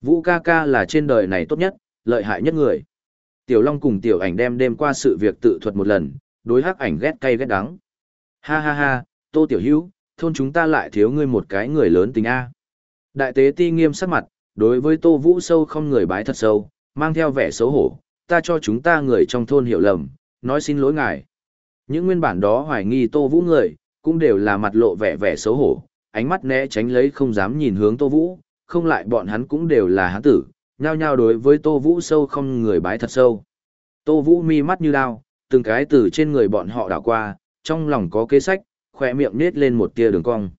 Vũ ca ca là trên đời này tốt nhất, lợi hại nhất người. Tiểu Long cùng Tiểu Ảnh đem đêm qua sự việc tự thuật một lần, đối hắc ảnh ghét cay ghét đắng. Ha ha ha, Tô Tiểu Hữu, thôn chúng ta lại thiếu ngươi một cái người lớn tình A. Đại tế ti nghiêm sắc mặt, đối với Tô Vũ sâu không người bái thật sâu, mang theo vẻ xấu hổ, ta cho chúng ta người trong thôn hiểu lầm, nói xin lỗi ngài. Những nguyên bản đó hoài nghi Tô Vũ người, cũng đều là mặt lộ vẻ vẻ xấu hổ, ánh mắt né tránh lấy không dám nhìn hướng Tô Vũ, không lại bọn hắn cũng đều là hán tử, nhao nhao đối với Tô Vũ sâu không người bái thật sâu. Tô Vũ mi mắt như đao, từng cái từ trên người bọn họ đảo qua, trong lòng có kế sách, khỏe miệng nết lên một tia đường cong.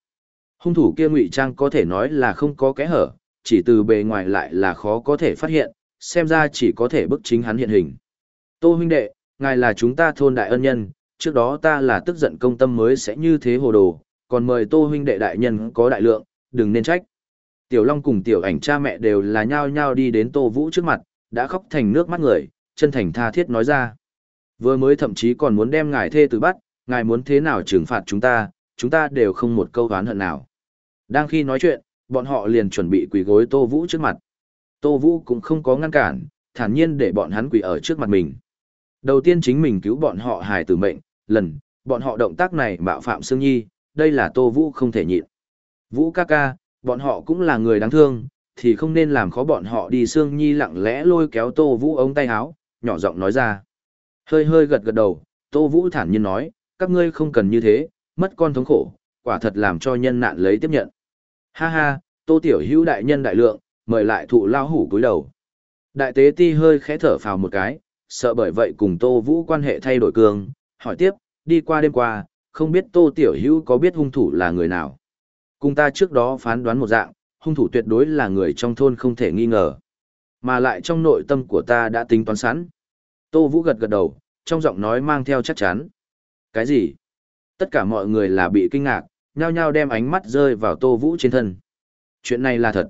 Hung thủ kia ngụy trang có thể nói là không có kẽ hở, chỉ từ bề ngoài lại là khó có thể phát hiện, xem ra chỉ có thể bức chính hắn hiện hình. Tô huynh đệ, ngài là chúng ta thôn đại ân nhân, trước đó ta là tức giận công tâm mới sẽ như thế hồ đồ, còn mời Tô huynh đệ đại nhân có đại lượng, đừng nên trách. Tiểu Long cùng tiểu ảnh cha mẹ đều là nhao nhao đi đến Tô Vũ trước mặt, đã khóc thành nước mắt người, chân thành tha thiết nói ra. Vừa mới thậm chí còn muốn đem ngài thê từ bắt, ngài muốn thế nào trừng phạt chúng ta, chúng ta đều không một câu oán hận nào. Đang khi nói chuyện, bọn họ liền chuẩn bị quỳ gối Tô Vũ trước mặt. Tô Vũ cũng không có ngăn cản, thản nhiên để bọn hắn quỳ ở trước mặt mình. Đầu tiên chính mình cứu bọn họ hài tử mệnh, lần, bọn họ động tác này mạo phạm Sương Nhi, đây là Tô Vũ không thể nhịn. Vũ ca ca, bọn họ cũng là người đáng thương, thì không nên làm khó bọn họ đi Sương Nhi lặng lẽ lôi kéo Tô Vũ ống tay áo, nhỏ giọng nói ra. Hơi hơi gật gật đầu, Tô Vũ thản nhiên nói, các ngươi không cần như thế, mất con thống khổ, quả thật làm cho nhân nạn lấy tiếp nhận. Ha ha, Tô Tiểu Hữu đại nhân đại lượng, mời lại thụ lao hủ cúi đầu. Đại tế ti hơi khẽ thở phào một cái, sợ bởi vậy cùng Tô Vũ quan hệ thay đổi cường, hỏi tiếp, đi qua đêm qua, không biết Tô Tiểu Hữu có biết hung thủ là người nào. Cùng ta trước đó phán đoán một dạng, hung thủ tuyệt đối là người trong thôn không thể nghi ngờ. Mà lại trong nội tâm của ta đã tính toán sẵn. Tô Vũ gật gật đầu, trong giọng nói mang theo chắc chắn. Cái gì? Tất cả mọi người là bị kinh ngạc, nhao nhao đem ánh mắt rơi vào Tô Vũ trên thân. Chuyện này là thật.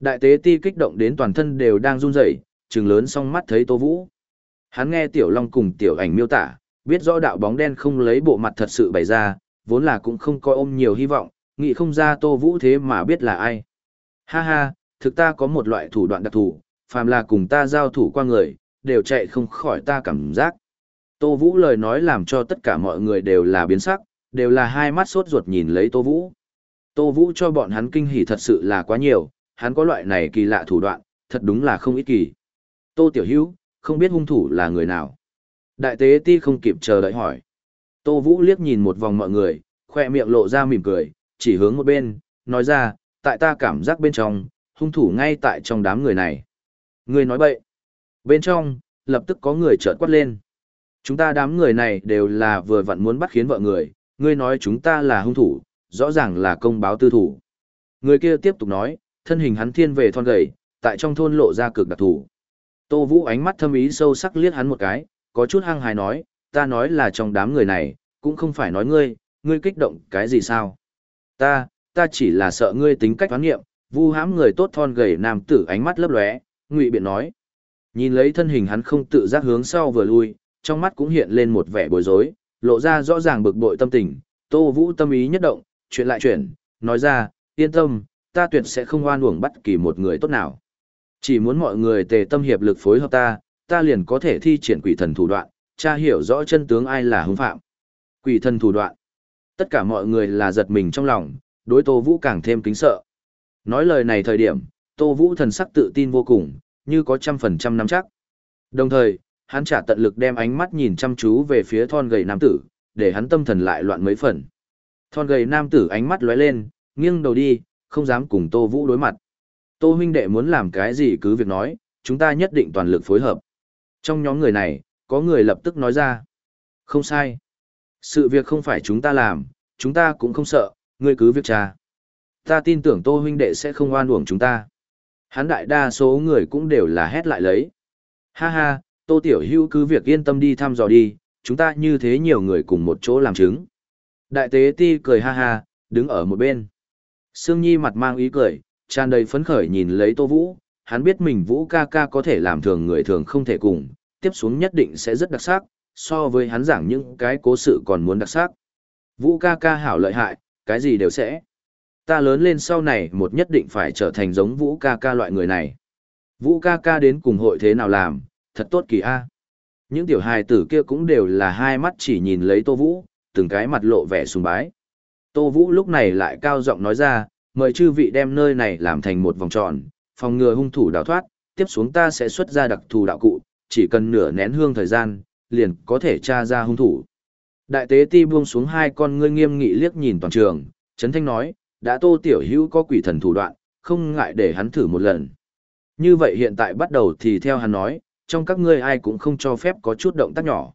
Đại tế ti kích động đến toàn thân đều đang run rẩy, trừng lớn song mắt thấy Tô Vũ. Hắn nghe Tiểu Long cùng Tiểu Ảnh miêu tả, biết rõ đạo bóng đen không lấy bộ mặt thật sự bày ra, vốn là cũng không coi ôm nhiều hy vọng, nghĩ không ra Tô Vũ thế mà biết là ai. Ha ha, thực ta có một loại thủ đoạn đặc thù, phàm là cùng ta giao thủ qua người, đều chạy không khỏi ta cảm giác. Tô Vũ lời nói làm cho tất cả mọi người đều là biến sắc, đều là hai mắt sốt ruột nhìn lấy Tô Vũ. Tô Vũ cho bọn hắn kinh hỉ thật sự là quá nhiều, hắn có loại này kỳ lạ thủ đoạn, thật đúng là không ít kỳ. Tô Tiểu Hữu không biết hung thủ là người nào. Đại tế ti không kịp chờ đợi hỏi. Tô Vũ liếc nhìn một vòng mọi người, khoe miệng lộ ra mỉm cười, chỉ hướng một bên, nói ra, tại ta cảm giác bên trong, hung thủ ngay tại trong đám người này. Người nói bậy. Bên trong, lập tức có người chợt quát lên. Chúng ta đám người này đều là vừa vặn muốn bắt khiến vợ người, ngươi nói chúng ta là hung thủ, rõ ràng là công báo tư thủ. Người kia tiếp tục nói, thân hình hắn thiên về thon gầy, tại trong thôn lộ ra cực đặc thủ. Tô Vũ ánh mắt thâm ý sâu sắc liếc hắn một cái, có chút hăng hài nói, ta nói là trong đám người này, cũng không phải nói ngươi, ngươi kích động cái gì sao. Ta, ta chỉ là sợ ngươi tính cách toán nghiệm, vu hãm người tốt thon gầy nam tử ánh mắt lấp lóe, ngụy biện nói. Nhìn lấy thân hình hắn không tự giác hướng sau vừa lui, trong mắt cũng hiện lên một vẻ bối rối, lộ ra rõ ràng bực bội tâm tình, Tô Vũ tâm ý nhất động, chuyện lại chuyển, nói ra, yên tâm, ta tuyệt sẽ không oan uổng bất kỳ một người tốt nào. Chỉ muốn mọi người tề tâm hiệp lực phối hợp ta, ta liền có thể thi triển quỷ thần thủ đoạn, tra hiểu rõ chân tướng ai là hung phạm. Quỷ thần thủ đoạn. Tất cả mọi người là giật mình trong lòng, đối Tô Vũ càng thêm kính sợ. Nói lời này thời điểm, Tô Vũ thần sắc tự tin vô cùng, như có trăm phần trăm nắm chắc. Đồng thời, hắn trả tận lực đem ánh mắt nhìn chăm chú về phía thon gầy nam tử, để hắn tâm thần lại loạn mấy phần. Thon gầy nam tử ánh mắt lóe lên, nghiêng đầu đi, không dám cùng Tô Vũ đối mặt. Tô huynh đệ muốn làm cái gì cứ việc nói, chúng ta nhất định toàn lực phối hợp. Trong nhóm người này, có người lập tức nói ra. Không sai. Sự việc không phải chúng ta làm, chúng ta cũng không sợ, ngươi cứ việc trà. Ta tin tưởng Tô huynh đệ sẽ không oan uổng chúng ta. Hắn đại đa số người cũng đều là hét lại lấy. Ha ha, Tô Tiểu Hữu cứ việc yên tâm đi thăm dò đi, chúng ta như thế nhiều người cùng một chỗ làm chứng. Đại tế ti cười ha ha, đứng ở một bên. Sương Nhi mặt mang ý cười, tràn đầy phấn khởi nhìn lấy Tô Vũ, hắn biết mình Vũ ca ca có thể làm thường người thường không thể cùng, tiếp xuống nhất định sẽ rất đặc sắc, so với hắn giảng những cái cố sự còn muốn đặc sắc. Vũ ca ca hảo lợi hại, cái gì đều sẽ. Ta lớn lên sau này một nhất định phải trở thành giống Vũ ca ca loại người này. Vũ ca ca đến cùng hội thế nào làm, thật tốt kỳ a. Những tiểu hài tử kia cũng đều là hai mắt chỉ nhìn lấy Tô Vũ, từng cái mặt lộ vẻ sùng bái. Tô Vũ lúc này lại cao giọng nói ra, mời chư vị đem nơi này làm thành một vòng tròn, phòng ngừa hung thủ đào thoát, tiếp xuống ta sẽ xuất ra đặc thù đạo cụ, chỉ cần nửa nén hương thời gian, liền có thể tra ra hung thủ. Đại tế ti buông xuống hai con ngươi nghiêm nghị liếc nhìn toàn trường, Trấn Thanh nói, đã tô tiểu hữu có quỷ thần thủ đoạn, không ngại để hắn thử một lần. Như vậy hiện tại bắt đầu thì theo hắn nói, trong các ngươi ai cũng không cho phép có chút động tác nhỏ.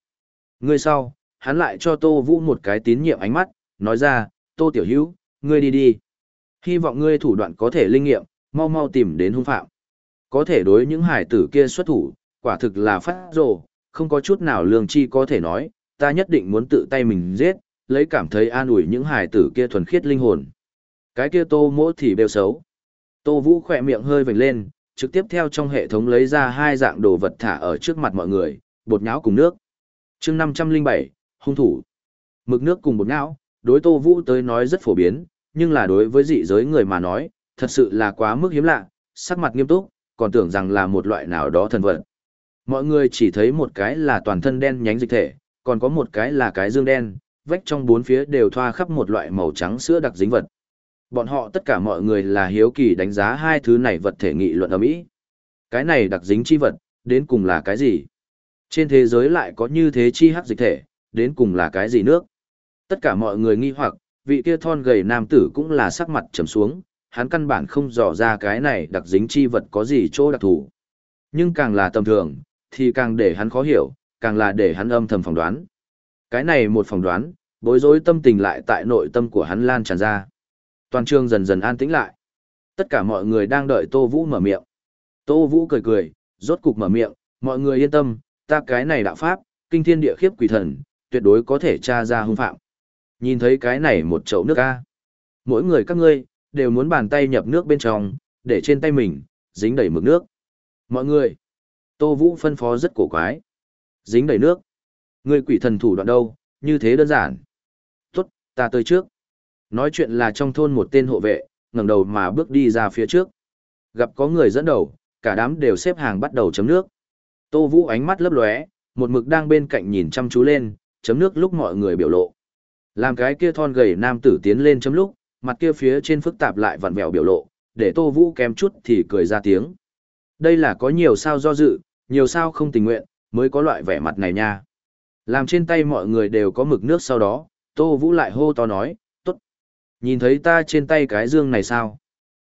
Ngươi sau, hắn lại cho Tô Vũ một cái tín nhiệm ánh mắt, nói ra, Tô Tiểu Hữu, ngươi đi đi. Hy vọng ngươi thủ đoạn có thể linh nghiệm, mau mau tìm đến hung phạm. Có thể đối những hải tử kia xuất thủ, quả thực là phát rồ, không có chút nào lương chi có thể nói, ta nhất định muốn tự tay mình giết, lấy cảm thấy an ủi những hải tử kia thuần khiết linh hồn. Cái kia tô mỗ thì bêu xấu. Tô Vũ khỏe miệng hơi vểnh lên, trực tiếp theo trong hệ thống lấy ra hai dạng đồ vật thả ở trước mặt mọi người, bột nháo cùng nước. chương 507, hung thủ. Mực nước cùng bột nhão, đối Tô Vũ tới nói rất phổ biến, nhưng là đối với dị giới người mà nói, thật sự là quá mức hiếm lạ, sắc mặt nghiêm túc, còn tưởng rằng là một loại nào đó thần vật. Mọi người chỉ thấy một cái là toàn thân đen nhánh dịch thể, còn có một cái là cái dương đen, vách trong bốn phía đều thoa khắp một loại màu trắng sữa đặc dính vật. Bọn họ tất cả mọi người là hiếu kỳ đánh giá hai thứ này vật thể nghị luận ở Mỹ. Cái này đặc dính chi vật, đến cùng là cái gì? Trên thế giới lại có như thế chi hắc dịch thể, đến cùng là cái gì nước? Tất cả mọi người nghi hoặc, vị kia thon gầy nam tử cũng là sắc mặt trầm xuống, hắn căn bản không dò ra cái này đặc dính chi vật có gì chỗ đặc thù. Nhưng càng là tầm thường, thì càng để hắn khó hiểu, càng là để hắn âm thầm phỏng đoán. Cái này một phỏng đoán, bối rối tâm tình lại tại nội tâm của hắn lan tràn ra. Toàn trường dần dần an tĩnh lại. Tất cả mọi người đang đợi Tô Vũ mở miệng. Tô Vũ cười cười, rốt cục mở miệng, mọi người yên tâm, ta cái này đạo pháp, kinh thiên địa khiếp quỷ thần, tuyệt đối có thể tra ra hung phạm. Nhìn thấy cái này một chậu nước a Mỗi người các ngươi, đều muốn bàn tay nhập nước bên trong, để trên tay mình, dính đầy mực nước. Mọi người, Tô Vũ phân phó rất cổ quái. Dính đầy nước. Người quỷ thần thủ đoạn đâu, như thế đơn giản. Tốt, ta tới trước. Nói chuyện là trong thôn một tên hộ vệ, ngẩng đầu mà bước đi ra phía trước. Gặp có người dẫn đầu, cả đám đều xếp hàng bắt đầu chấm nước. Tô Vũ ánh mắt lấp lóe, một mực đang bên cạnh nhìn chăm chú lên, chấm nước lúc mọi người biểu lộ. Làm cái kia thon gầy nam tử tiến lên chấm lúc, mặt kia phía trên phức tạp lại vặn vẹo biểu lộ, để Tô Vũ kém chút thì cười ra tiếng. Đây là có nhiều sao do dự, nhiều sao không tình nguyện, mới có loại vẻ mặt này nha. Làm trên tay mọi người đều có mực nước sau đó, Tô Vũ lại hô to nói, tốt. Nhìn thấy ta trên tay cái dương này sao?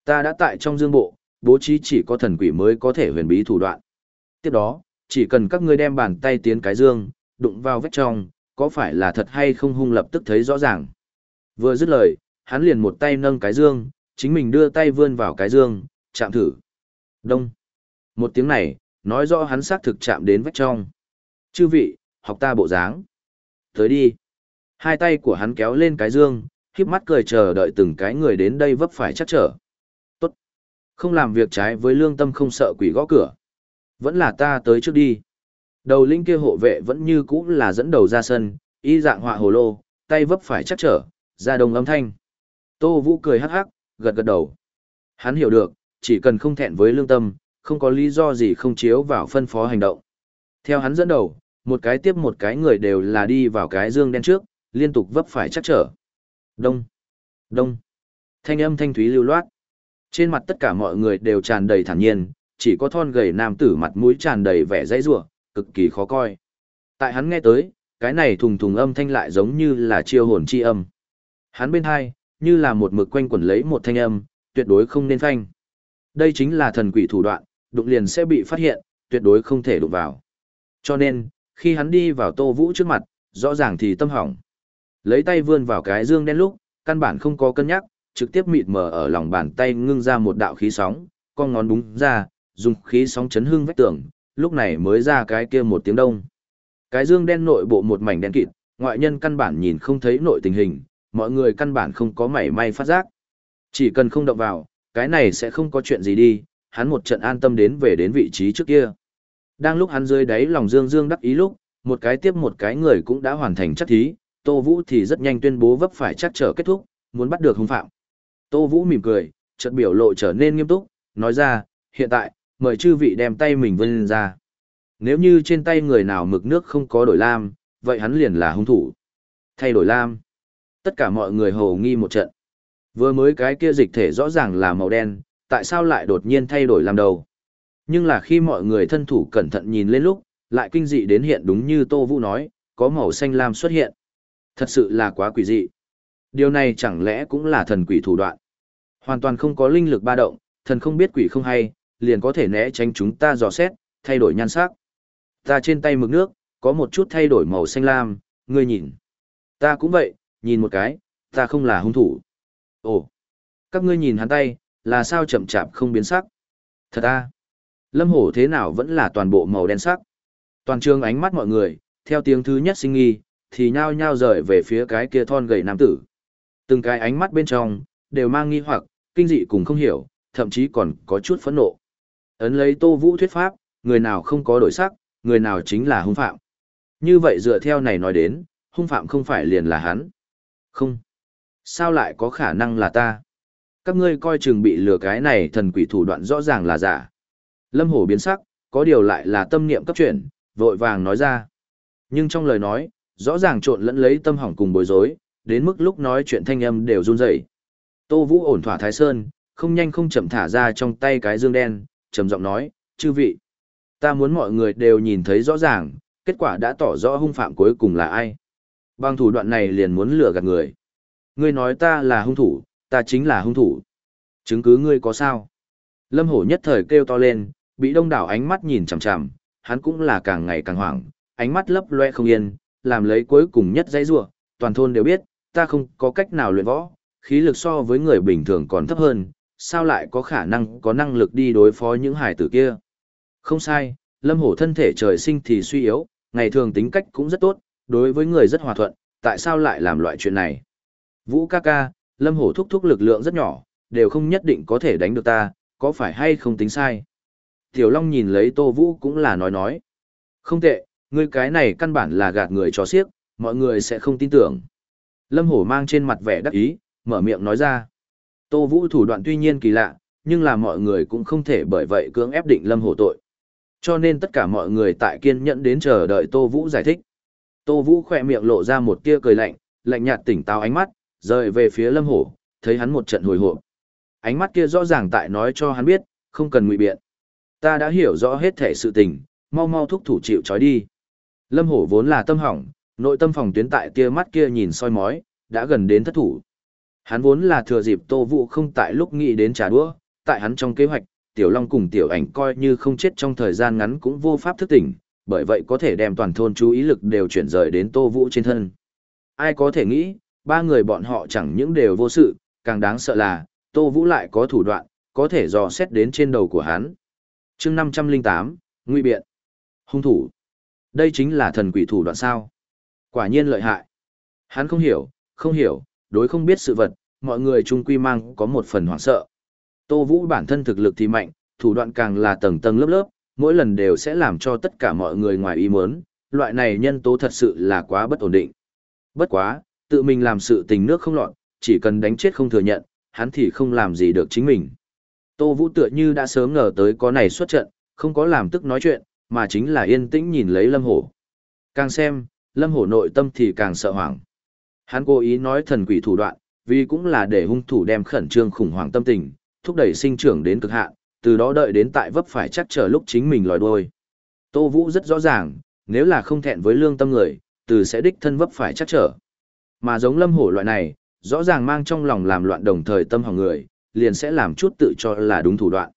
Ta đã tại trong dương bộ, bố trí chỉ có thần quỷ mới có thể huyền bí thủ đoạn. Tiếp đó, chỉ cần các ngươi đem bàn tay tiến cái dương, đụng vào vết trong, có phải là thật hay không hung lập tức thấy rõ ràng. Vừa dứt lời, hắn liền một tay nâng cái dương, chính mình đưa tay vươn vào cái dương, chạm thử. Đông. Một tiếng này, nói rõ hắn xác thực chạm đến vách trong. Chư vị, học ta bộ dáng. Tới đi. Hai tay của hắn kéo lên cái dương, khiếp mắt cười chờ đợi từng cái người đến đây vấp phải chắc trở. Tốt. Không làm việc trái với lương tâm không sợ quỷ gõ cửa. Vẫn là ta tới trước đi. Đầu linh kia hộ vệ vẫn như cũ là dẫn đầu ra sân, y dạng họa hồ lô, tay vấp phải chắc trở, ra đồng âm thanh. Tô Vũ cười hắc hắc, gật gật đầu. Hắn hiểu được, chỉ cần không thẹn với lương tâm, không có lý do gì không chiếu vào phân phó hành động. Theo hắn dẫn đầu, một cái tiếp một cái người đều là đi vào cái dương đen trước, liên tục vấp phải chắc trở. Đông, đông, thanh âm thanh thúy lưu loát. Trên mặt tất cả mọi người đều tràn đầy thản nhiên, chỉ có thon gầy nam tử mặt mũi tràn đầy vẻ dãy rủa, cực kỳ khó coi. Tại hắn nghe tới, cái này thùng thùng âm thanh lại giống như là chiêu hồn chi âm. Hắn bên hai, như là một mực quanh quẩn lấy một thanh âm, tuyệt đối không nên phanh. Đây chính là thần quỷ thủ đoạn, đụng liền sẽ bị phát hiện, tuyệt đối không thể đụng vào. Cho nên, khi hắn đi vào Tô Vũ trước mặt, rõ ràng thì tâm hỏng. Lấy tay vươn vào cái dương đen lúc, căn bản không có cân nhắc, trực tiếp mịt mờ ở lòng bàn tay ngưng ra một đạo khí sóng, con ngón búng ra, dùng khí sóng chấn hưng vách tường, lúc này mới ra cái kia một tiếng đông. Cái dương đen nội bộ một mảnh đen kịt, ngoại nhân căn bản nhìn không thấy nội tình hình, mọi người căn bản không có mảy may phát giác. Chỉ cần không động vào, cái này sẽ không có chuyện gì đi, hắn một trận an tâm đến về đến vị trí trước kia. Đang lúc hắn dưới đáy lòng dương dương đắc ý lúc, một cái tiếp một cái người cũng đã hoàn thành chắc thí, Tô Vũ thì rất nhanh tuyên bố vấp phải chắc trở kết thúc, muốn bắt được hung phạm. Tô Vũ mỉm cười, chợt biểu lộ trở nên nghiêm túc, nói ra, hiện tại, mời chư vị đem tay mình vươn ra. Nếu như trên tay người nào mực nước không có đổi lam, vậy hắn liền là hung thủ. Thay đổi lam. Tất cả mọi người hồ nghi một trận. Vừa mới cái kia dịch thể rõ ràng là màu đen, tại sao lại đột nhiên thay đổi làm đầu? Nhưng là khi mọi người thân thủ cẩn thận nhìn lên lúc, lại kinh dị đến hiện đúng như Tô Vũ nói, có màu xanh lam xuất hiện. Thật sự là quá quỷ dị. Điều này chẳng lẽ cũng là thần quỷ thủ đoạn. Hoàn toàn không có linh lực ba động, thần không biết quỷ không hay, liền có thể né tránh chúng ta dò xét, thay đổi nhan sắc. Ta trên tay mực nước, có một chút thay đổi màu xanh lam, ngươi nhìn. Ta cũng vậy, nhìn một cái, ta không là hung thủ. Ồ, các ngươi nhìn hắn tay, là sao chậm chạp không biến sắc. Thật à, lâm hổ thế nào vẫn là toàn bộ màu đen sắc. Toàn trường ánh mắt mọi người, theo tiếng thứ nhất sinh nghi, thì nhao nhao rời về phía cái kia thon gầy nam tử. Từng cái ánh mắt bên trong, đều mang nghi hoặc, kinh dị cùng không hiểu, thậm chí còn có chút phẫn nộ. Ấn lấy Tô Vũ thuyết pháp, người nào không có đổi sắc, người nào chính là hung phạm. Như vậy dựa theo này nói đến, hung phạm không phải liền là hắn. Không. Sao lại có khả năng là ta? Các ngươi coi chừng bị lừa cái này thần quỷ thủ đoạn rõ ràng là giả. Lâm Hổ biến sắc, có điều lại là tâm niệm cấp chuyển, vội vàng nói ra. Nhưng trong lời nói, rõ ràng trộn lẫn lấy tâm hỏng cùng bối rối, đến mức lúc nói chuyện thanh âm đều run rẩy. Tô Vũ ổn thỏa Thái Sơn, không nhanh không chậm thả ra trong tay cái dương đen, trầm giọng nói, chư vị. Ta muốn mọi người đều nhìn thấy rõ ràng, kết quả đã tỏ rõ hung phạm cuối cùng là ai. Bằng thủ đoạn này liền muốn lừa gạt người. Ngươi nói ta là hung thủ, ta chính là hung thủ. Chứng cứ ngươi có sao? Lâm Hổ nhất thời kêu to lên, bị đông đảo ánh mắt nhìn chằm chằm, hắn cũng là càng ngày càng hoảng, ánh mắt lấp loe không yên, làm lấy cuối cùng nhất dãy rủa, toàn thôn đều biết, ta không có cách nào luyện võ, khí lực so với người bình thường còn thấp hơn, sao lại có khả năng có năng lực đi đối phó những hải tử kia. Không sai, Lâm Hổ thân thể trời sinh thì suy yếu, ngày thường tính cách cũng rất tốt, đối với người rất hòa thuận, tại sao lại làm loại chuyện này? Vũ ca ca, Lâm Hổ thúc thúc lực lượng rất nhỏ, đều không nhất định có thể đánh được ta, có phải hay không tính sai? Tiểu Long nhìn lấy Tô Vũ cũng là nói nói. Không tệ, ngươi cái này căn bản là gạt người cho xiếc, mọi người sẽ không tin tưởng. Lâm Hổ mang trên mặt vẻ đắc ý, mở miệng nói ra. Tô Vũ thủ đoạn tuy nhiên kỳ lạ, nhưng là mọi người cũng không thể bởi vậy cưỡng ép định Lâm Hổ tội. Cho nên tất cả mọi người tại kiên nhẫn đến chờ đợi Tô Vũ giải thích. Tô Vũ khỏe miệng lộ ra một tia cười lạnh, lạnh nhạt tỉnh táo ánh mắt, rời về phía Lâm Hổ, thấy hắn một trận hồi hộp. Ánh mắt kia rõ ràng tại nói cho hắn biết, không cần ngụy biện. Ta đã hiểu rõ hết thể sự tình, mau mau thúc thủ chịu trói đi. Lâm Hổ vốn là tâm hỏng, nội tâm phòng tuyến tại tia mắt kia nhìn soi mói, đã gần đến thất thủ. Hắn vốn là thừa dịp Tô Vũ không tại lúc nghĩ đến trả đũa, tại hắn trong kế hoạch, Tiểu Long cùng Tiểu Ảnh coi như không chết trong thời gian ngắn cũng vô pháp thức tỉnh, bởi vậy có thể đem toàn thôn chú ý lực đều chuyển rời đến Tô Vũ trên thân. Ai có thể nghĩ, ba người bọn họ chẳng những đều vô sự, càng đáng sợ là, Tô Vũ lại có thủ đoạn, có thể dò xét đến trên đầu của hắn. chương 508, Nguy biện. Hung thủ. Đây chính là thần quỷ thủ đoạn sao. Quả nhiên lợi hại. Hắn không hiểu, không hiểu, đối không biết sự vật, mọi người chung quy mang có một phần hoảng sợ. Tô Vũ bản thân thực lực thì mạnh, thủ đoạn càng là tầng tầng lớp lớp, mỗi lần đều sẽ làm cho tất cả mọi người ngoài ý muốn, loại này nhân tố thật sự là quá bất ổn định. Bất quá, tự mình làm sự tình nước không lọt, chỉ cần đánh chết không thừa nhận, hắn thì không làm gì được chính mình. Tô Vũ tựa như đã sớm ngờ tới có này xuất trận, không có làm tức nói chuyện, mà chính là yên tĩnh nhìn lấy Lâm Hổ. Càng xem, Lâm Hổ nội tâm thì càng sợ hoảng. Hắn cố ý nói thần quỷ thủ đoạn, vì cũng là để hung thủ đem khẩn trương khủng hoảng tâm tình, thúc đẩy sinh trưởng đến cực hạn, từ đó đợi đến tại vấp phải chắc trở lúc chính mình lòi đuôi. Tô Vũ rất rõ ràng, nếu là không thẹn với lương tâm người, từ sẽ đích thân vấp phải chắc trở. Mà giống lâm hổ loại này, rõ ràng mang trong lòng làm loạn đồng thời tâm hỏng người, liền sẽ làm chút tự cho là đúng thủ đoạn.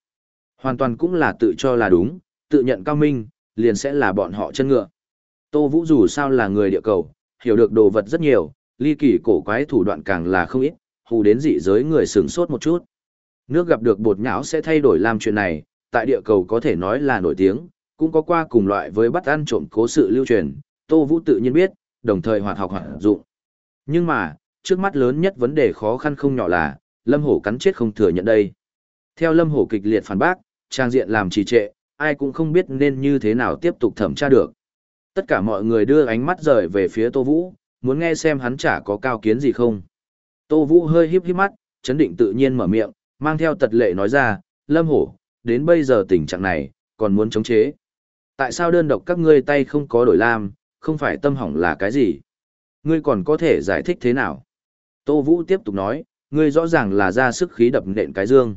Hoàn toàn cũng là tự cho là đúng, tự nhận cao minh, liền sẽ là bọn họ chân ngựa. Tô Vũ dù sao là người địa cầu, hiểu được đồ vật rất nhiều, ly kỳ cổ quái thủ đoạn càng là không ít, hù đến dị giới người sửng sốt một chút. Nước gặp được bột nhão sẽ thay đổi làm chuyện này, tại địa cầu có thể nói là nổi tiếng, cũng có qua cùng loại với bắt ăn trộm cố sự lưu truyền, Tô Vũ tự nhiên biết, đồng thời hoạt học hoạt dụng. Nhưng mà, trước mắt lớn nhất vấn đề khó khăn không nhỏ là, Lâm Hổ cắn chết không thừa nhận đây. Theo Lâm Hổ kịch liệt phản bác, trang diện làm trì trệ, ai cũng không biết nên như thế nào tiếp tục thẩm tra được. Tất cả mọi người đưa ánh mắt rời về phía Tô Vũ, muốn nghe xem hắn chả có cao kiến gì không. Tô Vũ hơi híp híp mắt, chấn định tự nhiên mở miệng, mang theo tật lệ nói ra, Lâm Hổ, đến bây giờ tình trạng này, còn muốn chống chế. Tại sao đơn độc các ngươi tay không có đổi lam, không phải tâm hỏng là cái gì? Ngươi còn có thể giải thích thế nào? Tô Vũ tiếp tục nói, ngươi rõ ràng là ra sức khí đập nện cái dương.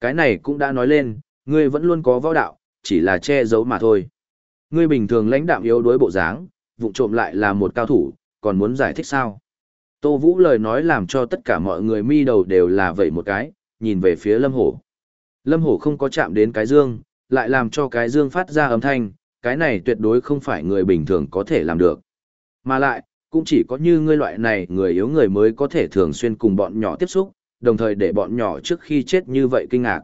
Cái này cũng đã nói lên, ngươi vẫn luôn có võ đạo, chỉ là che giấu mà thôi. Ngươi bình thường lãnh đạm yếu đối bộ dáng, vụng trộm lại là một cao thủ, còn muốn giải thích sao? Tô Vũ lời nói làm cho tất cả mọi người mi đầu đều là vậy một cái, nhìn về phía Lâm Hổ. Lâm Hổ không có chạm đến cái dương, lại làm cho cái dương phát ra âm thanh, cái này tuyệt đối không phải người bình thường có thể làm được. Mà lại, cũng chỉ có như ngươi loại này người yếu người mới có thể thường xuyên cùng bọn nhỏ tiếp xúc, đồng thời để bọn nhỏ trước khi chết như vậy kinh ngạc.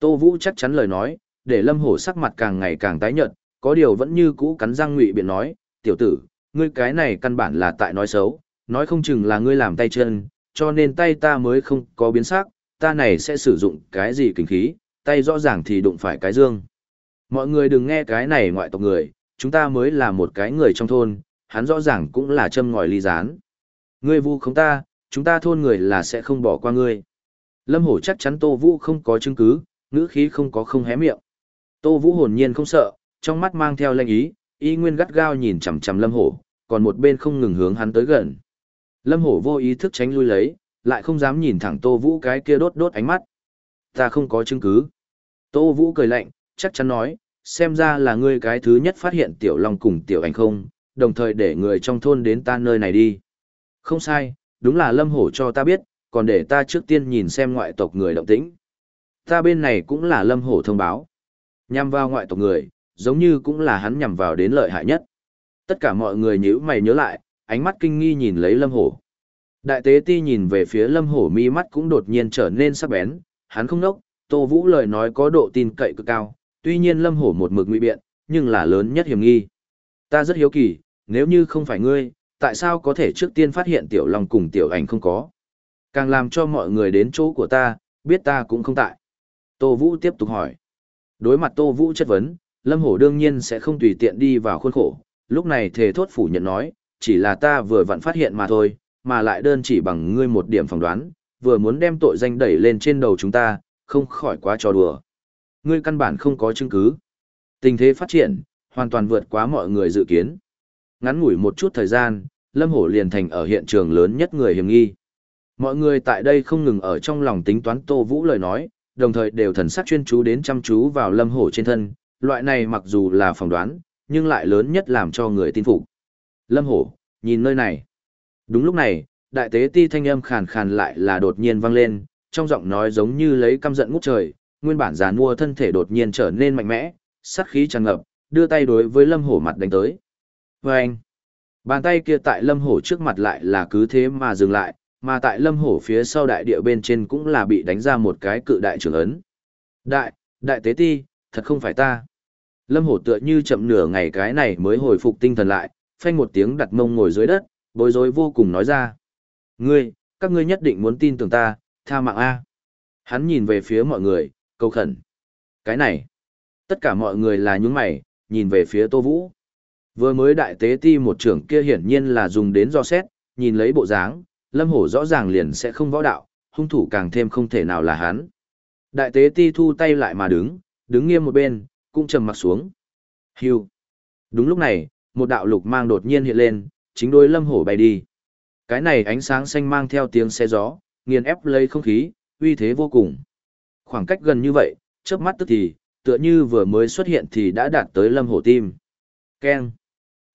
Tô Vũ chắc chắn lời nói, để Lâm Hổ sắc mặt càng ngày càng tái nhợt, có điều vẫn như cũ cắn răng ngụy biện nói, tiểu tử, ngươi cái này căn bản là tại nói xấu, nói không chừng là ngươi làm tay chân, cho nên tay ta mới không có biến sắc, ta này sẽ sử dụng cái gì kinh khí, tay rõ ràng thì đụng phải cái dương. Mọi người đừng nghe cái này ngoại tộc người, chúng ta mới là một cái người trong thôn, hắn rõ ràng cũng là châm ngòi ly gián. Ngươi vu không ta, chúng ta thôn người là sẽ không bỏ qua ngươi. Lâm Hổ chắc chắn Tô Vũ không có chứng cứ, ngữ khí không có không hé miệng. Tô Vũ hồn nhiên không sợ, trong mắt mang theo lệnh ý, y nguyên gắt gao nhìn chằm chằm Lâm Hổ, còn một bên không ngừng hướng hắn tới gần. Lâm Hổ vô ý thức tránh lui lấy, lại không dám nhìn thẳng Tô Vũ cái kia đốt đốt ánh mắt. Ta không có chứng cứ. Tô Vũ cười lạnh, chắc chắn nói, xem ra là ngươi cái thứ nhất phát hiện Tiểu Long cùng Tiểu Anh không, đồng thời để người trong thôn đến ta nơi này đi. Không sai, đúng là Lâm Hổ cho ta biết, còn để ta trước tiên nhìn xem ngoại tộc người động tĩnh. Ta bên này cũng là Lâm Hổ thông báo. Nhằm vào ngoại tộc người, giống như cũng là hắn nhằm vào đến lợi hại nhất. Tất cả mọi người nhíu mày nhớ lại, ánh mắt kinh nghi nhìn lấy Lâm Hổ. Đại tế ti nhìn về phía Lâm Hổ mi mắt cũng đột nhiên trở nên sắc bén, hắn không nốc, Tô Vũ lời nói có độ tin cậy cực cao, tuy nhiên Lâm Hổ một mực nguy biện, nhưng là lớn nhất hiểm nghi. Ta rất hiếu kỳ, nếu như không phải ngươi, tại sao có thể trước tiên phát hiện Tiểu Long cùng Tiểu Ảnh không có? Càng làm cho mọi người đến chỗ của ta, biết ta cũng không tại. Tô Vũ tiếp tục hỏi. Đối mặt Tô Vũ chất vấn, Lâm Hổ đương nhiên sẽ không tùy tiện đi vào khuôn khổ, lúc này thề thốt phủ nhận nói, chỉ là ta vừa vặn phát hiện mà thôi, mà lại đơn chỉ bằng ngươi một điểm phỏng đoán, vừa muốn đem tội danh đẩy lên trên đầu chúng ta, không khỏi quá trò đùa. Ngươi căn bản không có chứng cứ. Tình thế phát triển, hoàn toàn vượt quá mọi người dự kiến. Ngắn ngủi một chút thời gian, Lâm Hổ liền thành ở hiện trường lớn nhất người hiểm nghi. Mọi người tại đây không ngừng ở trong lòng tính toán Tô Vũ lời nói, đồng thời đều thần sắc chuyên chú đến chăm chú vào Lâm Hổ trên thân, loại này mặc dù là phỏng đoán, nhưng lại lớn nhất làm cho người tin phục. Lâm Hổ, nhìn nơi này. Đúng lúc này, đại tế ti thanh âm khàn khàn lại là đột nhiên vang lên, trong giọng nói giống như lấy căm giận ngút trời, nguyên bản giàn mua thân thể đột nhiên trở nên mạnh mẽ, sát khí tràn ngập, đưa tay đối với Lâm Hổ mặt đánh tới. Và anh, bàn tay kia tại Lâm Hổ trước mặt lại là cứ thế mà dừng lại, mà tại Lâm Hổ phía sau đại địa bên trên cũng là bị đánh ra một cái cự đại trưởng ấn. Đại, đại tế ti, thật không phải ta. Lâm Hổ tựa như chậm nửa ngày cái này mới hồi phục tinh thần lại, phanh một tiếng đặt mông ngồi dưới đất, bối rối vô cùng nói ra. Ngươi, các ngươi nhất định muốn tin tưởng ta, tha mạng A. Hắn nhìn về phía mọi người, câu khẩn. Cái này, tất cả mọi người là những mày, nhìn về phía Tô Vũ. Vừa mới đại tế ti một trưởng kia hiển nhiên là dùng đến do xét, nhìn lấy bộ dáng, Lâm Hổ rõ ràng liền sẽ không võ đạo, hung thủ càng thêm không thể nào là hắn. Đại tế ti thu tay lại mà đứng, đứng nghiêm một bên, cũng trầm mặt xuống. Hưu. Đúng lúc này, một đạo lục mang đột nhiên hiện lên, chính đối lâm hổ bay đi. Cái này ánh sáng xanh mang theo tiếng xe gió, nghiền ép lấy không khí, uy thế vô cùng. Khoảng cách gần như vậy, chớp mắt tức thì, tựa như vừa mới xuất hiện thì đã đạt tới lâm hổ tim. Keng.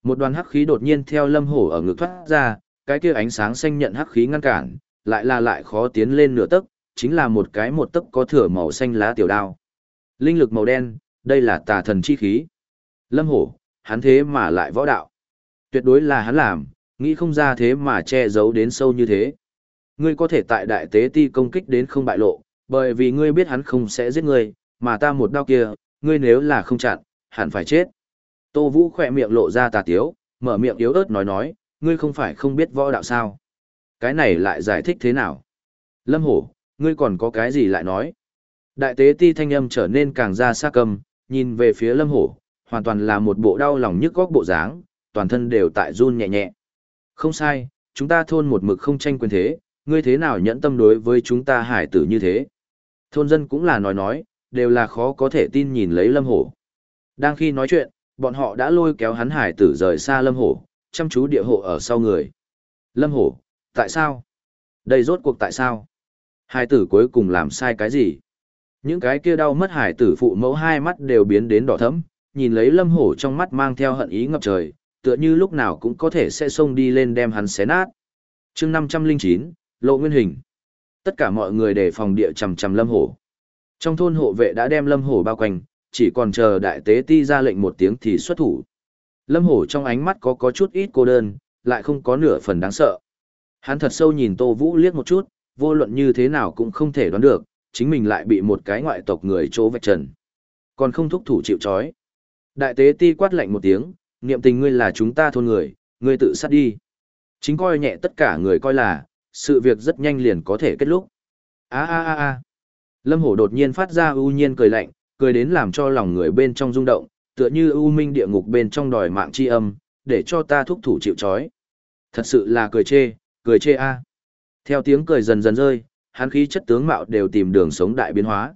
Một đoàn hắc khí đột nhiên theo lâm hổ ở ngực thoát ra, cái kia ánh sáng xanh nhận hắc khí ngăn cản, lại là lại khó tiến lên nửa tấc, chính là một cái một tấc có thửa màu xanh lá tiểu đao. Linh lực màu đen, đây là tà thần chi khí. Lâm hổ, hắn thế mà lại võ đạo. Tuyệt đối là hắn làm, nghĩ không ra thế mà che giấu đến sâu như thế. Ngươi có thể tại đại tế ti công kích đến không bại lộ, bởi vì ngươi biết hắn không sẽ giết ngươi, mà ta một đao kia, ngươi nếu là không chặn, hẳn phải chết. Tô Vũ khỏe miệng lộ ra tà tiếu, mở miệng yếu ớt nói nói, ngươi không phải không biết võ đạo sao. Cái này lại giải thích thế nào? Lâm Hổ, ngươi còn có cái gì lại nói? Đại tế ti thanh âm trở nên càng ra xa cầm, nhìn về phía Lâm Hổ, hoàn toàn là một bộ đau lòng nhức góc bộ dáng, toàn thân đều tại run nhẹ nhẹ. Không sai, chúng ta thôn một mực không tranh quyền thế, ngươi thế nào nhẫn tâm đối với chúng ta hải tử như thế? Thôn dân cũng là nói nói, đều là khó có thể tin nhìn lấy lâm hổ. Đang khi nói chuyện, bọn họ đã lôi kéo hắn hải tử rời xa lâm hổ, chăm chú địa hộ ở sau người. Lâm hổ, tại sao? Đây rốt cuộc tại sao? Hải tử cuối cùng làm sai cái gì? Những cái kia đau mất hải tử phụ mẫu hai mắt đều biến đến đỏ thẫm, nhìn lấy lâm hổ trong mắt mang theo hận ý ngập trời, tựa như lúc nào cũng có thể sẽ xông đi lên đem hắn xé nát. chương 509, Lộ Nguyên Hình. Tất cả mọi người đề phòng địa chầm chầm lâm hổ. Trong thôn hộ vệ đã đem lâm hổ bao quanh, chỉ còn chờ đại tế ti ra lệnh một tiếng thì xuất thủ. Lâm hổ trong ánh mắt có có chút ít cô đơn, lại không có nửa phần đáng sợ. Hắn thật sâu nhìn Tô Vũ liếc một chút, vô luận như thế nào cũng không thể đoán được, chính mình lại bị một cái ngoại tộc người chỗ vạch trần. Còn không thúc thủ chịu chói. Đại tế ti quát lạnh một tiếng, niệm tình ngươi là chúng ta thôn người, ngươi tự sát đi. Chính coi nhẹ tất cả người coi là, sự việc rất nhanh liền có thể kết thúc. A a a a. Lâm Hổ đột nhiên phát ra ưu nhiên cười lạnh, cười đến làm cho lòng người bên trong rung động, tựa như ưu minh địa ngục bên trong đòi mạng chi âm, để cho ta thúc thủ chịu chói. Thật sự là cười chê, cười chê a. Theo tiếng cười dần dần rơi, hắn khí chất tướng mạo đều tìm đường sống đại biến hóa.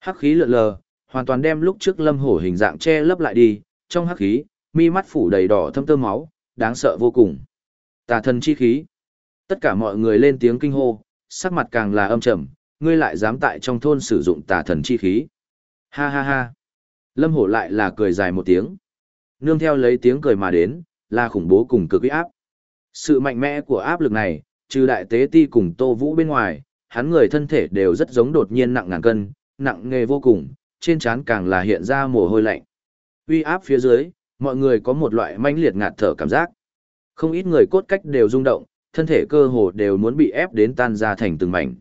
Hắc khí lượn lờ, hoàn toàn đem lúc trước Lâm Hổ hình dạng che lấp lại đi, trong hắc khí, mi mắt phủ đầy đỏ thâm tơ máu, đáng sợ vô cùng. Tà thần chi khí. Tất cả mọi người lên tiếng kinh hô, sắc mặt càng là âm trầm, ngươi lại dám tại trong thôn sử dụng tà thần chi khí. Ha ha ha. Lâm Hổ lại là cười dài một tiếng. Nương theo lấy tiếng cười mà đến, là khủng bố cùng cực uy áp. Sự mạnh mẽ của áp lực này, trừ đại tế ti cùng Tô Vũ bên ngoài, hắn người thân thể đều rất giống đột nhiên nặng ngàn cân, nặng nghề vô cùng, trên trán càng là hiện ra mồ hôi lạnh. Uy áp phía dưới, mọi người có một loại manh liệt ngạt thở cảm giác. Không ít người cốt cách đều rung động, thân thể cơ hồ đều muốn bị ép đến tan ra thành từng mảnh.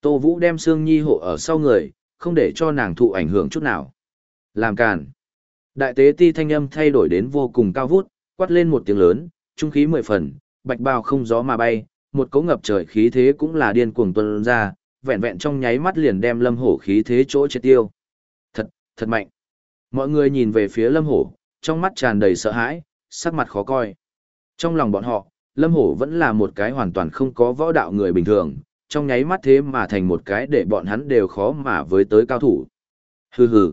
Tô Vũ đem Sương Nhi hộ ở sau người, không để cho nàng thụ ảnh hưởng chút nào. Làm càn. Đại tế ti thanh âm thay đổi đến vô cùng cao vút, quát lên một tiếng lớn, trung khí mười phần, bạch bào không gió mà bay, một cấu ngập trời khí thế cũng là điên cuồng tuân ra, vẹn vẹn trong nháy mắt liền đem lâm hổ khí thế chỗ chết tiêu. Thật, thật mạnh. Mọi người nhìn về phía lâm hổ, trong mắt tràn đầy sợ hãi, sắc mặt khó coi. Trong lòng bọn họ, lâm hổ vẫn là một cái hoàn toàn không có võ đạo người bình thường, trong nháy mắt thế mà thành một cái để bọn hắn đều khó mà với tới cao thủ. Hừ hừ.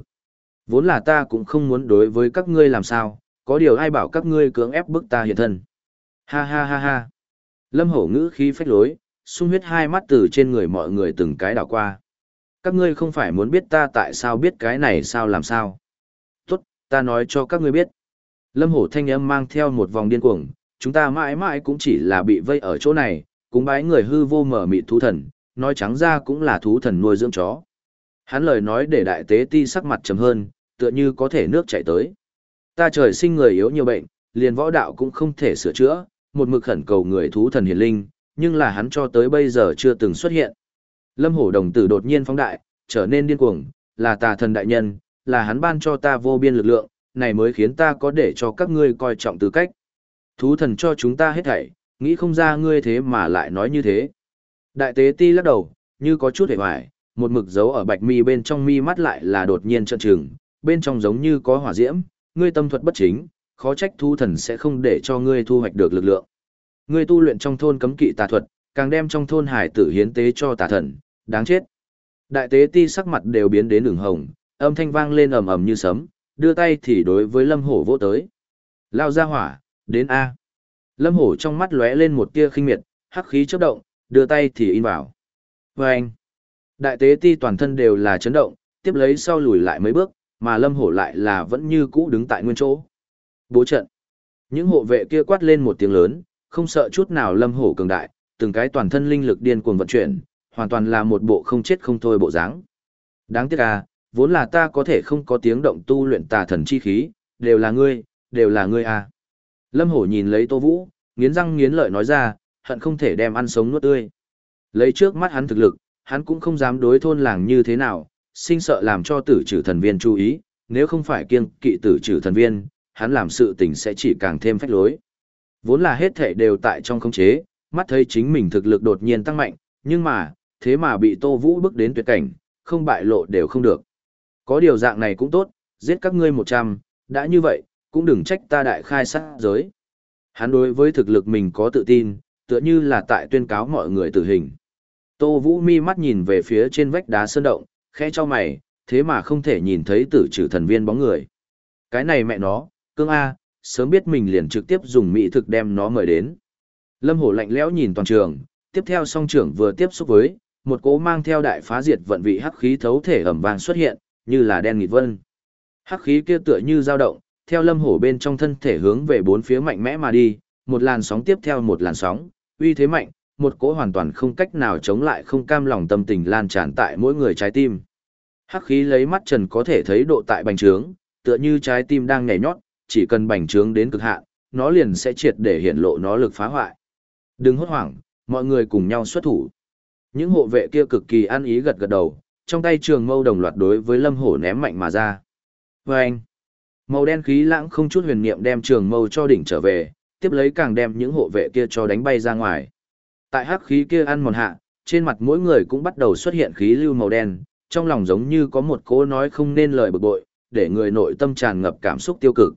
Vốn là ta cũng không muốn đối với các ngươi làm sao, có điều ai bảo các ngươi cưỡng ép bức ta hiện thân. Ha ha ha ha. Lâm hổ ngữ khí phách lối, sung huyết hai mắt từ trên người mọi người từng cái đảo qua. Các ngươi không phải muốn biết ta tại sao biết cái này sao làm sao. Tốt, ta nói cho các ngươi biết. Lâm hổ thanh âm mang theo một vòng điên cuồng, chúng ta mãi mãi cũng chỉ là bị vây ở chỗ này, cúng bái người hư vô mở mịt thú thần, nói trắng ra cũng là thú thần nuôi dưỡng chó. Hắn lời nói để đại tế ti sắc mặt trầm hơn, tựa như có thể nước chảy tới. Ta trời sinh người yếu nhiều bệnh, liền võ đạo cũng không thể sửa chữa, một mực khẩn cầu người thú thần hiển linh, nhưng là hắn cho tới bây giờ chưa từng xuất hiện. Lâm hổ đồng tử đột nhiên phóng đại, trở nên điên cuồng, là tà thần đại nhân, là hắn ban cho ta vô biên lực lượng, này mới khiến ta có để cho các ngươi coi trọng tư cách. Thú thần cho chúng ta hết thảy, nghĩ không ra ngươi thế mà lại nói như thế. Đại tế ti lắc đầu, như có chút hề hoài, một mực dấu ở bạch mi bên trong mi mắt lại là đột nhiên trợn trừng, bên trong giống như có hỏa diễm, ngươi tâm thuật bất chính, khó trách thu thần sẽ không để cho ngươi thu hoạch được lực lượng. Ngươi tu luyện trong thôn cấm kỵ tà thuật, càng đem trong thôn hải tử hiến tế cho tà thần, đáng chết. Đại tế ti sắc mặt đều biến đến ửng hồng, âm thanh vang lên ầm ầm như sấm, đưa tay thì đối với Lâm Hổ vỗ tới. Lao ra hỏa, đến A. Lâm Hổ trong mắt lóe lên một tia khinh miệt, hắc khí chớp động, đưa tay thì in vào. Và anh, đại tế ti toàn thân đều là chấn động, tiếp lấy sau lùi lại mấy bước, mà Lâm Hổ lại là vẫn như cũ đứng tại nguyên chỗ. Bố trận. Những hộ vệ kia quát lên một tiếng lớn, không sợ chút nào Lâm Hổ cường đại, từng cái toàn thân linh lực điên cuồng vận chuyển, hoàn toàn là một bộ không chết không thôi bộ dáng. Đáng tiếc à, vốn là ta có thể không có tiếng động tu luyện tà thần chi khí, đều là ngươi, đều là ngươi à. Lâm Hổ nhìn lấy Tô Vũ, nghiến răng nghiến lợi nói ra, hận không thể đem ăn sống nuốt tươi. Lấy trước mắt hắn thực lực, hắn cũng không dám đối thôn làng như thế nào, sinh sợ làm cho tử trừ thần viên chú ý, nếu không phải kiêng kỵ tử trừ thần viên, hắn làm sự tình sẽ chỉ càng thêm phách lối. Vốn là hết thể đều tại trong khống chế, mắt thấy chính mình thực lực đột nhiên tăng mạnh, nhưng mà, thế mà bị Tô Vũ bước đến tuyệt cảnh, không bại lộ đều không được. Có điều dạng này cũng tốt, giết các ngươi 100, đã như vậy, cũng đừng trách ta đại khai sát giới. Hắn đối với thực lực mình có tự tin, tựa như là tại tuyên cáo mọi người tử hình. Tô Vũ mi mắt nhìn về phía trên vách đá sơn động, khẽ cho mày, thế mà không thể nhìn thấy tử trừ thần viên bóng người. Cái này mẹ nó, cương A, sớm biết mình liền trực tiếp dùng mỹ thực đem nó mời đến. Lâm Hổ lạnh lẽo nhìn toàn trường, tiếp theo song trưởng vừa tiếp xúc với, một cỗ mang theo đại phá diệt vận vị hắc khí thấu thể ẩm vàng xuất hiện, như là đen nghịt vân. Hắc khí kia tựa như dao động, theo Lâm Hổ bên trong thân thể hướng về bốn phía mạnh mẽ mà đi, một làn sóng tiếp theo một làn sóng, uy thế mạnh, một cỗ hoàn toàn không cách nào chống lại không cam lòng tâm tình lan tràn tại mỗi người trái tim. Hắc khí lấy mắt trần có thể thấy độ tại bành trướng, tựa như trái tim đang nhảy nhót, chỉ cần bành trướng đến cực hạn, nó liền sẽ triệt để hiện lộ nó lực phá hoại. Đừng hốt hoảng, mọi người cùng nhau xuất thủ. Những hộ vệ kia cực kỳ ăn ý gật gật đầu, trong tay trường mâu đồng loạt đối với lâm hổ ném mạnh mà ra. Vâng! anh, màu đen khí lãng không chút huyền niệm đem trường mâu cho đỉnh trở về, tiếp lấy càng đem những hộ vệ kia cho đánh bay ra ngoài. Tại hắc khí kia ăn mòn hạ, trên mặt mỗi người cũng bắt đầu xuất hiện khí lưu màu đen, trong lòng giống như có một cố nói không nên lời bực bội, để người nội tâm tràn ngập cảm xúc tiêu cực.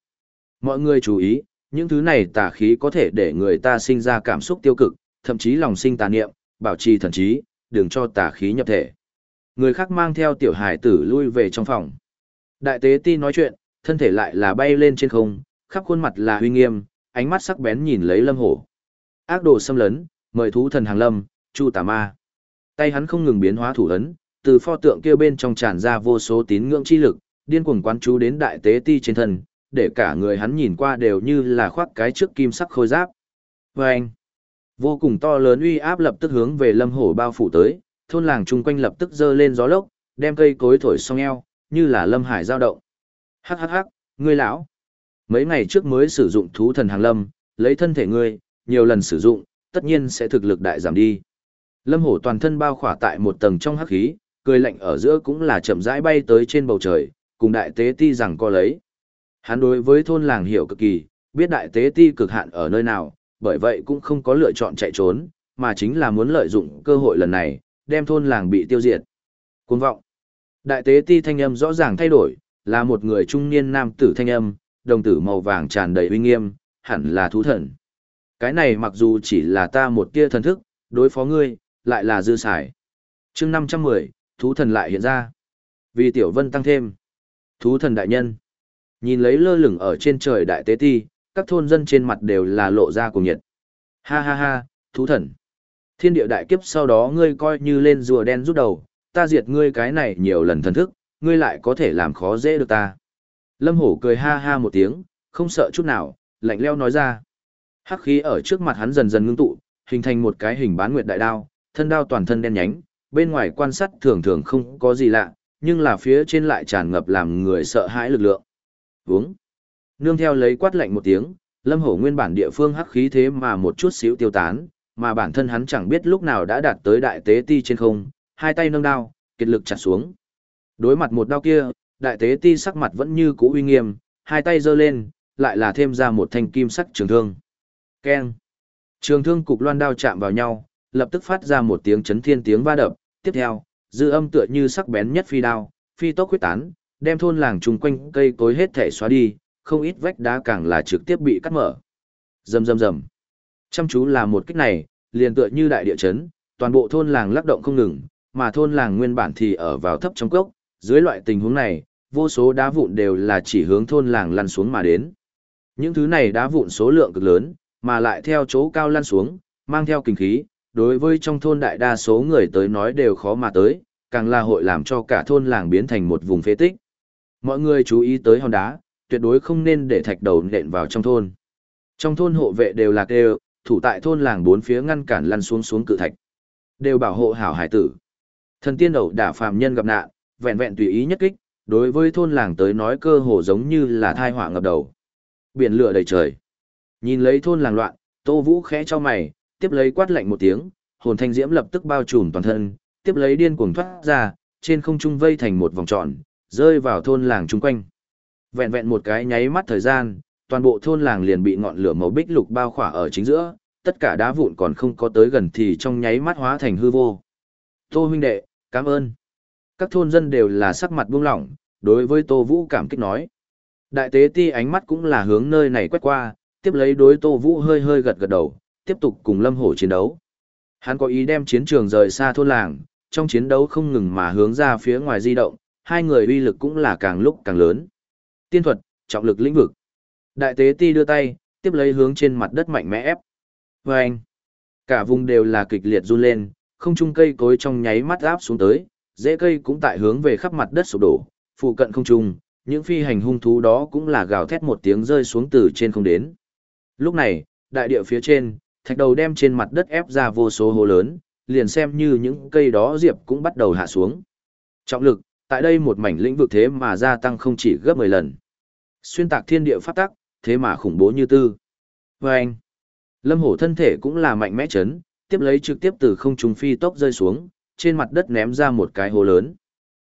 Mọi người chú ý, những thứ này tà khí có thể để người ta sinh ra cảm xúc tiêu cực, thậm chí lòng sinh tà niệm, bảo trì thần trí, đừng cho tà khí nhập thể. Người khác mang theo tiểu hải tử lui về trong phòng. Đại tế ti nói chuyện, thân thể lại là bay lên trên không, khắp khuôn mặt là huy nghiêm, ánh mắt sắc bén nhìn lấy lâm hổ. Ác đồ xâm lấn, mời thú thần hàng lâm, chu tà ma. Tay hắn không ngừng biến hóa thủ ấn, từ pho tượng kia bên trong tràn ra vô số tín ngưỡng chi lực, điên cuồng quán chú đến đại tế ti trên thân, để cả người hắn nhìn qua đều như là khoác cái trước kim sắc khôi giáp. Và anh, vô cùng to lớn uy áp lập tức hướng về lâm hổ bao phủ tới, thôn làng chung quanh lập tức dơ lên gió lốc, đem cây cối thổi song eo, như là lâm hải giao động. Hắc hắc hắc, ngươi lão. Mấy ngày trước mới sử dụng thú thần hàng lâm, lấy thân thể ngươi, nhiều lần sử dụng, tất nhiên sẽ thực lực đại giảm đi. Lâm hổ toàn thân bao khỏa tại một tầng trong hắc khí, cười lạnh ở giữa cũng là chậm rãi bay tới trên bầu trời, cùng đại tế ti rằng co lấy. Hắn đối với thôn làng hiểu cực kỳ, biết đại tế ti cực hạn ở nơi nào, bởi vậy cũng không có lựa chọn chạy trốn, mà chính là muốn lợi dụng cơ hội lần này, đem thôn làng bị tiêu diệt. Cuồng vọng. Đại tế ti thanh âm rõ ràng thay đổi, là một người trung niên nam tử thanh âm, đồng tử màu vàng tràn đầy uy nghiêm, hẳn là thú thần. Cái này mặc dù chỉ là ta một tia thần thức, đối phó ngươi, lại là dư xài. chương 510, thú thần lại hiện ra. Vì tiểu vân tăng thêm. Thú thần đại nhân. Nhìn lấy lơ lửng ở trên trời đại tế ti, các thôn dân trên mặt đều là lộ ra cùng nhiệt. Ha ha ha, thú thần. Thiên địa đại kiếp sau đó ngươi coi như lên rùa đen rút đầu, ta diệt ngươi cái này nhiều lần thần thức, ngươi lại có thể làm khó dễ được ta. Lâm hổ cười ha ha một tiếng, không sợ chút nào, lạnh leo nói ra. Hắc khí ở trước mặt hắn dần dần ngưng tụ, hình thành một cái hình bán nguyệt đại đao, thân đao toàn thân đen nhánh, bên ngoài quan sát thường thường không có gì lạ, nhưng là phía trên lại tràn ngập làm người sợ hãi lực lượng. Vúng. Nương theo lấy quát lạnh một tiếng, Lâm Hổ nguyên bản địa phương hắc khí thế mà một chút xíu tiêu tán, mà bản thân hắn chẳng biết lúc nào đã đạt tới đại tế ti trên không, hai tay nâng đao, kiệt lực chặt xuống. Đối mặt một đao kia, đại tế ti sắc mặt vẫn như cũ uy nghiêm, hai tay giơ lên, lại là thêm ra một thanh kim sắc trường thương. Keng. Trường thương cục loan đao chạm vào nhau, lập tức phát ra một tiếng chấn thiên tiếng va đập, tiếp theo, dư âm tựa như sắc bén nhất phi đao, phi tốc huyết tán, đem thôn làng chung quanh cây cối hết thể xóa đi, không ít vách đá càng là trực tiếp bị cắt mở. Rầm rầm rầm. Chăm chú là một kích này, liền tựa như đại địa chấn, toàn bộ thôn làng lắc động không ngừng, mà thôn làng nguyên bản thì ở vào thấp trong cốc, dưới loại tình huống này, vô số đá vụn đều là chỉ hướng thôn làng lăn xuống mà đến. Những thứ này đá vụn số lượng cực lớn, mà lại theo chỗ cao lăn xuống, mang theo kinh khí, đối với trong thôn đại đa số người tới nói đều khó mà tới, càng là hội làm cho cả thôn làng biến thành một vùng phế tích. Mọi người chú ý tới hòn đá, tuyệt đối không nên để thạch đầu nện vào trong thôn. Trong thôn hộ vệ đều là kêu, thủ tại thôn làng bốn phía ngăn cản lăn xuống xuống cự thạch. Đều bảo hộ hảo hải tử. Thần tiên đầu đả phàm nhân gặp nạn, vẹn vẹn tùy ý nhất kích, đối với thôn làng tới nói cơ hồ giống như là thai họa ngập đầu. Biển lửa đầy trời. Nhìn lấy thôn làng loạn, Tô Vũ khẽ cho mày, tiếp lấy quát lạnh một tiếng, hồn thanh diễm lập tức bao trùm toàn thân, tiếp lấy điên cuồng thoát ra, trên không trung vây thành một vòng tròn, rơi vào thôn làng chung quanh. Vẹn vẹn một cái nháy mắt thời gian, toàn bộ thôn làng liền bị ngọn lửa màu bích lục bao khỏa ở chính giữa, tất cả đá vụn còn không có tới gần thì trong nháy mắt hóa thành hư vô. Tô huynh đệ, cảm ơn. Các thôn dân đều là sắc mặt buông lỏng, đối với Tô Vũ cảm kích nói. Đại tế ti ánh mắt cũng là hướng nơi này quét qua, tiếp lấy đối Tô Vũ hơi hơi gật gật đầu, tiếp tục cùng Lâm Hổ chiến đấu. Hắn có ý đem chiến trường rời xa thôn làng, trong chiến đấu không ngừng mà hướng ra phía ngoài di động, hai người uy lực cũng là càng lúc càng lớn. Tiên thuật, trọng lực lĩnh vực. Đại tế ti đưa tay, tiếp lấy hướng trên mặt đất mạnh mẽ ép. Vâng! anh, cả vùng đều là kịch liệt run lên, không trung cây cối trong nháy mắt áp xuống tới, Dễ cây cũng tại hướng về khắp mặt đất sụp đổ, phụ cận không trung, những phi hành hung thú đó cũng là gào thét một tiếng rơi xuống từ trên không đến. Lúc này, đại địa phía trên, thạch đầu đem trên mặt đất ép ra vô số hố lớn, liền xem như những cây đó diệp cũng bắt đầu hạ xuống. Trọng lực, tại đây một mảnh lĩnh vực thế mà gia tăng không chỉ gấp 10 lần. Xuyên tạc thiên địa phát tắc, thế mà khủng bố như tư. Và anh, lâm hổ thân thể cũng là mạnh mẽ chấn, tiếp lấy trực tiếp từ không trung phi tốc rơi xuống, trên mặt đất ném ra một cái hố lớn.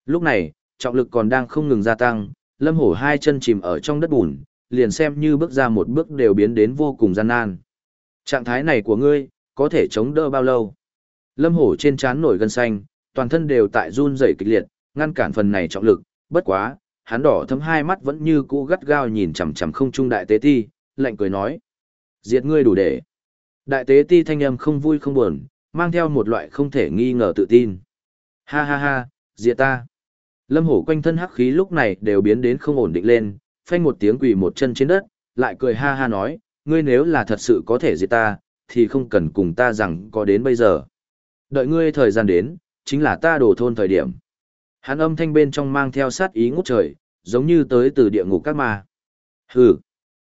Lúc này, trọng lực còn đang không ngừng gia tăng, lâm hổ hai chân chìm ở trong đất bùn, liền xem như bước ra một bước đều biến đến vô cùng gian nan. Trạng thái này của ngươi, có thể chống đỡ bao lâu? Lâm hổ trên trán nổi gân xanh, toàn thân đều tại run rẩy kịch liệt, ngăn cản phần này trọng lực, bất quá, hắn đỏ thấm hai mắt vẫn như cũ gắt gao nhìn chằm chằm không trung đại tế ti, lạnh cười nói. Diệt ngươi đủ để. Đại tế ti thanh âm không vui không buồn, mang theo một loại không thể nghi ngờ tự tin. Ha ha ha, diệt ta. Lâm hổ quanh thân hắc khí lúc này đều biến đến không ổn định lên, phanh một tiếng quỳ một chân trên đất, lại cười ha ha nói, ngươi nếu là thật sự có thể diệt ta, thì không cần cùng ta rằng có đến bây giờ. Đợi ngươi thời gian đến, chính là ta đổ thôn thời điểm. Hắn âm thanh bên trong mang theo sát ý ngút trời, giống như tới từ địa ngục các ma. Hừ.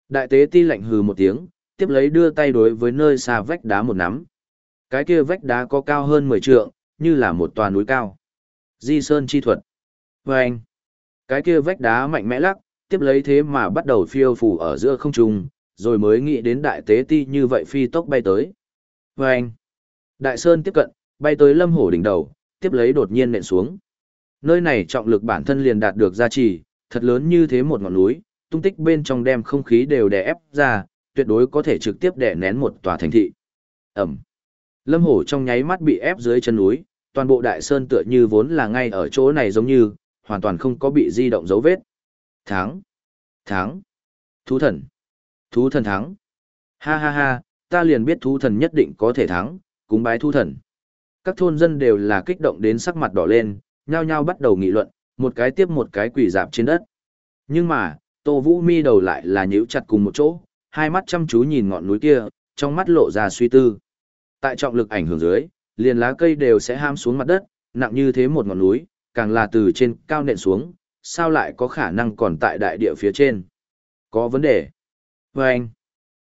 Đại tế ti lạnh hừ một tiếng, tiếp lấy đưa tay đối với nơi xa vách đá một nắm. Cái kia vách đá có cao hơn 10 trượng, như là một tòa núi cao. Di Sơn chi thuật. Và anh. Cái kia vách đá mạnh mẽ lắc, tiếp lấy thế mà bắt đầu phiêu phù ở giữa không trung, rồi mới nghĩ đến đại tế ti như vậy phi tốc bay tới. Và anh. Đại Sơn tiếp cận, bay tới lâm hổ đỉnh đầu, tiếp lấy đột nhiên nện xuống. Nơi này trọng lực bản thân liền đạt được gia trì, thật lớn như thế một ngọn núi, tung tích bên trong đem không khí đều đè ép ra, tuyệt đối có thể trực tiếp đè nén một tòa thành thị. Ẩm. Lâm Hổ trong nháy mắt bị ép dưới chân núi, toàn bộ đại sơn tựa như vốn là ngay ở chỗ này giống như, hoàn toàn không có bị di động dấu vết. Thắng. Thắng. Thú thần. Thú thần thắng. Ha ha ha, ta liền biết thú thần nhất định có thể thắng, cúng bái thú thần. Các thôn dân đều là kích động đến sắc mặt đỏ lên, nhao nhao bắt đầu nghị luận, một cái tiếp một cái quỷ dạp trên đất. Nhưng mà, Tô Vũ mi đầu lại là nhíu chặt cùng một chỗ, hai mắt chăm chú nhìn ngọn núi kia, trong mắt lộ ra suy tư. Tại trọng lực ảnh hưởng dưới, liền lá cây đều sẽ ham xuống mặt đất, nặng như thế một ngọn núi, càng là từ trên cao nện xuống, sao lại có khả năng còn tại đại địa phía trên. Có vấn đề. Và anh.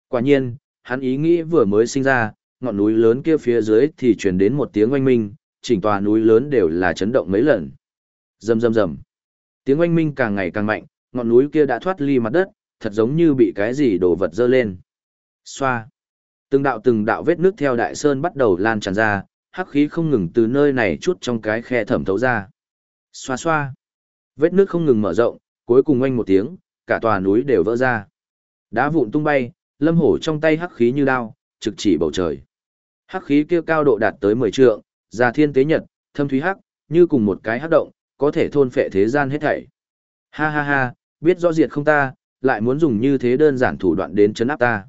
Quả nhiên, hắn ý nghĩ vừa mới sinh ra, ngọn núi lớn kia phía dưới thì truyền đến một tiếng oanh minh, chỉnh tòa núi lớn đều là chấn động mấy lần. Rầm rầm rầm. Tiếng oanh minh càng ngày càng mạnh, ngọn núi kia đã thoát ly mặt đất, thật giống như bị cái gì đổ vật dơ lên. Xoa. Từng đạo từng đạo vết nước theo đại sơn bắt đầu lan tràn ra, hắc khí không ngừng từ nơi này chút trong cái khe thẩm thấu ra. Xoa xoa. Vết nước không ngừng mở rộng, cuối cùng oanh một tiếng, cả tòa núi đều vỡ ra. Đá vụn tung bay, lâm hổ trong tay hắc khí như đao, trực chỉ bầu trời. Hắc khí kia cao độ đạt tới 10 trượng, già thiên tế nhật, thâm thúy hắc, như cùng một cái hắc động, có thể thôn phệ thế gian hết thảy. Ha ha ha, biết rõ diệt không ta, lại muốn dùng như thế đơn giản thủ đoạn đến chấn áp ta.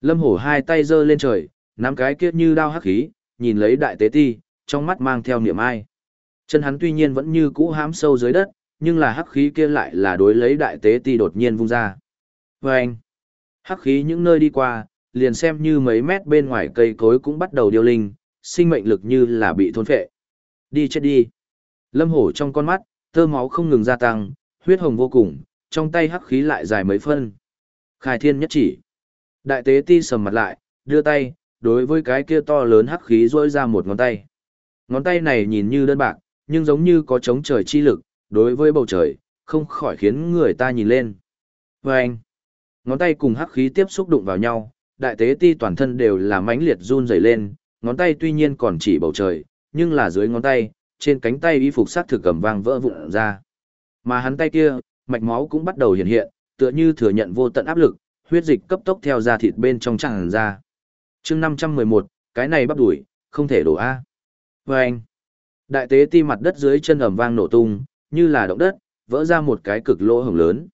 Lâm Hổ hai tay giơ lên trời, nắm cái kia như đao hắc khí, nhìn lấy đại tế ti, trong mắt mang theo niệm ai. Chân hắn tuy nhiên vẫn như cũ hám sâu dưới đất, nhưng là hắc khí kia lại là đối lấy đại tế ti đột nhiên vung ra. Và anh, hắc khí những nơi đi qua, liền xem như mấy mét bên ngoài cây cối cũng bắt đầu điêu linh, sinh mệnh lực như là bị thôn phệ. Đi chết đi. Lâm hổ trong con mắt, tơ máu không ngừng gia tăng, huyết hồng vô cùng, trong tay hắc khí lại dài mấy phân. Khai thiên nhất chỉ. Đại tế ti sầm mặt lại, đưa tay, đối với cái kia to lớn hắc khí rỗi ra một ngón tay. Ngón tay này nhìn như đơn bạc, nhưng giống như có chống trời chi lực, đối với bầu trời, không khỏi khiến người ta nhìn lên. Và anh, ngón tay cùng hắc khí tiếp xúc đụng vào nhau, đại tế ti toàn thân đều là mãnh liệt run rẩy lên, ngón tay tuy nhiên còn chỉ bầu trời, nhưng là dưới ngón tay, trên cánh tay y phục sát thực cầm vang vỡ vụn ra. Mà hắn tay kia, mạch máu cũng bắt đầu hiện hiện, tựa như thừa nhận vô tận áp lực, huyết dịch cấp tốc theo da thịt bên trong tràn ra. chương 511, cái này bắt đuổi, không thể đổ A. Và anh, đại tế ti mặt đất dưới chân ẩm vang nổ tung, như là động đất, vỡ ra một cái cực lỗ hổng lớn.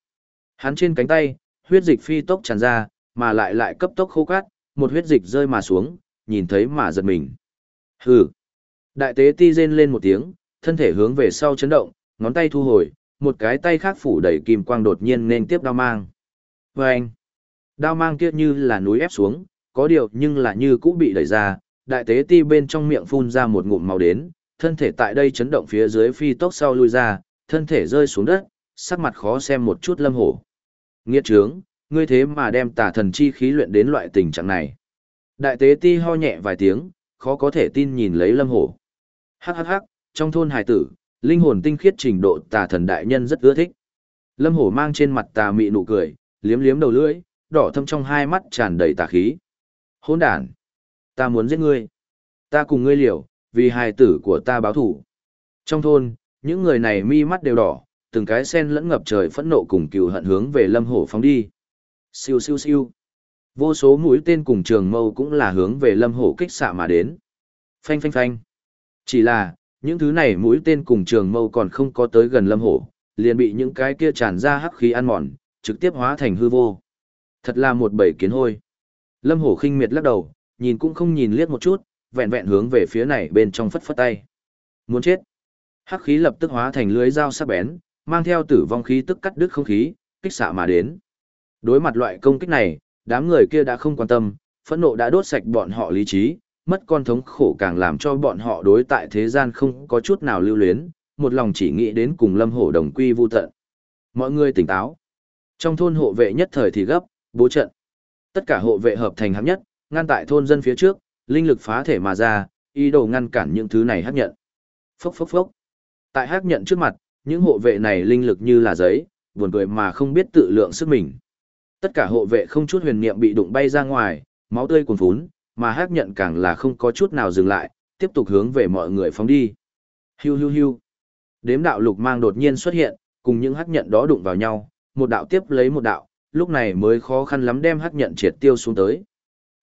Hắn trên cánh tay, huyết dịch phi tốc tràn ra, mà lại lại cấp tốc khô cát, một huyết dịch rơi mà xuống, nhìn thấy mà giật mình. Hừ. Đại tế ti rên lên một tiếng, thân thể hướng về sau chấn động, ngón tay thu hồi, một cái tay khác phủ đẩy kim quang đột nhiên nên tiếp đao mang. Vâng! Đao mang kia như là núi ép xuống, có điều nhưng là như cũng bị đẩy ra, đại tế ti bên trong miệng phun ra một ngụm màu đến, thân thể tại đây chấn động phía dưới phi tốc sau lui ra, thân thể rơi xuống đất, sắc mặt khó xem một chút lâm hổ. Nghiệt trướng, ngươi thế mà đem tà thần chi khí luyện đến loại tình trạng này. Đại tế ti ho nhẹ vài tiếng, khó có thể tin nhìn lấy lâm hổ. Hắc hắc hắc, trong thôn hải tử, linh hồn tinh khiết trình độ tà thần đại nhân rất ưa thích. Lâm hổ mang trên mặt tà mị nụ cười, liếm liếm đầu lưỡi, đỏ thâm trong hai mắt tràn đầy tà khí. Hỗn đản, ta muốn giết ngươi. Ta cùng ngươi liều, vì hài tử của ta báo thủ. Trong thôn, những người này mi mắt đều đỏ, từng cái sen lẫn ngập trời phẫn nộ cùng cừu hận hướng về lâm hổ phóng đi. Siêu siêu siêu. Vô số mũi tên cùng trường mâu cũng là hướng về lâm hổ kích xạ mà đến. Phanh phanh phanh. Chỉ là, những thứ này mũi tên cùng trường mâu còn không có tới gần lâm hổ, liền bị những cái kia tràn ra hắc khí ăn mòn, trực tiếp hóa thành hư vô. Thật là một bầy kiến hôi. Lâm hổ khinh miệt lắc đầu, nhìn cũng không nhìn liếc một chút, vẹn vẹn hướng về phía này bên trong phất phất tay. Muốn chết. Hắc khí lập tức hóa thành lưới dao sắc bén, mang theo tử vong khí tức cắt đứt không khí, kích xạ mà đến. Đối mặt loại công kích này, đám người kia đã không quan tâm, phẫn nộ đã đốt sạch bọn họ lý trí, mất con thống khổ càng làm cho bọn họ đối tại thế gian không có chút nào lưu luyến, một lòng chỉ nghĩ đến cùng lâm hổ đồng quy vu tận. Mọi người tỉnh táo. Trong thôn hộ vệ nhất thời thì gấp, bố trận. Tất cả hộ vệ hợp thành hấp nhất, ngăn tại thôn dân phía trước, linh lực phá thể mà ra, ý đồ ngăn cản những thứ này hấp nhận. Phốc phốc phốc. Tại hấp nhận trước mặt, những hộ vệ này linh lực như là giấy, buồn cười mà không biết tự lượng sức mình. Tất cả hộ vệ không chút huyền niệm bị đụng bay ra ngoài, máu tươi cuồn phún, mà hắc nhận càng là không có chút nào dừng lại, tiếp tục hướng về mọi người phóng đi. Hiu hiu hiu. Đếm đạo lục mang đột nhiên xuất hiện, cùng những hắc nhận đó đụng vào nhau, một đạo tiếp lấy một đạo, lúc này mới khó khăn lắm đem hắc nhận triệt tiêu xuống tới.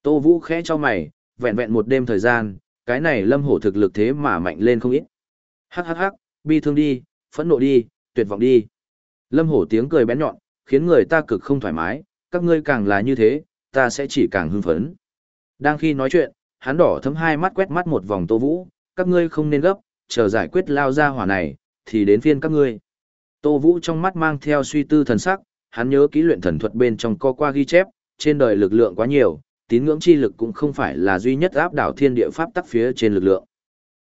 Tô Vũ khẽ cho mày, vẹn vẹn một đêm thời gian, cái này lâm hổ thực lực thế mà mạnh lên không ít. Hắc hắc hắc, bi thương đi, phẫn nộ đi, tuyệt vọng đi. Lâm hổ tiếng cười bén nhọn, khiến người ta cực không thoải mái, các ngươi càng là như thế, ta sẽ chỉ càng hưng phấn. Đang khi nói chuyện, hắn đỏ thấm hai mắt quét mắt một vòng Tô Vũ, các ngươi không nên gấp, chờ giải quyết lao ra hỏa này, thì đến phiên các ngươi. Tô Vũ trong mắt mang theo suy tư thần sắc, hắn nhớ kỹ luyện thần thuật bên trong co qua ghi chép, trên đời lực lượng quá nhiều, tín ngưỡng chi lực cũng không phải là duy nhất áp đảo thiên địa pháp tắc phía trên lực lượng.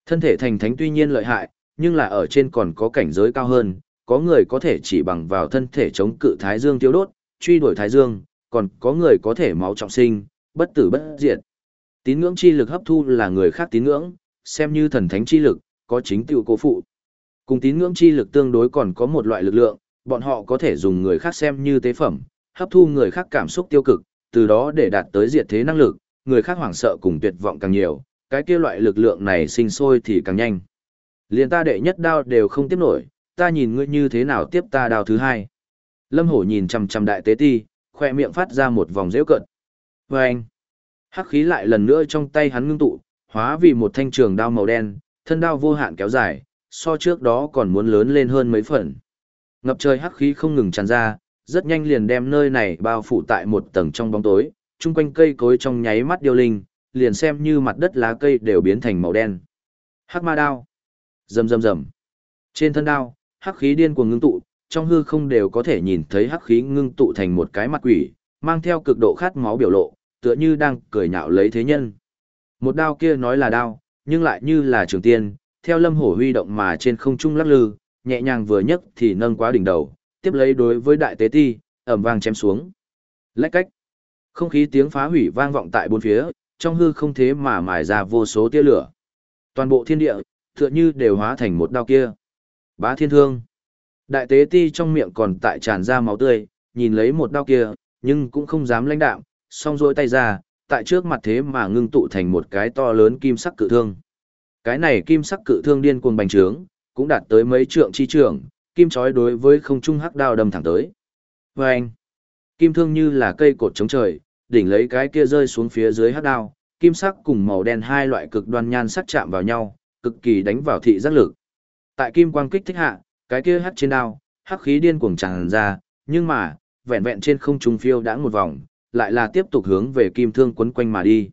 Thân thể thành thánh tuy nhiên lợi hại, nhưng là ở trên còn có cảnh giới cao hơn, có người có thể chỉ bằng vào thân thể chống cự thái dương tiêu đốt, truy đuổi thái dương, còn có người có thể máu trọng sinh, bất tử bất diệt. Tín ngưỡng chi lực hấp thu là người khác tín ngưỡng, xem như thần thánh chi lực, có chính tiểu cố phụ. Cùng tín ngưỡng chi lực tương đối còn có một loại lực lượng, bọn họ có thể dùng người khác xem như tế phẩm, hấp thu người khác cảm xúc tiêu cực, từ đó để đạt tới diệt thế năng lực, người khác hoảng sợ cùng tuyệt vọng càng nhiều, cái kia loại lực lượng này sinh sôi thì càng nhanh. Liên ta đệ nhất đao đều không tiếp nổi, ta nhìn ngươi như thế nào tiếp ta đao thứ hai. Lâm Hổ nhìn chằm chằm đại tế ti, khoe miệng phát ra một vòng rêu cận. Và anh, hắc khí lại lần nữa trong tay hắn ngưng tụ, hóa vì một thanh trường đao màu đen, thân đao vô hạn kéo dài, so trước đó còn muốn lớn lên hơn mấy phần. Ngập trời hắc khí không ngừng tràn ra, rất nhanh liền đem nơi này bao phủ tại một tầng trong bóng tối, chung quanh cây cối trong nháy mắt điêu linh, liền xem như mặt đất lá cây đều biến thành màu đen. Hắc ma đao. Rầm rầm rầm. Trên thân đao, hắc khí điên cuồng ngưng tụ, trong hư không đều có thể nhìn thấy hắc khí ngưng tụ thành một cái mặt quỷ, mang theo cực độ khát máu biểu lộ, tựa như đang cười nhạo lấy thế nhân. Một đao kia nói là đao, nhưng lại như là trường tiên, theo lâm hổ huy động mà trên không trung lắc lư, nhẹ nhàng vừa nhấc thì nâng quá đỉnh đầu, tiếp lấy đối với đại tế ti, ẩm vang chém xuống. Lách cách. Không khí tiếng phá hủy vang vọng tại bốn phía, trong hư không thế mà mài ra vô số tia lửa. Toàn bộ thiên địa, tựa như đều hóa thành một đao kia. Bá thiên thương. Đại tế ti trong miệng còn tại tràn ra máu tươi, nhìn lấy một đao kia, nhưng cũng không dám lãnh đạm, song rôi tay ra, tại trước mặt thế mà ngưng tụ thành một cái to lớn kim sắc cự thương. Cái này kim sắc cự thương điên cuồng bành trướng, cũng đạt tới mấy trượng chi trưởng, kim chói đối với không trung hắc đao đâm thẳng tới. Và anh, kim thương như là cây cột chống trời, đỉnh lấy cái kia rơi xuống phía dưới hắc đao, kim sắc cùng màu đen hai loại cực đoan nhan sắc chạm vào nhau, cực kỳ đánh vào thị giác lực. Tại kim quang kích thích hạ, cái kia hắc trên đao, hắc khí điên cuồng tràn ra, nhưng mà, vẹn vẹn trên không trung phiêu đã một vòng, lại là tiếp tục hướng về kim thương quấn quanh mà đi.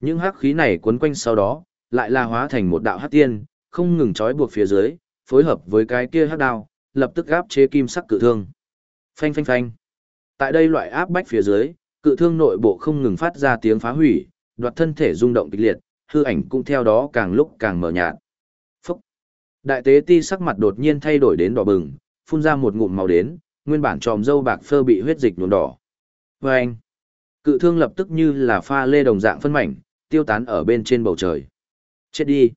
Những hắc khí này quấn quanh sau đó, lại là hóa thành một đạo hắc tiên, không ngừng trói buộc phía dưới, phối hợp với cái kia hắc đao, lập tức gáp chế kim sắc cự thương. Phanh phanh phanh. Tại đây loại áp bách phía dưới, cự thương nội bộ không ngừng phát ra tiếng phá hủy, đoạt thân thể rung động kịch liệt, hư ảnh cũng theo đó càng lúc càng mờ nhạt. Phúc. Đại tế ti sắc mặt đột nhiên thay đổi đến đỏ bừng, phun ra một ngụm màu đến, nguyên bản tròm dâu bạc phơ bị huyết dịch nhuộm đỏ. Và anh. Cự thương lập tức như là pha lê đồng dạng phân mảnh, tiêu tán ở bên trên bầu trời. Chết đi.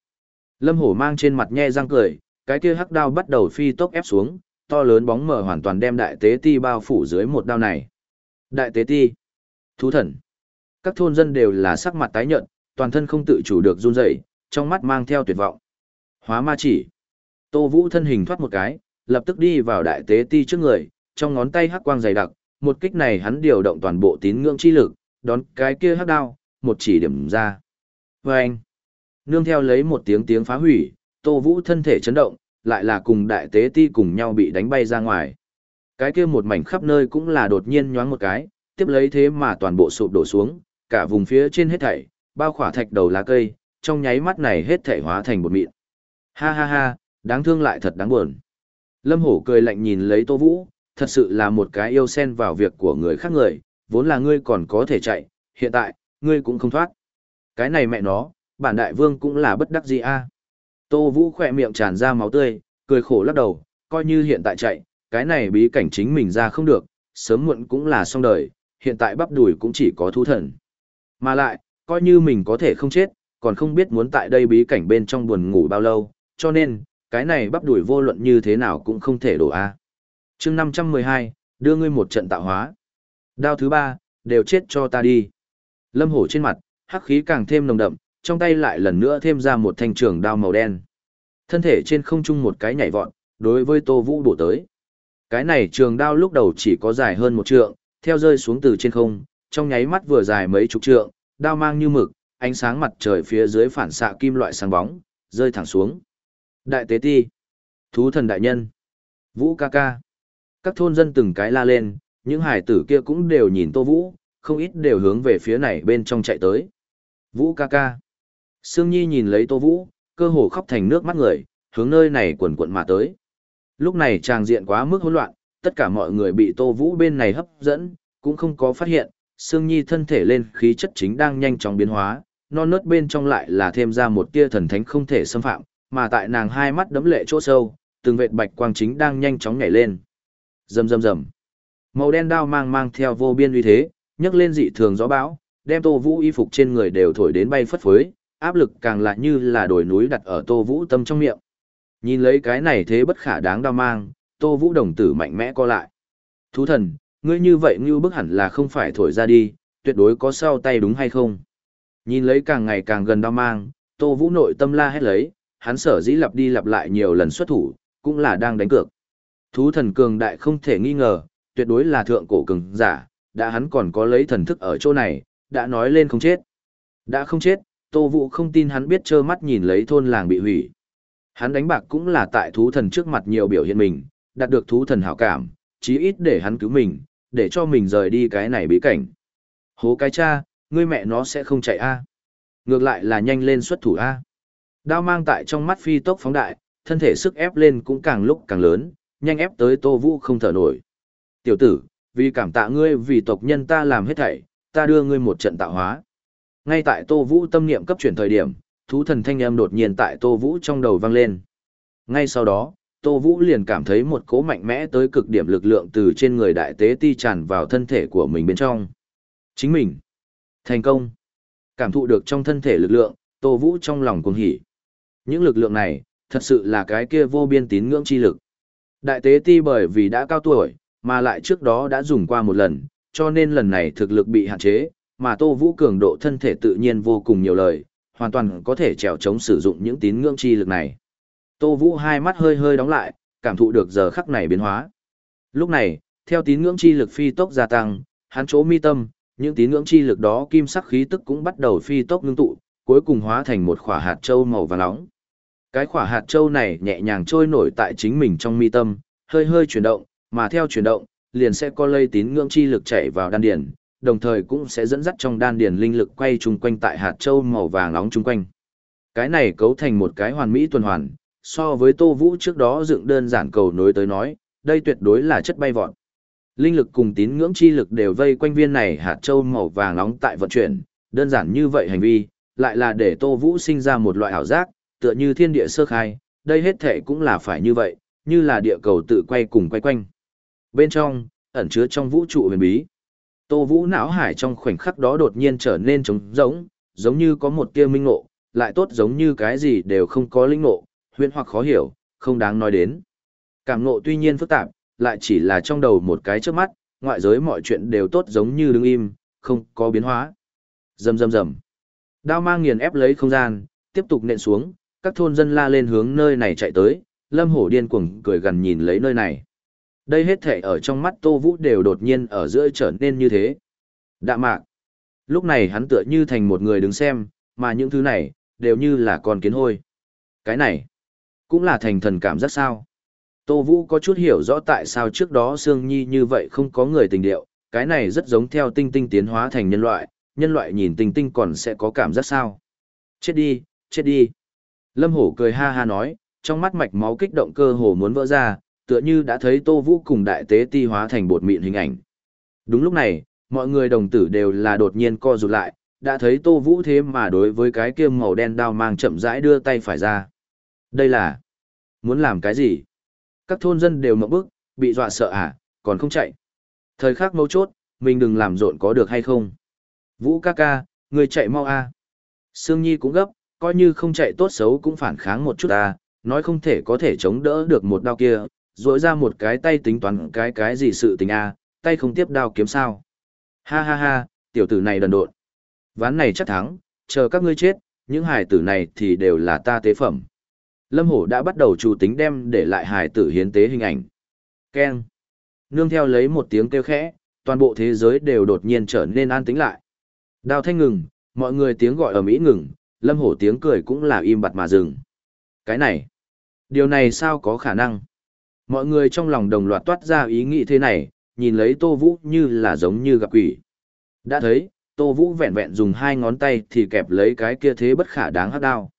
Lâm Hổ mang trên mặt nhe răng cười, cái kia hắc đao bắt đầu phi tốc ép xuống, to lớn bóng mờ hoàn toàn đem đại tế ti bao phủ dưới một đao này. Đại tế ti. Thú thần. Các thôn dân đều là sắc mặt tái nhợt, toàn thân không tự chủ được run rẩy, trong mắt mang theo tuyệt vọng. Hóa ma chỉ. Tô Vũ thân hình thoát một cái, lập tức đi vào đại tế ti trước người, trong ngón tay hắc quang dày đặc, một kích này hắn điều động toàn bộ tín ngưỡng chi lực, đón cái kia hắc đao, một chỉ điểm ra. Vâng anh, nương theo lấy một tiếng tiếng phá hủy, Tô Vũ thân thể chấn động, lại là cùng đại tế ti cùng nhau bị đánh bay ra ngoài. Cái kia một mảnh khắp nơi cũng là đột nhiên nhoáng một cái, tiếp lấy thế mà toàn bộ sụp đổ xuống, cả vùng phía trên hết thảy, bao khỏa thạch đầu lá cây, trong nháy mắt này hết thảy hóa thành một mịn. Ha ha ha, đáng thương lại thật đáng buồn. Lâm Hổ cười lạnh nhìn lấy Tô Vũ, thật sự là một cái yêu xen vào việc của người khác người, vốn là ngươi còn có thể chạy, hiện tại, ngươi cũng không thoát. Cái này mẹ nó, bản đại vương cũng là bất đắc dĩ a. Tô Vũ khỏe miệng tràn ra máu tươi, cười khổ lắc đầu, coi như hiện tại chạy, cái này bí cảnh chính mình ra không được, sớm muộn cũng là xong đời, hiện tại bắp đùi cũng chỉ có thú thần. Mà lại, coi như mình có thể không chết, còn không biết muốn tại đây bí cảnh bên trong buồn ngủ bao lâu, cho nên, cái này bắp đùi vô luận như thế nào cũng không thể đổ a. Chương 512, đưa ngươi một trận tạo hóa. Đao thứ ba, đều chết cho ta đi. Lâm Hổ trên mặt, hắc khí càng thêm nồng đậm, trong tay lại lần nữa thêm ra một thanh trường đao màu đen. Thân thể trên không trung một cái nhảy vọt, đối với Tô Vũ bổ tới. Cái này trường đao lúc đầu chỉ có dài hơn một trượng, theo rơi xuống từ trên không, trong nháy mắt vừa dài mấy chục trượng, đao mang như mực, ánh sáng mặt trời phía dưới phản xạ kim loại sáng bóng, rơi thẳng xuống. Đại tế ti, thú thần đại nhân, vũ ca ca. Các thôn dân từng cái la lên, những hải tử kia cũng đều nhìn Tô Vũ, không ít đều hướng về phía này bên trong chạy tới. Vũ ca ca. Sương Nhi nhìn lấy Tô Vũ, cơ hồ khóc thành nước mắt người, hướng nơi này quần quận mà tới. Lúc này tràng diện quá mức hỗn loạn, tất cả mọi người bị Tô Vũ bên này hấp dẫn, cũng không có phát hiện, Sương Nhi thân thể lên khí chất chính đang nhanh chóng biến hóa, non nớt bên trong lại là thêm ra một tia thần thánh không thể xâm phạm, mà tại nàng hai mắt đấm lệ chỗ sâu, từng vệt bạch quang chính đang nhanh chóng nhảy lên. Rầm rầm rầm. Màu đen đao mang mang theo vô biên uy thế, nhấc lên dị thường gió bão, đem Tô Vũ y phục trên người đều thổi đến bay phất phới, áp lực càng lại như là đồi núi đặt ở Tô Vũ tâm trong miệng. Nhìn lấy cái này thế bất khả đáng đau mang, Tô Vũ đồng tử mạnh mẽ co lại. Thú thần, ngươi như vậy như bức hẳn là không phải thổi ra đi, tuyệt đối có sau tay đúng hay không? Nhìn lấy càng ngày càng gần đau mang, Tô Vũ nội tâm la hét lấy, hắn sở dĩ lặp đi lặp lại nhiều lần xuất thủ, cũng là đang đánh cược. Thú thần cường đại không thể nghi ngờ, tuyệt đối là thượng cổ cường giả, đã hắn còn có lấy thần thức ở chỗ này, đã nói lên không chết. Đã không chết, Tô Vũ không tin hắn biết trơ mắt nhìn lấy thôn làng bị hủy. Hắn đánh bạc cũng là tại thú thần trước mặt nhiều biểu hiện mình, đạt được thú thần hảo cảm, chí ít để hắn cứu mình, để cho mình rời đi cái này bí cảnh. Hố cái cha, ngươi mẹ nó sẽ không chạy a Ngược lại là nhanh lên xuất thủ a Đao mang tại trong mắt phi tốc phóng đại, thân thể sức ép lên cũng càng lúc càng lớn, nhanh ép tới Tô Vũ không thở nổi. Tiểu tử, vì cảm tạ ngươi vì tộc nhân ta làm hết thảy, ta đưa ngươi một trận tạo hóa. Ngay tại Tô Vũ tâm niệm cấp chuyển thời điểm, thú thần thanh âm đột nhiên tại Tô Vũ trong đầu vang lên. Ngay sau đó, Tô Vũ liền cảm thấy một cỗ mạnh mẽ tới cực điểm lực lượng từ trên người đại tế ti tràn vào thân thể của mình bên trong. Chính mình. Thành công. Cảm thụ được trong thân thể lực lượng, Tô Vũ trong lòng cuồng hỉ. Những lực lượng này, thật sự là cái kia vô biên tín ngưỡng chi lực. Đại tế ti bởi vì đã cao tuổi, mà lại trước đó đã dùng qua một lần, cho nên lần này thực lực bị hạn chế, mà Tô Vũ cường độ thân thể tự nhiên vô cùng nhiều lời, hoàn toàn có thể trèo chống sử dụng những tín ngưỡng chi lực này. Tô Vũ hai mắt hơi hơi đóng lại, cảm thụ được giờ khắc này biến hóa. Lúc này, theo tín ngưỡng chi lực phi tốc gia tăng, hắn chỗ mi tâm, những tín ngưỡng chi lực đó kim sắc khí tức cũng bắt đầu phi tốc ngưng tụ, cuối cùng hóa thành một quả hạt châu màu vàng nóng. Cái quả hạt châu này nhẹ nhàng trôi nổi tại chính mình trong mi tâm, hơi hơi chuyển động, mà theo chuyển động, liền sẽ có lây tín ngưỡng chi lực chảy vào đan điền, đồng thời cũng sẽ dẫn dắt trong đan điền linh lực quay chung quanh tại hạt châu màu vàng nóng chung quanh. Cái này cấu thành một cái hoàn mỹ tuần hoàn, so với Tô Vũ trước đó dựng đơn giản cầu nối tới nói, đây tuyệt đối là chất bay vọt. Linh lực cùng tín ngưỡng chi lực đều vây quanh viên này hạt châu màu vàng nóng tại vận chuyển, đơn giản như vậy hành vi, lại là để Tô Vũ sinh ra một loại ảo giác, tựa như thiên địa sơ khai, đây hết thể cũng là phải như vậy, như là địa cầu tự quay cùng quay quanh. Bên trong, ẩn chứa trong vũ trụ huyền bí. Tô Vũ não hải trong khoảnh khắc đó đột nhiên trở nên trống rỗng, giống như có một tia minh ngộ, lại tốt giống như cái gì đều không có linh ngộ, huyễn hoặc khó hiểu, không đáng nói đến. Cảm ngộ tuy nhiên phức tạp, lại chỉ là trong đầu một cái trước mắt, ngoại giới mọi chuyện đều tốt giống như đứng im, không có biến hóa. Rầm rầm rầm. Đao mang nghiền ép lấy không gian, tiếp tục nện xuống, các thôn dân la lên hướng nơi này chạy tới, Lâm Hổ điên cuồng cười gần nhìn lấy nơi này. Đây hết thể ở trong mắt Tô Vũ đều đột nhiên ở giữa trở nên như thế. Đạ mạc. Lúc này hắn tựa như thành một người đứng xem, mà những thứ này, đều như là con kiến hôi. Cái này, cũng là thành thần cảm giác sao. Tô Vũ có chút hiểu rõ tại sao trước đó Sương Nhi như vậy không có người tình điệu, cái này rất giống theo tinh tinh tiến hóa thành nhân loại, nhân loại nhìn tinh tinh còn sẽ có cảm giác sao. Chết đi, chết đi. Lâm Hổ cười ha ha nói, trong mắt mạch máu kích động cơ hồ muốn vỡ ra, tựa như đã thấy Tô Vũ cùng đại tế ti hóa thành bột mịn hình ảnh. Đúng lúc này, mọi người đồng tử đều là đột nhiên co rụt lại, đã thấy Tô Vũ thế mà đối với cái kia màu đen đao mang chậm rãi đưa tay phải ra. Đây là muốn làm cái gì? Các thôn dân đều mộng bức, bị dọa sợ à, còn không chạy. Thời khắc mấu chốt, mình đừng làm rộn có được hay không? Vũ ca ca, người chạy mau a. Sương Nhi cũng gấp, coi như không chạy tốt xấu cũng phản kháng một chút à, nói không thể có thể chống đỡ được một đao kia, rỗi ra một cái tay tính toán cái cái gì sự tình a, tay không tiếp đao kiếm sao. Ha ha ha, tiểu tử này đần độn. Ván này chắc thắng, chờ các ngươi chết, những hải tử này thì đều là ta tế phẩm. Lâm Hổ đã bắt đầu chủ tính đem để lại hải tử hiến tế hình ảnh. Keng. Nương theo lấy một tiếng kêu khẽ, toàn bộ thế giới đều đột nhiên trở nên an tĩnh lại. Đao thanh ngừng, mọi người tiếng gọi ở Mỹ ngừng, Lâm Hổ tiếng cười cũng là im bặt mà dừng. Cái này, điều này sao có khả năng? Mọi người trong lòng đồng loạt toát ra ý nghĩ thế này, nhìn lấy Tô Vũ như là giống như gặp quỷ. Đã thấy, Tô Vũ vẹn vẹn dùng hai ngón tay thì kẹp lấy cái kia thế bất khả đáng hắc đao.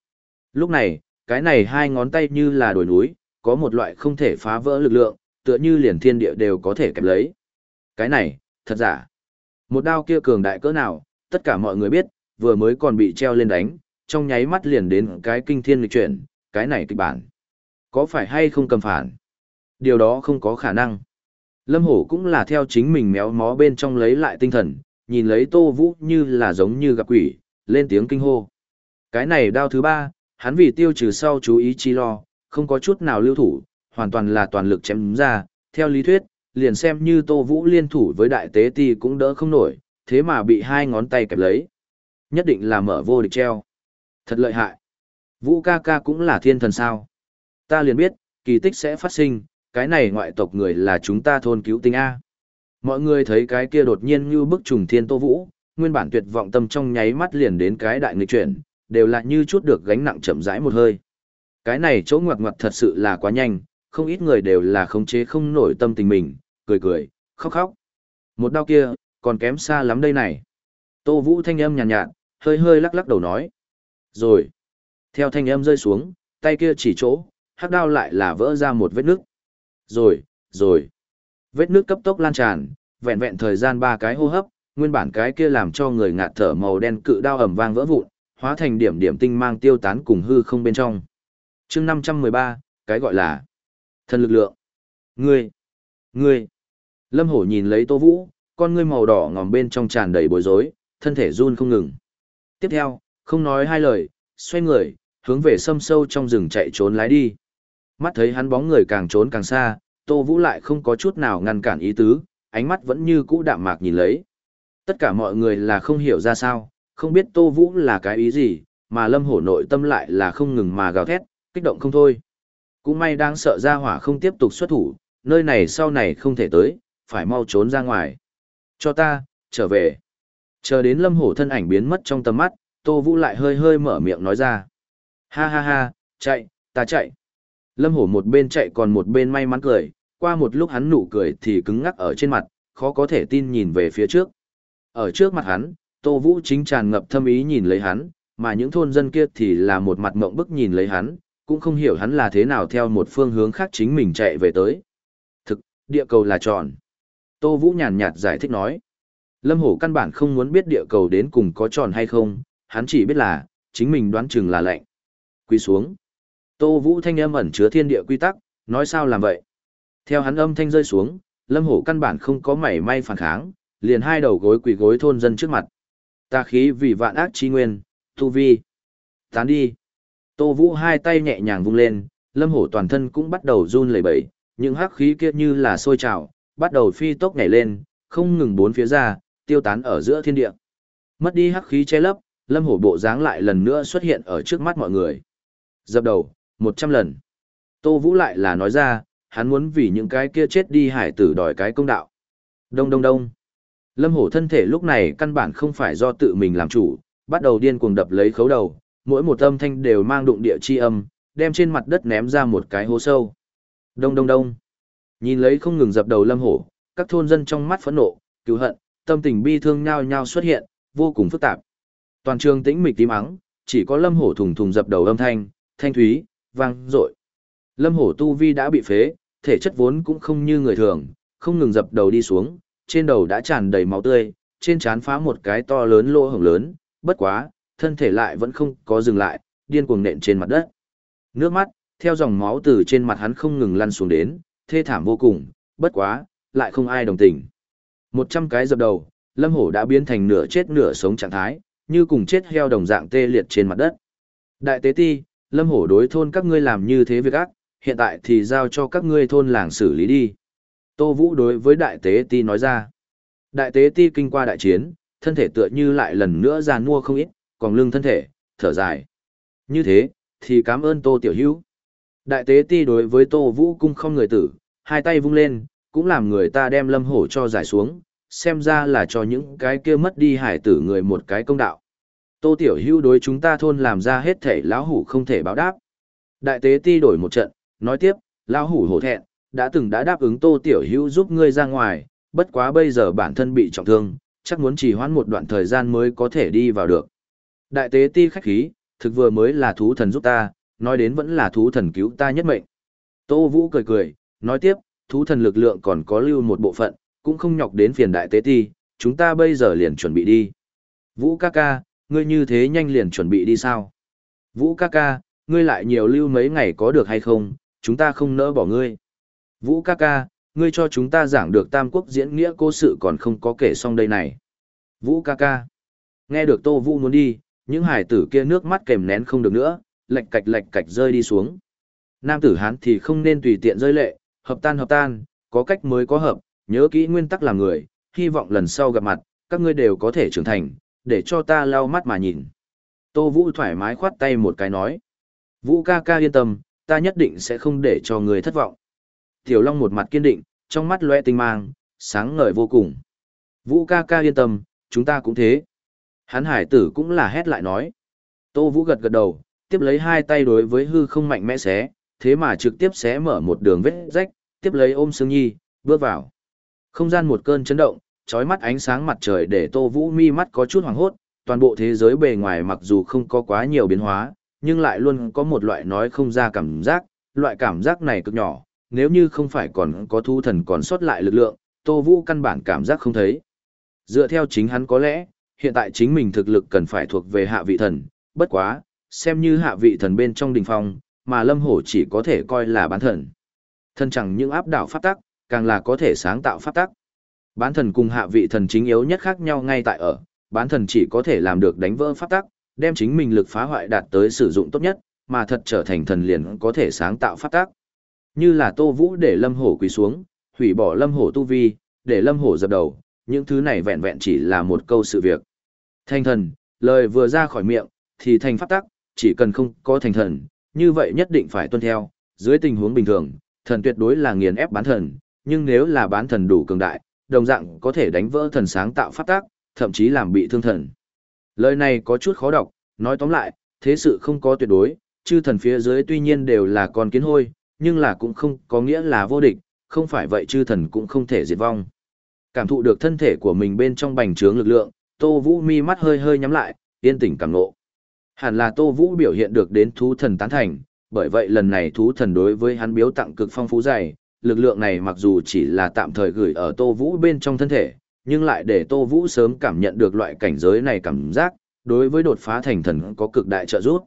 Lúc này, cái này hai ngón tay như là đồi núi, có một loại không thể phá vỡ lực lượng, tựa như liền thiên địa đều có thể kẹp lấy. Cái này, thật giả. Một đao kia cường đại cỡ nào, tất cả mọi người biết, vừa mới còn bị treo lên đánh, trong nháy mắt liền đến cái kinh thiên lịch chuyển, cái này kịch bản. Có phải hay không cầm phản? Điều đó không có khả năng. Lâm Hổ cũng là theo chính mình méo mó bên trong lấy lại tinh thần, nhìn lấy Tô Vũ như là giống như gặp quỷ, lên tiếng kinh hô. Cái này đao thứ ba, hắn vì tiêu trừ sau chú ý chi lo, không có chút nào lưu thủ, hoàn toàn là toàn lực chém ra, theo lý thuyết, liền xem như Tô Vũ liên thủ với đại tế ti cũng đỡ không nổi, thế mà bị hai ngón tay kẹp lấy. Nhất định là mở vô địch treo. Thật lợi hại. Vũ ca ca cũng là thiên thần sao. Ta liền biết, kỳ tích sẽ phát sinh, cái này ngoại tộc người là chúng ta thôn cứu tinh A. Mọi người thấy cái kia đột nhiên như bức trùng thiên tô vũ, nguyên bản tuyệt vọng tâm trong nháy mắt liền đến cái đại nghịch chuyển, đều là như chút được gánh nặng chậm rãi một hơi. Cái này chỗ ngoặt ngoặt thật sự là quá nhanh, không ít người đều là khống chế không nổi tâm tình mình, cười cười, khóc khóc. Một đau kia, còn kém xa lắm đây này. Tô Vũ thanh âm nhàn nhạt, nhạt, hơi hơi lắc lắc đầu nói. Rồi. Theo thanh âm rơi xuống, tay kia chỉ chỗ, hắc đao lại là vỡ ra một vết nước. Rồi, rồi. Vết nước cấp tốc lan tràn, vẹn vẹn thời gian ba cái hô hấp, nguyên bản cái kia làm cho người ngạt thở màu đen cự đao ầm vang vỡ vụn, hóa thành điểm điểm tinh mang tiêu tán cùng hư không bên trong. chương 513, cái gọi là thần lực lượng. Ngươi, ngươi. Lâm Hổ nhìn lấy Tô Vũ, con ngươi màu đỏ ngòm bên trong tràn đầy bối rối, thân thể run không ngừng. Tiếp theo, không nói hai lời, xoay người, hướng về sâm sâu trong rừng chạy trốn lái đi. Mắt thấy hắn bóng người càng trốn càng xa, Tô Vũ lại không có chút nào ngăn cản ý tứ, ánh mắt vẫn như cũ đạm mạc nhìn lấy. Tất cả mọi người là không hiểu ra sao, không biết Tô Vũ là cái ý gì, mà Lâm Hổ nội tâm lại là không ngừng mà gào thét, kích động không thôi. Cũng may đang sợ ra hỏa không tiếp tục xuất thủ, nơi này sau này không thể tới, phải mau trốn ra ngoài. Cho ta, trở về. Chờ đến Lâm Hổ thân ảnh biến mất trong tầm mắt, Tô Vũ lại hơi hơi mở miệng nói ra. Ha ha ha, chạy, ta chạy. Lâm Hổ một bên chạy còn một bên may mắn cười, qua một lúc hắn nụ cười thì cứng ngắc ở trên mặt, khó có thể tin nhìn về phía trước. Ở trước mặt hắn, Tô Vũ chính tràn ngập thâm ý nhìn lấy hắn, mà những thôn dân kia thì là một mặt mộng bức nhìn lấy hắn, cũng không hiểu hắn là thế nào theo một phương hướng khác chính mình chạy về tới. Thực, địa cầu là tròn. Tô Vũ nhàn nhạt giải thích nói. Lâm Hổ căn bản không muốn biết địa cầu đến cùng có tròn hay không, hắn chỉ biết là, chính mình đoán chừng là lạnh. Quỳ xuống. Tô Vũ thanh âm ẩn chứa thiên địa quy tắc, nói sao làm vậy? Theo hắn âm thanh rơi xuống, Lâm Hổ căn bản không có mảy may phản kháng, liền hai đầu gối quỳ gối thôn dân trước mặt. Ta khí vì vạn ác chi nguyên, tu vi. Tán đi. Tô Vũ hai tay nhẹ nhàng vung lên, Lâm Hổ toàn thân cũng bắt đầu run lẩy bẩy, những hắc khí kia như là sôi trào, bắt đầu phi tốc nhảy lên, không ngừng bốn phía ra, tiêu tán ở giữa thiên địa. Mất đi hắc khí che lấp, Lâm Hổ bộ dáng lại lần nữa xuất hiện ở trước mắt mọi người. Dập đầu, một trăm lần. Tô Vũ lại là nói ra, hắn muốn vì những cái kia chết đi hải tử đòi cái công đạo. Đông đông đông. Lâm Hổ thân thể lúc này căn bản không phải do tự mình làm chủ, bắt đầu điên cuồng đập lấy khấu đầu, mỗi một âm thanh đều mang đụng địa chi âm, đem trên mặt đất ném ra một cái hố sâu. Đông đông đông. Nhìn lấy không ngừng dập đầu Lâm Hổ, các thôn dân trong mắt phẫn nộ, cứu hận, tâm tình bi thương nhao nhao xuất hiện, vô cùng phức tạp. Toàn trường tĩnh mịch tím ắng, chỉ có Lâm Hổ thùng thùng dập đầu âm thanh, thanh thúy, vang dội. Lâm Hổ tu vi đã bị phế, thể chất vốn cũng không như người thường, không ngừng dập đầu đi xuống, trên đầu đã tràn đầy máu tươi, trên trán phá một cái to lớn lỗ hổng lớn, bất quá, thân thể lại vẫn không có dừng lại, điên cuồng nện trên mặt đất. Nước mắt, theo dòng máu từ trên mặt hắn không ngừng lăn xuống đến, thê thảm vô cùng, bất quá, lại không ai đồng tình. Một trăm cái dập đầu, Lâm Hổ đã biến thành nửa chết nửa sống trạng thái, như cùng chết heo đồng dạng tê liệt trên mặt đất. Đại tế ti, Lâm Hổ đối thôn các ngươi làm như thế việc ác, hiện tại thì giao cho các ngươi thôn làng xử lý đi. Tô Vũ đối với đại tế ti nói ra. Đại tế ti kinh qua đại chiến, thân thể tựa như lại lần nữa giàn mua không ít, còn lưng thân thể, thở dài. Như thế, thì cảm ơn Tô Tiểu Hữu. Đại tế ti đối với Tô Vũ cung không người tử, hai tay vung lên, cũng làm người ta đem lâm hổ cho giải xuống, xem ra là cho những cái kia mất đi hải tử người một cái công đạo. Tô Tiểu Hữu đối chúng ta thôn làm ra hết thể lão hủ không thể báo đáp. Đại tế ti đổi một trận, nói tiếp, lão hủ hổ thẹn, đã từng đã đáp ứng Tô Tiểu Hữu giúp ngươi ra ngoài, bất quá bây giờ bản thân bị trọng thương, chắc muốn trì hoãn một đoạn thời gian mới có thể đi vào được. Đại tế ti khách khí, thực vừa mới là thú thần giúp ta, nói đến vẫn là thú thần cứu ta nhất mệnh. Tô Vũ cười cười, nói tiếp, thú thần lực lượng còn có lưu một bộ phận, cũng không nhọc đến phiền đại tế ti, chúng ta bây giờ liền chuẩn bị đi. Vũ ca ca, ngươi như thế nhanh liền chuẩn bị đi sao? Vũ ca ca, ngươi lại nhiều lưu mấy ngày có được hay không, chúng ta không nỡ bỏ ngươi. Vũ ca ca, ngươi cho chúng ta giảng được tam quốc diễn nghĩa cố sự còn không có kể xong đây này. Vũ ca ca. Nghe được Tô Vũ muốn đi, những hải tử kia nước mắt kèm nén không được nữa, lệch cạch lệch cạch rơi đi xuống. Nam tử Hán thì không nên tùy tiện rơi lệ, hợp tan hợp tan, có cách mới có hợp, nhớ kỹ nguyên tắc làm người, hy vọng lần sau gặp mặt, các ngươi đều có thể trưởng thành, để cho ta lau mắt mà nhìn. Tô Vũ thoải mái khoát tay một cái nói. Vũ ca ca yên tâm, ta nhất định sẽ không để cho người thất vọng. Tiểu Long một mặt kiên định, trong mắt lóe tinh mang, sáng ngời vô cùng. Vũ ca ca yên tâm, chúng ta cũng thế. Hắn hải tử cũng là hét lại nói. Tô Vũ gật gật đầu, tiếp lấy hai tay đối với hư không mạnh mẽ xé, thế mà trực tiếp xé mở một đường vết rách, tiếp lấy ôm Sương Nhi, bước vào. Không gian một cơn chấn động, trói mắt ánh sáng mặt trời để Tô Vũ mi mắt có chút hoàng hốt, toàn bộ thế giới bề ngoài mặc dù không có quá nhiều biến hóa, nhưng lại luôn có một loại nói không ra cảm giác, loại cảm giác này cực nhỏ, nếu như không phải còn có thu thần còn sót lại lực lượng, Tô Vũ căn bản cảm giác không thấy. Dựa theo chính hắn có lẽ, hiện tại chính mình thực lực cần phải thuộc về hạ vị thần, bất quá, xem như hạ vị thần bên trong đình phong, mà Lâm Hổ chỉ có thể coi là bán thần. Thần chẳng những áp đảo pháp tắc, càng là có thể sáng tạo pháp tắc. Bán thần cùng hạ vị thần chính yếu nhất khác nhau ngay tại ở, bán thần chỉ có thể làm được đánh vỡ pháp tắc, đem chính mình lực phá hoại đạt tới sử dụng tốt nhất, mà thật trở thành thần liền có thể sáng tạo pháp tắc. Như là Tô Vũ để Lâm Hổ quỳ xuống, hủy bỏ Lâm Hổ tu vi, để Lâm Hổ dập đầu, những thứ này vẹn vẹn chỉ là một câu sự việc. Thành thần, lời vừa ra khỏi miệng, thì thành pháp tắc, chỉ cần không có thành thần, như vậy nhất định phải tuân theo, dưới tình huống bình thường, thần tuyệt đối là nghiền ép bán thần, nhưng nếu là bán thần đủ cường đại, đồng dạng có thể đánh vỡ thần sáng tạo phát tác, thậm chí làm bị thương thần. Lời này có chút khó đọc, nói tóm lại, thế sự không có tuyệt đối, chư thần phía dưới tuy nhiên đều là con kiến hôi, nhưng là cũng không có nghĩa là vô địch, không phải vậy chư thần cũng không thể diệt vong. Cảm thụ được thân thể của mình bên trong bành trướng lực lượng, Tô Vũ mi mắt hơi hơi nhắm lại, yên tĩnh cảm ngộ. Hẳn là Tô Vũ biểu hiện được đến thú thần tán thành, bởi vậy lần này thú thần đối với hắn biếu tặng cực phong phú dày, lực lượng này mặc dù chỉ là tạm thời gửi ở Tô Vũ bên trong thân thể, nhưng lại để Tô Vũ sớm cảm nhận được loại cảnh giới này cảm giác, đối với đột phá thành thần có cực đại trợ giúp.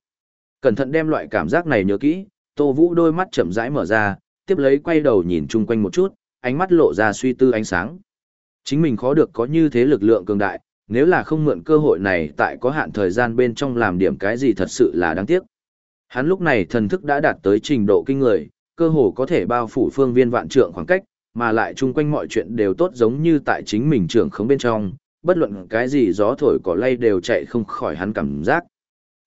Cẩn thận đem loại cảm giác này nhớ kỹ, Tô Vũ đôi mắt chậm rãi mở ra, tiếp lấy quay đầu nhìn chung quanh một chút, ánh mắt lộ ra suy tư ánh sáng. Chính mình khó được có như thế lực lượng cường đại, nếu là không mượn cơ hội này tại có hạn thời gian bên trong làm điểm cái gì thật sự là đáng tiếc. Hắn lúc này thần thức đã đạt tới trình độ kinh người, cơ hồ có thể bao phủ phương viên vạn trượng khoảng cách, mà lại chung quanh mọi chuyện đều tốt giống như tại chính mình trưởng không bên trong, bất luận cái gì gió thổi cỏ lay đều chạy không khỏi hắn cảm giác.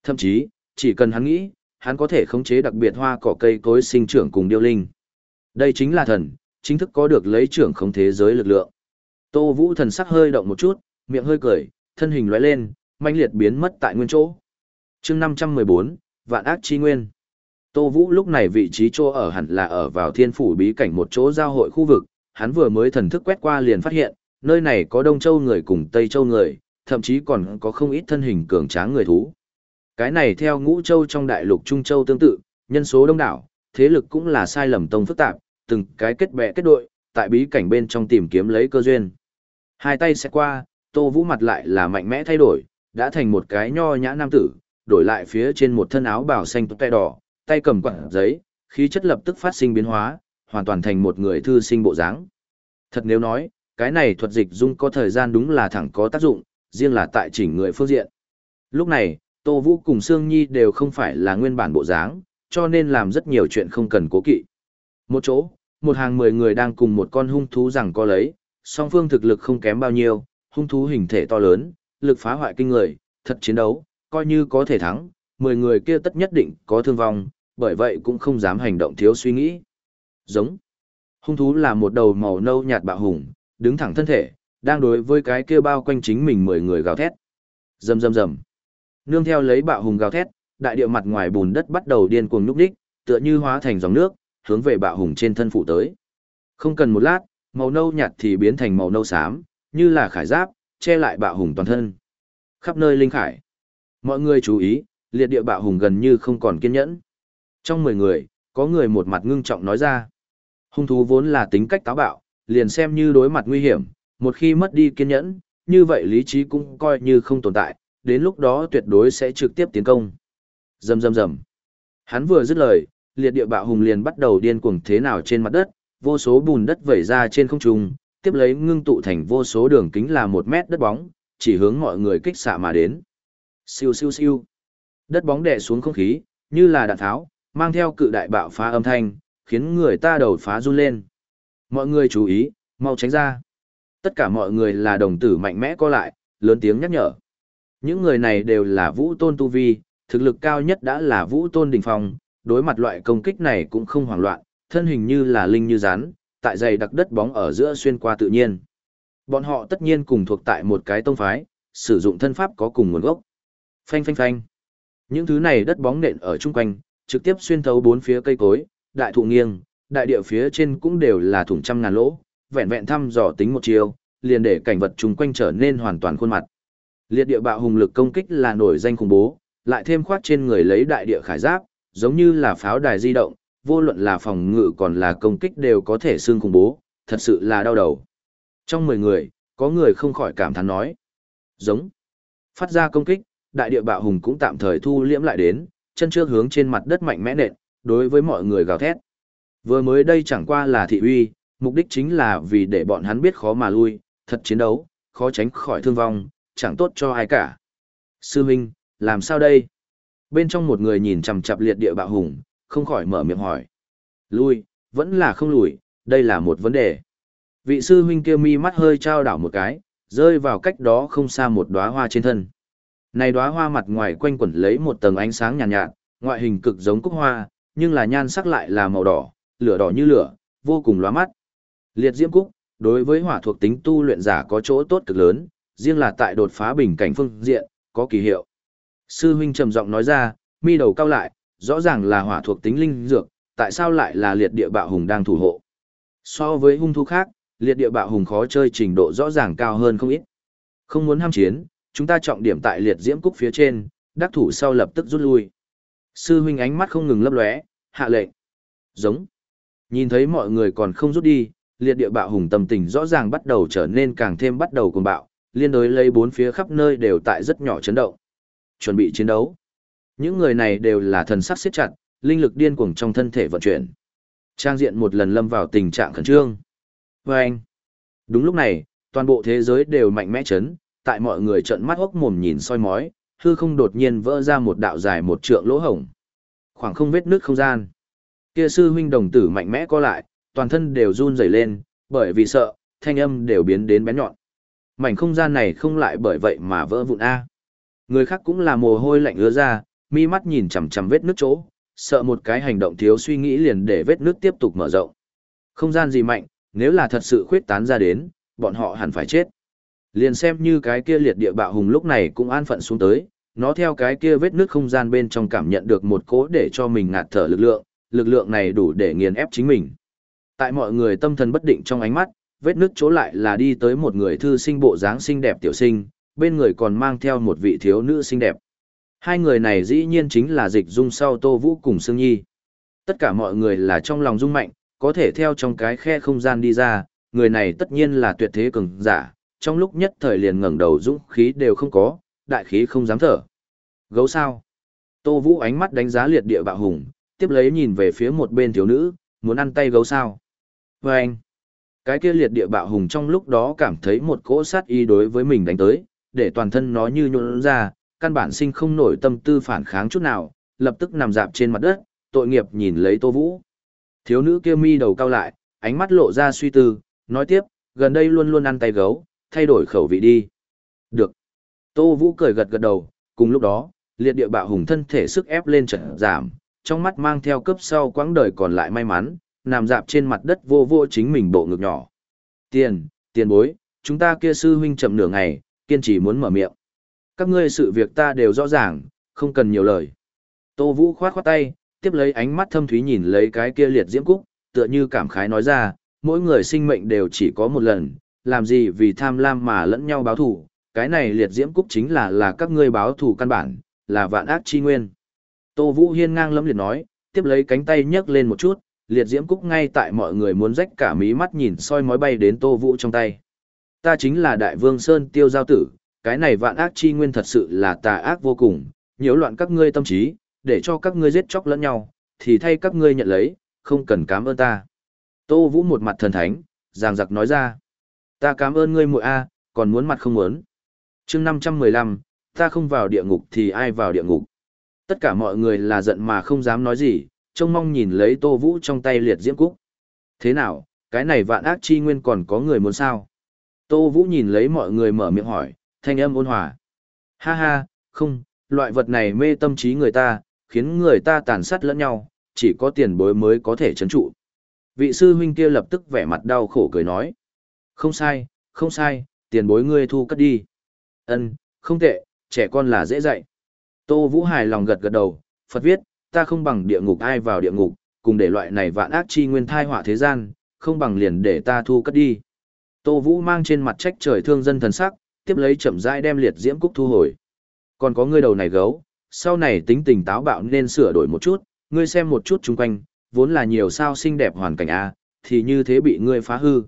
Thậm chí, chỉ cần hắn nghĩ, hắn có thể khống chế đặc biệt hoa cỏ cây cối sinh trưởng cùng điêu linh. Đây chính là thần, chính thức có được lấy trưởng không thế giới lực lượng. Tô Vũ thần sắc hơi động một chút, miệng hơi cười, thân hình lóe lên, manh liệt biến mất tại nguyên chỗ. chương 514, Vạn ác chi nguyên. Tô Vũ lúc này vị trí chỗ ở hẳn là ở vào thiên phủ bí cảnh một chỗ giao hội khu vực, hắn vừa mới thần thức quét qua liền phát hiện, nơi này có Đông Châu người cùng Tây Châu người, thậm chí còn có không ít thân hình cường tráng người thú. Cái này theo ngũ châu trong đại lục Trung Châu tương tự, nhân số đông đảo, thế lực cũng là sai lầm tông phức tạp, từng cái kết bè kết đội, tại bí cảnh bên trong tìm kiếm lấy cơ duyên. Hai tay sẽ qua, Tô Vũ mặt lại là mạnh mẽ thay đổi, đã thành một cái nho nhã nam tử, đổi lại phía trên một thân áo bào xanh tóc đỏ, tay cầm quặng giấy, khí chất lập tức phát sinh biến hóa, hoàn toàn thành một người thư sinh bộ dáng. Thật nếu nói, cái này thuật dịch dung có thời gian đúng là thẳng có tác dụng, riêng là tại chỉnh người phương diện. Lúc này, Tô Vũ cùng Sương Nhi đều không phải là nguyên bản bộ dáng, cho nên làm rất nhiều chuyện không cần cố kỵ. Một chỗ, một hàng mười người đang cùng một con hung thú rằng co lấy, song phương thực lực không kém bao nhiêu, hung thú hình thể to lớn, lực phá hoại kinh người, thật chiến đấu, coi như có thể thắng, mười người kia tất nhất định có thương vong, bởi vậy cũng không dám hành động thiếu suy nghĩ. Giống. Hung thú là một đầu màu nâu nhạt bạo hùng, đứng thẳng thân thể, đang đối với cái kia bao quanh chính mình mười người gào thét. Rầm rầm rầm. Nương theo lấy bạo hùng gào thét, đại địa mặt ngoài bùn đất bắt đầu điên cuồng nhúc nhích, tựa như hóa thành dòng nước, hướng về bạo hùng trên thân phụ tới. Không cần một lát, màu nâu nhạt thì biến thành màu nâu xám, như là khải giáp, che lại bạo hùng toàn thân. Khắp nơi linh khải. Mọi người chú ý, liệt địa bạo hùng gần như không còn kiên nhẫn. Trong 10 người, có người một mặt ngưng trọng nói ra. Hung thú vốn là tính cách táo bạo, liền xem như đối mặt nguy hiểm, một khi mất đi kiên nhẫn, như vậy lý trí cũng coi như không tồn tại, đến lúc đó tuyệt đối sẽ trực tiếp tiến công. Rầm rầm rầm. Hắn vừa dứt lời, liệt địa bạo hùng liền bắt đầu điên cuồng thế nào trên mặt đất, vô số bùn đất vẩy ra trên không trung, tiếp lấy ngưng tụ thành vô số đường kính là một mét đất bóng, chỉ hướng mọi người kích xạ mà đến. Siêu siêu siêu. Đất bóng đè xuống không khí, như là đạn tháo, mang theo cự đại bạo phá âm thanh, khiến người ta đầu phá run lên. Mọi người chú ý, mau tránh ra. Tất cả mọi người là đồng tử mạnh mẽ co lại, lớn tiếng nhắc nhở. Những người này đều là vũ tôn tu vi, thực lực cao nhất đã là vũ tôn đỉnh phong, đối mặt loại công kích này cũng không hoảng loạn, thân hình như là linh như rắn, tại dày đặc đất bóng ở giữa xuyên qua tự nhiên. Bọn họ tất nhiên cùng thuộc tại một cái tông phái, sử dụng thân pháp có cùng nguồn gốc. Phanh phanh phanh. Những thứ này đất bóng nện ở chung quanh, trực tiếp xuyên thấu bốn phía cây cối, đại thụ nghiêng, đại địa phía trên cũng đều là thủng trăm ngàn lỗ, vẹn vẹn thăm dò tính một chiều, liền để cảnh vật chung quanh trở nên hoàn toàn khuôn mặt. Liệt địa bạo hùng lực công kích là nổi danh khủng bố, lại thêm khoát trên người lấy đại địa khải giáp, giống như là pháo đài di động, vô luận là phòng ngự còn là công kích đều có thể xương khủng bố, thật sự là đau đầu. Trong 10 người, có người không khỏi cảm thán nói. Giống. Phát ra công kích, đại địa bạo hùng cũng tạm thời thu liễm lại đến, chân trước hướng trên mặt đất mạnh mẽ nện, đối với mọi người gào thét. Vừa mới đây chẳng qua là thị uy, mục đích chính là vì để bọn hắn biết khó mà lui, thật chiến đấu, khó tránh khỏi thương vong, chẳng tốt cho ai cả. Sư Minh, làm sao đây? Bên trong một người nhìn chằm chằm liệt địa bạo hùng, không khỏi mở miệng hỏi. Lui, vẫn là không lùi, đây là một vấn đề. Vị sư huynh kia mi mắt hơi trao đảo một cái, rơi vào cách đó không xa một đóa hoa trên thân. Này đóa hoa mặt ngoài quanh quẩn lấy một tầng ánh sáng nhàn nhạt, nhạt, ngoại hình cực giống cúc hoa, nhưng là nhan sắc lại là màu đỏ, lửa đỏ như lửa, vô cùng lóa mắt. Liệt diễm cúc, đối với hỏa thuộc tính tu luyện giả có chỗ tốt cực lớn, riêng là tại đột phá bình cảnh phương diện, có kỳ hiệu. Sư huynh trầm giọng nói ra, mi đầu cao lại, rõ ràng là hỏa thuộc tính linh dược, tại sao lại là liệt địa bạo hùng đang thủ hộ. So với hung thú khác, liệt địa bạo hùng khó chơi trình độ rõ ràng cao hơn không ít. Không muốn ham chiến, chúng ta trọng điểm tại liệt diễm cúc phía trên, đắc thủ sau lập tức rút lui. Sư huynh ánh mắt không ngừng lấp lóe, hạ lệnh. Giống. Nhìn thấy mọi người còn không rút đi, liệt địa bạo hùng tâm tình rõ ràng bắt đầu trở nên càng thêm bắt đầu cuồng bạo, liên đối lấy bốn phía khắp nơi đều tại rất nhỏ chấn động. Chuẩn bị chiến đấu. Những người này đều là thần sắc siết chặt, linh lực điên cuồng trong thân thể vận chuyển. Trang diện một lần lâm vào tình trạng khẩn trương. Và anh. Đúng lúc này, toàn bộ thế giới đều mạnh mẽ chấn, tại mọi người trợn mắt hốc mồm nhìn soi mói, hư không đột nhiên vỡ ra một đạo dài một trượng lỗ hổng. Khoảng không vết nước không gian. Kia sư huynh đồng tử mạnh mẽ co lại, toàn thân đều run rẩy lên, bởi vì sợ, thanh âm đều biến đến bén nhọn. Mảnh không gian này không lại bởi vậy mà vỡ vụn a. Người khác cũng là mồ hôi lạnh ứa ra, mi mắt nhìn chằm chằm vết nước chỗ, sợ một cái hành động thiếu suy nghĩ liền để vết nước tiếp tục mở rộng. Không gian gì mạnh, nếu là thật sự khuyết tán ra đến, bọn họ hẳn phải chết. Liền xem như cái kia liệt địa bạo hùng lúc này cũng an phận xuống tới, nó theo cái kia vết nước không gian bên trong cảm nhận được một cố để cho mình ngạt thở lực lượng, lực lượng này đủ để nghiền ép chính mình. Tại mọi người tâm thần bất định trong ánh mắt, vết nước chỗ lại là đi tới một người thư sinh bộ dáng xinh đẹp tiểu sinh, bên người còn mang theo một vị thiếu nữ xinh đẹp. Hai người này dĩ nhiên chính là dịch dung sau Tô Vũ cùng Sương Nhi. Tất cả mọi người là trong lòng dung mạnh, có thể theo trong cái khe không gian đi ra, người này tất nhiên là tuyệt thế cường giả, trong lúc nhất thời liền ngẩng đầu dũng khí đều không có, đại khí không dám thở. Gấu sao? Tô Vũ ánh mắt đánh giá liệt địa bạo hùng, tiếp lấy nhìn về phía một bên thiếu nữ, muốn ăn tay gấu sao? Và anh, cái kia liệt địa bạo hùng trong lúc đó cảm thấy một cỗ sát y đối với mình đánh tới, để toàn thân nó như nhuộn ra, căn bản sinh không nổi tâm tư phản kháng chút nào, lập tức nằm dạp trên mặt đất, tội nghiệp nhìn lấy Tô Vũ. Thiếu nữ kia mi đầu cao lại, ánh mắt lộ ra suy tư, nói tiếp, gần đây luôn luôn ăn tay gấu, thay đổi khẩu vị đi. Được. Tô Vũ cười gật gật đầu, cùng lúc đó, liệt địa bạo hùng thân thể sức ép lên trận giảm, trong mắt mang theo cấp sau quãng đời còn lại may mắn, nằm dạp trên mặt đất vô vô chính mình bộ ngực nhỏ. Tiền, tiền bối, chúng ta kia sư huynh chậm nửa ngày, kiên trì muốn mở miệng. Các ngươi sự việc ta đều rõ ràng, không cần nhiều lời. Tô Vũ khoát khoát tay, tiếp lấy ánh mắt thâm thúy nhìn lấy cái kia liệt diễm cúc, tựa như cảm khái nói ra, mỗi người sinh mệnh đều chỉ có một lần, làm gì vì tham lam mà lẫn nhau báo thù, cái này liệt diễm cúc chính là là các ngươi báo thù căn bản, là vạn ác chi nguyên. Tô Vũ hiên ngang lẫm liệt nói, tiếp lấy cánh tay nhấc lên một chút, liệt diễm cúc ngay tại mọi người muốn rách cả mí mắt nhìn soi mói bay đến Tô Vũ trong tay. Ta chính là Đại Vương Sơn Tiêu Giao Tử, cái này vạn ác chi nguyên thật sự là tà ác vô cùng, nhiễu loạn các ngươi tâm trí, để cho các ngươi giết chóc lẫn nhau, thì thay các ngươi nhận lấy, không cần cảm ơn ta. Tô Vũ một mặt thần thánh, giang giặc nói ra. Ta cảm ơn ngươi muội A, còn muốn mặt không muốn. chương 515, ta không vào địa ngục thì ai vào địa ngục. Tất cả mọi người là giận mà không dám nói gì, trông mong nhìn lấy Tô Vũ trong tay liệt diễm cúc. Thế nào, cái này vạn ác chi nguyên còn có người muốn sao? Tô Vũ nhìn lấy mọi người mở miệng hỏi, thanh âm ôn hòa. Ha ha, không, loại vật này mê tâm trí người ta, khiến người ta tàn sát lẫn nhau, chỉ có tiền bối mới có thể chấn trụ. Vị sư huynh kia lập tức vẻ mặt đau khổ cười nói. Không sai, không sai, tiền bối ngươi thu cất đi. Ân, không tệ, trẻ con là dễ dạy. Tô Vũ hài lòng gật gật đầu, Phật viết, ta không bằng địa ngục ai vào địa ngục, cùng để loại này vạn ác chi nguyên thai họa thế gian, không bằng liền để ta thu cất đi. Tô Vũ mang trên mặt trách trời thương dân thần sắc, tiếp lấy chậm rãi đem liệt diễm cúc thu hồi. Còn có ngươi đầu này gấu, sau này tính tình táo bạo nên sửa đổi một chút, ngươi xem một chút chung quanh, vốn là nhiều sao xinh đẹp hoàn cảnh a, thì như thế bị ngươi phá hư.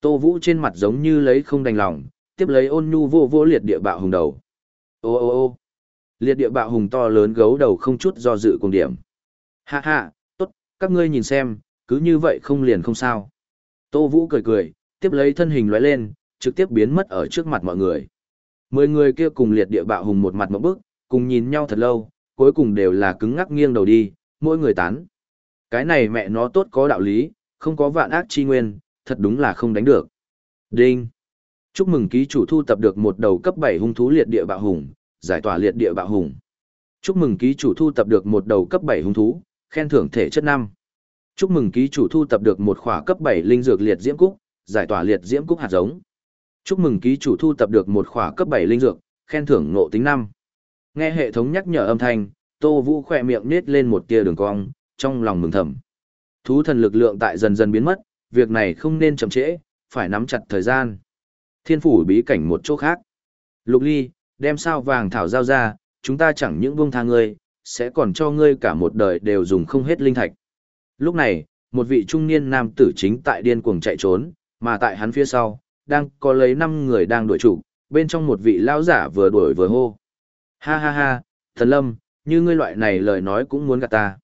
Tô Vũ trên mặt giống như lấy không đành lòng, tiếp lấy ôn nhu vô vô liệt địa bạo hùng đầu. Ô ô ô liệt địa bạo hùng to lớn gấu đầu không chút do dự cùng điểm. Hạ hạ, tốt, các ngươi nhìn xem, cứ như vậy không liền không sao. Tô Vũ cười cười, tiếp lấy thân hình lóe lên, trực tiếp biến mất ở trước mặt mọi người. Mười người kia cùng liệt địa bạo hùng một mặt một bức, cùng nhìn nhau thật lâu, cuối cùng đều là cứng ngắc nghiêng đầu đi, mỗi người tán. Cái này mẹ nó tốt có đạo lý, không có vạn ác chi nguyên, thật đúng là không đánh được. Đinh! Chúc mừng ký chủ thu tập được một đầu cấp 7 hung thú liệt địa bạo hùng, giải tỏa liệt địa bạo hùng. Chúc mừng ký chủ thu tập được một đầu cấp 7 hung thú, khen thưởng thể chất 5. Chúc mừng ký chủ thu tập được một khỏa cấp 7 linh dược liệt diễm cúc, giải tỏa liệt diễm cúc hạt giống. Chúc mừng ký chủ thu tập được một khỏa cấp 7 linh dược, khen thưởng ngộ tính 5. Nghe hệ thống nhắc nhở âm thanh, Tô Vũ khỏe miệng nết lên một tia đường cong, trong lòng mừng thầm. Thú thần lực lượng tại dần dần biến mất, việc này không nên chậm trễ, phải nắm chặt thời gian. Thiên phủ bí cảnh một chỗ khác. Lục ly, đem sao vàng thảo giao ra, chúng ta chẳng những buông tha ngươi, sẽ còn cho ngươi cả một đời đều dùng không hết linh thạch. Lúc này, một vị trung niên nam tử chính tại điên cuồng chạy trốn, mà tại hắn phía sau, đang có lấy năm người đang đuổi chủ, bên trong một vị lão giả vừa đuổi vừa hô. Ha ha ha, thần lâm, như ngươi loại này lời nói cũng muốn gạt ta.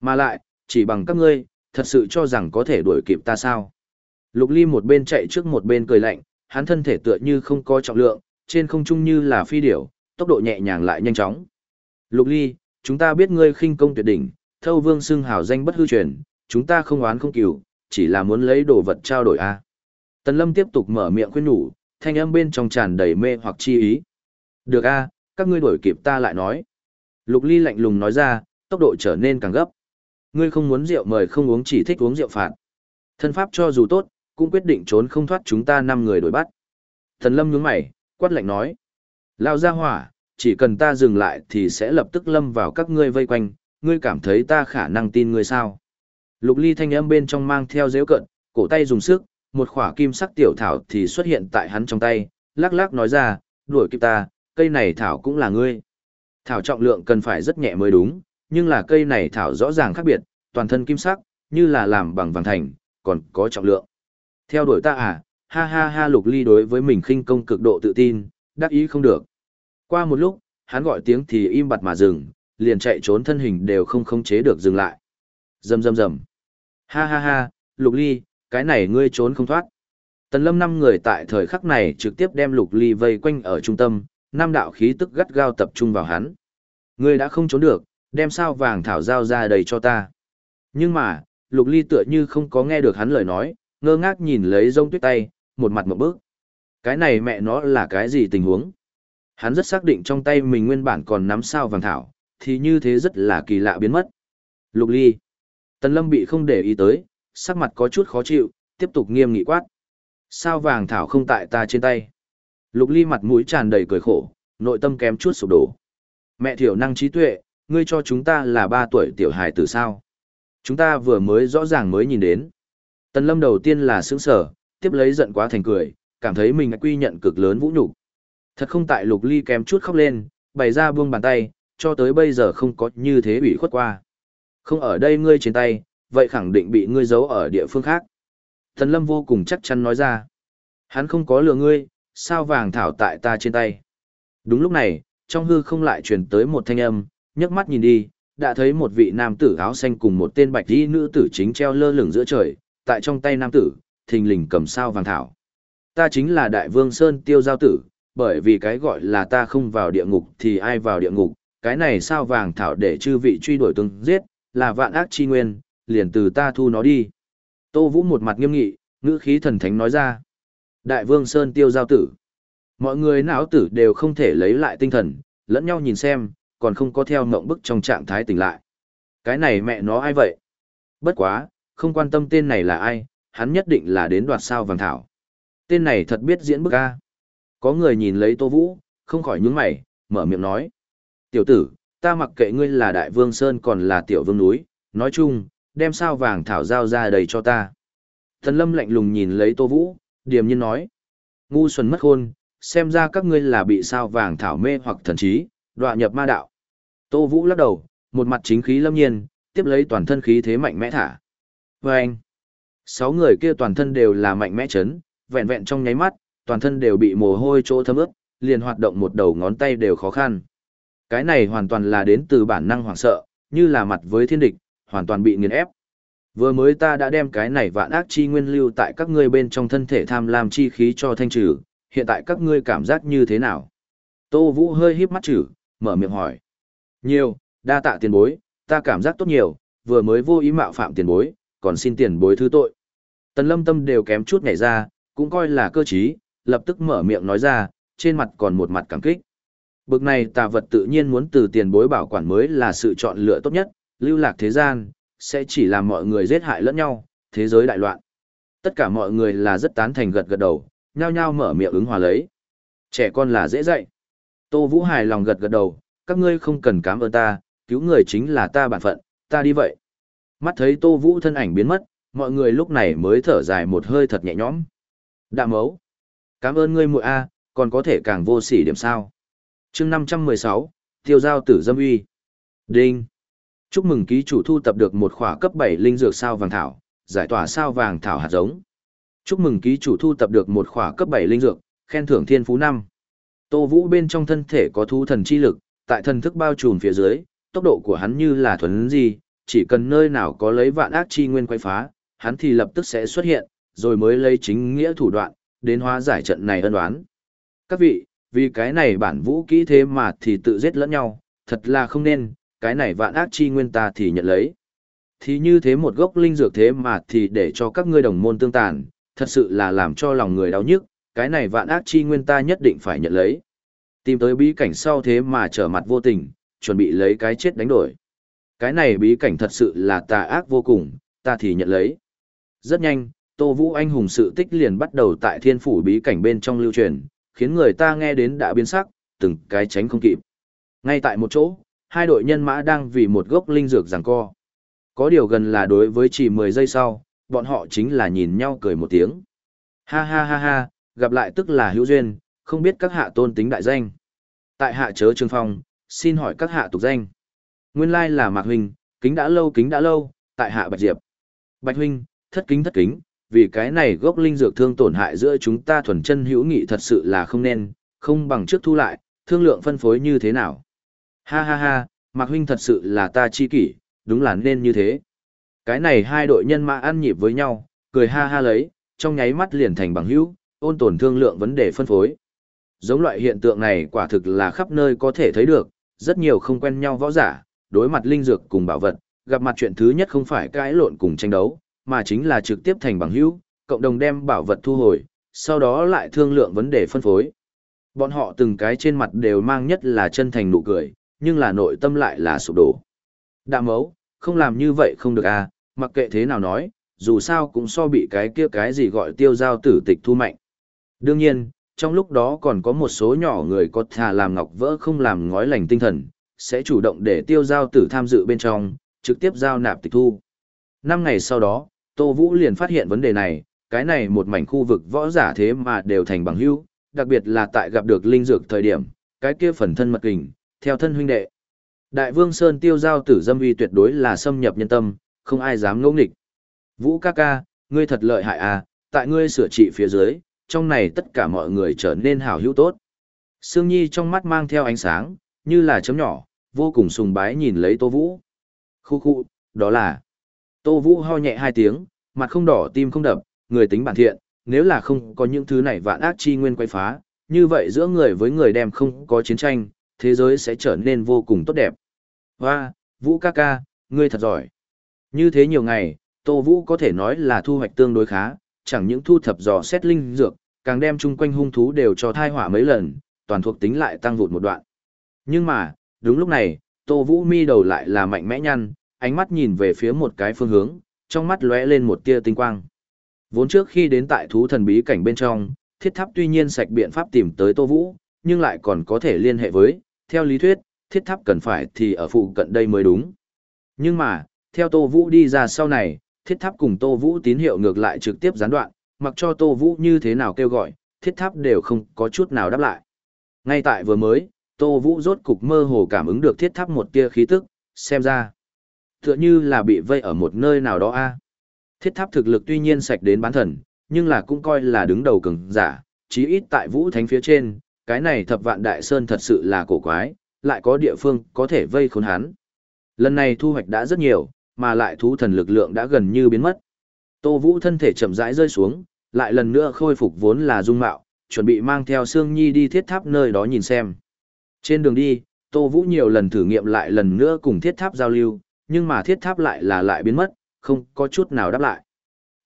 Mà lại, chỉ bằng các ngươi, thật sự cho rằng có thể đuổi kịp ta sao. Lục ly một bên chạy trước một bên cười lạnh, hắn thân thể tựa như không có trọng lượng, trên không trung như là phi điểu, tốc độ nhẹ nhàng lại nhanh chóng. Lục ly, chúng ta biết ngươi khinh công tuyệt đỉnh, thâu vương xưng hào danh bất hư truyền, chúng ta không oán không cừu, chỉ là muốn lấy đồ vật trao đổi a. Tần Lâm tiếp tục mở miệng khuyên nhủ, thanh âm bên trong tràn đầy mê hoặc chi ý. Được a, các ngươi đuổi kịp ta lại nói. Lục Ly lạnh lùng nói ra, tốc độ trở nên càng gấp. Ngươi không muốn rượu mời không uống chỉ thích uống rượu phạt. Thân pháp cho dù tốt, cũng quyết định trốn không thoát chúng ta năm người đuổi bắt. Thần Lâm nhướng mày, quát lạnh nói. Lao ra hỏa, chỉ cần ta dừng lại thì sẽ lập tức lâm vào các ngươi vây quanh, ngươi cảm thấy ta khả năng tin ngươi sao. Lục ly thanh âm bên trong mang theo dễu cận, cổ tay dùng sức, một khỏa kim sắc tiểu thảo thì xuất hiện tại hắn trong tay, lắc lắc nói ra, đuổi kịp ta, cây này thảo cũng là ngươi. Thảo trọng lượng cần phải rất nhẹ mới đúng, nhưng là cây này thảo rõ ràng khác biệt, toàn thân kim sắc, như là làm bằng vàng thành, còn có trọng lượng. Theo đuổi ta à, ha ha ha lục ly đối với mình khinh công cực độ tự tin, đắc ý không được. Qua một lúc, hắn gọi tiếng thì im bặt mà dừng, liền chạy trốn thân hình đều không khống chế được dừng lại. Rầm rầm rầm. Ha ha ha, lục ly, cái này ngươi trốn không thoát. Tần lâm năm người tại thời khắc này trực tiếp đem lục ly vây quanh ở trung tâm, năm đạo khí tức gắt gao tập trung vào hắn. Ngươi đã không trốn được, đem sao vàng thảo giao ra đầy cho ta. Nhưng mà, lục ly tựa như không có nghe được hắn lời nói, ngơ ngác nhìn lấy rông tuyết tay, một mặt một bước. Cái này mẹ nó là cái gì tình huống? Hắn rất xác định trong tay mình nguyên bản còn nắm sao vàng thảo, thì như thế rất là kỳ lạ biến mất. Lục ly. Tần lâm bị không để ý tới, sắc mặt có chút khó chịu, tiếp tục nghiêm nghị quát. Sao vàng thảo không tại ta trên tay. Lục ly mặt mũi tràn đầy cười khổ, nội tâm kém chút sụp đổ. Mẹ thiểu năng trí tuệ, ngươi cho chúng ta là ba tuổi tiểu hài từ sao. Chúng ta vừa mới rõ ràng mới nhìn đến. Tần lâm đầu tiên là sững sở, tiếp lấy giận quá thành cười, cảm thấy mình quy nhận cực lớn vũ nhục. Thật không tại lục ly kém chút khóc lên, bày ra buông bàn tay, cho tới bây giờ không có như thế bị khuất qua. Không ở đây ngươi trên tay, vậy khẳng định bị ngươi giấu ở địa phương khác. Tần lâm vô cùng chắc chắn nói ra. Hắn không có lừa ngươi, sao vàng thảo tại ta trên tay. Đúng lúc này, trong hư không lại truyền tới một thanh âm, nhấc mắt nhìn đi, đã thấy một vị nam tử áo xanh cùng một tên bạch y nữ tử chính treo lơ lửng giữa trời, tại trong tay nam tử, thình lình cầm sao vàng thảo. Ta chính là đại vương Sơn tiêu giao tử, bởi vì cái gọi là ta không vào địa ngục thì ai vào địa ngục, cái này sao vàng thảo để chư vị truy đuổi tương giết, là vạn ác chi nguyên, liền từ ta thu nó đi. Tô Vũ một mặt nghiêm nghị, ngữ khí thần thánh nói ra. Đại vương Sơn tiêu giao tử. Mọi người não tử đều không thể lấy lại tinh thần, lẫn nhau nhìn xem, còn không có theo ngộng bức trong trạng thái tỉnh lại. Cái này mẹ nó ai vậy? Bất quá, không quan tâm tên này là ai, hắn nhất định là đến đoạt sao vàng thảo. Tên này thật biết diễn bức a. Có người nhìn lấy Tô Vũ, không khỏi nhướng mày, mở miệng nói. Tiểu tử, ta mặc kệ ngươi là đại vương Sơn còn là tiểu vương núi, nói chung, đem sao vàng thảo giao ra đầy cho ta. Thần lâm lạnh lùng nhìn lấy Tô Vũ, điềm nhiên nói. Ngu xuẩn mất khôn, xem ra các ngươi là bị sao vàng thảo mê hoặc thần trí, đọa nhập ma đạo. Tô Vũ lắc đầu, một mặt chính khí lâm nhiên, tiếp lấy toàn thân khí thế mạnh mẽ thả. Và anh, sáu người kia toàn thân đều là mạnh mẽ chấn, vẹn vẹn trong nháy mắt, toàn thân đều bị mồ hôi chỗ thấm ướt, liền hoạt động một đầu ngón tay đều khó khăn. Cái này hoàn toàn là đến từ bản năng hoảng sợ, như là mặt với thiên địch, hoàn toàn bị nghiền ép. Vừa mới ta đã đem cái này vạn ác chi nguyên lưu tại các ngươi bên trong thân thể tham lam chi khí cho thanh trừ, hiện tại các ngươi cảm giác như thế nào? Tô Vũ hơi híp mắt trừ, mở miệng hỏi. Nhiều, đa tạ tiền bối, ta cảm giác tốt nhiều, vừa mới vô ý mạo phạm tiền bối, còn xin tiền bối thứ tội. Tần lâm tâm đều kém chút nhảy ra, cũng coi là cơ trí, lập tức mở miệng nói ra, trên mặt còn một mặt cảm kích. Bực này tà vật tự nhiên muốn từ tiền bối bảo quản mới là sự chọn lựa tốt nhất, lưu lạc thế gian, sẽ chỉ làm mọi người giết hại lẫn nhau, thế giới đại loạn. Tất cả mọi người là rất tán thành gật gật đầu, nhao nhao mở miệng ứng hòa lấy. Trẻ con là dễ dạy. Tô Vũ hài lòng gật gật đầu, các ngươi không cần cảm ơn ta, cứu người chính là ta bản phận, ta đi vậy. Mắt thấy Tô Vũ thân ảnh biến mất, mọi người lúc này mới thở dài một hơi thật nhẹ nhõm. Đạm mấu. Cảm ơn ngươi muội A, còn có thể càng vô sỉ điểm sao. chương 516, tiêu giao tử dâm uy. Đinh. Chúc mừng ký chủ thu tập được một khỏa cấp 7 linh dược sao vàng thảo, giải tỏa sao vàng thảo hạt giống. Chúc mừng ký chủ thu tập được một khỏa cấp 7 linh dược, khen thưởng thiên phú 5. Tô Vũ bên trong thân thể có thu thần chi lực, tại thần thức bao trùm phía dưới, tốc độ của hắn như là thuần gì, chỉ cần nơi nào có lấy vạn ác chi nguyên quay phá, hắn thì lập tức sẽ xuất hiện, rồi mới lấy chính nghĩa thủ đoạn, đến hóa giải trận này ân đoán. Các vị, vì cái này bản vũ kỹ thế mà thì tự giết lẫn nhau, thật là không nên, cái này vạn ác chi nguyên ta thì nhận lấy. Thì như thế một gốc linh dược thế mà thì để cho các ngươi đồng môn tương tàn, thật sự là làm cho lòng người đau nhức, cái này vạn ác chi nguyên ta nhất định phải nhận lấy. Tìm tới bí cảnh sau thế mà trở mặt vô tình, chuẩn bị lấy cái chết đánh đổi. Cái này bí cảnh thật sự là tà ác vô cùng, ta thì nhận lấy. Rất nhanh, Tô Vũ Anh hùng sự tích liền bắt đầu tại thiên phủ bí cảnh bên trong lưu truyền, khiến người ta nghe đến đã biến sắc, từng cái tránh không kịp. Ngay tại một chỗ, hai đội nhân mã đang vì một gốc linh dược giằng co. Có điều gần là đối với chỉ 10 giây sau, bọn họ chính là nhìn nhau cười một tiếng. Ha ha ha ha, gặp lại tức là hữu duyên, không biết các hạ tôn tính đại danh. Tại hạ chớ trường phong, xin hỏi các hạ tục danh. Nguyên lai là Mạc Huynh, kính đã lâu kính đã lâu, tại hạ Bạch Diệp. Bạch Huynh, thất kính thất kính, vì cái này gốc linh dược thương tổn hại giữa chúng ta thuần chân hữu nghị thật sự là không nên, không bằng trước thu lại, thương lượng phân phối như thế nào. Ha ha ha, Mạc Huynh thật sự là ta chi kỷ, đúng là nên như thế. Cái này hai đội nhân mã ăn nhịp với nhau, cười ha ha lấy, trong nháy mắt liền thành bằng hữu, ôn tổn thương lượng vấn đề phân phối. Giống loại hiện tượng này quả thực là khắp nơi có thể thấy được, rất nhiều không quen nhau võ giả, đối mặt linh dược cùng bảo vật, gặp mặt chuyện thứ nhất không phải cãi lộn cùng tranh đấu, mà chính là trực tiếp thành bằng hữu, cộng đồng đem bảo vật thu hồi, sau đó lại thương lượng vấn đề phân phối. Bọn họ từng cái trên mặt đều mang nhất là chân thành nụ cười, nhưng là nội tâm lại là sụp đổ. Đạm mấu, không làm như vậy không được à, mặc kệ thế nào nói, dù sao cũng so bị cái kia cái gì gọi tiêu giao tử tịch thu mạnh. Đương nhiên, trong lúc đó còn có một số nhỏ người có thà làm ngọc vỡ không làm ngói lành tinh thần, sẽ chủ động để tiêu giao tử tham dự bên trong, trực tiếp giao nạp tịch thu. Năm ngày sau đó, Tô Vũ liền phát hiện vấn đề này, cái này một mảnh khu vực võ giả thế mà đều thành bằng hữu, đặc biệt là tại gặp được linh dược thời điểm, cái kia phần thân mật kình, theo thân huynh đệ. Đại Vương Sơn tiêu giao tử dâm uy tuyệt đối là xâm nhập nhân tâm, không ai dám ngỗ nghịch. Vũ ca ca, ngươi thật lợi hại à, tại ngươi sửa trị phía dưới, trong này tất cả mọi người trở nên hảo hữu tốt. Sương Nhi trong mắt mang theo ánh sáng, như là chấm nhỏ, vô cùng sùng bái nhìn lấy Tô Vũ. Khu khu, đó là... Tô Vũ ho nhẹ hai tiếng, mặt không đỏ tim không đập, người tính bản thiện, nếu là không có những thứ này vạn ác chi nguyên quay phá, như vậy giữa người với người đem không có chiến tranh, thế giới sẽ trở nên vô cùng tốt đẹp. Và, Vũ ca ca, ngươi thật giỏi. Như thế nhiều ngày, Tô Vũ có thể nói là thu hoạch tương đối khá, chẳng những thu thập dò xét linh dược, càng đem chung quanh hung thú đều cho thai hỏa mấy lần, toàn thuộc tính lại tăng vụt một đoạn. Nhưng mà, đúng lúc này, Tô Vũ mi đầu lại là mạnh mẽ nhăn, ánh mắt nhìn về phía một cái phương hướng, trong mắt lóe lên một tia tinh quang. Vốn trước khi đến tại thú thần bí cảnh bên trong, thiết tháp tuy nhiên sạch biện pháp tìm tới Tô Vũ, nhưng lại còn có thể liên hệ với, theo lý thuyết, thiết tháp cần phải thì ở phụ cận đây mới đúng. Nhưng mà, theo Tô Vũ đi ra sau này, thiết tháp cùng Tô Vũ tín hiệu ngược lại trực tiếp gián đoạn, mặc cho Tô Vũ như thế nào kêu gọi, thiết tháp đều không có chút nào đáp lại. Ngay tại vừa mới, Tô Vũ rốt cục mơ hồ cảm ứng được thiết tháp một tia khí tức, xem ra. Tựa như là bị vây ở một nơi nào đó a Thiết tháp thực lực tuy nhiên sạch đến bán thần, nhưng là cũng coi là đứng đầu cường giả, chí ít tại Vũ Thánh phía trên, cái này thập vạn đại sơn thật sự là cổ quái, lại có địa phương có thể vây khốn hắn. Lần này thu hoạch đã rất nhiều, mà lại thú thần lực lượng đã gần như biến mất. Tô Vũ thân thể chậm rãi rơi xuống, lại lần nữa khôi phục vốn là dung mạo, chuẩn bị mang theo Sương Nhi đi thiết tháp nơi đó nhìn xem. Trên đường đi, Tô Vũ nhiều lần thử nghiệm lại lần nữa cùng thiết tháp giao lưu, nhưng mà thiết tháp lại là lại biến mất, không có chút nào đáp lại.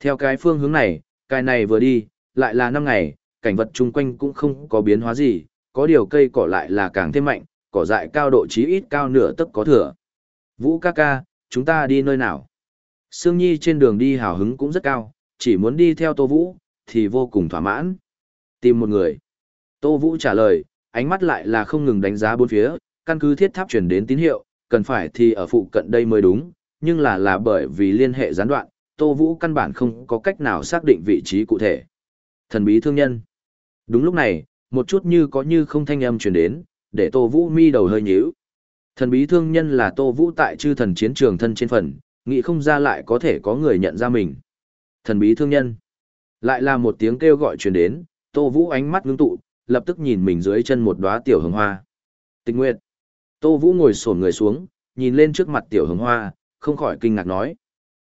Theo cái phương hướng này, cái này vừa đi, lại là 5 ngày, cảnh vật chung quanh cũng không có biến hóa gì, có điều cây cỏ lại là càng thêm mạnh, cỏ dại cao độ chí ít cao nửa tấc có thừa. Vũ ca ca, chúng ta đi nơi nào? Sương Nhi trên đường đi hào hứng cũng rất cao, chỉ muốn đi theo Tô Vũ, thì vô cùng thỏa mãn. Tìm một người. Tô Vũ trả lời, ánh mắt lại là không ngừng đánh giá bốn phía, căn cứ thiết tháp chuyển đến tín hiệu, cần phải thì ở phụ cận đây mới đúng, nhưng là là bởi vì liên hệ gián đoạn, Tô Vũ căn bản không có cách nào xác định vị trí cụ thể. Thần bí thương nhân. Đúng lúc này, một chút như có như không thanh âm truyền đến, để Tô Vũ mi đầu hơi nhíu. Thần bí thương nhân là Tô Vũ tại chư thần chiến trường thân trên phần, nghĩ không ra lại có thể có người nhận ra mình. Thần bí thương nhân. Lại là một tiếng kêu gọi truyền đến, Tô Vũ ánh mắt ngưng tụ, lập tức nhìn mình dưới chân một đóa tiểu hồng hoa. Tịch Nguyệt. Tô Vũ ngồi xổm người xuống, nhìn lên trước mặt tiểu hồng hoa, không khỏi kinh ngạc nói: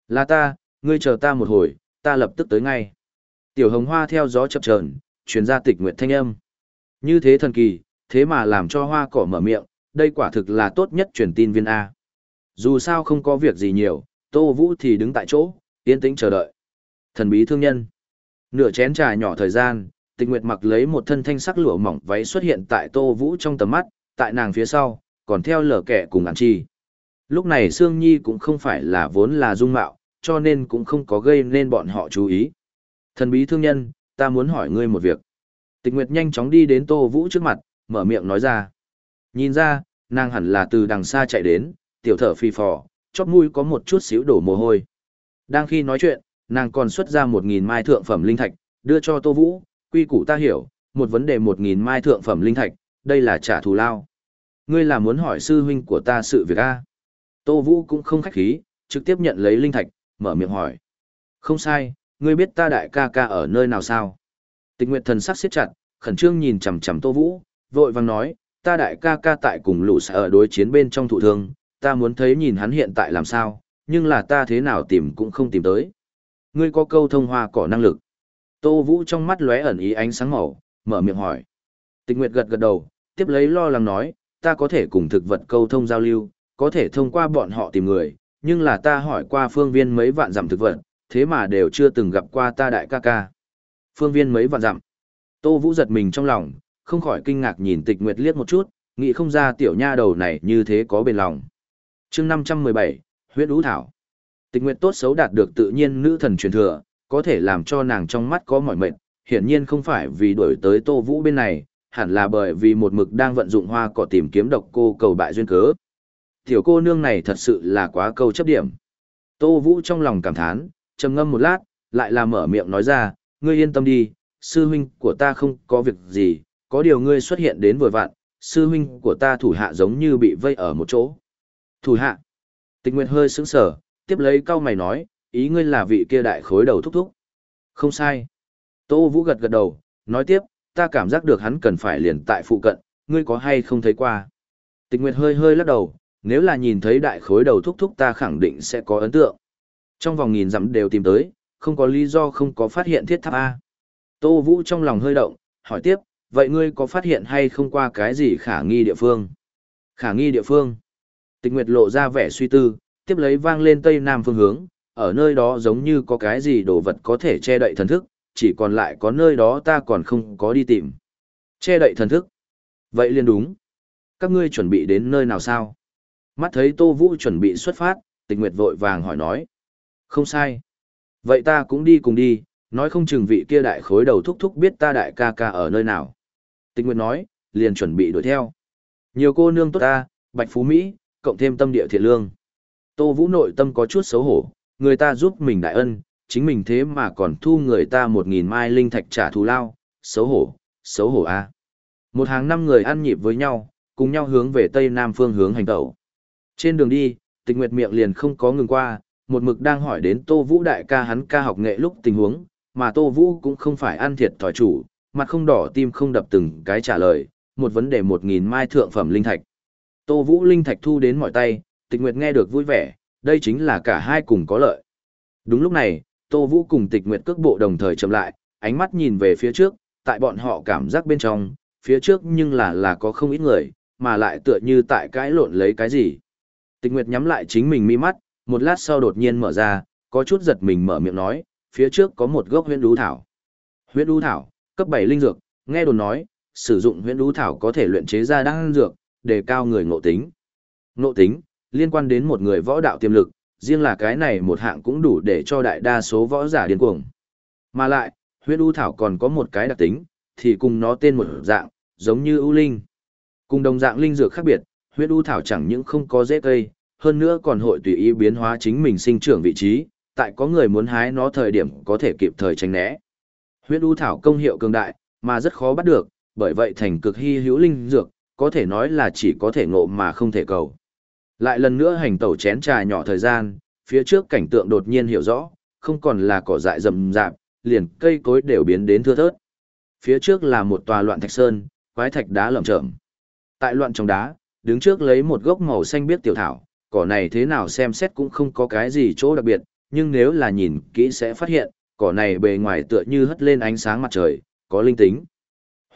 "Là ta, ngươi chờ ta một hồi, ta lập tức tới ngay." Tiểu hồng hoa theo gió chập chờn, truyền ra Tịch Nguyệt thanh âm. Như thế thần kỳ, thế mà làm cho hoa cỏ mở miệng, đây quả thực là tốt nhất truyền tin viên A. Dù sao không có việc gì nhiều, Tô Vũ thì đứng tại chỗ, yên tĩnh chờ đợi. Thần bí thương nhân. Nửa chén trà nhỏ thời gian, Tịch Nguyệt mặc lấy một thân thanh sắc lụa mỏng váy xuất hiện tại Tô Vũ trong tầm mắt, tại nàng phía sau, còn theo lở kẻ cùng ăn chi. Lúc này Sương Nhi cũng không phải là vốn là dung mạo, cho nên cũng không có gây nên bọn họ chú ý. Thần bí thương nhân, ta muốn hỏi ngươi một việc. Tịch Nguyệt nhanh chóng đi đến Tô Vũ trước mặt, mở miệng nói ra. Nhìn ra, nàng hẳn là từ đằng xa chạy đến, tiểu thở phi phò, chóp mũi có một chút xíu đổ mồ hôi. Đang khi nói chuyện, nàng còn xuất ra một nghìn mai thượng phẩm linh thạch, đưa cho Tô Vũ, quy củ ta hiểu, một vấn đề một nghìn mai thượng phẩm linh thạch, đây là trả thù lao. Ngươi là muốn hỏi sư huynh của ta sự việc a? Tô Vũ cũng không khách khí, trực tiếp nhận lấy linh thạch, mở miệng hỏi. Không sai, ngươi biết ta đại ca ca ở nơi nào sao? Tịch Nguyệt thần sắc siết chặt, khẩn trương nhìn chằm chằm Tô Vũ, vội vàng nói, ta đại ca ca tại cùng lũ sẽ ở đối chiến bên trong thụ thương, ta muốn thấy nhìn hắn hiện tại làm sao, nhưng là ta thế nào tìm cũng không tìm tới. Ngươi có câu thông hoa cỏ năng lực. Tô Vũ trong mắt lóe ẩn ý ánh sáng màu, mở miệng hỏi. Tịch Nguyệt gật gật đầu, tiếp lấy lo lắng nói, ta có thể cùng thực vật câu thông giao lưu, có thể thông qua bọn họ tìm người, nhưng là ta hỏi qua phương viên mấy vạn dặm thực vật, thế mà đều chưa từng gặp qua ta đại ca ca. Phương viên mấy vạn dặm. Tô Vũ giật mình trong lòng, không khỏi kinh ngạc nhìn tịch nguyệt liếc một chút, nghĩ không ra tiểu nha đầu này như thế có bền lòng. chương 517, huyết ú thảo. Tịch nguyệt tốt xấu đạt được tự nhiên nữ thần truyền thừa, có thể làm cho nàng trong mắt có mỏi mệt, hiển nhiên không phải vì đổi tới Tô Vũ bên này, hẳn là bởi vì một mực đang vận dụng hoa cỏ tìm kiếm độc cô cầu bại duyên cớ. Tiểu cô nương này thật sự là quá câu chấp điểm. Tô Vũ trong lòng cảm thán, trầm ngâm một lát, lại là mở miệng nói ra, ngươi yên tâm đi, sư huynh của ta không có việc gì, có điều ngươi xuất hiện đến vừa vặn, sư huynh của ta thủ hạ giống như bị vây ở một chỗ. Thủ hạ. Tịch Nguyệt hơi sững sờ, tiếp lấy câu mày nói, ý ngươi là vị kia đại khối đầu thúc thúc. Không sai. Tô Vũ gật gật đầu, nói tiếp, ta cảm giác được hắn cần phải liền tại phụ cận, ngươi có hay không thấy qua. Tịch Nguyệt hơi hơi lắc đầu, nếu là nhìn thấy đại khối đầu thúc thúc ta khẳng định sẽ có ấn tượng. Trong vòng nghìn dặm đều tìm tới, không có lý do không có phát hiện thiết tháp A. Tô Vũ trong lòng hơi động, hỏi tiếp, vậy ngươi có phát hiện hay không qua cái gì khả nghi địa phương? Khả nghi địa phương. Tịch Nguyệt lộ ra vẻ suy tư, tiếp lấy vang lên tây nam phương hướng, ở nơi đó giống như có cái gì đồ vật có thể che đậy thần thức, chỉ còn lại có nơi đó ta còn không có đi tìm. Che đậy thần thức. Vậy liền đúng. Các ngươi chuẩn bị đến nơi nào sao? Mắt thấy Tô Vũ chuẩn bị xuất phát, tịch nguyệt vội vàng hỏi nói. Không sai. Vậy ta cũng đi cùng đi, nói không chừng vị kia đại khối đầu thúc thúc biết ta đại ca ca ở nơi nào. Tịch nguyệt nói, liền chuẩn bị đuổi theo. Nhiều cô nương tốt ta, bạch phú Mỹ, cộng thêm tâm địa thiện lương. Tô Vũ nội tâm có chút xấu hổ, người ta giúp mình đại ân, chính mình thế mà còn thu người ta một nghìn mai linh thạch trả thù lao, xấu hổ, xấu hổ a. Một hàng năm người ăn nhịp với nhau, cùng nhau hướng về tây nam phương hướng hành tẩu. Trên đường đi, tịch nguyệt miệng liền không có ngừng qua, một mực đang hỏi đến Tô Vũ đại ca hắn ca học nghệ lúc tình huống, mà Tô Vũ cũng không phải ăn thiệt thòi chủ, mặt không đỏ tim không đập từng cái trả lời, một vấn đề một nghìn mai thượng phẩm linh thạch. Tô Vũ linh thạch thu đến mọi tay, tịch nguyệt nghe được vui vẻ, đây chính là cả hai cùng có lợi. Đúng lúc này, Tô Vũ cùng tịch nguyệt cước bộ đồng thời chậm lại, ánh mắt nhìn về phía trước, tại bọn họ cảm giác bên trong, phía trước nhưng là là có không ít người, mà lại tựa như tại cãi lộn lấy cái gì. Tịch nguyệt nhắm lại chính mình mi mắt, một lát sau đột nhiên mở ra, có chút giật mình mở miệng nói, phía trước có một gốc huyễn đú thảo. Huyễn đú thảo, cấp 7 linh dược, nghe đồn nói, sử dụng huyễn đú thảo có thể luyện chế ra đan dược, để cao người ngộ tính. Ngộ tính, liên quan đến một người võ đạo tiềm lực, riêng là cái này một hạng cũng đủ để cho đại đa số võ giả điên cuồng. Mà lại, huyết đú thảo còn có một cái đặc tính, thì cùng nó tên một dạng, giống như ưu linh. Cùng đồng dạng linh dược khác biệt, huyết đú thảo chẳng những không có dễ cây, hơn nữa còn hội tùy ý biến hóa chính mình sinh trưởng vị trí, tại có người muốn hái nó thời điểm có thể kịp thời tránh né. Huyễn u thảo công hiệu cường đại, mà rất khó bắt được, bởi vậy thành cực hy hữu linh dược, có thể nói là chỉ có thể ngộ mà không thể cầu. Lại lần nữa hành tẩu chén trà nhỏ thời gian, phía trước cảnh tượng đột nhiên hiểu rõ, không còn là cỏ dại rậm rạp, liền cây cối đều biến đến thưa thớt. Phía trước là một tòa loạn thạch sơn, quái thạch đá lởm chởm. Tại loạn trong đá, đứng trước lấy một gốc màu xanh biếc tiểu thảo, cỏ này thế nào xem xét cũng không có cái gì chỗ đặc biệt, nhưng nếu là nhìn kỹ sẽ phát hiện, cỏ này bề ngoài tựa như hất lên ánh sáng mặt trời, có linh tính.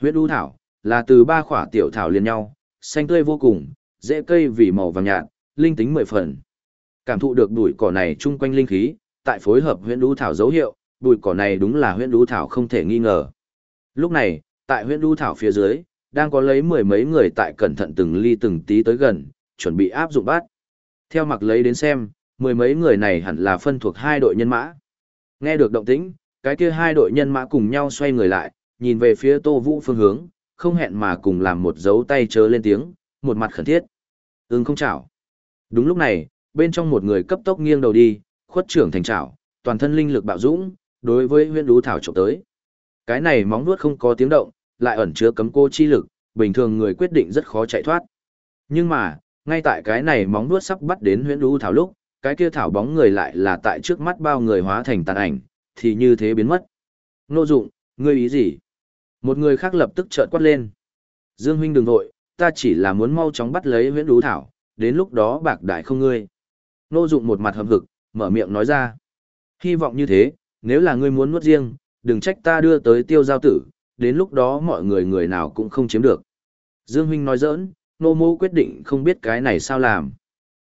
Huyết đu thảo, là từ ba khỏa tiểu thảo liền nhau, xanh tươi vô cùng, dễ cây vì màu vàng nhạt, linh tính mười phần. Cảm thụ được bụi cỏ này chung quanh linh khí, tại phối hợp huyễn đu thảo dấu hiệu, bụi cỏ này đúng là huyễn đu thảo không thể nghi ngờ. Lúc này, tại huyễn đu thảo phía dưới, đang có lấy mười mấy người tại cẩn thận từng ly từng tí tới gần, chuẩn bị áp dụng bắt. Theo mặc lấy đến xem, mười mấy người này hẳn là phân thuộc hai đội nhân mã. Nghe được động tĩnh, cái kia hai đội nhân mã cùng nhau xoay người lại, nhìn về phía Tô Vũ phương hướng, không hẹn mà cùng làm một dấu tay chớ lên tiếng, một mặt khẩn thiết. Ưng không chảo. Đúng lúc này, bên trong một người cấp tốc nghiêng đầu đi, khuất trưởng thành chảo, toàn thân linh lực bạo dũng, đối với huyễn đú thảo trộm tới. Cái này móng nuốt không có tiếng động, lại ẩn chứa cấm cô chi lực, bình thường người quyết định rất khó chạy thoát. Nhưng mà, ngay tại cái này móng nuốt sắp bắt đến huyễn đú thảo lúc, cái kia thảo bóng người lại là tại trước mắt bao người hóa thành tàn ảnh, thì như thế biến mất. Nô dụng, ngươi ý gì? Một người khác lập tức trợn quát lên. Dương huynh đừng vội, ta chỉ là muốn mau chóng bắt lấy huyễn đú thảo, đến lúc đó bạc đại không ngươi. Nô dụng một mặt hầm hực, mở miệng nói ra. Hy vọng như thế, nếu là ngươi muốn nuốt riêng, đừng trách ta đưa tới tiêu giao tử, đến lúc đó mọi người người nào cũng không chiếm được. Dương huynh nói giỡn, nô mô quyết định không biết cái này sao làm.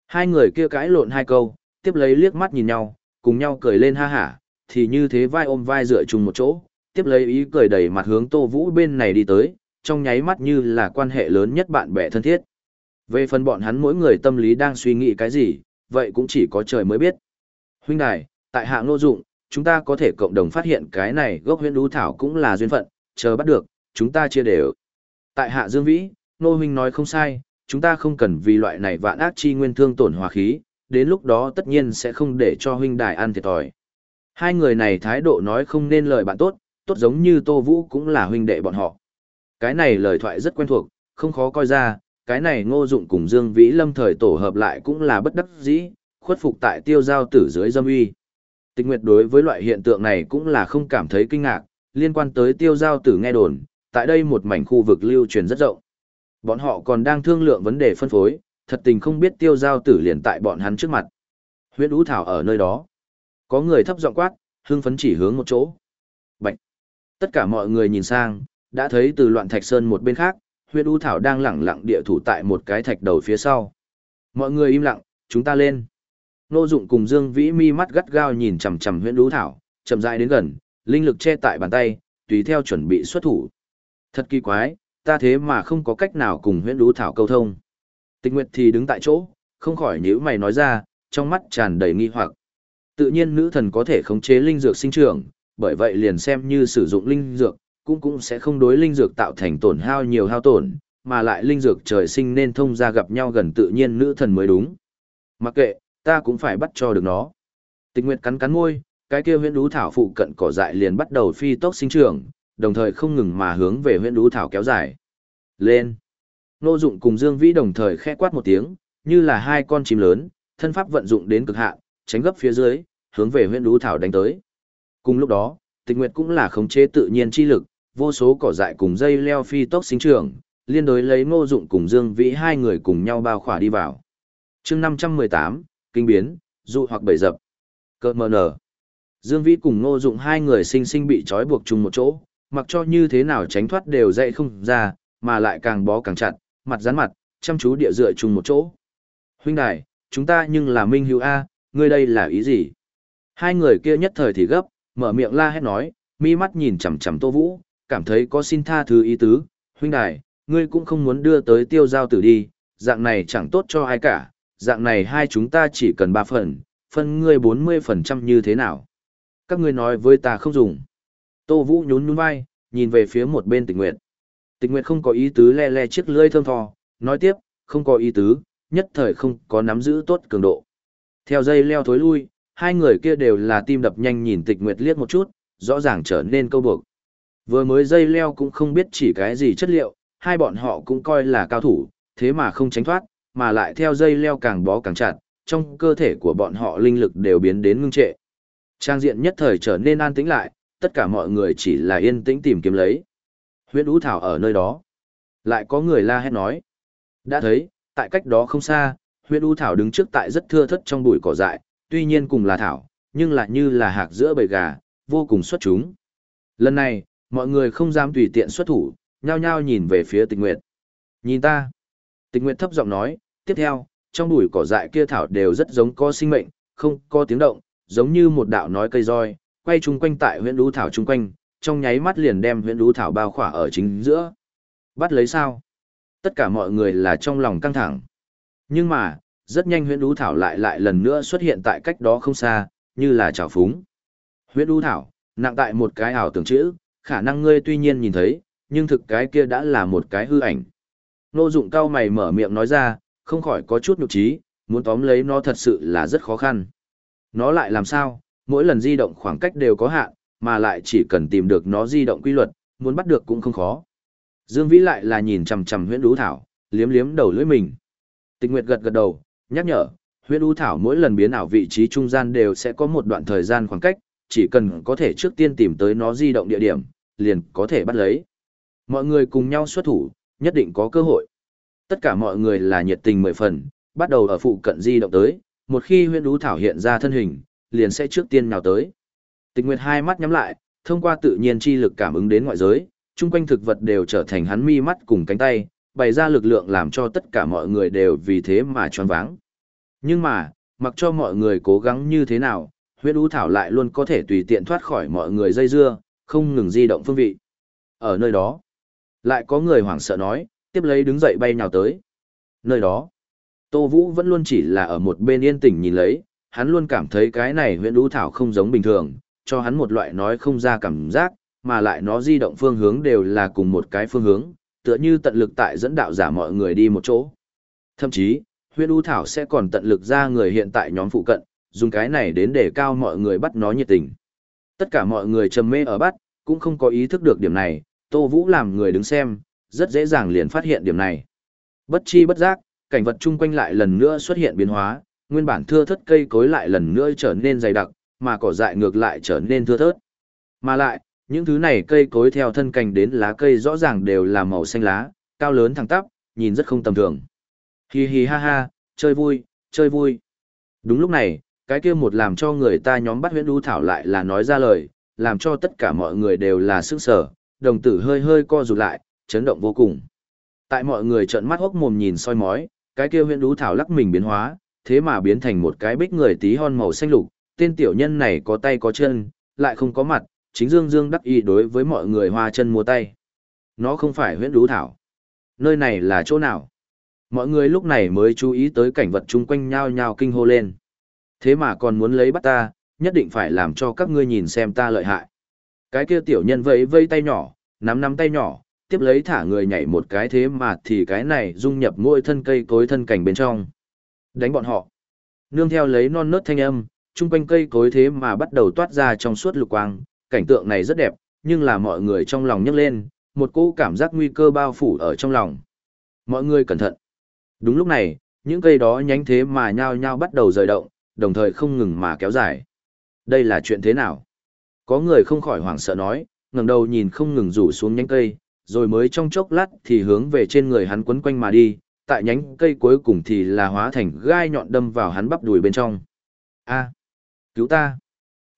Hai người kia cãi lộn hai câu, tiếp lấy liếc mắt nhìn nhau, cùng nhau cười lên ha hả, thì như thế vai ôm vai dựa chung một chỗ, tiếp lấy ý cười đầy mặt hướng Tô Vũ bên này đi tới, trong nháy mắt như là quan hệ lớn nhất bạn bè thân thiết. Về phần bọn hắn mỗi người tâm lý đang suy nghĩ cái gì, vậy cũng chỉ có trời mới biết. Huynh đài, tại hạng nô dụng, chúng ta có thể cộng đồng phát hiện cái này gốc huyện đú thảo cũng là duyên phận, chờ bắt được, chúng ta chia đều. Tại hạ Dương Vĩ, nô huynh nói không sai, chúng ta không cần vì loại này vạn ác chi nguyên thương tổn hòa khí, đến lúc đó tất nhiên sẽ không để cho huynh đài ăn thiệt thòi. Hai người này thái độ nói không nên lời bạn tốt, tốt giống như Tô Vũ cũng là huynh đệ bọn họ. Cái này lời thoại rất quen thuộc, không khó coi ra, cái này ngô dụng cùng Dương Vĩ lâm thời tổ hợp lại cũng là bất đắc dĩ, khuất phục tại tiêu giao tử dưới dâm uy. Tịch Nguyệt đối với loại hiện tượng này cũng là không cảm thấy kinh ngạc, liên quan tới tiêu giao tử nghe đồn, tại đây một mảnh khu vực lưu truyền rất rộng. Bọn họ còn đang thương lượng vấn đề phân phối, thật tình không biết tiêu giao tử liền tại bọn hắn trước mặt. Huyễn Ú Thảo ở nơi đó. Có người thấp giọng quát, hưng phấn chỉ hướng một chỗ. Bạch. Tất cả mọi người nhìn sang, đã thấy từ loạn thạch sơn một bên khác, huyễn Ú Thảo đang lẳng lặng địa thủ tại một cái thạch đầu phía sau. Mọi người im lặng, chúng ta lên. Nô Dụng cùng Dương Vĩ mi mắt gắt gao nhìn chằm chằm huyễn Ú Thảo, chậm rãi đến gần, linh lực che tại bàn tay, tùy theo chuẩn bị xuất thủ. Thật kỳ quái, ta thế mà không có cách nào cùng huyễn đú thảo câu thông. Tịch Nguyệt thì đứng tại chỗ, không khỏi nhíu mày nói ra, trong mắt tràn đầy nghi hoặc. Tự nhiên nữ thần có thể khống chế linh dược sinh trưởng, bởi vậy liền xem như sử dụng linh dược, cũng cũng sẽ không đối linh dược tạo thành tổn hao nhiều hao tổn, mà lại linh dược trời sinh nên thông ra gặp nhau gần tự nhiên nữ thần mới đúng. Mặc kệ, ta cũng phải bắt cho được nó. Tịch Nguyệt cắn cắn môi, cái kia huyễn đú thảo phụ cận cỏ dại liền bắt đầu phi tốc sinh trưởng, đồng thời không ngừng mà hướng về huyện đú thảo kéo dài. Lên! Nô dụng cùng Dương Vĩ đồng thời khẽ quát một tiếng, như là hai con chim lớn, thân pháp vận dụng đến cực hạn, tránh gấp phía dưới, hướng về huyện đú thảo đánh tới. Cùng lúc đó, tịch nguyệt cũng là khống chế tự nhiên chi lực, vô số cỏ dại cùng dây leo phi tốc sinh trưởng, liên đối lấy ngô dụng cùng Dương Vĩ hai người cùng nhau bao khỏa đi vào. chương 518, kinh biến, dụ hoặc bầy dập. Cơ mờ nở. Dương Vĩ cùng ngô dụng hai người sinh sinh bị trói buộc chung một chỗ, mặc cho như thế nào tránh thoát đều dậy không ra, mà lại càng bó càng chặt, mặt rắn mặt, chăm chú địa dựa chung một chỗ. Huynh đài, chúng ta nhưng là minh hữu A, ngươi đây là ý gì? Hai người kia nhất thời thì gấp, mở miệng la hét nói, mi mắt nhìn chằm chằm Tô Vũ, cảm thấy có xin tha thứ ý tứ, huynh đài, ngươi cũng không muốn đưa tới tiêu giao tử đi, dạng này chẳng tốt cho ai cả, dạng này hai chúng ta chỉ cần ba phần, phân ngươi bốn mươi phần trăm như thế nào? Các ngươi nói với ta không dùng. Tô Vũ nhún nhún vai, nhìn về phía một bên tịch nguyệt. Tịch nguyệt không có ý tứ le le chiếc lưỡi thơm tho, nói tiếp, không có ý tứ, nhất thời không có nắm giữ tốt cường độ. Theo dây leo thối lui, hai người kia đều là tim đập nhanh nhìn tịch nguyệt liếc một chút, rõ ràng trở nên câu buộc. Vừa mới dây leo cũng không biết chỉ cái gì chất liệu, hai bọn họ cũng coi là cao thủ, thế mà không tránh thoát, mà lại theo dây leo càng bó càng chặt, trong cơ thể của bọn họ linh lực đều biến đến ngưng trệ. Trang diện nhất thời trở nên an tĩnh lại, tất cả mọi người chỉ là yên tĩnh tìm kiếm lấy. Huyễn Ú Thảo ở nơi đó. Lại có người la hét nói. Đã thấy, tại cách đó không xa, Huyễn Ú Thảo đứng trước tại rất thưa thất trong bụi cỏ dại, tuy nhiên cùng là thảo, nhưng lại như là hạc giữa bầy gà, vô cùng xuất chúng. Lần này, mọi người không dám tùy tiện xuất thủ, nhao nhao nhìn về phía Tịch Nguyệt. Nhìn ta. Tịch Nguyệt thấp giọng nói, tiếp theo, trong bụi cỏ dại kia thảo đều rất giống có sinh mệnh, không có tiếng động, giống như một đạo nói cây roi, quay chung quanh tại huyện đú thảo chung quanh, trong nháy mắt liền đem huyện đú thảo bao khỏa ở chính giữa. Bắt lấy sao? Tất cả mọi người là trong lòng căng thẳng. Nhưng mà, rất nhanh huyện đú thảo lại lại lần nữa xuất hiện tại cách đó không xa, như là trào phúng. Huyện đú thảo, nặng tại một cái ảo tưởng chữ, khả năng ngươi tuy nhiên nhìn thấy, nhưng thực cái kia đã là một cái hư ảnh. Nô dụng cao mày mở miệng nói ra, không khỏi có chút nhục trí, muốn tóm lấy nó thật sự là rất khó khăn. Nó lại làm sao, mỗi lần di động khoảng cách đều có hạn, mà lại chỉ cần tìm được nó di động quy luật, muốn bắt được cũng không khó. Dương Vĩ lại là nhìn chằm chằm huyễn đú thảo, liếm liếm đầu lưỡi mình. Tịch Nguyệt gật gật đầu, nhắc nhở, huyễn đú thảo mỗi lần biến ảo vị trí trung gian đều sẽ có một đoạn thời gian khoảng cách, chỉ cần có thể trước tiên tìm tới nó di động địa điểm, liền có thể bắt lấy. Mọi người cùng nhau xuất thủ, nhất định có cơ hội. Tất cả mọi người là nhiệt tình mười phần, bắt đầu ở phụ cận di động tới, một khi huyễn đú thảo hiện ra thân hình, liền sẽ trước tiên nào tới. Tịch Nguyệt hai mắt nhắm lại, thông qua tự nhiên chi lực cảm ứng đến ngoại giới, chung quanh thực vật đều trở thành hắn mi mắt cùng cánh tay, bày ra lực lượng làm cho tất cả mọi người đều vì thế mà choáng váng. Nhưng mà, mặc cho mọi người cố gắng như thế nào, huyết ú thảo lại luôn có thể tùy tiện thoát khỏi mọi người dây dưa, không ngừng di động phương vị. Ở nơi đó, lại có người hoảng sợ nói, tiếp lấy đứng dậy bay nhào tới. Nơi đó, Tô Vũ vẫn luôn chỉ là ở một bên yên tĩnh nhìn lấy, hắn luôn cảm thấy cái này huyện đũ thảo không giống bình thường, cho hắn một loại nói không ra cảm giác, mà lại nó di động phương hướng đều là cùng một cái phương hướng, tựa như tận lực tại dẫn đạo giả mọi người đi một chỗ. Thậm chí, huyện đũ thảo sẽ còn tận lực ra người hiện tại nhóm phụ cận, dùng cái này đến để cao mọi người bắt nó nhiệt tình. Tất cả mọi người trầm mê ở bắt, cũng không có ý thức được điểm này, Tô Vũ làm người đứng xem, rất dễ dàng liền phát hiện điểm này. Bất chi bất giác, cảnh vật chung quanh lại lần nữa xuất hiện biến hóa, nguyên bản thưa thớt cây cối lại lần nữa trở nên dày đặc, mà cỏ dại ngược lại trở nên thưa thớt. Mà lại, những thứ này cây cối theo thân cành đến lá cây rõ ràng đều là màu xanh lá, cao lớn thẳng tắp, nhìn rất không tầm thường. Hi hi ha ha, chơi vui, chơi vui. Đúng lúc này, cái kia một làm cho người ta nhóm bắt huyễn đu thảo lại là nói ra lời, làm cho tất cả mọi người đều là sức sở, đồng tử hơi hơi co rụt lại, chấn động vô cùng. Tại mọi người trợn mắt hốc mồm nhìn soi mói, cái kia huyễn đu thảo lắc mình biến hóa, thế mà biến thành một cái bích người tí hon màu xanh lục, tên tiểu nhân này có tay có chân, lại không có mặt, chính dương dương đắc ý đối với mọi người hoa chân mua tay. Nó không phải huyễn đú thảo. Nơi này là chỗ nào? Mọi người lúc này mới chú ý tới cảnh vật chung quanh nhao nhao kinh hô lên. Thế mà còn muốn lấy bắt ta, nhất định phải làm cho các ngươi nhìn xem ta lợi hại. Cái kia tiểu nhân vẫy vây tay nhỏ, nắm nắm tay nhỏ, tiếp lấy thả người nhảy một cái thế mà thì cái này dung nhập mỗi thân cây cối thân cảnh bên trong. Đánh bọn họ. Nương theo lấy non nớt thanh âm, chung quanh cây cối thế mà bắt đầu toát ra trong suốt lục quang, cảnh tượng này rất đẹp, nhưng là mọi người trong lòng nhấc lên, một cỗ cảm giác nguy cơ bao phủ ở trong lòng. Mọi người cẩn thận. Đúng lúc này, những cây đó nhánh thế mà nhao nhao bắt đầu rời động, đồng thời không ngừng mà kéo dài. Đây là chuyện thế nào? Có người không khỏi hoảng sợ nói, ngẩng đầu nhìn không ngừng rủ xuống nhánh cây, rồi mới trong chốc lát thì hướng về trên người hắn quấn quanh mà đi, tại nhánh cây cuối cùng thì là hóa thành gai nhọn đâm vào hắn bắp đùi bên trong. A, cứu ta!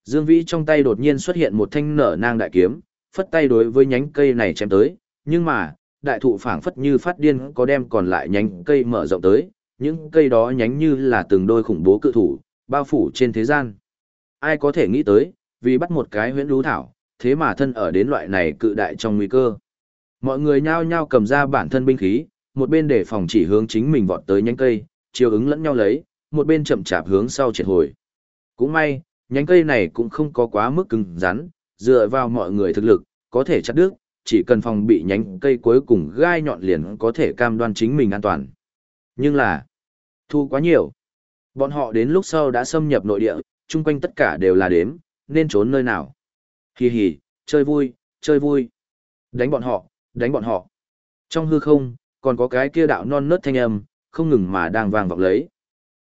Dương Vĩ trong tay đột nhiên xuất hiện một thanh nở nang đại kiếm, phất tay đối với nhánh cây này chém tới, nhưng mà, đại thụ phảng phất như phát điên có đem còn lại nhánh cây mở rộng tới, những cây đó nhánh như là từng đôi khủng bố cự thủ, bao phủ trên thế gian. Ai có thể nghĩ tới, vì bắt một cái huyễn lũ thảo, thế mà thân ở đến loại này cự đại trong nguy cơ. Mọi người nhao nhao cầm ra bản thân binh khí, một bên để phòng chỉ hướng chính mình vọt tới nhánh cây, chiều ứng lẫn nhau lấy, một bên chậm chạp hướng sau triệt hồi. Cũng may, nhánh cây này cũng không có quá mức cứng rắn, dựa vào mọi người thực lực, có thể chặt đứt, chỉ cần phòng bị nhánh cây cuối cùng gai nhọn liền có thể cam đoan chính mình an toàn. Nhưng là, thu quá nhiều. Bọn họ đến lúc sau đã xâm nhập nội địa, chung quanh tất cả đều là đếm, nên trốn nơi nào. Hì hì, chơi vui, chơi vui. Đánh bọn họ, đánh bọn họ. Trong hư không, còn có cái kia đạo non nớt thanh âm, không ngừng mà đang vang vọng lấy.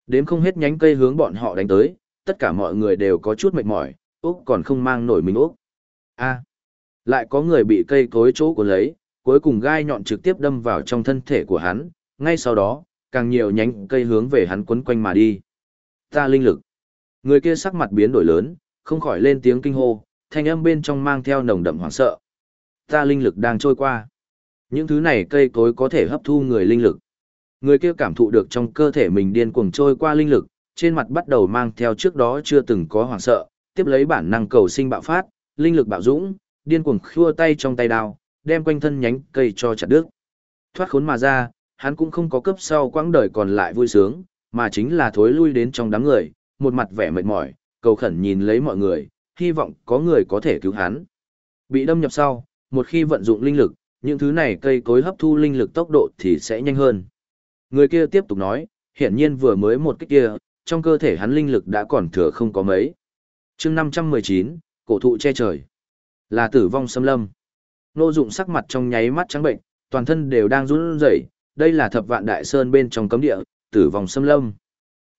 Đếm không hết nhánh cây hướng bọn họ đánh tới, tất cả mọi người đều có chút mệt mỏi, Úc còn không mang nổi mình Úc. a lại có người bị cây cối chỗ của lấy, cuối cùng gai nhọn trực tiếp đâm vào trong thân thể của hắn, ngay sau đó, càng nhiều nhánh cây hướng về hắn quấn quanh mà đi. Ta linh lực. Người kia sắc mặt biến đổi lớn, không khỏi lên tiếng kinh hô, thanh âm bên trong mang theo nồng đậm hoảng sợ. Ta linh lực đang trôi qua. Những thứ này cây cối có thể hấp thu người linh lực. Người kia cảm thụ được trong cơ thể mình điên cuồng trôi qua linh lực, trên mặt bắt đầu mang theo trước đó chưa từng có hoảng sợ, tiếp lấy bản năng cầu sinh bạo phát, linh lực bạo dũng, điên cuồng khua tay trong tay đao, đem quanh thân nhánh cây cho chặt đứt. Thoát khốn mà ra, hắn cũng không có cấp sau quãng đời còn lại vui sướng, mà chính là thối lui đến trong đám người, một mặt vẻ mệt mỏi, cầu khẩn nhìn lấy mọi người, hy vọng có người có thể cứu hắn. Bị đâm nhập sau, một khi vận dụng linh lực, những thứ này cây cối hấp thu linh lực tốc độ thì sẽ nhanh hơn. Người kia tiếp tục nói, hiển nhiên vừa mới một cách kia, trong cơ thể hắn linh lực đã còn thừa không có mấy. chương 519, cổ thụ che trời. Là tử vong xâm lâm. Nô dụng sắc mặt trong nháy mắt trắng bệnh, toàn thân đều đang run rẩy. đây là thập vạn đại sơn bên trong cấm địa, tử vong xâm lâm.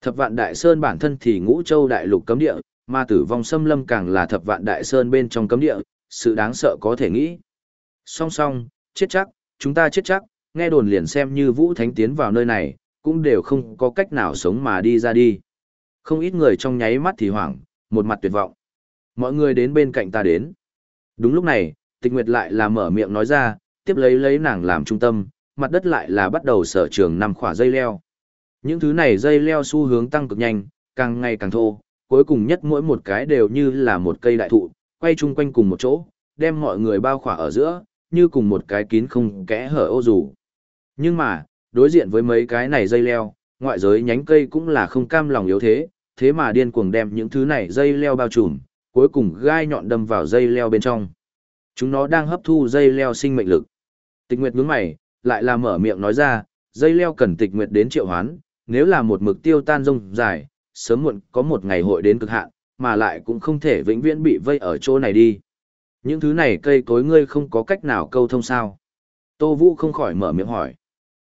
Thập vạn đại sơn bản thân thì ngũ châu đại lục cấm địa, mà tử vong xâm lâm càng là thập vạn đại sơn bên trong cấm địa, sự đáng sợ có thể nghĩ. Song song, chết chắc, chúng ta chết chắc, nghe đồn liền xem như vũ thánh tiến vào nơi này, cũng đều không có cách nào sống mà đi ra đi. Không ít người trong nháy mắt thì hoảng, một mặt tuyệt vọng. Mọi người đến bên cạnh ta đến. Đúng lúc này, tịch nguyệt lại là mở miệng nói ra, tiếp lấy lấy nàng làm trung tâm, mặt đất lại là bắt đầu sở trường nằm khỏa dây leo. Những thứ này dây leo xu hướng tăng cực nhanh, càng ngày càng thô, cuối cùng nhất mỗi một cái đều như là một cây đại thụ, quay chung quanh cùng một chỗ, đem mọi người bao khỏa ở giữa, như cùng một cái kín không kẽ hở ô dù. Nhưng mà, đối diện với mấy cái này dây leo, ngoại giới nhánh cây cũng là không cam lòng yếu thế, thế mà điên cuồng đem những thứ này dây leo bao trùm, cuối cùng gai nhọn đâm vào dây leo bên trong. Chúng nó đang hấp thu dây leo sinh mệnh lực. Tịch Nguyệt nhướng mày, lại là mở miệng nói ra, dây leo cần Tịch Nguyệt đến triệu hoán, nếu là một mực tiêu tan rông dài, sớm muộn có một ngày hội đến cực hạn, mà lại cũng không thể vĩnh viễn bị vây ở chỗ này đi. Những thứ này cây cối ngươi không có cách nào câu thông sao? Tô Vũ không khỏi mở miệng hỏi.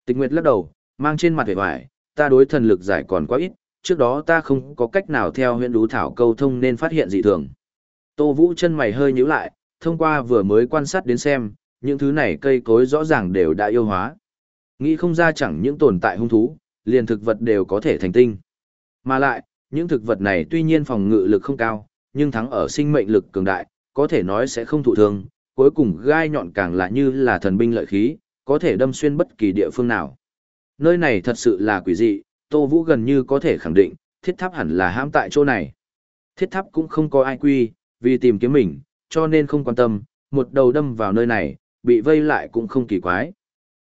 Tịch Nguyệt lắc đầu, mang trên mặt vẻ vải, ta đối thần lực giải còn quá ít, trước đó ta không có cách nào theo huyện đú thảo câu thông nên phát hiện dị thường. Tô Vũ chân mày hơi nhíu lại, thông qua vừa mới quan sát đến xem, những thứ này cây cối rõ ràng đều đã yêu hóa. Nghĩ không ra chẳng những tồn tại hung thú, liền thực vật đều có thể thành tinh. Mà lại, những thực vật này tuy nhiên phòng ngự lực không cao, nhưng thắng ở sinh mệnh lực cường đại, có thể nói sẽ không thụ thương, cuối cùng gai nhọn càng là như là thần binh lợi khí, có thể đâm xuyên bất kỳ địa phương nào. Nơi này thật sự là quỷ dị, Tô Vũ gần như có thể khẳng định, thiết tháp hẳn là hãm tại chỗ này. Thiết tháp cũng không có ai quy, vì tìm kiếm mình, cho nên không quan tâm, một đầu đâm vào nơi này, bị vây lại cũng không kỳ quái.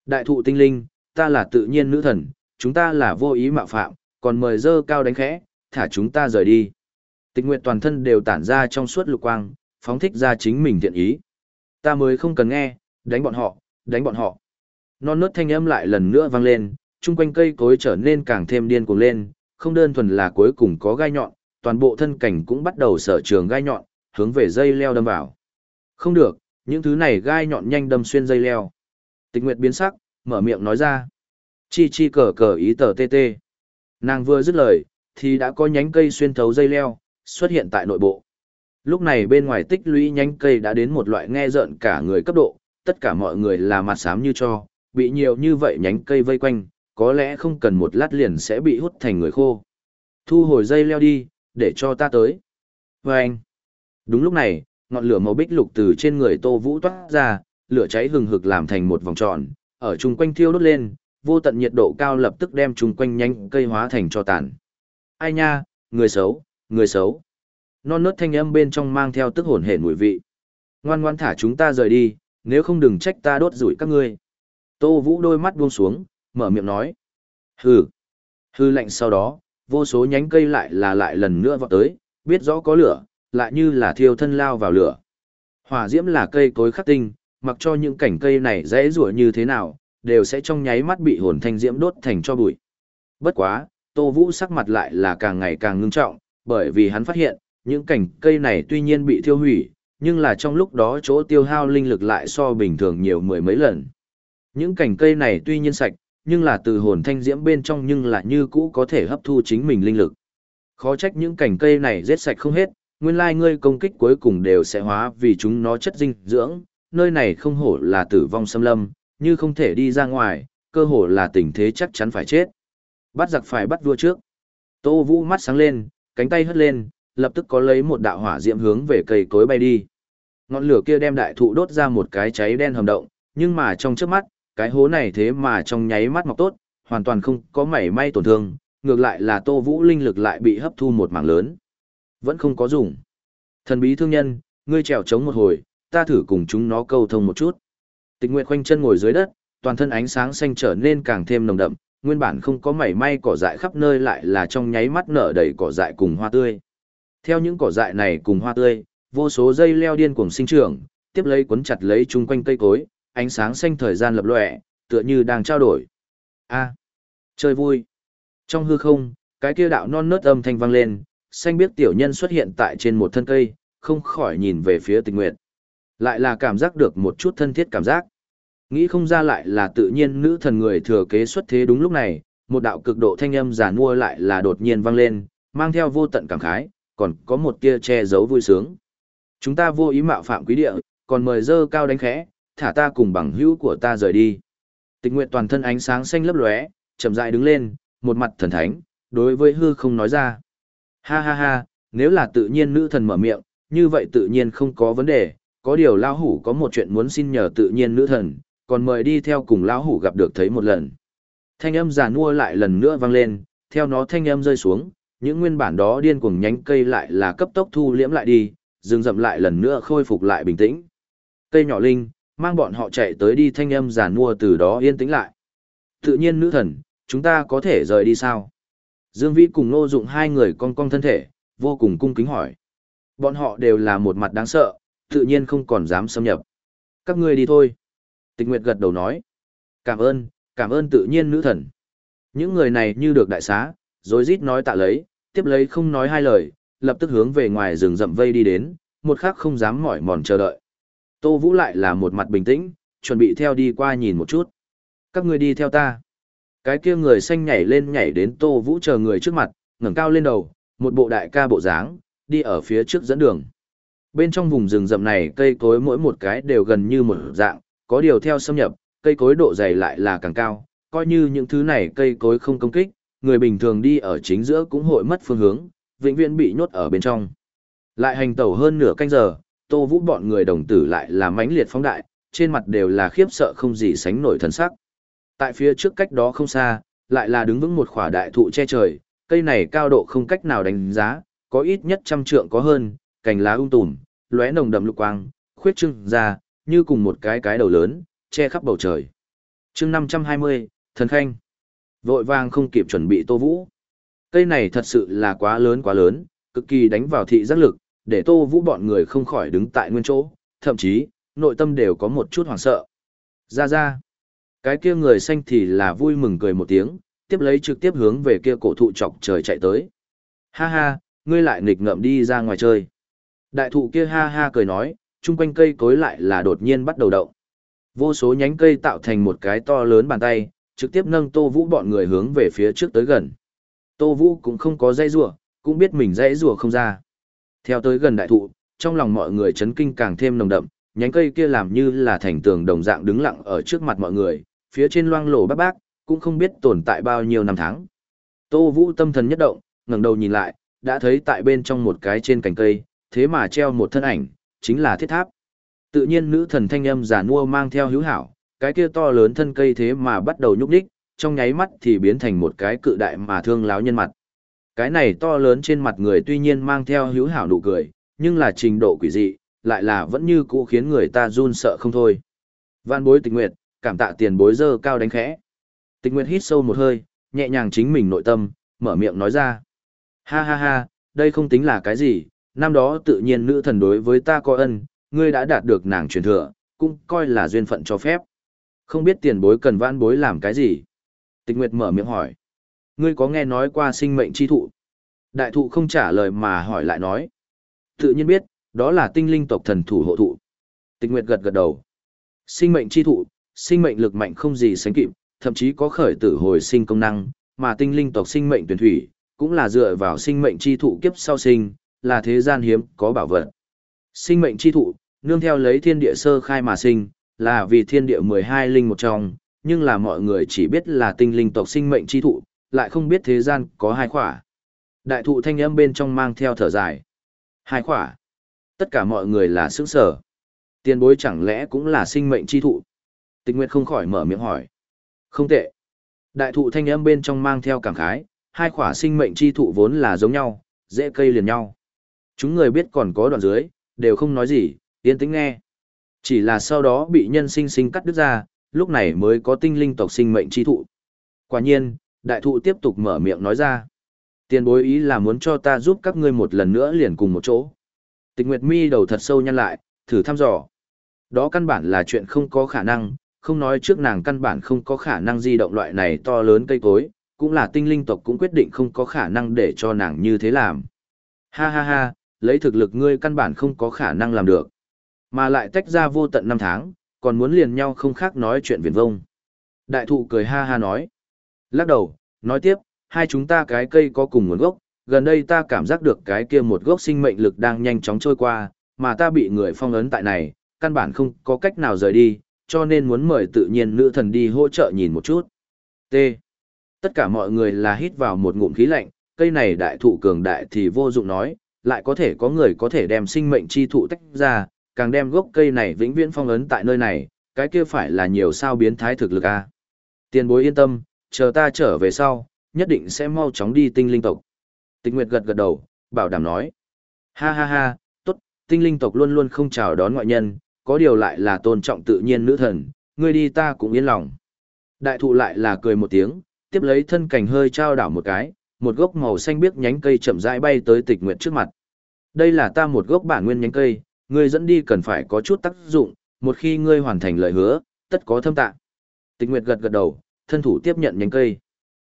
Đại thụ tinh linh, ta là tự nhiên nữ thần, chúng ta là vô ý mạo phạm, còn mời dơ cao đánh khẽ, thả chúng ta rời đi. Tịch nguyện toàn thân đều tản ra trong suốt lục quang, phóng thích ra chính mình thiện ý. Ta mới không cần nghe, đánh bọn họ, đánh bọn họ. Non nớt thanh âm lại lần nữa vang lên, chung quanh cây cối trở nên càng thêm điên cuồng lên, không đơn thuần là cuối cùng có gai nhọn, toàn bộ thân cảnh cũng bắt đầu sở trường gai nhọn, hướng về dây leo đâm vào. Không được, những thứ này gai nhọn nhanh đâm xuyên dây leo. Tịch Nguyệt biến sắc, mở miệng nói ra. Chi chi cờ cờ ý tờ tê tê. Nàng vừa dứt lời, thì đã có nhánh cây xuyên thấu dây leo, xuất hiện tại nội bộ. Lúc này bên ngoài tích lũy nhánh cây đã đến một loại nghe rợn cả người cấp độ, tất cả mọi người là mặt xám như cho, bị nhiều như vậy nhánh cây vây quanh, có lẽ không cần một lát liền sẽ bị hút thành người khô. Thu hồi dây leo đi, để cho ta tới. Và anh. Đúng lúc này, ngọn lửa màu bích lục từ trên người Tô Vũ toát ra, lửa cháy hừng hực làm thành một vòng tròn, ở chung quanh thiêu đốt lên, vô tận nhiệt độ cao lập tức đem chung quanh nhánh cây hóa thành cho tàn. Ai nha, người xấu, người xấu. Non nớt thanh âm bên trong mang theo tức hồn hển mùi vị. Ngoan ngoan thả chúng ta rời đi, nếu không đừng trách ta đốt rủi các ngươi. Tô Vũ đôi mắt buông xuống, mở miệng nói. Hừ. Hư lạnh sau đó, vô số nhánh cây lại là lại lần nữa vọt tới, biết rõ có lửa, lại như là thiêu thân lao vào lửa. Hỏa diễm là cây cối khắc tinh, mặc cho những cảnh cây này dễ rủa như thế nào, đều sẽ trong nháy mắt bị hồn thanh diễm đốt thành cho bụi. Bất quá, Tô Vũ sắc mặt lại là càng ngày càng ngưng trọng, bởi vì hắn phát hiện, những cảnh cây này tuy nhiên bị thiêu hủy, nhưng là trong lúc đó chỗ tiêu hao linh lực lại so bình thường nhiều mười mấy lần. Những cành cây này tuy nhiên sạch, nhưng là từ hồn thanh diễm bên trong nhưng là như cũ có thể hấp thu chính mình linh lực. Khó trách những cành cây này giết sạch không hết, nguyên lai ngươi công kích cuối cùng đều sẽ hóa vì chúng nó chất dinh dưỡng, nơi này không hổ là tử vong xâm lâm, như không thể đi ra ngoài, cơ hồ là tình thế chắc chắn phải chết. Bắt giặc phải bắt vua trước. Tô Vũ mắt sáng lên, cánh tay hất lên, lập tức có lấy một đạo hỏa diễm hướng về cây cối bay đi. Ngọn lửa kia đem đại thụ đốt ra một cái cháy đen hầm động, nhưng mà trong trước mắt, cái hố này thế mà trong nháy mắt mọc tốt, hoàn toàn không có mảy may tổn thương, ngược lại là Tô Vũ linh lực lại bị hấp thu một mảng lớn. Vẫn không có dùng. Thần bí thương nhân, ngươi trèo trống một hồi, ta thử cùng chúng nó câu thông một chút. Tịch Nguyệt khoanh chân ngồi dưới đất, toàn thân ánh sáng xanh trở nên càng thêm nồng đậm, nguyên bản không có mảy may cỏ dại khắp nơi lại là trong nháy mắt nở đầy cỏ dại cùng hoa tươi. Theo những cỏ dại này cùng hoa tươi, vô số dây leo điên cuồng sinh trưởng, tiếp lấy cuốn chặt lấy chung quanh cây cối, ánh sáng xanh thời gian lập lòe, tựa như đang trao đổi. A, chơi vui. Trong hư không, cái kia đạo non nớt âm thanh vang lên, xanh biết tiểu nhân xuất hiện tại trên một thân cây, không khỏi nhìn về phía Tịch Nguyệt. Lại là cảm giác được một chút thân thiết cảm giác. Nghĩ không ra lại là tự nhiên nữ thần người thừa kế xuất thế đúng lúc này, một đạo cực độ thanh âm giả mua lại là đột nhiên vang lên, mang theo vô tận cảm khái, còn có một tia che giấu vui sướng. Chúng ta vô ý mạo phạm quý địa, còn mời dơ cao đánh khẽ, thả ta cùng bằng hữu của ta rời đi. Tịch nguyện toàn thân ánh sáng xanh lấp lóe, chậm rãi đứng lên, một mặt thần thánh, đối với hư không nói ra. Ha ha ha, nếu là tự nhiên nữ thần mở miệng, như vậy tự nhiên không có vấn đề, có điều lão hủ có một chuyện muốn xin nhờ tự nhiên nữ thần, còn mời đi theo cùng lão hủ gặp được thấy một lần. Thanh âm giả nua lại lần nữa vang lên, theo nó thanh âm rơi xuống, những nguyên bản đó điên cuồng nhánh cây lại là cấp tốc thu liễm lại đi, rừng rậm lại lần nữa khôi phục lại bình tĩnh. Cây nhỏ linh, mang bọn họ chạy tới đi thanh âm giả nua từ đó yên tĩnh lại. Tự nhiên nữ thần, chúng ta có thể rời đi sao? Dương Vĩ cùng Nô Dụng hai người cong cong thân thể, vô cùng cung kính hỏi. Bọn họ đều là một mặt đáng sợ, tự nhiên không còn dám xâm nhập. Các ngươi đi thôi. Tịch Nguyệt gật đầu nói. Cảm ơn, cảm ơn tự nhiên nữ thần. Những người này như được đại xá, rồi rít nói tạ lấy, tiếp lấy không nói hai lời, lập tức hướng về ngoài rừng rậm vây đi đến, một khắc không dám mỏi mòn chờ đợi. Tô Vũ lại là một mặt bình tĩnh, chuẩn bị theo đi qua nhìn một chút. Các người đi theo ta. Cái kia người xanh nhảy lên nhảy đến Tô Vũ chờ người trước mặt, ngẩng cao lên đầu, một bộ đại ca bộ dáng, đi ở phía trước dẫn đường. Bên trong vùng rừng rậm này cây cối mỗi một cái đều gần như một dạng, có điều theo xâm nhập, cây cối độ dày lại là càng cao, coi như những thứ này cây cối không công kích, người bình thường đi ở chính giữa cũng hội mất phương hướng, vĩnh viễn bị nhốt ở bên trong. Lại hành tẩu hơn nửa canh giờ, Tô Vũ bọn người đồng tử lại là mãnh liệt phóng đại, trên mặt đều là khiếp sợ không gì sánh nổi thần sắc. Tại phía trước cách đó không xa, lại là đứng vững một khỏa đại thụ che trời, cây này cao độ không cách nào đánh giá, có ít nhất trăm trượng có hơn, cành lá ung tùm, lóe nồng đậm lục quang, khuyết trưng ra, như cùng một cái cái đầu lớn, che khắp bầu trời. chương 520, Thần Khanh. Vội vàng không kịp chuẩn bị Tô Vũ. Cây này thật sự là quá lớn quá lớn, cực kỳ đánh vào thị giác lực, để Tô Vũ bọn người không khỏi đứng tại nguyên chỗ, thậm chí, nội tâm đều có một chút hoảng sợ. Ra ra. Cái kia người xanh thì là vui mừng cười một tiếng, tiếp lấy trực tiếp hướng về kia cổ thụ chọc trời chạy tới. Ha ha, ngươi lại nghịch ngợm đi ra ngoài chơi. Đại thụ kia ha ha cười nói, chung quanh cây cối lại là đột nhiên bắt đầu động. Vô số nhánh cây tạo thành một cái to lớn bàn tay, trực tiếp nâng Tô Vũ bọn người hướng về phía trước tới gần. Tô Vũ cũng không có dây rùa, cũng biết mình dây rùa không ra. Theo tới gần đại thụ, trong lòng mọi người chấn kinh càng thêm nồng đậm, nhánh cây kia làm như là thành tường đồng dạng đứng lặng ở trước mặt mọi người, phía trên loang lổ bác bác, cũng không biết tồn tại bao nhiêu năm tháng. Tô Vũ tâm thần nhất động, ngẩng đầu nhìn lại, đã thấy tại bên trong một cái trên cành cây, thế mà treo một thân ảnh, chính là thiết tháp. Tự nhiên nữ thần thanh âm giả nua mang theo hữu hảo, cái kia to lớn thân cây thế mà bắt đầu nhúc nhích, trong nháy mắt thì biến thành một cái cự đại mà thương láo nhân mặt. Cái này to lớn trên mặt người tuy nhiên mang theo hữu hảo nụ cười, nhưng là trình độ quỷ dị, lại là vẫn như cũ khiến người ta run sợ không thôi. Vạn bối tình nguyệt, cảm tạ tiền bối dơ cao đánh khẽ. Tình nguyệt hít sâu một hơi, nhẹ nhàng chính mình nội tâm, mở miệng nói ra. Ha ha ha, đây không tính là cái gì, năm đó tự nhiên nữ thần đối với ta có ân, ngươi đã đạt được nàng truyền thừa, cũng coi là duyên phận cho phép. Không biết tiền bối cần vãn bối làm cái gì? Tịch Nguyệt mở miệng hỏi. Ngươi có nghe nói qua sinh mệnh chi thụ? Đại thụ không trả lời mà hỏi lại nói. Tự nhiên biết, Đó là tinh linh tộc thần thủ hộ thụ. Tịch Nguyệt gật gật đầu. Sinh mệnh chi thụ, sinh mệnh lực mạnh không gì sánh kịp, thậm chí có khởi tử hồi sinh công năng, mà tinh linh tộc sinh mệnh tuyển thủy, cũng là dựa vào sinh mệnh chi thụ kiếp sau sinh, là thế gian hiếm có bảo vật. Sinh mệnh chi thụ, nương theo lấy thiên địa sơ khai mà sinh, là vì thiên địa 12 linh một trong, nhưng là mọi người chỉ biết là tinh linh tộc sinh mệnh chi thụ, lại không biết thế gian có hai khỏa. Đại thụ thanh âm bên trong mang theo thở dài. Hai khỏa. Tất cả mọi người là sướng sở. Tiền bối chẳng lẽ cũng là sinh mệnh chi thụ? Tịch Nguyệt không khỏi mở miệng hỏi. Không tệ. Đại thụ thanh âm bên trong mang theo cảm khái, hai khỏa sinh mệnh chi thụ vốn là giống nhau, dễ cây liền nhau. Chúng người biết còn có đoạn dưới, đều không nói gì, yên tĩnh nghe. Chỉ là sau đó bị nhân sinh sinh cắt đứt ra, lúc này mới có tinh linh tộc sinh mệnh chi thụ. Quả nhiên, đại thụ tiếp tục mở miệng nói ra. Tiền bối ý là muốn cho ta giúp các ngươi một lần nữa liền cùng một chỗ. Tịch Nguyệt Mi đầu thật sâu nhăn lại, thử thăm dò. Đó căn bản là chuyện không có khả năng, không nói trước nàng căn bản không có khả năng di động loại này to lớn cây cối, cũng là tinh linh tộc cũng quyết định không có khả năng để cho nàng như thế làm. Ha ha ha, lấy thực lực ngươi căn bản không có khả năng làm được. Mà lại tách ra vô tận năm tháng, còn muốn liền nhau không khác nói chuyện viển vông. Đại thụ cười ha ha nói. Lắc đầu, nói tiếp, hai chúng ta cái cây có cùng nguồn gốc, gần đây ta cảm giác được cái kia một gốc sinh mệnh lực đang nhanh chóng trôi qua, mà ta bị người phong ấn tại này, căn bản không có cách nào rời đi, cho nên muốn mời tự nhiên nữ thần đi hỗ trợ nhìn một chút. T. Tất cả mọi người là hít vào một ngụm khí lạnh, cây này đại thụ cường đại thì vô dụng nói, lại có thể có người có thể đem sinh mệnh chi thụ tách ra, càng đem gốc cây này vĩnh viễn phong ấn tại nơi này, cái kia phải là nhiều sao biến thái thực lực a. À? Tiền bối yên tâm, chờ ta trở về sau, nhất định sẽ mau chóng đi tinh linh tộc. Tịch Nguyệt gật gật đầu, bảo đảm nói. Ha ha ha, tốt, tinh linh tộc luôn luôn không chào đón ngoại nhân, có điều lại là tôn trọng tự nhiên nữ thần, ngươi đi ta cũng yên lòng. Đại thụ lại là cười một tiếng, tiếp lấy thân cảnh hơi trao đảo một cái, một gốc màu xanh biếc nhánh cây chậm rãi bay tới tịch nguyệt trước mặt. Đây là ta một gốc bản nguyên nhánh cây, ngươi dẫn đi cần phải có chút tác dụng, một khi ngươi hoàn thành lời hứa, tất có thâm tạ. Tịch nguyệt gật gật đầu, thân thủ tiếp nhận nhánh cây.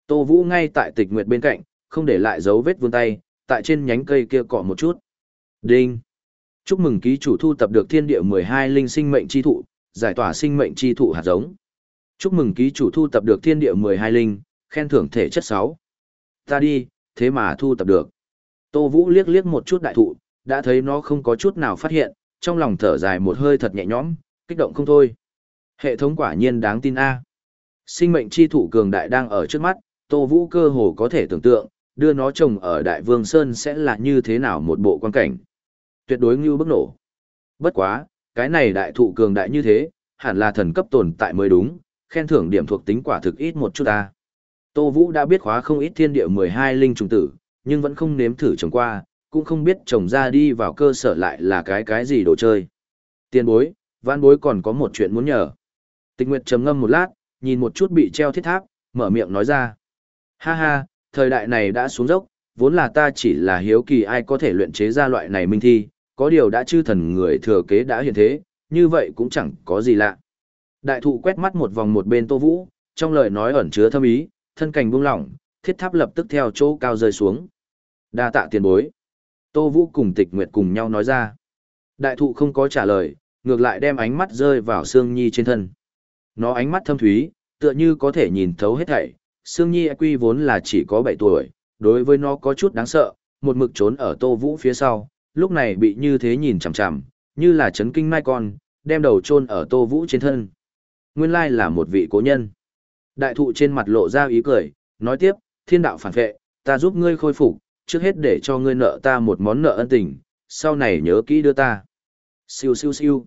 Tô Vũ ngay tại tịch nguyệt bên cạnh, không để lại dấu vết vươn tay, tại trên nhánh cây kia cọ một chút. Đinh! Chúc mừng ký chủ thu tập được thiên địa 12 linh sinh mệnh chi thụ, giải tỏa sinh mệnh chi thụ hạt giống. Chúc mừng ký chủ thu tập được thiên địa 12 linh, khen thưởng thể chất 6. Ta đi, thế mà thu tập được. Tô Vũ liếc liếc một chút đại thụ, đã thấy nó không có chút nào phát hiện, trong lòng thở dài một hơi thật nhẹ nhõm, kích động không thôi. Hệ thống quả nhiên đáng tin A. Sinh mệnh chi thụ cường đại đang ở trước mắt, Tô Vũ cơ hồ có thể tưởng tượng, đưa nó trồng ở Đại Vương Sơn sẽ là như thế nào một bộ quan cảnh tuyệt đối như bức nổ. Bất quá, cái này đại thụ cường đại như thế, hẳn là thần cấp tồn tại mới đúng, khen thưởng điểm thuộc tính quả thực ít một chút ta. Tô Vũ đã biết khóa không ít thiên địa 12 linh trùng tử, nhưng vẫn không nếm thử trồng qua, cũng không biết trồng ra đi vào cơ sở lại là cái cái gì đồ chơi. Tiên bối, vãn bối còn có một chuyện muốn nhờ. Tịch Nguyệt trầm ngâm một lát, nhìn một chút bị treo thiết tháp, mở miệng nói ra. Ha ha, thời đại này đã xuống dốc, vốn là ta chỉ là hiếu kỳ ai có thể luyện chế ra loại này minh thi, có điều đã chư thần người thừa kế đã hiện thế, như vậy cũng chẳng có gì lạ. Đại thụ quét mắt một vòng một bên Tô Vũ, trong lời nói ẩn chứa thâm ý, thân cảnh buông lỏng, thiết tháp lập tức theo chỗ cao rơi xuống. Đa tạ tiền bối. Tô Vũ cùng Tịch Nguyệt cùng nhau nói ra. Đại thụ không có trả lời, ngược lại đem ánh mắt rơi vào Sương Nhi trên thân. Nó ánh mắt thâm thúy, tựa như có thể nhìn thấu hết thảy. Sương Nhi e quy vốn là chỉ có 7 tuổi, đối với nó có chút đáng sợ, một mực trốn ở Tô Vũ phía sau, lúc này bị như thế nhìn chằm chằm, như là chấn kinh mai con, đem đầu chôn ở Tô Vũ trên thân. Nguyên lai là một vị cố nhân. Đại thụ trên mặt lộ ra ý cười, nói tiếp, thiên đạo phản vệ, ta giúp ngươi khôi phục, trước hết để cho ngươi nợ ta một món nợ ân tình, sau này nhớ kỹ đưa ta. Siêu siêu siêu.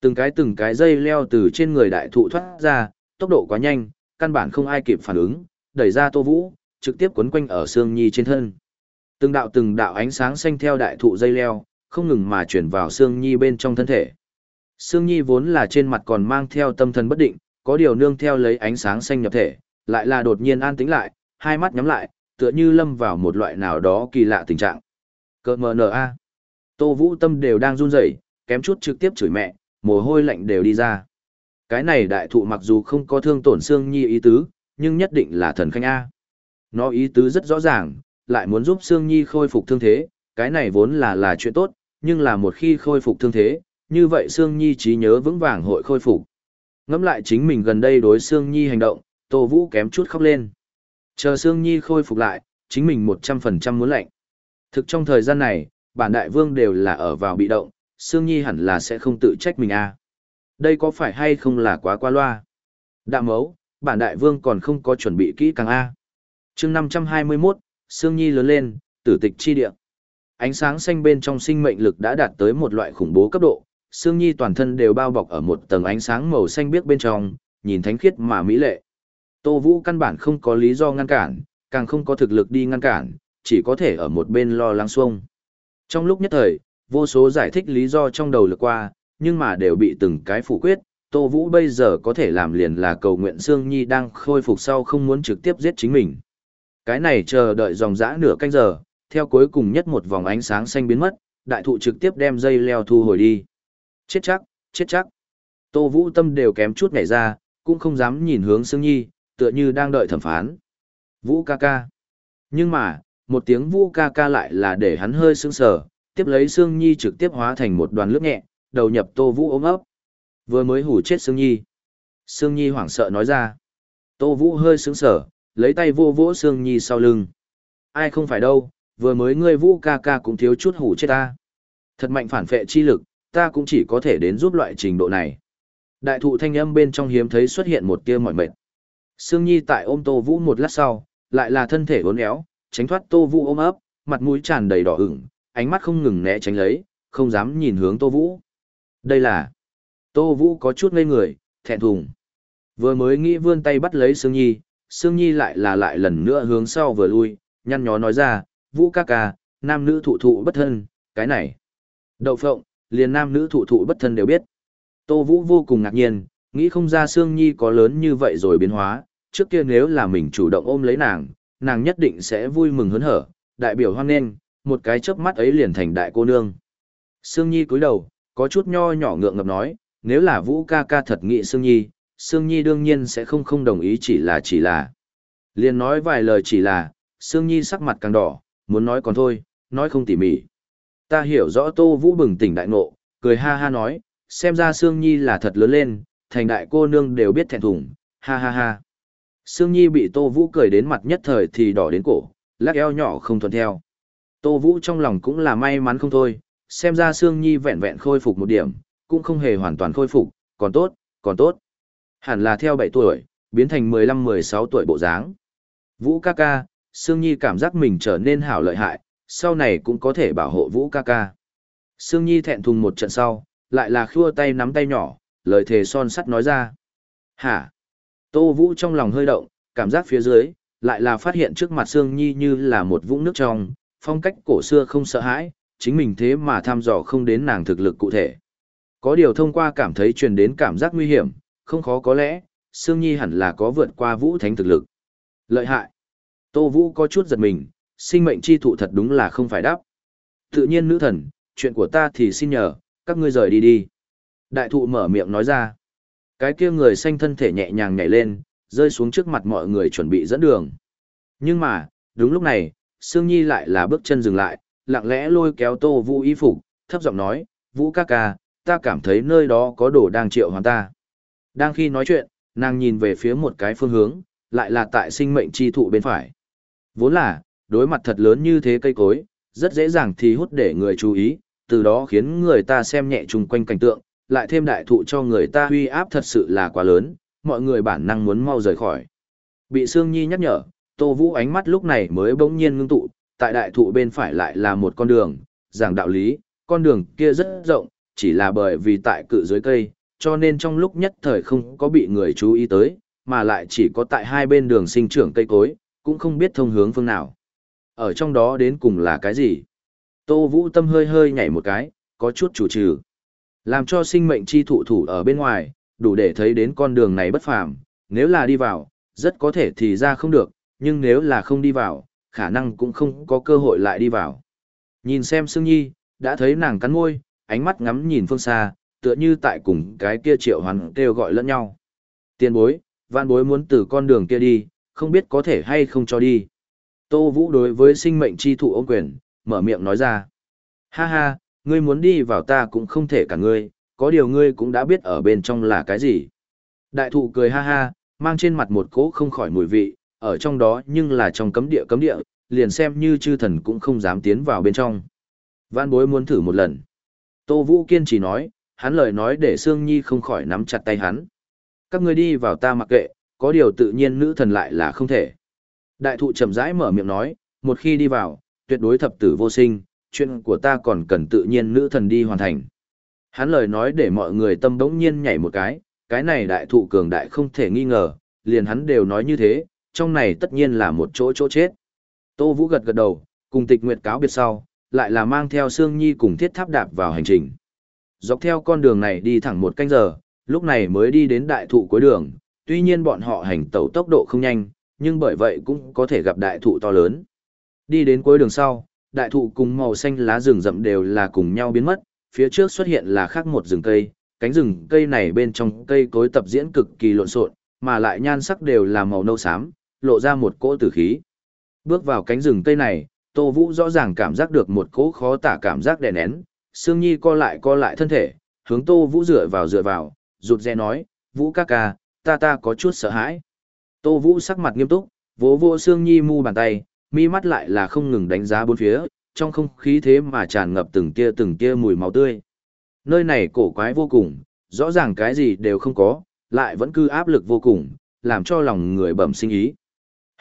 Từng cái từng cái dây leo từ trên người đại thụ thoát ra, tốc độ quá nhanh, căn bản không ai kịp phản ứng, đẩy ra Tô Vũ, trực tiếp quấn quanh ở xương nhi trên thân. Từng đạo từng đạo ánh sáng xanh theo đại thụ dây leo, không ngừng mà chuyển vào xương nhi bên trong thân thể. Sương Nhi vốn là trên mặt còn mang theo tâm thần bất định, có điều nương theo lấy ánh sáng xanh nhập thể, lại là đột nhiên an tĩnh lại, hai mắt nhắm lại, tựa như lâm vào một loại nào đó kỳ lạ tình trạng. Cơ mờ nở a. Tô Vũ Tâm đều đang run rẩy, kém chút trực tiếp chửi mẹ, mồ hôi lạnh đều đi ra. Cái này đại thụ mặc dù không có thương tổn xương Nhi ý tứ, nhưng nhất định là thần khanh a. Nó ý tứ rất rõ ràng, lại muốn giúp xương Nhi khôi phục thương thế, cái này vốn là là chuyện tốt, nhưng là một khi khôi phục thương thế, như vậy Sương Nhi trí nhớ vững vàng hội khôi phục. Ngẫm lại chính mình gần đây đối Sương Nhi hành động, Tô Vũ kém chút khóc lên. Chờ Sương Nhi khôi phục lại, chính mình 100% muốn lạnh. Thực trong thời gian này, bản đại vương đều là ở vào bị động, Sương Nhi hẳn là sẽ không tự trách mình à. Đây có phải hay không là quá qua loa? Đạm mấu, bản đại vương còn không có chuẩn bị kỹ càng A. chương 521, Sương Nhi lớn lên, tử tịch chi địa. Ánh sáng xanh bên trong sinh mệnh lực đã đạt tới một loại khủng bố cấp độ, Sương Nhi toàn thân đều bao bọc ở một tầng ánh sáng màu xanh biếc bên trong, nhìn thánh khiết mà mỹ lệ. Tô Vũ căn bản không có lý do ngăn cản, càng không có thực lực đi ngăn cản, chỉ có thể ở một bên lo lắng xuông. Trong lúc nhất thời, vô số giải thích lý do trong đầu lược qua, nhưng mà đều bị từng cái phủ quyết. Tô Vũ bây giờ có thể làm liền là cầu nguyện Sương Nhi đang khôi phục sau không muốn trực tiếp giết chính mình. Cái này chờ đợi dòng dã nửa canh giờ, theo cuối cùng nhất một vòng ánh sáng xanh biến mất, đại thụ trực tiếp đem dây leo thu hồi đi. Chết chắc, chết chắc. Tô Vũ tâm đều kém chút nhảy ra, cũng không dám nhìn hướng Sương Nhi, tựa như đang đợi thẩm phán. Vũ ca ca. Nhưng mà, một tiếng Vũ ca ca lại là để hắn hơi sững sờ, tiếp lấy Sương Nhi trực tiếp hóa thành một đoàn lướt nhẹ, đầu nhập Tô Vũ ôm ấp. Vừa mới hủ chết Sương Nhi. Sương Nhi hoảng sợ nói ra. Tô Vũ hơi sững sờ, lấy tay vô vỗ Sương Nhi sau lưng. Ai không phải đâu, vừa mới ngươi Vũ ca ca cũng thiếu chút hủ chết ta. Thật mạnh phản phệ chi lực, ta cũng chỉ có thể đến giúp loại trình độ này. Đại thụ thanh âm bên trong hiếm thấy xuất hiện một tia mỏi mệt. Sương Nhi tại ôm Tô Vũ một lát sau, lại là thân thể uốn éo, tránh thoát Tô Vũ ôm ấp, mặt mũi tràn đầy đỏ ửng, ánh mắt không ngừng né tránh lấy, không dám nhìn hướng Tô Vũ. Đây là... Tô Vũ có chút ngây người, thẹn thùng. Vừa mới nghĩ vươn tay bắt lấy Sương Nhi, Sương Nhi lại là lại lần nữa hướng sau vừa lui, nhăn nhó nói ra, Vũ ca ca, nam nữ thụ thụ bất thân, cái này. Đậu phộng, liền nam nữ thụ thụ bất thân đều biết. Tô Vũ vô cùng ngạc nhiên, nghĩ không ra Sương Nhi có lớn như vậy rồi biến hóa, trước kia nếu là mình chủ động ôm lấy nàng, nàng nhất định sẽ vui mừng hớn hở, đại biểu hoan nghênh, một cái chớp mắt ấy liền thành đại cô nương. Sương Nhi cúi đầu, có chút nho nhỏ ngượng ngập nói, nếu là Vũ ca ca thật nghị Sương Nhi, Sương Nhi đương nhiên sẽ không không đồng ý chỉ là chỉ là. Liền nói vài lời chỉ là, Sương Nhi sắc mặt càng đỏ, muốn nói còn thôi, nói không tỉ mỉ. Ta hiểu rõ Tô Vũ bừng tỉnh đại ngộ, cười ha ha nói, xem ra Sương Nhi là thật lớn lên, thành đại cô nương đều biết thẹn thùng, ha ha ha. Sương Nhi bị Tô Vũ cười đến mặt nhất thời thì đỏ đến cổ, lắc eo nhỏ không thuận theo. Tô Vũ trong lòng cũng là may mắn không thôi, xem ra Sương Nhi vẹn vẹn khôi phục một điểm, cũng không hề hoàn toàn khôi phục, còn tốt, còn tốt. Hẳn là theo 7 tuổi, biến thành 15-16 tuổi bộ dáng. Vũ ca ca, Sương Nhi cảm giác mình trở nên hảo lợi hại, sau này cũng có thể bảo hộ Vũ ca ca. Sương Nhi thẹn thùng một trận sau, lại là khua tay nắm tay nhỏ, lời thề son sắt nói ra. Hả? Tô Vũ trong lòng hơi động, cảm giác phía dưới, lại là phát hiện trước mặt Sương Nhi như là một vũng nước trong, phong cách cổ xưa không sợ hãi, chính mình thế mà thăm dò không đến nàng thực lực cụ thể. Có điều thông qua cảm thấy truyền đến cảm giác nguy hiểm, không khó có lẽ, Sương Nhi hẳn là có vượt qua vũ thánh thực lực. Lợi hại. Tô Vũ có chút giật mình, sinh mệnh chi thụ thật đúng là không phải đáp. Tự nhiên nữ thần, chuyện của ta thì xin nhờ, các ngươi rời đi đi. Đại thụ mở miệng nói ra. Cái kia người xanh thân thể nhẹ nhàng nhảy lên, rơi xuống trước mặt mọi người chuẩn bị dẫn đường. Nhưng mà, đúng lúc này, Sương Nhi lại là bước chân dừng lại, lặng lẽ lôi kéo Tô Vũ y phục, thấp giọng nói, Vũ ca ca, ta cảm thấy nơi đó có đồ đang triệu hoàn ta. Đang khi nói chuyện, nàng nhìn về phía một cái phương hướng, lại là tại sinh mệnh chi thụ bên phải. Vốn là, đối mặt thật lớn như thế cây cối, rất dễ dàng thì hút để người chú ý, từ đó khiến người ta xem nhẹ chung quanh cảnh tượng, lại thêm đại thụ cho người ta huy áp thật sự là quá lớn, mọi người bản năng muốn mau rời khỏi. Bị Sương Nhi nhắc nhở, Tô Vũ ánh mắt lúc này mới bỗng nhiên ngưng tụ, tại đại thụ bên phải lại là một con đường, giảng đạo lý, con đường kia rất rộng, chỉ là bởi vì tại cự dưới cây, cho nên trong lúc nhất thời không có bị người chú ý tới, mà lại chỉ có tại hai bên đường sinh trưởng cây cối, cũng không biết thông hướng phương nào. Ở trong đó đến cùng là cái gì? Tô Vũ tâm hơi hơi nhảy một cái, có chút chủ trừ. Làm cho sinh mệnh chi thụ thủ ở bên ngoài, đủ để thấy đến con đường này bất phàm, nếu là đi vào, rất có thể thì ra không được, nhưng nếu là không đi vào, khả năng cũng không có cơ hội lại đi vào. Nhìn xem Sương Nhi, đã thấy nàng cắn môi, ánh mắt ngắm nhìn phương xa, tựa như tại cùng cái kia triệu hoàn kêu gọi lẫn nhau. Tiền bối, vạn bối muốn từ con đường kia đi, không biết có thể hay không cho đi. Tô Vũ đối với sinh mệnh chi thụ ôm quyền, mở miệng nói ra. Ha ha, ngươi muốn đi vào ta cũng không thể cả ngươi, có điều ngươi cũng đã biết ở bên trong là cái gì. Đại thụ cười ha ha, mang trên mặt một cỗ không khỏi mùi vị, ở trong đó nhưng là trong cấm địa cấm địa, liền xem như chư thần cũng không dám tiến vào bên trong. Vạn bối muốn thử một lần. Tô Vũ kiên trì nói, hắn lời nói để Sương Nhi không khỏi nắm chặt tay hắn. Các ngươi đi vào ta mặc kệ, có điều tự nhiên nữ thần lại là không thể. Đại thụ chậm rãi mở miệng nói, một khi đi vào, tuyệt đối thập tử vô sinh, chuyện của ta còn cần tự nhiên nữ thần đi hoàn thành. Hắn lời nói để mọi người tâm đống nhiên nhảy một cái, cái này đại thụ cường đại không thể nghi ngờ, liền hắn đều nói như thế, trong này tất nhiên là một chỗ chỗ chết. Tô Vũ gật gật đầu, cùng tịch nguyệt cáo biệt sau, lại là mang theo Sương Nhi cùng thiết tháp đạp vào hành trình. Dọc theo con đường này đi thẳng một canh giờ, lúc này mới đi đến đại thụ cuối đường, tuy nhiên bọn họ hành tẩu tốc độ không nhanh, nhưng bởi vậy cũng có thể gặp đại thụ to lớn. Đi đến cuối đường sau, đại thụ cùng màu xanh lá rừng rậm đều là cùng nhau biến mất, phía trước xuất hiện là khác một rừng cây, cánh rừng cây này bên trong cây cối tập diễn cực kỳ lộn xộn, mà lại nhan sắc đều là màu nâu xám, lộ ra một cỗ tử khí. Bước vào cánh rừng cây này, Tô Vũ rõ ràng cảm giác được một cỗ khó tả cảm giác đè nén, Sương Nhi co lại co lại thân thể, hướng Tô Vũ dựa vào dựa vào, rụt rè nói, Vũ ca ca, ta ta có chút sợ hãi. Tô Vũ sắc mặt nghiêm túc, vỗ vỗ Sương Nhi mu bàn tay, mi mắt lại là không ngừng đánh giá bốn phía, trong không khí thế mà tràn ngập từng tia từng tia mùi máu tươi. Nơi này cổ quái vô cùng, rõ ràng cái gì đều không có, lại vẫn cứ áp lực vô cùng, làm cho lòng người bẩm sinh ý.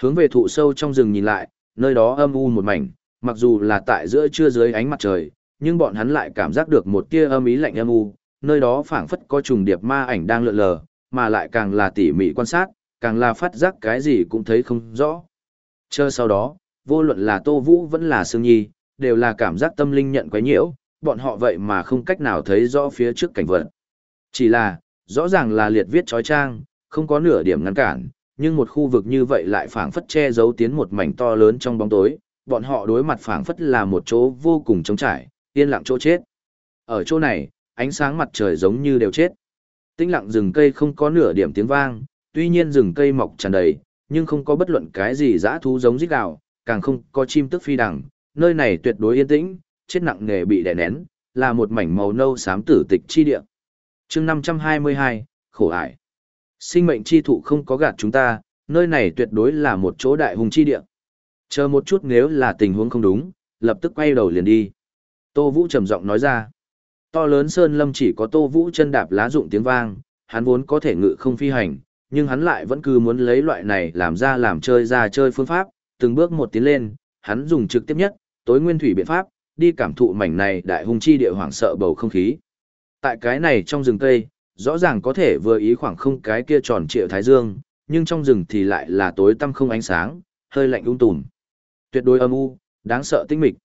Hướng về thụ sâu trong rừng nhìn lại, nơi đó âm u một mảnh, mặc dù là tại giữa trưa dưới ánh mặt trời, nhưng bọn hắn lại cảm giác được một tia âm ý lạnh âm u, nơi đó phảng phất có trùng điệp ma ảnh đang lượn lờ, mà lại càng là tỉ mỉ quan sát, càng là phát giác cái gì cũng thấy không rõ. Chờ sau đó, vô luận là Tô Vũ vẫn là Sương Nhi, đều là cảm giác tâm linh nhận quấy nhiễu, bọn họ vậy mà không cách nào thấy rõ phía trước cảnh vật. Chỉ là, rõ ràng là liệt viết trói trang, không có nửa điểm ngăn cản, nhưng một khu vực như vậy lại phảng phất che giấu tiến một mảnh to lớn trong bóng tối, bọn họ đối mặt phảng phất là một chỗ vô cùng trống trải, yên lặng chỗ chết. Ở chỗ này, ánh sáng mặt trời giống như đều chết. Tĩnh lặng rừng cây không có nửa điểm tiếng vang, tuy nhiên rừng cây mọc tràn đầy, nhưng không có bất luận cái gì dã thú giống rít gào, càng không có chim tức phi đằng, nơi này tuyệt đối yên tĩnh, chết nặng nghề bị đè nén, là một mảnh màu nâu xám tử tịch chi địa. Chương 522, khổ ải. Sinh mệnh chi thụ không có gạt chúng ta, nơi này tuyệt đối là một chỗ đại hùng chi địa. Chờ một chút nếu là tình huống không đúng, lập tức quay đầu liền đi. Tô Vũ trầm giọng nói ra. To lớn sơn lâm chỉ có Tô Vũ chân đạp lá dụng tiếng vang, hắn vốn có thể ngự không phi hành, nhưng hắn lại vẫn cứ muốn lấy loại này làm ra làm chơi ra chơi phương pháp, từng bước một tiến lên, hắn dùng trực tiếp nhất, tối nguyên thủy biện pháp, đi cảm thụ mảnh này đại hung chi địa hoảng sợ bầu không khí. Tại cái này trong rừng cây, rõ ràng có thể vừa ý khoảng không cái kia tròn triệu thái dương, nhưng trong rừng thì lại là tối tăm không ánh sáng, hơi lạnh ung tùm. Tuyệt đối âm u, đáng sợ tinh mịch.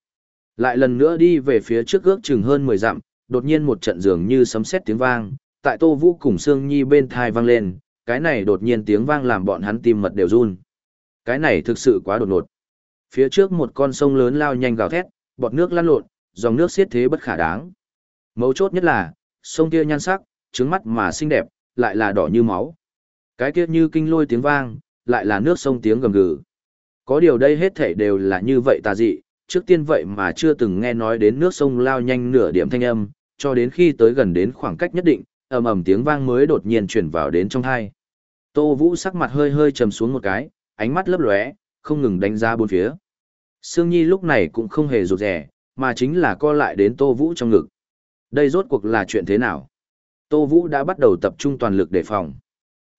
Lại lần nữa đi về phía trước ước chừng hơn 10 dặm, đột nhiên một trận dường như sấm sét tiếng vang, tại Tô Vũ cùng Sương Nhi bên thai vang lên, cái này đột nhiên tiếng vang làm bọn hắn tim mật đều run. Cái này thực sự quá đột ngột. Phía trước một con sông lớn lao nhanh gào thét, bọt nước lăn lộn, dòng nước xiết thế bất khả đáng. Mấu chốt nhất là, sông kia nhan sắc, trứng mắt mà xinh đẹp, lại là đỏ như máu. Cái kia như kinh lôi tiếng vang, lại là nước sông tiếng gầm gừ. Có điều đây hết thảy đều là như vậy tà dị, trước tiên vậy mà chưa từng nghe nói đến nước sông lao nhanh nửa điểm thanh âm, cho đến khi tới gần đến khoảng cách nhất định, ầm ầm tiếng vang mới đột nhiên chuyển vào đến trong hai. Tô Vũ sắc mặt hơi hơi trầm xuống một cái, ánh mắt lấp lóe, không ngừng đánh giá bốn phía. Sương Nhi lúc này cũng không hề rụt rè, mà chính là co lại đến Tô Vũ trong ngực. Đây rốt cuộc là chuyện thế nào? Tô Vũ đã bắt đầu tập trung toàn lực đề phòng.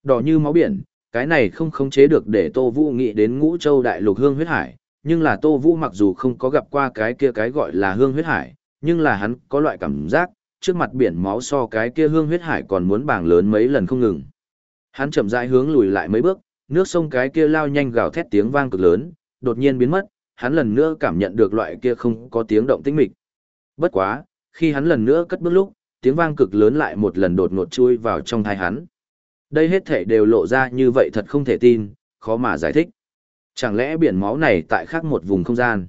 Đỏ như máu biển, cái này không khống chế được để Tô Vũ nghĩ đến ngũ châu đại lục hương huyết hải, nhưng là Tô Vũ mặc dù không có gặp qua cái kia cái gọi là hương huyết hải, nhưng là hắn có loại cảm giác, trước mặt biển máu so cái kia hương huyết hải còn muốn bảng lớn mấy lần không ngừng. Hắn chậm rãi hướng lùi lại mấy bước, nước sông cái kia lao nhanh gào thét tiếng vang cực lớn, đột nhiên biến mất, hắn lần nữa cảm nhận được loại kia không có tiếng động tĩnh mịch. Bất quá, khi hắn lần nữa cất bước lúc, tiếng vang cực lớn lại một lần đột ngột chui vào trong thai hắn. Đây hết thể đều lộ ra như vậy thật không thể tin, khó mà giải thích. Chẳng lẽ biển máu này tại khác một vùng không gian?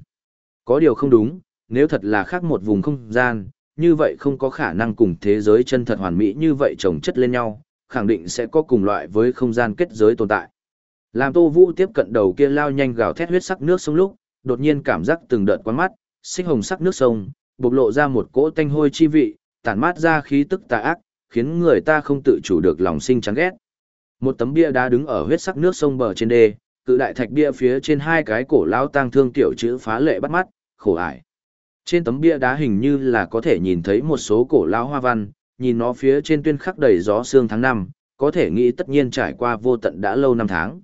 Có điều không đúng, nếu thật là khác một vùng không gian, như vậy không có khả năng cùng thế giới chân thật hoàn mỹ như vậy chồng chất lên nhau, khẳng định sẽ có cùng loại với không gian kết giới tồn tại. Làm Tô Vũ tiếp cận đầu kia lao nhanh gào thét huyết sắc nước sông lúc, đột nhiên cảm giác từng đợt quán mắt, xích hồng sắc nước sông, bộc lộ ra một cỗ tanh hôi chi vị, tản mát ra khí tức tà ác, khiến người ta không tự chủ được lòng sinh chán ghét. Một tấm bia đá đứng ở huyết sắc nước sông bờ trên đê, cự đại thạch bia phía trên hai cái cổ lão tang thương tiểu chữ phá lệ bắt mắt, khổ ải. Trên tấm bia đá hình như là có thể nhìn thấy một số cổ lão hoa văn, nhìn nó phía trên tuyên khắc đầy gió sương tháng năm, có thể nghĩ tất nhiên trải qua vô tận đã lâu năm tháng.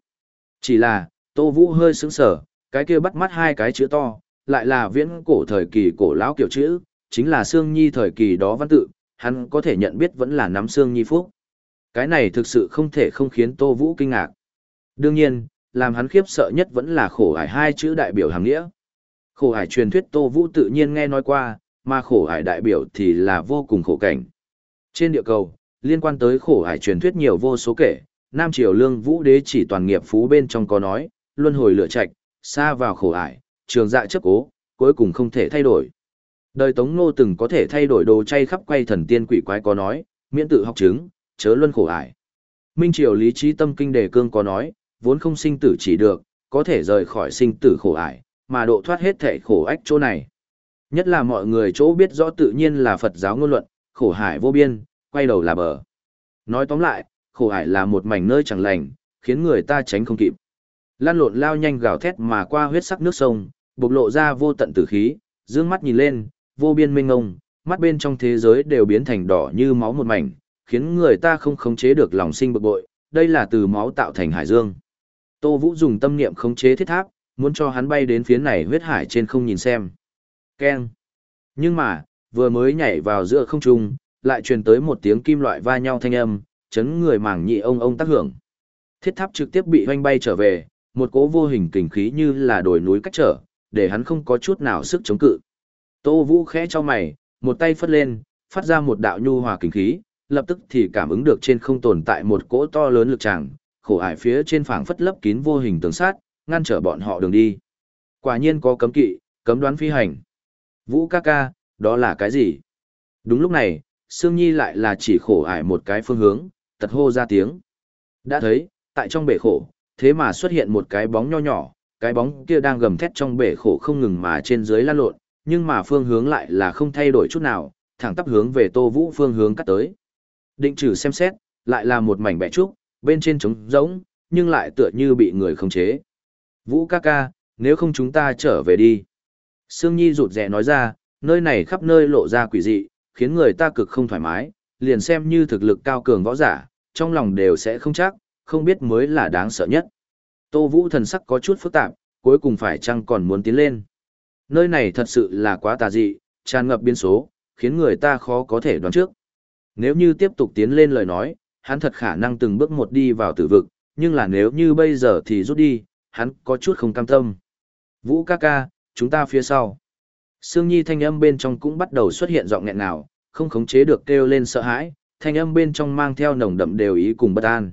Chỉ là, Tô Vũ hơi sững sở, cái kia bắt mắt hai cái chữ to, lại là viễn cổ thời kỳ cổ lão kiểu chữ, chính là Sương Nhi thời kỳ đó văn tự, hắn có thể nhận biết vẫn là nắm Sương Nhi phúc. Cái này thực sự không thể không khiến Tô Vũ kinh ngạc. Đương nhiên, làm hắn khiếp sợ nhất vẫn là khổ hải hai chữ đại biểu hàng nghĩa. Khổ hải truyền thuyết Tô Vũ tự nhiên nghe nói qua, mà khổ hải đại biểu thì là vô cùng khổ cảnh. Trên địa cầu, liên quan tới khổ hải truyền thuyết nhiều vô số kể, Nam Triều Lương Vũ Đế chỉ toàn nghiệp phú bên trong có nói, luân hồi lựa trạch, xa vào khổ ải, trường dạ chấp cố, cuối cùng không thể thay đổi. Đời Tống Nô từng có thể thay đổi đồ chay khắp quay thần tiên quỷ quái có nói, miễn tự học chứng, chớ luân khổ ải. Minh Triều Lý Trí Tâm Kinh Đề Cương có nói, vốn không sinh tử chỉ được, có thể rời khỏi sinh tử khổ ải, mà độ thoát hết thể khổ ách chỗ này. Nhất là mọi người chỗ biết rõ tự nhiên là Phật giáo ngôn luận, khổ hải vô biên, quay đầu là bờ. Nói tóm lại, khổ hải là một mảnh nơi chẳng lành, khiến người ta tránh không kịp. Lan lộn lao nhanh gào thét mà qua huyết sắc nước sông, bộc lộ ra vô tận tử khí, dương mắt nhìn lên, vô biên mênh ngông, mắt bên trong thế giới đều biến thành đỏ như máu một mảnh, khiến người ta không khống chế được lòng sinh bực bội, đây là từ máu tạo thành hải dương. Tô Vũ dùng tâm niệm khống chế thiết tháp, muốn cho hắn bay đến phía này huyết hải trên không nhìn xem. Keng. Nhưng mà, vừa mới nhảy vào giữa không trung, lại truyền tới một tiếng kim loại va nhau thanh âm, chấn người màng nhị ông ông tác hưởng. Thiết tháp trực tiếp bị hoanh bay trở về, một cỗ vô hình kình khí như là đồi núi cách trở, để hắn không có chút nào sức chống cự. Tô Vũ khẽ cho mày, một tay phất lên, phát ra một đạo nhu hòa kình khí, lập tức thì cảm ứng được trên không tồn tại một cỗ to lớn lực tràng, khổ ải phía trên phảng phất lấp kín vô hình tường sát, ngăn trở bọn họ đường đi. Quả nhiên có cấm kỵ, cấm đoán phi hành. Vũ ca ca, đó là cái gì? Đúng lúc này, Sương Nhi lại là chỉ khổ ải một cái phương hướng, tật hô ra tiếng. Đã thấy, tại trong bể khổ, thế mà xuất hiện một cái bóng nho nhỏ, cái bóng kia đang gầm thét trong bể khổ không ngừng mà trên dưới lan lộn, nhưng mà phương hướng lại là không thay đổi chút nào, thẳng tắp hướng về Tô Vũ phương hướng cắt tới. Định trừ xem xét, lại là một mảnh bẻ trúc, bên trên trống rỗng, nhưng lại tựa như bị người khống chế. Vũ ca ca, nếu không chúng ta trở về đi. Sương Nhi rụt rè nói ra, nơi này khắp nơi lộ ra quỷ dị, khiến người ta cực không thoải mái, liền xem như thực lực cao cường võ giả, trong lòng đều sẽ không chắc, không biết mới là đáng sợ nhất. Tô Vũ thần sắc có chút phức tạp, cuối cùng phải chăng còn muốn tiến lên. Nơi này thật sự là quá tà dị, tràn ngập biến số, khiến người ta khó có thể đoán trước. Nếu như tiếp tục tiến lên lời nói, hắn thật khả năng từng bước một đi vào tử vực, nhưng là nếu như bây giờ thì rút đi, hắn có chút không cam tâm. Vũ ca ca, chúng ta phía sau. Sương Nhi thanh âm bên trong cũng bắt đầu xuất hiện giọng nghẹn nào, không khống chế được kêu lên sợ hãi, thanh âm bên trong mang theo nồng đậm đều ý cùng bất an.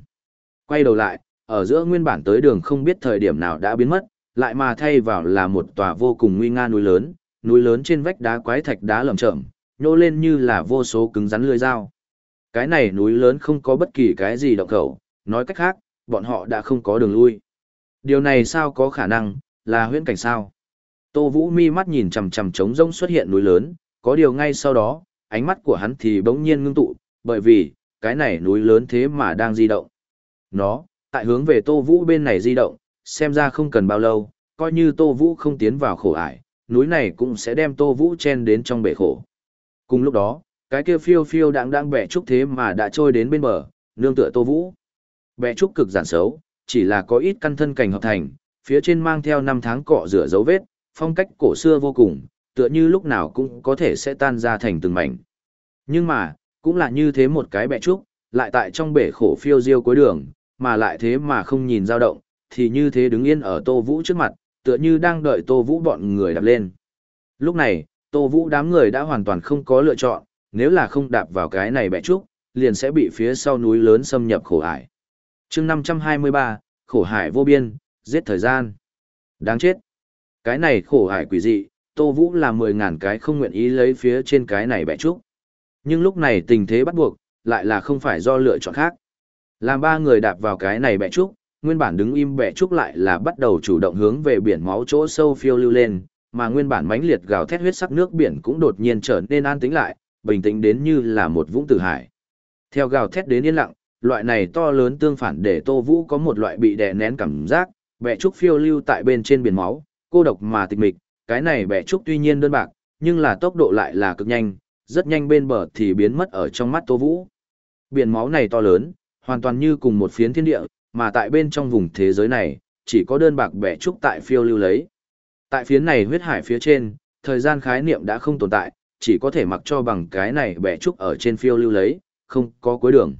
Quay đầu lại, ở giữa nguyên bản tới đường không biết thời điểm nào đã biến mất, lại mà thay vào là một tòa vô cùng nguy nga núi lớn, núi lớn trên vách đá quái thạch đá lởm chởm, nhô lên như là vô số cứng rắn lưỡi dao. Cái này núi lớn không có bất kỳ cái gì động khẩu, nói cách khác, bọn họ đã không có đường lui. Điều này sao có khả năng, là huyễn cảnh sao? Tô Vũ mi mắt nhìn chằm chằm trống rông xuất hiện núi lớn, có điều ngay sau đó, ánh mắt của hắn thì bỗng nhiên ngưng tụ, bởi vì, cái này núi lớn thế mà đang di động. Nó, tại hướng về Tô Vũ bên này di động, xem ra không cần bao lâu, coi như Tô Vũ không tiến vào khổ ải, núi này cũng sẽ đem Tô Vũ chen đến trong bể khổ. Cùng lúc đó, cái kia phiêu phiêu đang đang bẻ trúc thế mà đã trôi đến bên bờ, nương tựa Tô Vũ. Bẻ trúc cực giản xấu, chỉ là có ít căn thân cảnh hợp thành, phía trên mang theo năm tháng cọ rửa dấu vết, phong cách cổ xưa vô cùng, tựa như lúc nào cũng có thể sẽ tan ra thành từng mảnh. Nhưng mà, cũng là như thế một cái bẻ trúc, lại tại trong bể khổ phiêu diêu cuối đường, mà lại thế mà không nhìn dao động, thì như thế đứng yên ở Tô Vũ trước mặt, tựa như đang đợi Tô Vũ bọn người đạp lên. Lúc này, Tô Vũ đám người đã hoàn toàn không có lựa chọn, nếu là không đạp vào cái này bẻ trúc, liền sẽ bị phía sau núi lớn xâm nhập khổ hải. chương 523, khổ hải vô biên, giết thời gian. Đáng chết. Cái này khổ hải quỷ dị, Tô Vũ là 10.000 cái không nguyện ý lấy phía trên cái này bẻ trúc. Nhưng lúc này tình thế bắt buộc, lại là không phải do lựa chọn khác. Làm ba người đạp vào cái này bẻ trúc, nguyên bản đứng im bẻ trúc lại là bắt đầu chủ động hướng về biển máu chỗ sâu phiêu lưu lên, mà nguyên bản mãnh liệt gào thét huyết sắc nước biển cũng đột nhiên trở nên an tĩnh lại, bình tĩnh đến như là một vũng tử hải. Theo gào thét đến yên lặng, loại này to lớn tương phản để Tô Vũ có một loại bị đè nén cảm giác, bẻ trúc phiêu lưu tại bên trên biển máu, cô độc mà tịch mịch, cái này bẻ trúc tuy nhiên đơn bạc, nhưng là tốc độ lại là cực nhanh, rất nhanh bên bờ thì biến mất ở trong mắt Tô Vũ. Biển máu này to lớn, hoàn toàn như cùng một phiến thiên địa, mà tại bên trong vùng thế giới này, chỉ có đơn bạc bẻ trúc tại phiêu lưu lấy. Tại phiến này huyết hải phía trên, thời gian khái niệm đã không tồn tại, chỉ có thể mặc cho bằng cái này bẻ trúc ở trên phiêu lưu lấy, không có cuối đường.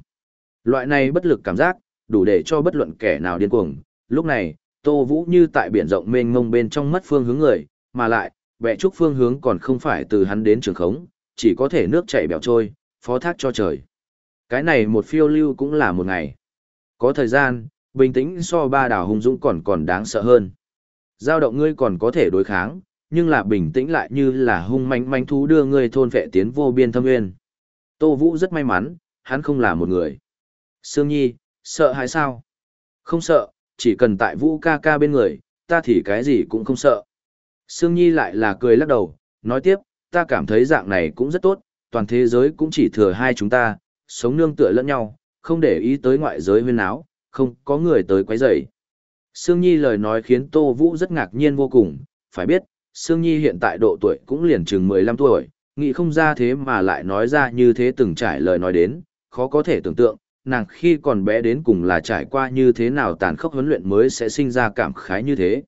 Loại này bất lực cảm giác, đủ để cho bất luận kẻ nào điên cuồng. Lúc này, Tô Vũ như tại biển rộng mênh mông bên trong mất phương hướng người, mà lại, bẻ trúc phương hướng còn không phải từ hắn đến trường khống, chỉ có thể nước chảy bèo trôi, phó thác cho trời. Cái này một phiêu lưu cũng là một ngày. Có thời gian, bình tĩnh so ba đảo hung dũng còn còn đáng sợ hơn. Giao động ngươi còn có thể đối kháng, nhưng là bình tĩnh lại như là hung manh manh thú đưa ngươi thôn vệ tiến vô biên thâm nguyên. Tô Vũ rất may mắn, hắn không là một người. Sương Nhi, sợ hay sao? Không sợ, chỉ cần tại Vũ ca ca bên người, ta thì cái gì cũng không sợ. Sương Nhi lại là cười lắc đầu, nói tiếp, ta cảm thấy dạng này cũng rất tốt, toàn thế giới cũng chỉ thừa hai chúng ta, sống nương tựa lẫn nhau, không để ý tới ngoại giới huyên áo, không có người tới quấy rầy. Sương Nhi lời nói khiến Tô Vũ rất ngạc nhiên vô cùng, phải biết, Sương Nhi hiện tại độ tuổi cũng liền chừng 15 tuổi, nghĩ không ra thế mà lại nói ra như thế từng trải lời nói đến, khó có thể tưởng tượng, nàng khi còn bé đến cùng là trải qua như thế nào tàn khốc huấn luyện mới sẽ sinh ra cảm khái như thế.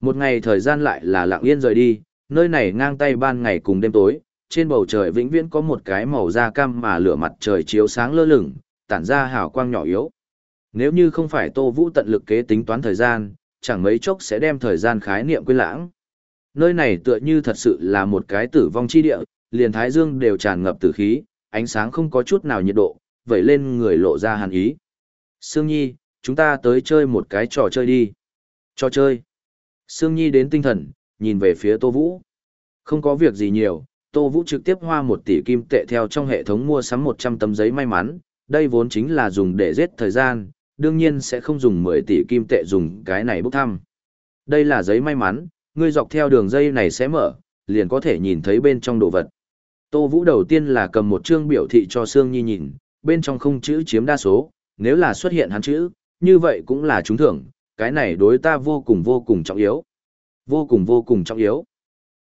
Một ngày thời gian lại là lặng yên rời đi, nơi này ngang tay ban ngày cùng đêm tối, trên bầu trời vĩnh viễn có một cái màu da cam mà lửa mặt trời chiếu sáng lơ lửng, tản ra hào quang nhỏ yếu. Nếu như không phải Tô Vũ tận lực kế tính toán thời gian, chẳng mấy chốc sẽ đem thời gian khái niệm quên lãng. Nơi này tựa như thật sự là một cái tử vong chi địa, liền thái dương đều tràn ngập tử khí, ánh sáng không có chút nào nhiệt độ, vậy lên người lộ ra hàn ý. Sương Nhi, chúng ta tới chơi một cái trò chơi đi. Trò chơi. Sương Nhi đến tinh thần, nhìn về phía Tô Vũ. Không có việc gì nhiều, Tô Vũ trực tiếp hoa một tỷ kim tệ theo trong hệ thống mua sắm 100 tấm giấy may mắn, đây vốn chính là dùng để giết thời gian, đương nhiên sẽ không dùng 10 tỷ kim tệ dùng cái này bốc thăm. Đây là giấy may mắn, ngươi dọc theo đường dây này sẽ mở, liền có thể nhìn thấy bên trong đồ vật. Tô Vũ đầu tiên là cầm một chương biểu thị cho Sương Nhi nhìn, bên trong không chữ chiếm đa số, nếu là xuất hiện hắn chữ, như vậy cũng là trúng thưởng, cái này đối ta vô cùng vô cùng trọng yếu. Vô cùng vô cùng trọng yếu.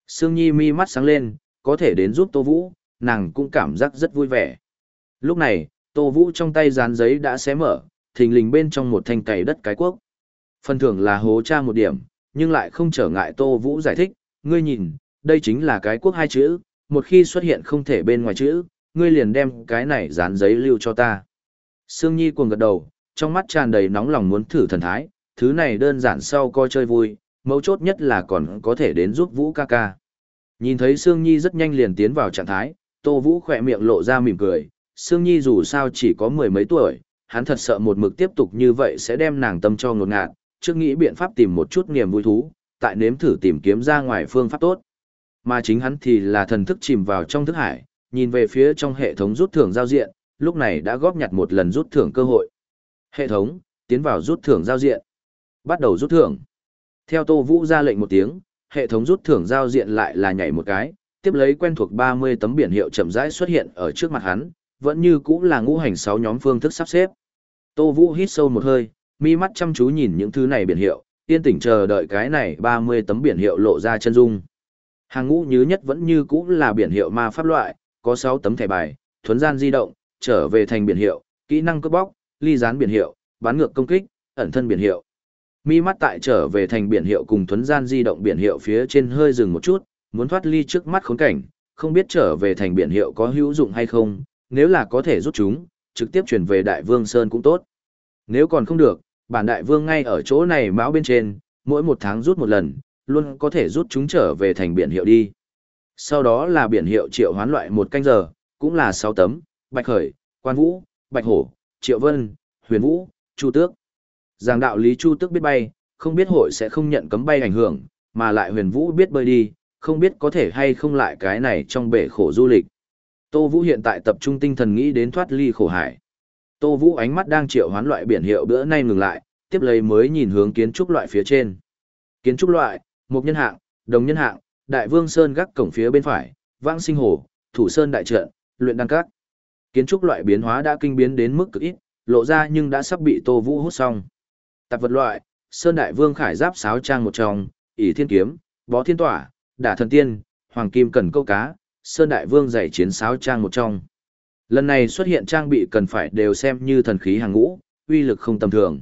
Sương Nhi mi mắt sáng lên, có thể đến giúp Tô Vũ, nàng cũng cảm giác rất vui vẻ. Lúc này, Tô Vũ trong tay dán giấy đã xé mở, thình lình bên trong một thanh cày đất cái quốc. Phần thưởng là hố cha một điểm, nhưng lại không trở ngại Tô Vũ giải thích, ngươi nhìn, đây chính là cái quốc hai chữ, một khi xuất hiện không thể bên ngoài chữ, ngươi liền đem cái này dán giấy lưu cho ta. Sương Nhi cuồng gật đầu, trong mắt tràn đầy nóng lòng muốn thử thần thái, thứ này đơn giản sau coi chơi vui, mấu chốt nhất là còn có thể đến giúp Vũ ca ca. Nhìn thấy Sương Nhi rất nhanh liền tiến vào trạng thái, Tô Vũ khỏe miệng lộ ra mỉm cười, Sương Nhi dù sao chỉ có mười mấy tuổi, hắn thật sợ một mực tiếp tục như vậy sẽ đem nàng tâm cho ngột ngạt, trước nghĩ biện pháp tìm một chút niềm vui thú, tại nếm thử tìm kiếm ra ngoài phương pháp tốt. Mà chính hắn thì là thần thức chìm vào trong thức hải, nhìn về phía trong hệ thống rút thưởng giao diện, lúc này đã góp nhặt một lần rút thưởng cơ hội. Hệ thống, tiến vào rút thưởng giao diện. Bắt đầu rút thưởng. Theo Tô Vũ ra lệnh một tiếng, hệ thống rút thưởng giao diện lại là nhảy một cái, tiếp lấy quen thuộc 30 tấm biển hiệu chậm rãi xuất hiện ở trước mặt hắn, vẫn như cũng là ngũ hành 6 nhóm phương thức sắp xếp. Tô Vũ hít sâu một hơi, mi mắt chăm chú nhìn những thứ này biển hiệu, yên tĩnh chờ đợi cái này 30 tấm biển hiệu lộ ra chân dung. Hàng ngũ nhứ nhất vẫn như cũ là biển hiệu ma pháp loại, có 6 tấm thẻ bài, thuấn gian di động, trở về thành biển hiệu, kỹ năng cướp bóc, ly gián biển hiệu, bán ngược công kích, ẩn thân biển hiệu. Mi mắt tại trở về thành biển hiệu cùng thuấn gian di động biển hiệu phía trên hơi dừng một chút, muốn thoát ly trước mắt khốn cảnh, không biết trở về thành biển hiệu có hữu dụng hay không, nếu là có thể rút chúng, trực tiếp chuyển về Đại Vương Sơn cũng tốt. Nếu còn không được, bản Đại Vương ngay ở chỗ này mão bên trên, mỗi một tháng rút một lần, luôn có thể rút chúng trở về thành biển hiệu đi. Sau đó là biển hiệu triệu hoán loại một canh giờ, cũng là 6 tấm, Bạch Khởi, Quan Vũ, Bạch Hổ, Triệu Vân, Huyền Vũ, Chu Tước. Giảng đạo lý Chu tức biết bay, không biết hội sẽ không nhận cấm bay ảnh hưởng, mà lại Huyền Vũ biết bơi đi, không biết có thể hay không lại cái này trong bể khổ du lịch. Tô Vũ hiện tại tập trung tinh thần nghĩ đến thoát ly khổ hải. Tô Vũ ánh mắt đang triệu hoán loại biển hiệu bữa nay ngừng lại, tiếp lấy mới nhìn hướng kiến trúc loại phía trên. Kiến trúc loại, một nhân hạng, đồng nhân hạng, Đại Vương Sơn gác cổng phía bên phải, Vãng Sinh Hồ, Thủ Sơn đại trận, luyện đăng các. Kiến trúc loại biến hóa đã kinh biến đến mức cực ít, lộ ra nhưng đã sắp bị Tô Vũ hút xong. Tạp vật loại, Sơn Đại Vương khải giáp sáo trang một trong, ỷ thiên kiếm, bó thiên tỏa, đả thần tiên, hoàng kim cần câu cá, Sơn Đại Vương giày chiến sáo trang một trong. Lần này xuất hiện trang bị cần phải đều xem như thần khí hàng ngũ, uy lực không tầm thường.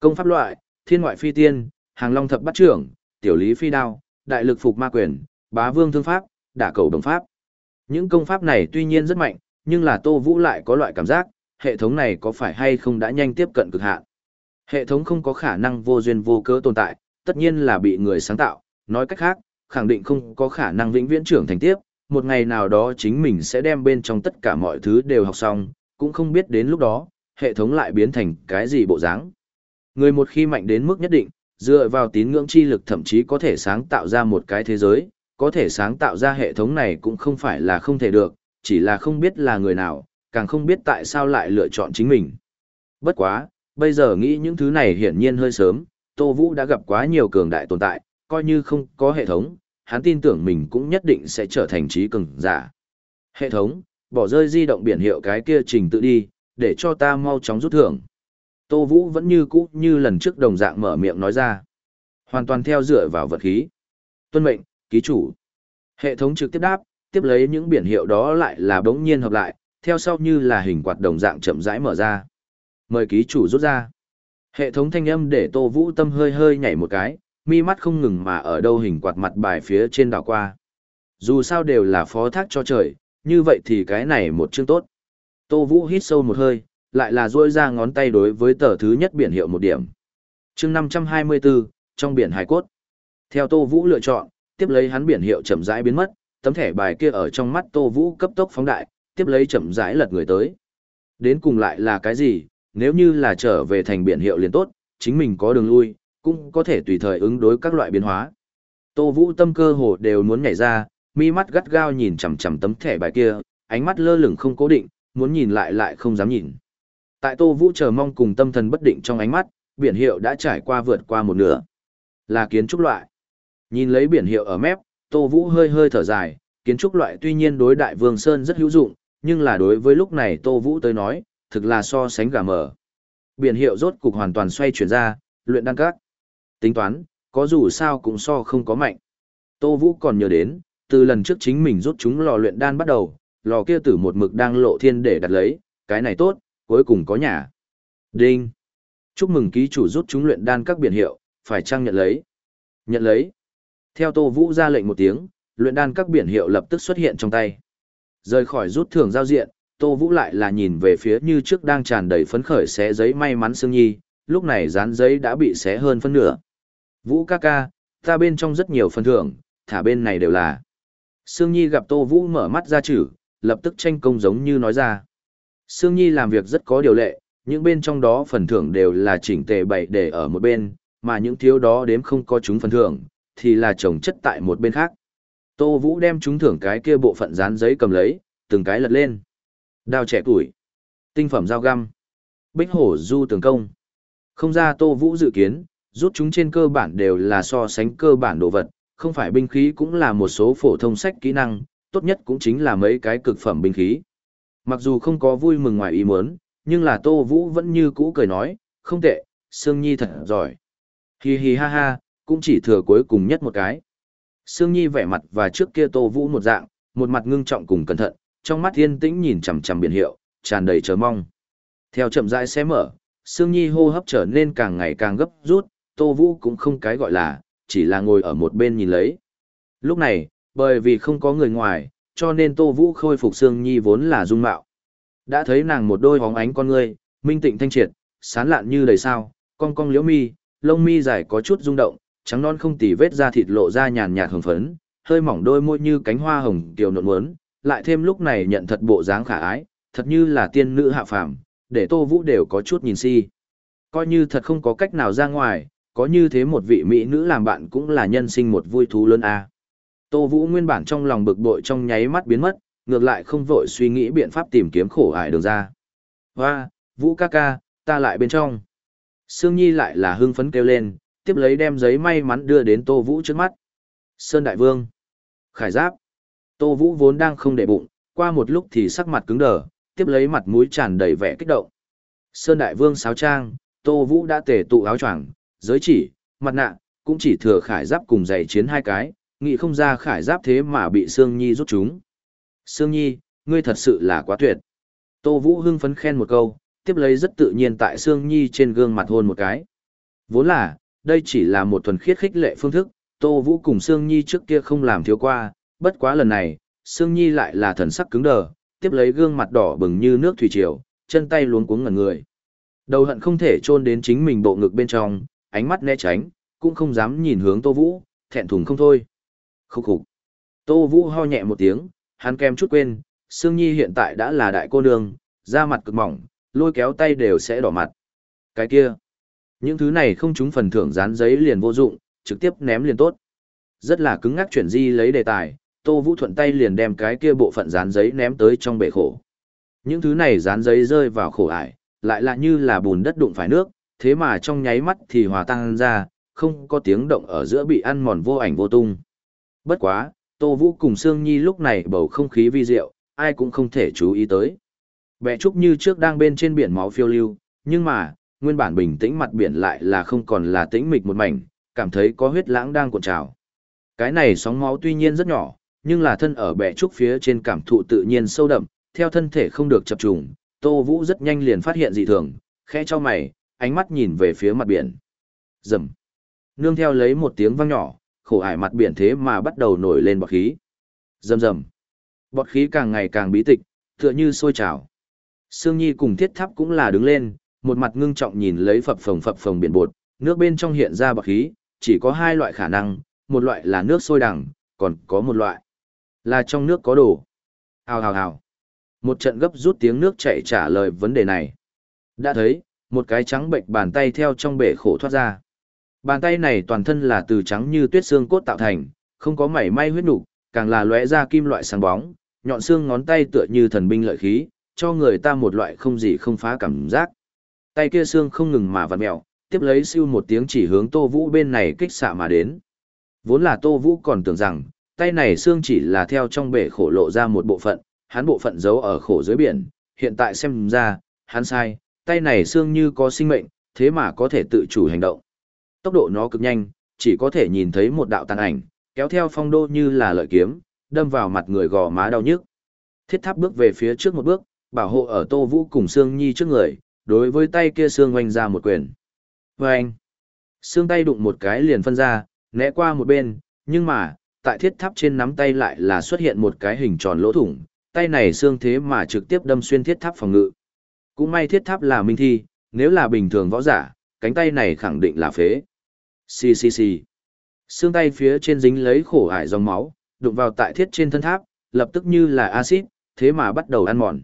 Công pháp loại, thiên ngoại phi tiên, hàng long thập bắt trưởng, tiểu lý phi đao, đại lực phục ma quyền, bá vương thương pháp, đả cầu đồng pháp. Những công pháp này tuy nhiên rất mạnh, nhưng là Tô Vũ lại có loại cảm giác, hệ thống này có phải hay không đã nhanh tiếp cận cực hạn. Hệ thống không có khả năng vô duyên vô cớ tồn tại, tất nhiên là bị người sáng tạo, nói cách khác, khẳng định không có khả năng vĩnh viễn trưởng thành tiếp, một ngày nào đó chính mình sẽ đem bên trong tất cả mọi thứ đều học xong, cũng không biết đến lúc đó, hệ thống lại biến thành cái gì bộ dáng. Người một khi mạnh đến mức nhất định, dựa vào tín ngưỡng chi lực thậm chí có thể sáng tạo ra một cái thế giới, có thể sáng tạo ra hệ thống này cũng không phải là không thể được, chỉ là không biết là người nào, càng không biết tại sao lại lựa chọn chính mình. Bất quá, bây giờ nghĩ những thứ này hiển nhiên hơi sớm, Tô Vũ đã gặp quá nhiều cường đại tồn tại, coi như không có hệ thống, hắn tin tưởng mình cũng nhất định sẽ trở thành trí cường giả. Hệ thống, bỏ rơi di động biển hiệu cái kia trình tự đi, để cho ta mau chóng rút thưởng. Tô Vũ vẫn như cũ như lần trước đồng dạng mở miệng nói ra. Hoàn toàn theo dựa vào vật khí. Tuân mệnh, ký chủ. Hệ thống trực tiếp đáp, tiếp lấy những biển hiệu đó lại là bỗng nhiên hợp lại, theo sau như là hình quạt đồng dạng chậm rãi mở ra. Mời ký chủ rút ra. Hệ thống thanh âm để Tô Vũ tâm hơi hơi nhảy một cái, mi mắt không ngừng mà ở đâu hình quạt mặt bài phía trên đảo qua. Dù sao đều là phó thác cho trời, như vậy thì cái này một chương tốt. Tô Vũ hít sâu một hơi, lại là duỗi ra ngón tay đối với tờ thứ nhất biển hiệu một điểm. chương 524, trong biển hải cốt. Theo Tô Vũ lựa chọn, tiếp lấy hắn biển hiệu chậm rãi biến mất, tấm thẻ bài kia ở trong mắt Tô Vũ cấp tốc phóng đại, tiếp lấy chậm rãi lật người tới. Đến cùng lại là cái gì, nếu như là trở về thành biển hiệu liền tốt, chính mình có đường lui, cũng có thể tùy thời ứng đối các loại biến hóa. Tô Vũ tâm cơ hồ đều muốn nhảy ra, mi mắt gắt gao nhìn chằm chằm tấm thẻ bài kia, ánh mắt lơ lửng không cố định, muốn nhìn lại lại không dám nhìn. Tại Tô Vũ chờ mong cùng tâm thần bất định trong ánh mắt, biển hiệu đã trải qua vượt qua một nửa. Là kiến trúc loại. Nhìn lấy biển hiệu ở mép, Tô Vũ hơi hơi thở dài, kiến trúc loại tuy nhiên đối đại vương Sơn rất hữu dụng, nhưng là đối với lúc này Tô Vũ tới nói, thực là so sánh gà mở. Biển hiệu rốt cục hoàn toàn xoay chuyển ra, luyện đăng các. Tính toán, có dù sao cũng so không có mạnh. Tô Vũ còn nhớ đến, từ lần trước chính mình rút chúng lò luyện đan bắt đầu, lò kia tử một mực đang lộ thiên để đặt lấy, cái này tốt, cuối cùng có nhà. Đinh. Chúc mừng ký chủ rút chúng luyện đan các biển hiệu, phải chăng nhận lấy? Nhận lấy. Theo Tô Vũ ra lệnh một tiếng, luyện đan các biển hiệu lập tức xuất hiện trong tay. Rời khỏi rút thưởng giao diện, Tô Vũ lại là nhìn về phía như trước đang tràn đầy phấn khởi xé giấy may mắn Sương Nhi, lúc này dán giấy đã bị xé hơn phân nửa. Vũ ca ca, ta bên trong rất nhiều phần thưởng, thả bên này đều là. Sương Nhi gặp Tô Vũ mở mắt ra chữ, lập tức tranh công giống như nói ra. Sương Nhi làm việc rất có điều lệ, những bên trong đó phần thưởng đều là chỉnh tề bày để ở một bên, mà những thiếu đó đếm không có chúng phần thưởng, thì là trồng chất tại một bên khác. Tô Vũ đem chúng thưởng cái kia bộ phận dán giấy cầm lấy, từng cái lật lên. Đao trẻ tuổi, tinh phẩm dao găm, bích hổ du tường công. Không ra Tô Vũ dự kiến, rút chúng trên cơ bản đều là so sánh cơ bản đồ vật, không phải binh khí cũng là một số phổ thông sách kỹ năng, tốt nhất cũng chính là mấy cái cực phẩm binh khí. Mặc dù không có vui mừng ngoài ý muốn, nhưng là Tô Vũ vẫn như cũ cười nói, không tệ, Sương Nhi thật giỏi. Hi hi ha ha, cũng chỉ thừa cuối cùng nhất một cái. Sương Nhi vẻ mặt và trước kia Tô Vũ một dạng, một mặt ngưng trọng cùng cẩn thận, trong mắt yên tĩnh nhìn chằm chằm biển hiệu, tràn đầy chờ mong. Theo chậm rãi xé mở, Sương Nhi hô hấp trở nên càng ngày càng gấp rút, Tô Vũ cũng không cái gọi là, chỉ là ngồi ở một bên nhìn lấy. Lúc này, bởi vì không có người ngoài, cho nên Tô Vũ khôi phục Sương Nhi vốn là dung mạo. Đã thấy nàng một đôi hóng ánh con ngươi, minh tịnh thanh triệt, sán lạn như đầy sao, cong cong liễu mi, lông mi dài có chút rung động, trắng non không tì vết da thịt lộ ra nhàn nhạt hồng phấn, hơi mỏng đôi môi như cánh hoa hồng kiều nộn muốn, lại thêm lúc này nhận thật bộ dáng khả ái, thật như là tiên nữ hạ phàm, để Tô Vũ đều có chút nhìn si. Coi như thật không có cách nào ra ngoài, có như thế một vị mỹ nữ làm bạn cũng là nhân sinh một vui thú lớn a. Tô Vũ nguyên bản trong lòng bực bội trong nháy mắt biến mất, ngược lại không vội suy nghĩ biện pháp tìm kiếm khổ ải đường ra. Hoa, Vũ ca ca, ta lại bên trong. Sương Nhi lại là hưng phấn kêu lên, tiếp lấy đem giấy may mắn đưa đến Tô Vũ trước mắt. Sơn Đại Vương. Khải giáp. Tô Vũ vốn đang không để bụng, qua một lúc thì sắc mặt cứng đờ, tiếp lấy mặt mũi tràn đầy vẻ kích động. Sơn Đại Vương sáo trang, Tô Vũ đã tề tụ áo choàng, giới chỉ, mặt nạ, cũng chỉ thừa khải giáp cùng giày chiến hai cái, nghĩ không ra khải giáp thế mà bị Sương Nhi rút chúng. Sương Nhi, ngươi thật sự là quá tuyệt. Tô Vũ hưng phấn khen một câu, tiếp lấy rất tự nhiên tại Sương Nhi trên gương mặt hôn một cái. Vốn là, đây chỉ là một thuần khiết khích lệ phương thức, Tô Vũ cùng Sương Nhi trước kia không làm thiếu qua, bất quá lần này, Sương Nhi lại là thần sắc cứng đờ, tiếp lấy gương mặt đỏ bừng như nước thủy triều, chân tay luống cuống ngẩn người. Đầu hận không thể chôn đến chính mình bộ ngực bên trong, ánh mắt né tránh, cũng không dám nhìn hướng Tô Vũ, thẹn thùng không thôi. Khúc khục. Tô Vũ ho nhẹ một tiếng, hắn kem chút quên, Sương Nhi hiện tại đã là đại cô nương, da mặt cực mỏng, lôi kéo tay đều sẽ đỏ mặt. Cái kia. Những thứ này không trúng phần thưởng dán giấy liền vô dụng, trực tiếp ném liền tốt. Rất là cứng ngắc chuyển di lấy đề tài, Tô Vũ thuận tay liền đem cái kia bộ phận dán giấy ném tới trong bể khổ. Những thứ này dán giấy rơi vào khổ ải, lại là như là bùn đất đụng phải nước, thế mà trong nháy mắt thì hòa tan ra, không có tiếng động ở giữa bị ăn mòn vô ảnh vô tung. Bất quá, Tô Vũ cùng Sương Nhi lúc này bầu không khí vi diệu, ai cũng không thể chú ý tới. Bẹ trúc như trước đang bên trên biển máu phiêu lưu, nhưng mà, nguyên bản bình tĩnh mặt biển lại là không còn là tĩnh mịch một mảnh, cảm thấy có huyết lãng đang cuộn trào. Cái này sóng máu tuy nhiên rất nhỏ, nhưng là thân ở bệ trúc phía trên cảm thụ tự nhiên sâu đậm, theo thân thể không được chập trùng, Tô Vũ rất nhanh liền phát hiện dị thường, khẽ cho mày, ánh mắt nhìn về phía mặt biển. Rầm. Nương theo lấy một tiếng vang nhỏ, khổ ải mặt biển thế mà bắt đầu nổi lên bọt khí. Rầm rầm. Bọt khí càng ngày càng bí tịch, tựa như sôi trào. Sương Nhi cùng Thiết Tháp cũng là đứng lên, một mặt ngưng trọng nhìn lấy phập phồng phập phồng biển bột, nước bên trong hiện ra bọt khí, chỉ có hai loại khả năng, một loại là nước sôi đằng, còn có một loại là trong nước có đồ. Hào hào hào. Một trận gấp rút tiếng nước chảy trả lời vấn đề này. Đã thấy, một cái trắng bệnh bàn tay theo trong bể khổ thoát ra. Bàn tay này toàn thân là từ trắng như tuyết xương cốt tạo thành, không có mảy may huyết nục, càng là lóe ra kim loại sáng bóng, nhọn xương ngón tay tựa như thần binh lợi khí, cho người ta một loại không gì không phá cảm giác. Tay kia xương không ngừng mà vặn mèo, tiếp lấy siêu một tiếng chỉ hướng Tô Vũ bên này kích xạ mà đến. Vốn là Tô Vũ còn tưởng rằng, tay này xương chỉ là theo trong bể khổ lộ ra một bộ phận, hắn bộ phận giấu ở khổ dưới biển, hiện tại xem ra, hắn sai, tay này xương như có sinh mệnh, thế mà có thể tự chủ hành động. Tốc độ nó cực nhanh, chỉ có thể nhìn thấy một đạo tàn ảnh, kéo theo phong đô như là lợi kiếm, đâm vào mặt người gò má đau nhức. Thiết tháp bước về phía trước một bước, bảo hộ ở Tô Vũ cùng xương Nhi trước người, đối với tay kia xương oanh ra một quyền. Vâng! Xương tay đụng một cái liền phân ra, né qua một bên, nhưng mà, tại thiết tháp trên nắm tay lại là xuất hiện một cái hình tròn lỗ thủng, tay này xương thế mà trực tiếp đâm xuyên thiết tháp phòng ngự. Cũng may thiết tháp là minh thi, nếu là bình thường võ giả, cánh tay này khẳng định là phế. Xì xì xì. Xương tay phía trên dính lấy khổ ải dòng máu, đụng vào tại thiết trên thân tháp, lập tức như là axit, thế mà bắt đầu ăn mòn.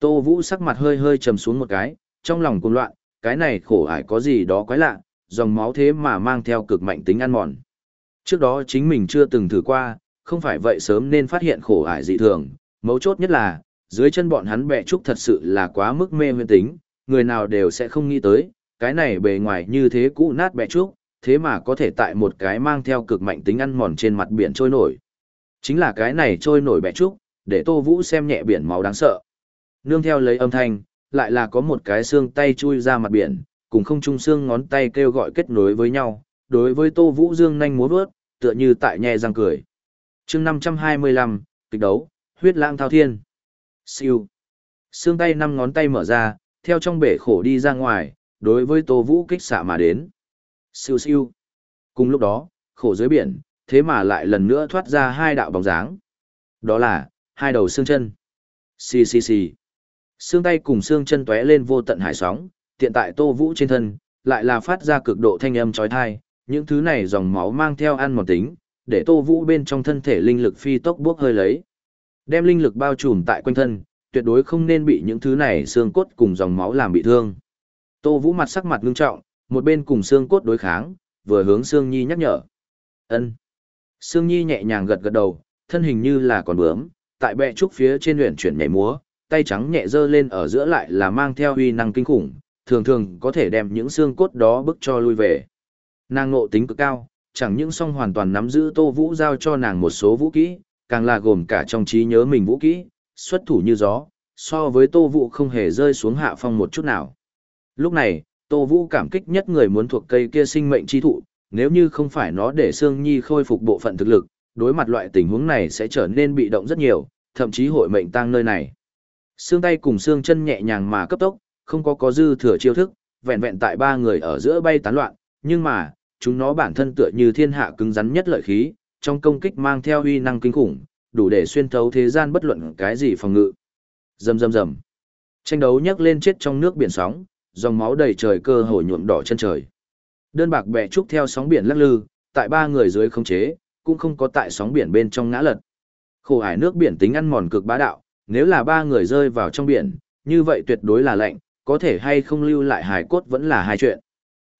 Tô Vũ sắc mặt hơi hơi trầm xuống một cái, trong lòng cuồng loạn, cái này khổ ải có gì đó quái lạ, dòng máu thế mà mang theo cực mạnh tính ăn mòn. Trước đó chính mình chưa từng thử qua, không phải vậy sớm nên phát hiện khổ ải dị thường, mấu chốt nhất là, dưới chân bọn hắn bẹ trúc thật sự là quá mức mê huyên tính, người nào đều sẽ không nghĩ tới, cái này bề ngoài như thế cũ nát bẹ trúc, thế mà có thể tại một cái mang theo cực mạnh tính ăn mòn trên mặt biển trôi nổi. Chính là cái này trôi nổi bẹ trúc, để Tô Vũ xem nhẹ biển máu đáng sợ. Nương theo lấy âm thanh, lại là có một cái xương tay chui ra mặt biển, cùng không trung xương ngón tay kêu gọi kết nối với nhau, đối với Tô Vũ dương nhanh múa vớt, tựa như tại nhẹ răng cười. chương 525, kịch đấu, huyết lãng thao thiên. Siêu. Xương tay năm ngón tay mở ra, theo trong bể khổ đi ra ngoài, đối với Tô Vũ kích xạ mà đến. Siêu siêu. Cùng lúc đó, khổ dưới biển, thế mà lại lần nữa thoát ra hai đạo bóng dáng. Đó là, hai đầu xương chân. Xì xì xì. Xương tay cùng xương chân tué lên vô tận hải sóng, tiện tại Tô Vũ trên thân, lại là phát ra cực độ thanh âm chói tai, những thứ này dòng máu mang theo ăn mòn tính, để Tô Vũ bên trong thân thể linh lực phi tốc bước hơi lấy. Đem linh lực bao trùm tại quanh thân, tuyệt đối không nên bị những thứ này xương cốt cùng dòng máu làm bị thương. Tô Vũ mặt sắc mặt ngưng trọng, một bên cùng xương cốt đối kháng, vừa hướng Sương Nhi nhắc nhở. Ân. Sương Nhi nhẹ nhàng gật gật đầu, thân hình như là con bướm, tại bệ trúc phía trên luyện chuyển nhảy múa, tay trắng nhẹ dơ lên ở giữa lại là mang theo uy năng kinh khủng, thường thường có thể đem những xương cốt đó bức cho lui về. Nàng ngộ tính cực cao, chẳng những song hoàn toàn nắm giữ Tô Vũ giao cho nàng một số vũ kỹ, càng là gồm cả trong trí nhớ mình vũ kỹ, xuất thủ như gió, so với Tô Vũ không hề rơi xuống hạ phong một chút nào. Lúc này, Tô Vũ cảm kích nhất người muốn thuộc cây kia sinh mệnh chi thụ, nếu như không phải nó để Sương Nhi khôi phục bộ phận thực lực, đối mặt loại tình huống này sẽ trở nên bị động rất nhiều, thậm chí hội mệnh tăng nơi này. Xương tay cùng xương chân nhẹ nhàng mà cấp tốc, không có có dư thừa chiêu thức, vẹn vẹn tại ba người ở giữa bay tán loạn, nhưng mà, chúng nó bản thân tựa như thiên hạ cứng rắn nhất lợi khí, trong công kích mang theo uy năng kinh khủng, đủ để xuyên thấu thế gian bất luận cái gì phòng ngự. Rầm rầm rầm. Tranh đấu nhấc lên chết trong nước biển sóng, dòng máu đầy trời cơ hồ nhuộm đỏ chân trời. Đơn bạc bè trúc theo sóng biển lắc lư, tại ba người dưới không chế, cũng không có tại sóng biển bên trong ngã lật. Khổ hải nước biển tính ăn mòn cực bá đạo, nếu là ba người rơi vào trong biển, như vậy tuyệt đối là lạnh, có thể hay không lưu lại hải cốt vẫn là hai chuyện.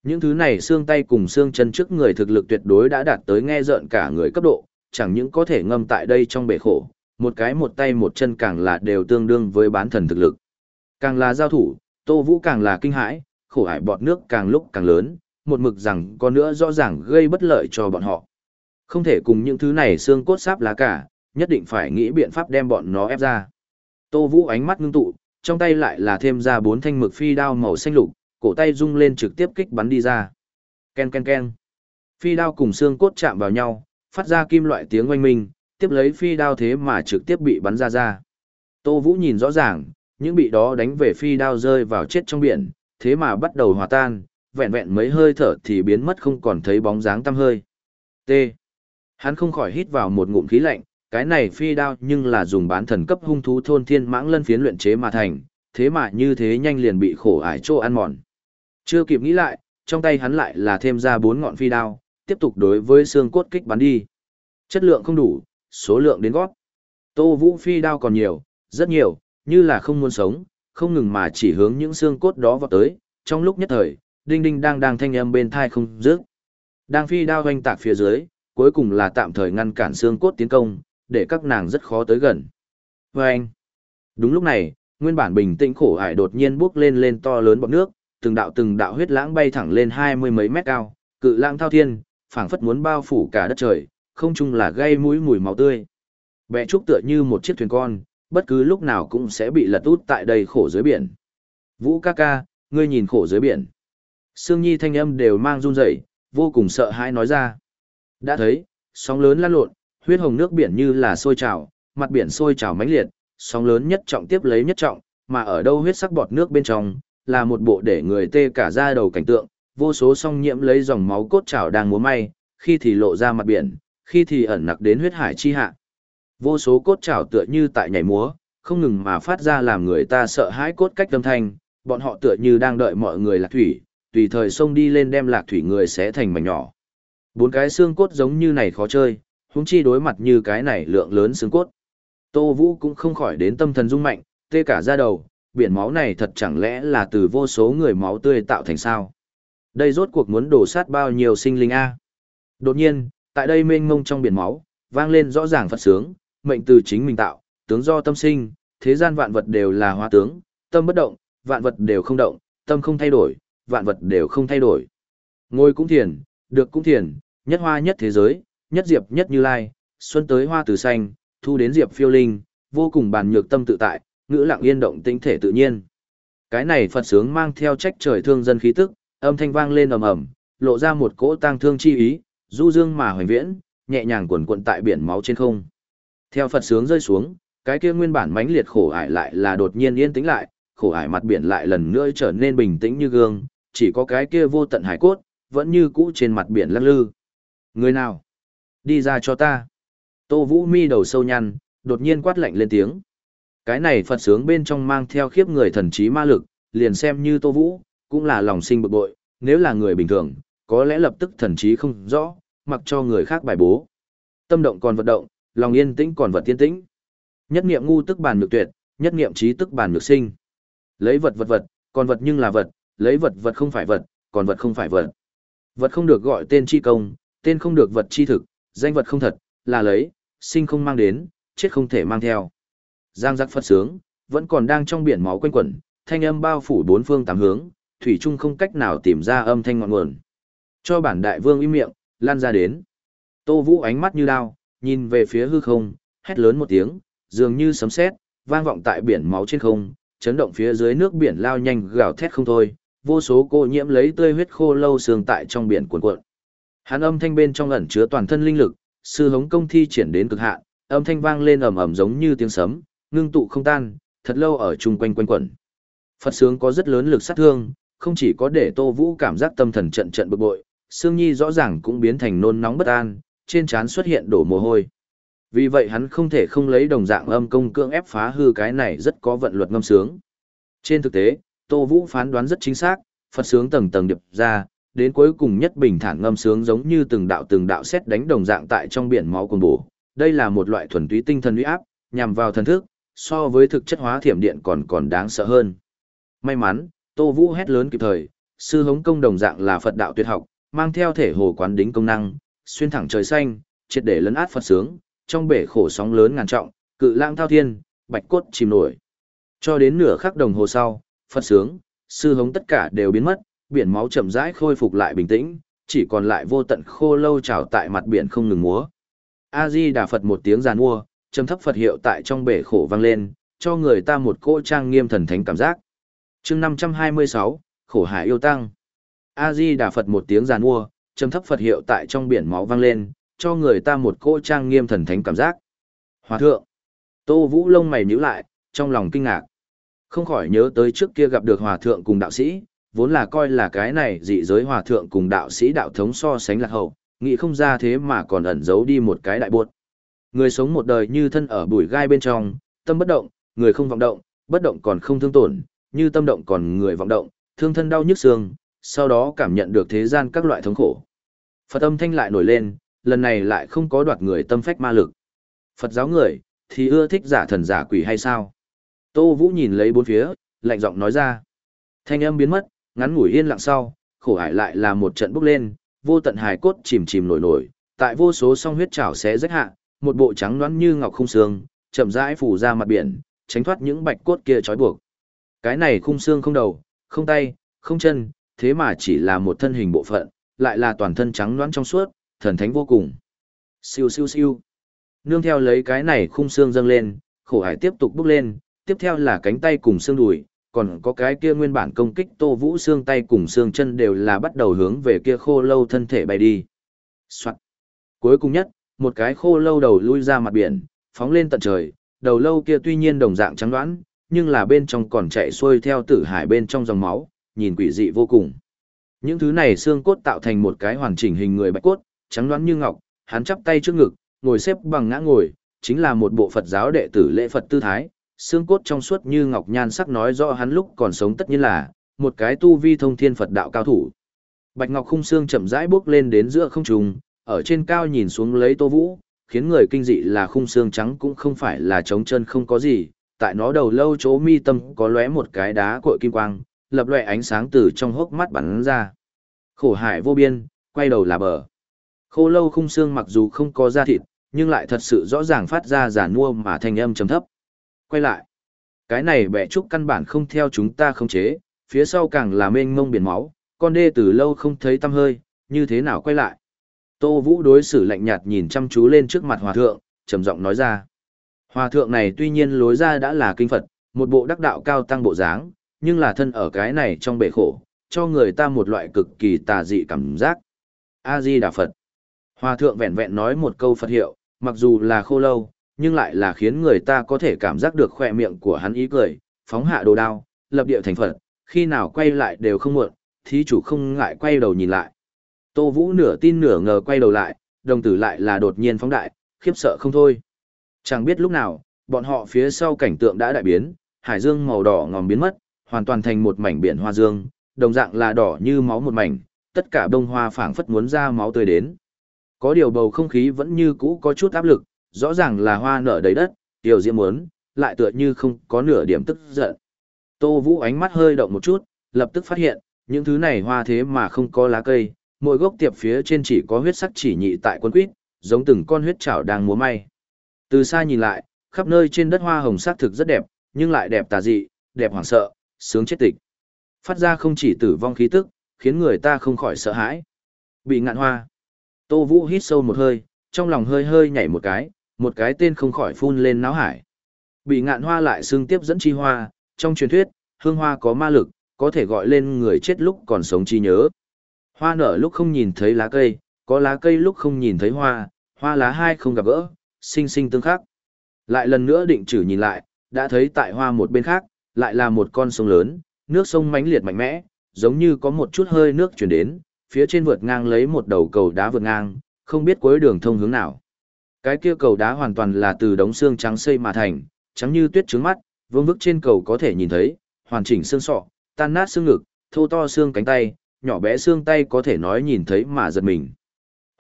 Những thứ này xương tay cùng xương chân trước người thực lực tuyệt đối đã đạt tới nghe rợn cả người cấp độ, chẳng những có thể ngâm tại đây trong bể khổ, một cái một tay một chân càng là đều tương đương với bán thần thực lực. Càng là giao thủ, Tô Vũ càng là kinh hãi, khổ hải bọt nước càng lúc càng lớn, một mực rằng có nữa rõ ràng gây bất lợi cho bọn họ. Không thể cùng những thứ này xương cốt sáp lá cả, nhất định phải nghĩ biện pháp đem bọn nó ép ra. Tô Vũ ánh mắt ngưng tụ, trong tay lại là thêm ra bốn thanh mực phi đao màu xanh lục, cổ tay rung lên trực tiếp kích bắn đi ra. Ken ken ken. Phi đao cùng xương cốt chạm vào nhau, phát ra kim loại tiếng oanh minh, tiếp lấy phi đao thế mà trực tiếp bị bắn ra ra. Tô Vũ nhìn rõ ràng, những bị đó đánh về phi đao rơi vào chết trong biển, thế mà bắt đầu hòa tan, vẹn vẹn mấy hơi thở thì biến mất không còn thấy bóng dáng tăm hơi. T. Hắn không khỏi hít vào một ngụm khí lạnh, cái này phi đao nhưng là dùng bán thần cấp hung thú thôn thiên mãng lân phiến luyện chế mà thành, thế mà như thế nhanh liền bị khổ ải trô ăn mòn. Chưa kịp nghĩ lại, trong tay hắn lại là thêm ra bốn ngọn phi đao, tiếp tục đối với xương cốt kích bắn đi. Chất lượng không đủ, số lượng đến gót. Tô Vũ phi đao còn nhiều, rất nhiều, như là không muốn sống, không ngừng mà chỉ hướng những xương cốt đó vào tới, trong lúc nhất thời, đinh đinh đang đang thanh âm bên thai không dứt. Đang phi đao hoành tạc phía dưới, cuối cùng là tạm thời ngăn cản xương cốt tiến công, để các nàng rất khó tới gần. Vâng! anh, đúng lúc này, nguyên bản bình tĩnh khổ hải đột nhiên bước lên lên to lớn bọt nước, từng đạo từng đạo huyết lãng bay thẳng lên hai mươi mấy mét cao, cự lãng thao thiên, phảng phất muốn bao phủ cả đất trời, không chung là gây mũi mùi máu tươi. Bẹ trúc tựa như một chiếc thuyền con, bất cứ lúc nào cũng sẽ bị lật út tại đây khổ dưới biển. Vũ ca ca, ngươi nhìn khổ dưới biển. Sương Nhi thanh âm đều mang run rẩy, vô cùng sợ hãi nói ra. Đã thấy, sóng lớn lan lộn, huyết hồng nước biển như là sôi trào, mặt biển sôi trào mãnh liệt, sóng lớn nhất trọng tiếp lấy nhất trọng, mà ở đâu huyết sắc bọt nước bên trong, là một bộ để người tê cả da đầu cảnh tượng, vô số song nhiễm lấy dòng máu cốt trào đang múa may, khi thì lộ ra mặt biển, khi thì ẩn nặc đến huyết hải chi hạ. Vô số cốt trào tựa như tại nhảy múa, không ngừng mà phát ra làm người ta sợ hãi cốt cách âm thanh, bọn họ tựa như đang đợi mọi người lạc thủy, tùy thời xông đi lên đem lạc thủy người sẽ thành mảnh nhỏ. Bốn cái xương cốt giống như này khó chơi, huống chi đối mặt như cái này lượng lớn xương cốt. Tô Vũ cũng không khỏi đến tâm thần rung mạnh, tê cả da đầu, biển máu này thật chẳng lẽ là từ vô số người máu tươi tạo thành sao? Đây rốt cuộc muốn đổ sát bao nhiêu sinh linh A. Đột nhiên, tại đây mênh mông trong biển máu, vang lên rõ ràng Phật sướng, mệnh từ chính mình tạo, tướng do tâm sinh, thế gian vạn vật đều là hóa tướng, tâm bất động, vạn vật đều không động, tâm không thay đổi, vạn vật đều không thay đổi. ngôi cũng thiền, được cũng thiền, nhất hoa nhất thế giới, nhất diệp nhất như lai, xuân tới hoa từ xanh, thu đến diệp phiêu linh, vô cùng bàn nhược tâm tự tại, ngữ lặng yên động tinh thể tự nhiên. Cái này Phật sướng mang theo trách trời thương dân khí tức, âm thanh vang lên ầm ầm, lộ ra một cỗ tang thương chi ý, du dương mà hoành viễn, nhẹ nhàng cuộn cuộn tại biển máu trên không. Theo Phật sướng rơi xuống, cái kia nguyên bản mãnh liệt khổ ải lại là đột nhiên yên tĩnh lại, khổ ải mặt biển lại lần nữa trở nên bình tĩnh như gương, chỉ có cái kia vô tận hải cốt, vẫn như cũ trên mặt biển lắc lư. Người nào? Đi ra cho ta. Tô Vũ mi đầu sâu nhăn, đột nhiên quát lạnh lên tiếng. Cái này Phật sướng bên trong mang theo khiếp người thần trí ma lực, liền xem như Tô Vũ, cũng là lòng sinh bực bội, nếu là người bình thường, có lẽ lập tức thần trí không rõ, mặc cho người khác bài bố. Tâm động còn vận động, lòng yên tĩnh còn vật tiên tĩnh. Nhất niệm ngu tức bàn nhược tuyệt, nhất niệm trí tức bàn nhược sinh. Lấy vật vật vật, còn vật nhưng là vật, lấy vật vật không phải vật, còn vật không phải vật. Vật không được gọi tên chi công, tên không được vật chi thực, danh vật không thật, là lấy, sinh không mang đến, chết không thể mang theo. Giang giác phật sướng, vẫn còn đang trong biển máu quanh quẩn, thanh âm bao phủ bốn phương tám hướng, thủy trung không cách nào tìm ra âm thanh ngọn nguồn. Cho bản đại vương im miệng, lan ra đến. Tô Vũ ánh mắt như đao, nhìn về phía hư không, hét lớn một tiếng, dường như sấm sét, vang vọng tại biển máu trên không, chấn động phía dưới nước biển lao nhanh gào thét không thôi, vô số cô nhiễm lấy tươi huyết khô lâu sương tại trong biển cuộn cuộn. Hắn âm thanh bên trong ẩn chứa toàn thân linh lực, sư hống công thi triển đến cực hạn, âm thanh vang lên ầm ầm giống như tiếng sấm, ngưng tụ không tan, thật lâu ở chung quanh quanh quẩn. Phật sướng có rất lớn lực sát thương, không chỉ có để Tô Vũ cảm giác tâm thần trận trận bực bội, Sương Nhi rõ ràng cũng biến thành nôn nóng bất an, trên trán xuất hiện đổ mồ hôi. Vì vậy hắn không thể không lấy đồng dạng âm công cưỡng ép phá hư cái này rất có vận luật ngâm sướng. Trên thực tế, Tô Vũ phán đoán rất chính xác, Phật sướng tầng tầng điệp ra, đến cuối cùng nhất bình thản ngâm sướng giống như từng đạo từng đạo xét đánh đồng dạng tại trong biển máu cuồng bổ. Đây là một loại thuần túy tinh thần uy áp, nhằm vào thần thức, so với thực chất hóa thiểm điện còn còn đáng sợ hơn. May mắn, Tô Vũ hét lớn kịp thời, sư hống công đồng dạng là Phật đạo tuyệt học, mang theo thể hồ quán đính công năng, xuyên thẳng trời xanh, triệt để lấn át Phật sướng, trong bể khổ sóng lớn ngàn trọng, cự lãng thao thiên, bạch cốt chìm nổi. Cho đến nửa khắc đồng hồ sau, Phật sướng, sư hống tất cả đều biến mất, biển máu chậm rãi khôi phục lại bình tĩnh, chỉ còn lại vô tận khô lâu trào tại mặt biển không ngừng múa. A Di Đà Phật một tiếng giàn mua, trầm thấp Phật hiệu tại trong bể khổ vang lên, cho người ta một cỗ trang nghiêm thần thánh cảm giác. Chương 526, khổ hải yêu tăng. A Di Đà Phật một tiếng giàn mua, trầm thấp Phật hiệu tại trong biển máu vang lên, cho người ta một cỗ trang nghiêm thần thánh cảm giác. Hòa thượng. Tô Vũ lông mày nhíu lại, trong lòng kinh ngạc. Không khỏi nhớ tới trước kia gặp được hòa thượng cùng đạo sĩ, vốn là coi là cái này dị giới hòa thượng cùng đạo sĩ đạo thống so sánh lạc hậu, nghĩ không ra thế mà còn ẩn giấu đi một cái đại buột. Người sống một đời như thân ở bụi gai bên trong, tâm bất động, người không vọng động, bất động còn không thương tổn, như tâm động còn người vọng động, thương thân đau nhức xương, sau đó cảm nhận được thế gian các loại thống khổ. Phật âm thanh lại nổi lên, lần này lại không có đoạt người tâm phách ma lực. Phật giáo người, thì ưa thích giả thần giả quỷ hay sao? Tô Vũ nhìn lấy bốn phía, lạnh giọng nói ra. Thanh âm biến mất, ngắn ngủi yên lặng sau, khổ hải lại là một trận bốc lên, vô tận hài cốt chìm chìm nổi nổi, tại vô số song huyết trảo xé rách hạ, một bộ trắng loãng như ngọc khung xương, chậm rãi phủ ra mặt biển, tránh thoát những bạch cốt kia trói buộc. Cái này khung xương không đầu, không tay, không chân, thế mà chỉ là một thân hình bộ phận, lại là toàn thân trắng loãng trong suốt, thần thánh vô cùng. Siêu siêu siêu. Nương theo lấy cái này khung xương dâng lên, khổ hải tiếp tục bước lên, tiếp theo là cánh tay cùng xương đùi, còn có cái kia nguyên bản công kích Tô Vũ xương tay cùng xương chân đều là bắt đầu hướng về kia khô lâu thân thể bay đi. Soạn. Cuối cùng nhất, một cái khô lâu đầu lui ra mặt biển, phóng lên tận trời, đầu lâu kia tuy nhiên đồng dạng trắng đoán, nhưng là bên trong còn chạy xuôi theo tử hải bên trong dòng máu, nhìn quỷ dị vô cùng. Những thứ này xương cốt tạo thành một cái hoàn chỉnh hình người bạch cốt, trắng đoán như ngọc, hắn chắp tay trước ngực, ngồi xếp bằng ngã ngồi, chính là một bộ Phật giáo đệ tử lễ Phật tư thái, xương cốt trong suốt như ngọc nhan sắc nói rõ hắn lúc còn sống tất nhiên là một cái tu vi thông thiên Phật đạo cao thủ. Bạch ngọc khung xương chậm rãi bước lên đến giữa không trung, ở trên cao nhìn xuống lấy Tô Vũ, khiến người kinh dị là khung xương trắng cũng không phải là trống chân không có gì, tại nó đầu lâu chỗ mi tâm có lóe một cái đá cội kim quang, lập loè ánh sáng từ trong hốc mắt bắn ra. Khổ hải vô biên, quay đầu là bờ. Khô lâu khung xương mặc dù không có da thịt, nhưng lại thật sự rõ ràng phát ra giả nua mà thanh âm trầm thấp. Quay lại. Cái này bẻ trúc căn bản không theo chúng ta không chế, phía sau càng là mênh mông biển máu, con đê từ lâu không thấy tăm hơi, như thế nào quay lại. Tô Vũ đối xử lạnh nhạt nhìn chăm chú lên trước mặt hòa thượng, trầm giọng nói ra. Hòa thượng này tuy nhiên lối ra đã là kinh Phật, một bộ đắc đạo cao tăng bộ dáng, nhưng là thân ở cái này trong bể khổ, cho người ta một loại cực kỳ tà dị cảm giác. A-di Đà Phật. Hòa thượng vẹn vẹn nói một câu Phật hiệu, mặc dù là khô lâu, nhưng lại là khiến người ta có thể cảm giác được khỏe miệng của hắn ý cười, phóng hạ đồ đao, lập địa thành Phật, khi nào quay lại đều không muộn, thí chủ không ngại quay đầu nhìn lại. Tô Vũ nửa tin nửa ngờ quay đầu lại, đồng tử lại là đột nhiên phóng đại, khiếp sợ không thôi. Chẳng biết lúc nào, bọn họ phía sau cảnh tượng đã đại biến, hải dương màu đỏ ngòm biến mất, hoàn toàn thành một mảnh biển hoa dương, đồng dạng là đỏ như máu một mảnh, tất cả bông hoa phảng phất muốn ra máu tươi đến. Có điều bầu không khí vẫn như cũ có chút áp lực, rõ ràng là hoa nở đầy đất, tiểu diễm muốn, lại tựa như không có nửa điểm tức giận. Tô Vũ ánh mắt hơi động một chút, lập tức phát hiện, những thứ này hoa thế mà không có lá cây, mỗi gốc tiệp phía trên chỉ có huyết sắc chỉ nhị tại quân quýt, giống từng con huyết chảo đang múa may. Từ xa nhìn lại, khắp nơi trên đất hoa hồng sắc thực rất đẹp, nhưng lại đẹp tà dị, đẹp hoảng sợ, sướng chết tịch. Phát ra không chỉ tử vong khí tức, khiến người ta không khỏi sợ hãi. Bị ngạn hoa. Tô Vũ hít sâu một hơi, trong lòng hơi hơi nhảy một cái, một cái tên không khỏi phun lên náo hải. Bị ngạn hoa lại xương tiếp dẫn chi hoa, trong truyền thuyết, hương hoa có ma lực, có thể gọi lên người chết lúc còn sống chi nhớ. Hoa nở lúc không nhìn thấy lá cây, có lá cây lúc không nhìn thấy hoa, hoa lá hai không gặp gỡ, sinh sinh tương khắc. Lại lần nữa định chử nhìn lại, đã thấy tại hoa một bên khác, lại là một con sông lớn, nước sông mãnh liệt mạnh mẽ, giống như có một chút hơi nước chuyển đến, phía trên vượt ngang lấy một đầu cầu đá vượt ngang, không biết cuối đường thông hướng nào. Cái kia cầu đá hoàn toàn là từ đống xương trắng xây mà thành, trắng như tuyết trứng mắt, vương vức trên cầu có thể nhìn thấy, hoàn chỉnh xương sọ, tan nát xương ngực, thô to xương cánh tay, nhỏ bé xương tay có thể nói nhìn thấy mà giật mình.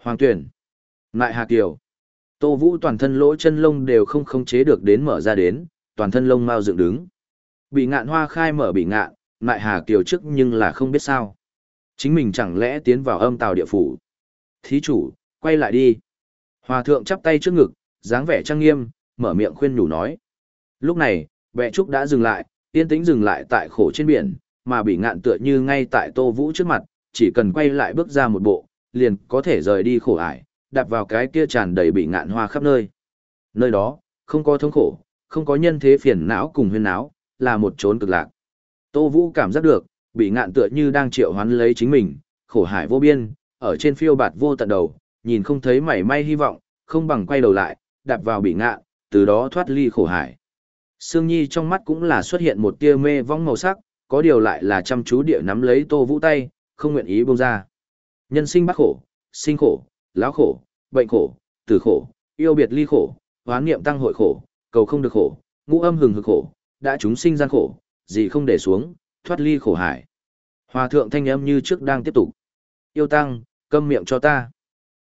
Hoàng tuyển, Nại Hà Kiều, Tô Vũ toàn thân lỗ chân lông đều không khống chế được đến mở ra đến, toàn thân lông mau dựng đứng. Bị ngạn hoa khai mở bị ngạn, Nại Hà Kiều trước nhưng là không biết sao. Chính mình chẳng lẽ tiến vào âm tàu địa phủ. Thí chủ, quay lại đi. Hòa thượng chắp tay trước ngực, dáng vẻ trang nghiêm, mở miệng khuyên nhủ nói. Lúc này, bệ trúc đã dừng lại, yên tĩnh dừng lại tại khổ trên biển, mà bị ngạn tựa như ngay tại tô vũ trước mặt, chỉ cần quay lại bước ra một bộ, liền có thể rời đi khổ ải, đạp vào cái kia tràn đầy bị ngạn hoa khắp nơi. Nơi đó, không có thống khổ, không có nhân thế phiền não cùng huyên não, là một chốn cực lạc. Tô Vũ cảm giác được, bị ngạn tựa như đang triệu hoán lấy chính mình, khổ hải vô biên, ở trên phiêu bạt vô tận đầu, nhìn không thấy mảy may hy vọng, không bằng quay đầu lại, đạp vào bị ngạn, từ đó thoát ly khổ hải. Sương Nhi trong mắt cũng là xuất hiện một tia mê vong màu sắc, có điều lại là chăm chú địa nắm lấy Tô Vũ tay, không nguyện ý buông ra. Nhân sinh bác khổ, sinh khổ, lão khổ, bệnh khổ, tử khổ, yêu biệt ly khổ, hoán niệm tăng hội khổ, cầu không được khổ, ngũ âm hừng hực khổ, đã chúng sinh gian khổ, gì không để xuống, thoát ly khổ hải. Hòa thượng thanh âm như trước đang tiếp tục. Yêu tăng, câm miệng cho ta.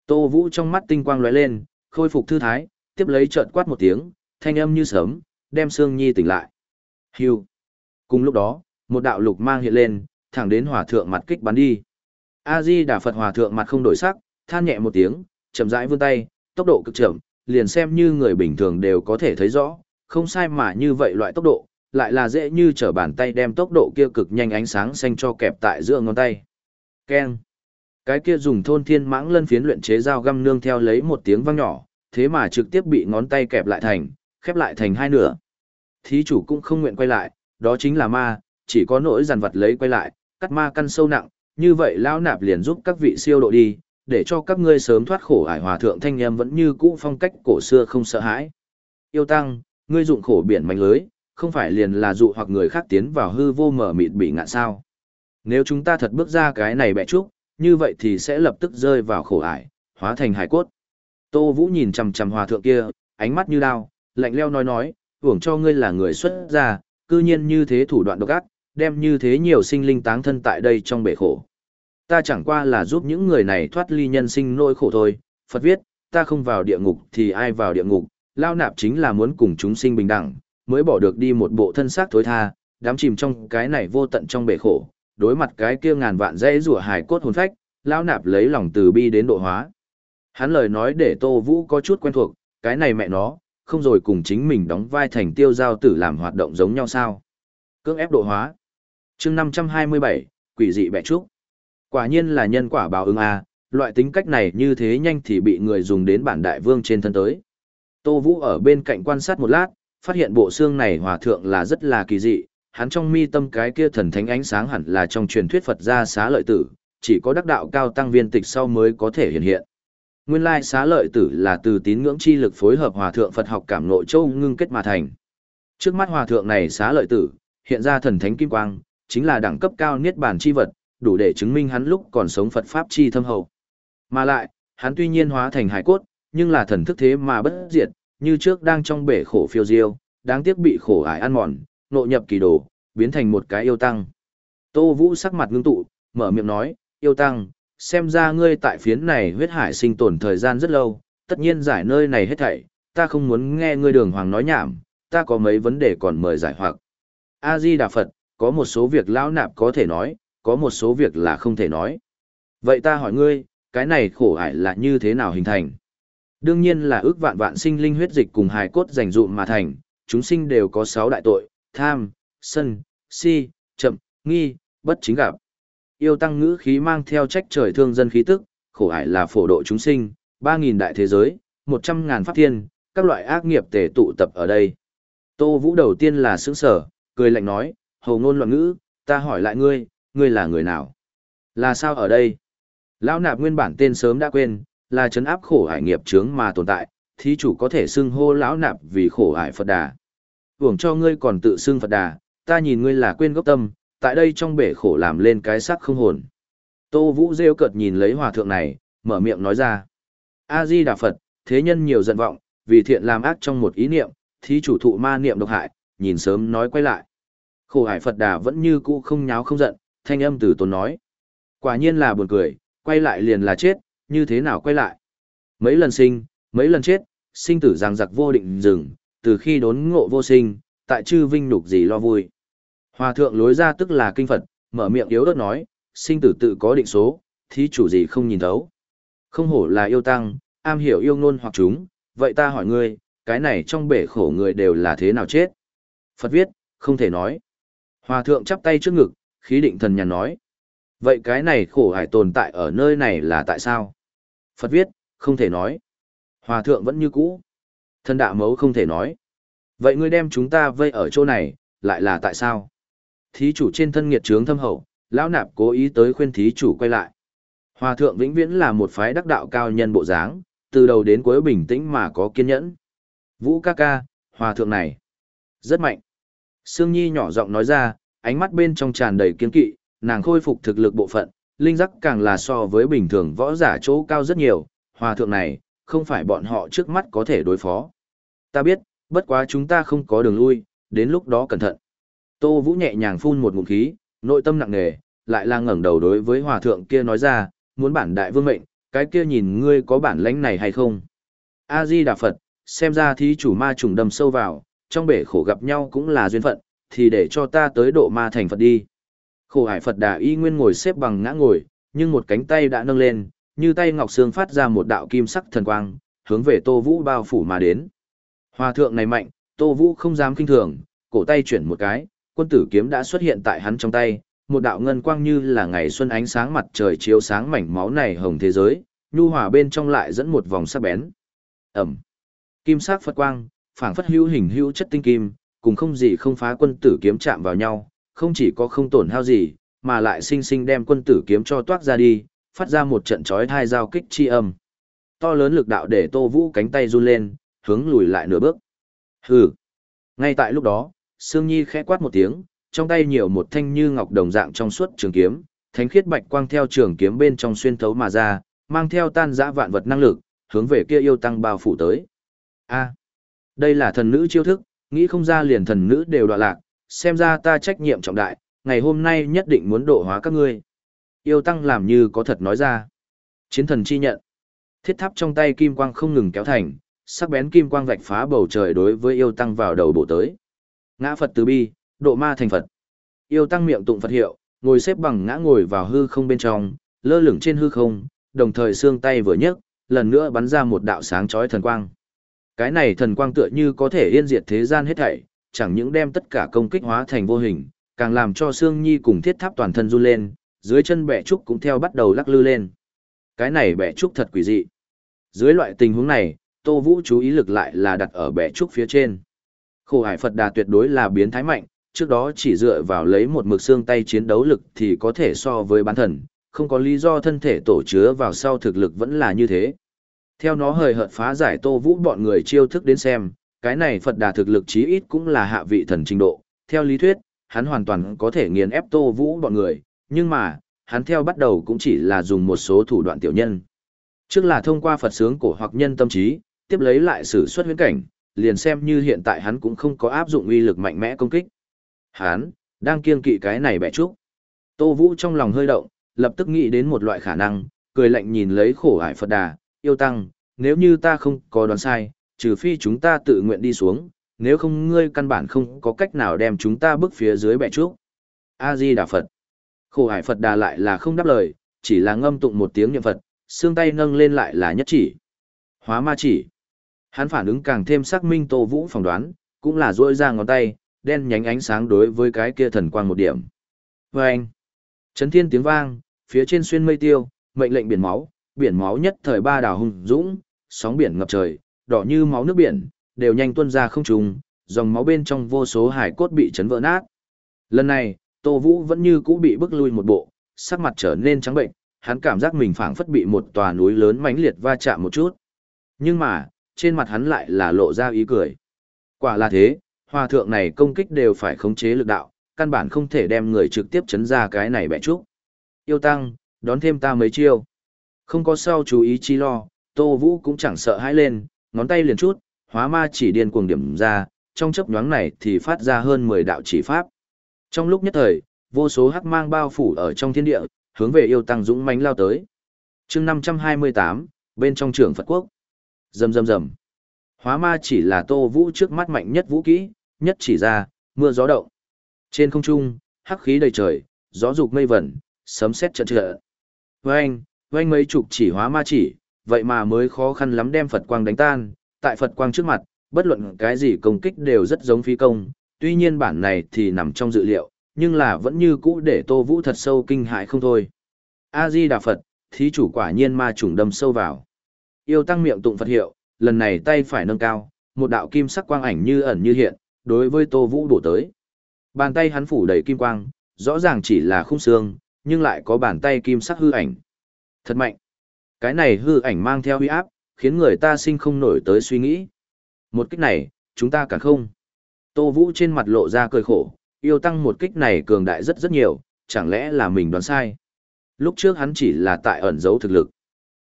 Tô Vũ trong mắt tinh quang lóe lên, khôi phục thư thái, tiếp lấy chợt quát một tiếng, thanh âm như sớm, đem Sương Nhi tỉnh lại. Hưu. Cùng lúc đó, một đạo lục mang hiện lên, thẳng đến hòa thượng mặt kích bắn đi. A Di Đà Phật hòa thượng mặt không đổi sắc, than nhẹ một tiếng, chậm rãi vươn tay, tốc độ cực chậm, liền xem như người bình thường đều có thể thấy rõ, không sai mà như vậy loại tốc độ, lại là dễ như trở bàn tay đem tốc độ kia cực nhanh ánh sáng xanh cho kẹp tại giữa ngón tay. Keng. Cái kia dùng thôn thiên mãng lân phiến luyện chế dao găm nương theo lấy một tiếng vang nhỏ, thế mà trực tiếp bị ngón tay kẹp lại thành, khép lại thành hai nửa. Thí chủ cũng không nguyện quay lại, đó chính là ma, chỉ có nỗi giàn vật lấy quay lại, cắt ma căn sâu nặng, như vậy lão nạp liền giúp các vị siêu độ đi, để cho các ngươi sớm thoát khổ ải hòa thượng thanh em vẫn như cũ phong cách cổ xưa không sợ hãi. Yêu tăng, ngươi dụng khổ biển mạnh lưới, không phải liền là dụ hoặc người khác tiến vào hư vô mở mịt bị ngạn sao. Nếu chúng ta thật bước ra cái này bẻ trúc, như vậy thì sẽ lập tức rơi vào khổ ải, hóa thành hải cốt. Tô Vũ nhìn chằm chằm hòa thượng kia, ánh mắt như đao, lạnh leo nói nói, hưởng cho ngươi là người xuất gia, cư nhiên như thế thủ đoạn độc ác, đem như thế nhiều sinh linh táng thân tại đây trong bể khổ. Ta chẳng qua là giúp những người này thoát ly nhân sinh nỗi khổ thôi, Phật viết, ta không vào địa ngục thì ai vào địa ngục, lao nạp chính là muốn cùng chúng sinh bình đẳng, mới bỏ được đi một bộ thân xác thối tha, đám chìm trong cái này vô tận trong bể khổ, đối mặt cái kia ngàn vạn dãy rủa hài cốt hồn phách, lao nạp lấy lòng từ bi đến độ hóa. Hắn lời nói để Tô Vũ có chút quen thuộc, cái này mẹ nó, không rồi cùng chính mình đóng vai thành tiêu giao tử làm hoạt động giống nhau sao. Cưỡng ép độ hóa chương 527, quỷ dị bẻ trúc. Quả nhiên là nhân quả báo ứng A, loại tính cách này như thế nhanh thì bị người dùng đến bản đại vương trên thân tới. Tô Vũ ở bên cạnh quan sát một lát, phát hiện bộ xương này hòa thượng là rất là kỳ dị, hắn trong mi tâm cái kia thần thánh ánh sáng hẳn là trong truyền thuyết Phật gia xá lợi tử, chỉ có đắc đạo cao tăng viên tịch sau mới có thể hiện hiện. Nguyên lai xá lợi tử là từ tín ngưỡng chi lực phối hợp hòa thượng Phật học cảm nội châu ngưng kết mà thành. Trước mắt hòa thượng này xá lợi tử, hiện ra thần thánh kim quang, chính là đẳng cấp cao niết bàn chi vật, đủ để chứng minh hắn lúc còn sống Phật pháp chi thâm hậu. Mà lại, hắn tuy nhiên hóa thành hải cốt, nhưng là thần thức thế mà bất diệt, như trước đang trong bể khổ phiêu diêu, đáng tiếc bị khổ ải ăn mòn, nội nhập kỳ đồ, biến thành một cái yêu tăng. Tô Vũ sắc mặt ngưng tụ, mở miệng nói, yêu tăng, xem ra ngươi tại phiến này huyết hải sinh tồn thời gian rất lâu, tất nhiên giải nơi này hết thảy, ta không muốn nghe ngươi đường hoàng nói nhảm, ta có mấy vấn đề còn mời giải hoặc. A-di Đà Phật, có một số việc lão nạp có thể nói, có một số việc là không thể nói. Vậy ta hỏi ngươi, cái này khổ ải là như thế nào hình thành? Đương nhiên là ước vạn vạn sinh linh huyết dịch cùng hài cốt dành dụm mà thành, chúng sinh đều có sáu đại tội, tham, sân, si, chậm, nghi, bất chính gặp. Yêu tăng ngữ khí mang theo trách trời thương dân khí tức, khổ ải là phổ độ chúng sinh, 3.000 đại thế giới, 100.000 pháp thiên, các loại ác nghiệp tề tụ tập ở đây. Tô Vũ đầu tiên là sướng sở, cười lạnh nói, hầu ngôn loạn ngữ, ta hỏi lại ngươi, ngươi là người nào? Là sao ở đây? Lão nạp nguyên bản tên sớm đã quên, là chấn áp khổ hải nghiệp chướng mà tồn tại, thí chủ có thể xưng hô lão nạp vì khổ hải Phật Đà. uổng cho ngươi còn tự xưng Phật Đà, ta nhìn ngươi là quên gốc tâm, tại đây trong bể khổ làm lên cái sắc không hồn. Tô Vũ rêu cợt nhìn lấy hòa thượng này, mở miệng nói ra. A-di Đà Phật, thế nhân nhiều giận vọng, vì thiện làm ác trong một ý niệm, thí chủ thụ ma niệm độc hại, nhìn sớm nói quay lại. Khổ hải Phật Đà vẫn như cũ không nháo không giận, thanh âm từ tốn nói. Quả nhiên là buồn cười, quay lại liền là chết, như thế nào quay lại? Mấy lần sinh, mấy lần chết, sinh tử giang giặc vô định dừng, từ khi đốn ngộ vô sinh, tại chư vinh nhục gì lo vui. Hòa thượng lối ra tức là kinh Phật, mở miệng yếu đất nói, sinh tử tự có định số, thí chủ gì không nhìn thấu. Không hổ là yêu tăng, am hiểu yêu ngôn hoặc chúng, vậy ta hỏi ngươi, cái này trong bể khổ người đều là thế nào chết? Phật viết, không thể nói. Hòa thượng chắp tay trước ngực, khí định thần nhàn nói. Vậy cái này khổ hải tồn tại ở nơi này là tại sao? Phật viết, không thể nói. Hòa thượng vẫn như cũ. Thân đạ mấu không thể nói. Vậy ngươi đem chúng ta vây ở chỗ này, lại là tại sao? Thí chủ trên thân nghiệt trướng thâm hậu, lão nạp cố ý tới khuyên thí chủ quay lại. Hòa thượng vĩnh viễn là một phái đắc đạo cao nhân bộ dáng, từ đầu đến cuối bình tĩnh mà có kiên nhẫn. Vũ ca ca, hòa thượng này, rất mạnh. Sương Nhi nhỏ giọng nói ra, ánh mắt bên trong tràn đầy kiên kỵ, nàng khôi phục thực lực bộ phận, linh giác càng là so với bình thường võ giả chỗ cao rất nhiều, hòa thượng này, không phải bọn họ trước mắt có thể đối phó. Ta biết, bất quá chúng ta không có đường lui, đến lúc đó cẩn thận. Tô Vũ nhẹ nhàng phun một ngụm khí, nội tâm nặng nề, lại là ngẩng đầu đối với hòa thượng kia nói ra, muốn bản đại vương mệnh, cái kia nhìn ngươi có bản lãnh này hay không. A-di Đà Phật, xem ra thí chủ ma trùng đâm sâu vào, trong bể khổ gặp nhau cũng là duyên phận, thì để cho ta tới độ ma thành Phật đi. Khổ hải Phật Đà y nguyên ngồi xếp bằng ngã ngồi, nhưng một cánh tay đã nâng lên, như tay ngọc xương phát ra một đạo kim sắc thần quang, hướng về Tô Vũ bao phủ mà đến. Hòa thượng này mạnh, Tô Vũ không dám kinh thường, cổ tay chuyển một cái, quân tử kiếm đã xuất hiện tại hắn trong tay, một đạo ngân quang như là ngày xuân ánh sáng mặt trời chiếu sáng mảnh máu này hồng thế giới, nhu hòa bên trong lại dẫn một vòng sắc bén. Ẩm. Kim sắc Phật quang, phảng phất hữu hình hữu chất tinh kim, cùng không gì không phá quân tử kiếm chạm vào nhau, không chỉ có không tổn hao gì, mà lại sinh sinh đem quân tử kiếm cho toát ra đi, phát ra một trận chói thai giao kích chi âm. To lớn lực đạo để Tô Vũ cánh tay run lên, hướng lùi lại nửa bước. Hừ. Ngay tại lúc đó, Sương Nhi khẽ quát một tiếng, trong tay nhiều một thanh như ngọc đồng dạng trong suốt trường kiếm, thánh khiết bạch quang theo trường kiếm bên trong xuyên thấu mà ra, mang theo tan dã vạn vật năng lực, hướng về kia yêu tăng bao phủ tới. A, đây là thần nữ chiêu thức, nghĩ không ra liền thần nữ đều đọa lạc, xem ra ta trách nhiệm trọng đại, ngày hôm nay nhất định muốn độ hóa các ngươi. Yêu tăng làm như có thật nói ra. Chiến thần chi nhận. Thiết tháp trong tay kim quang không ngừng kéo thành, sắc bén kim quang vạch phá bầu trời đối với yêu tăng vào đầu bộ tới. Ngã Phật từ bi, độ ma thành Phật. Yêu tăng miệng tụng Phật hiệu, ngồi xếp bằng ngã ngồi vào hư không bên trong, lơ lửng trên hư không, đồng thời xương tay vừa nhấc, lần nữa bắn ra một đạo sáng chói thần quang. Cái này thần quang tựa như có thể yên diệt thế gian hết thảy, chẳng những đem tất cả công kích hóa thành vô hình, càng làm cho xương nhi cùng thiết tháp toàn thân run lên, dưới chân bẻ trúc cũng theo bắt đầu lắc lư lên. Cái này bẻ trúc thật quỷ dị. Dưới loại tình huống này, Tô Vũ chú ý lực lại là đặt ở bẻ trúc phía trên. Khổ hải Phật đà tuyệt đối là biến thái mạnh, trước đó chỉ dựa vào lấy một mực xương tay chiến đấu lực thì có thể so với bán thần, không có lý do thân thể tổ chứa vào sau thực lực vẫn là như thế. Theo nó hời hợt phá giải Tô Vũ bọn người chiêu thức đến xem, cái này Phật đà thực lực chí ít cũng là hạ vị thần trình độ. Theo lý thuyết, hắn hoàn toàn có thể nghiền ép Tô Vũ bọn người, nhưng mà, hắn theo bắt đầu cũng chỉ là dùng một số thủ đoạn tiểu nhân. Trước là thông qua Phật sướng cổ hoặc nhân tâm trí, tiếp lấy lại sử xuất huyễn cảnh, liền xem như hiện tại hắn cũng không có áp dụng uy lực mạnh mẽ công kích. Hắn, đang kiêng kỵ cái này bẻ trúc. Tô Vũ trong lòng hơi động, lập tức nghĩ đến một loại khả năng, cười lạnh nhìn lấy khổ ải Phật đà, yêu tăng, nếu như ta không có đoán sai, trừ phi chúng ta tự nguyện đi xuống, nếu không ngươi căn bản không có cách nào đem chúng ta bước phía dưới bẻ trúc. A-di Đà Phật. Khổ hải Phật đà lại là không đáp lời, chỉ là ngâm tụng một tiếng niệm Phật, xương tay nâng lên lại là nhất chỉ. Hóa ma chỉ. Hắn phản ứng càng thêm xác minh Tô Vũ phỏng đoán, cũng là duỗi ra ngón tay, đen nhánh ánh sáng đối với cái kia thần quang một điểm. Và anh, chấn thiên tiếng vang, phía trên xuyên mây tiêu, mệnh lệnh biển máu, biển máu nhất thời ba đảo hùng dũng, sóng biển ngập trời, đỏ như máu nước biển, đều nhanh tuôn ra không trùng, dòng máu bên trong vô số hải cốt bị chấn vỡ nát. Lần này, Tô Vũ vẫn như cũ bị bức lui một bộ, sắc mặt trở nên trắng bệnh, hắn cảm giác mình phảng phất bị một tòa núi lớn mãnh liệt va chạm một chút. Nhưng mà, trên mặt hắn lại là lộ ra ý cười. Quả là thế, hòa thượng này công kích đều phải khống chế lực đạo, căn bản không thể đem người trực tiếp chấn ra cái này bẻ trúc. Yêu tăng, đón thêm ta mấy chiêu. Không có sao chú ý chi lo, Tô Vũ cũng chẳng sợ hãi lên, ngón tay liền chút, hóa ma chỉ điên cuồng điểm ra, trong chấp nhoáng này thì phát ra hơn 10 đạo chỉ pháp. Trong lúc nhất thời, vô số hắc mang bao phủ ở trong thiên địa, hướng về yêu tăng dũng mãnh lao tới. chương 528, bên trong trường Phật Quốc. Rầm rầm rầm. Hóa ma chỉ là Tô Vũ trước mắt mạnh nhất vũ kỹ, nhất chỉ ra, mưa gió động. Trên không trung, hắc khí đầy trời, gió dục mây vẩn, sấm sét trận trận. anh vâng mấy chục chỉ hóa ma chỉ, vậy mà mới khó khăn lắm đem Phật quang đánh tan, tại Phật quang trước mặt, bất luận cái gì công kích đều rất giống phi công, tuy nhiên bản này thì nằm trong dự liệu, nhưng là vẫn như cũ để Tô Vũ thật sâu kinh hại không thôi. A-di Đà Phật, thí chủ quả nhiên ma trùng đâm sâu vào. Yêu tăng miệng tụng Phật hiệu, lần này tay phải nâng cao, một đạo kim sắc quang ảnh như ẩn như hiện, đối với Tô Vũ đổ tới. Bàn tay hắn phủ đầy kim quang, rõ ràng chỉ là khung xương, nhưng lại có bàn tay kim sắc hư ảnh. Thật mạnh. Cái này hư ảnh mang theo huy áp, khiến người ta sinh không nổi tới suy nghĩ. Một kích này, chúng ta càng không. Tô Vũ trên mặt lộ ra cười khổ, yêu tăng một kích này cường đại rất rất nhiều, chẳng lẽ là mình đoán sai. Lúc trước hắn chỉ là tại ẩn giấu thực lực.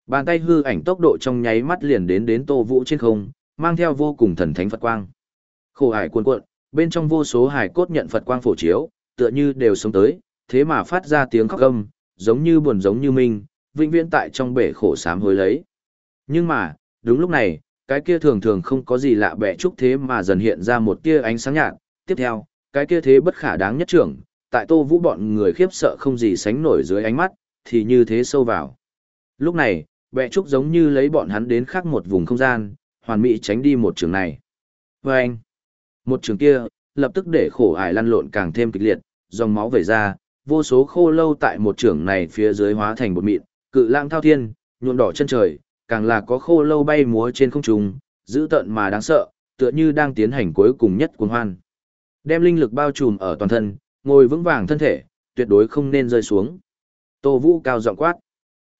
Bàn tay hư ảnh tốc độ trong nháy mắt liền đến đến Tô Vũ trên không, mang theo vô cùng thần thánh Phật quang. Khổ hải cuồn cuộn, bên trong vô số hải cốt nhận Phật quang phổ chiếu, tựa như đều sống tới, thế mà phát ra tiếng khóc gầm, giống như buồn giống như mình, vĩnh viễn tại trong bể khổ sám hối lấy. Nhưng mà, đúng lúc này, cái kia thường thường không có gì lạ bẻ trúc thế mà dần hiện ra một tia ánh sáng nhạt. Tiếp theo, cái kia thế bất khả đáng nhất trưởng, tại tô vũ bọn người khiếp sợ không gì sánh nổi dưới ánh mắt, thì như thế sâu vào. Lúc này, bẻ trúc giống như lấy bọn hắn đến khác một vùng không gian, hoàn mỹ tránh đi một trường này. Và anh, một trường kia, lập tức để khổ ải lăn lộn càng thêm kịch liệt, dòng máu vẩy ra, vô số khô lâu tại một trường này phía dưới hóa thành một mịn, cự lang thao thiên, nhuộm đỏ chân trời, càng là có khô lâu bay múa trên không trung, dữ tợn mà đáng sợ, tựa như đang tiến hành cuối cùng nhất cuồng hoan. Đem linh lực bao trùm ở toàn thân, ngồi vững vàng thân thể, tuyệt đối không nên rơi xuống. Tô Vũ cao giọng quát.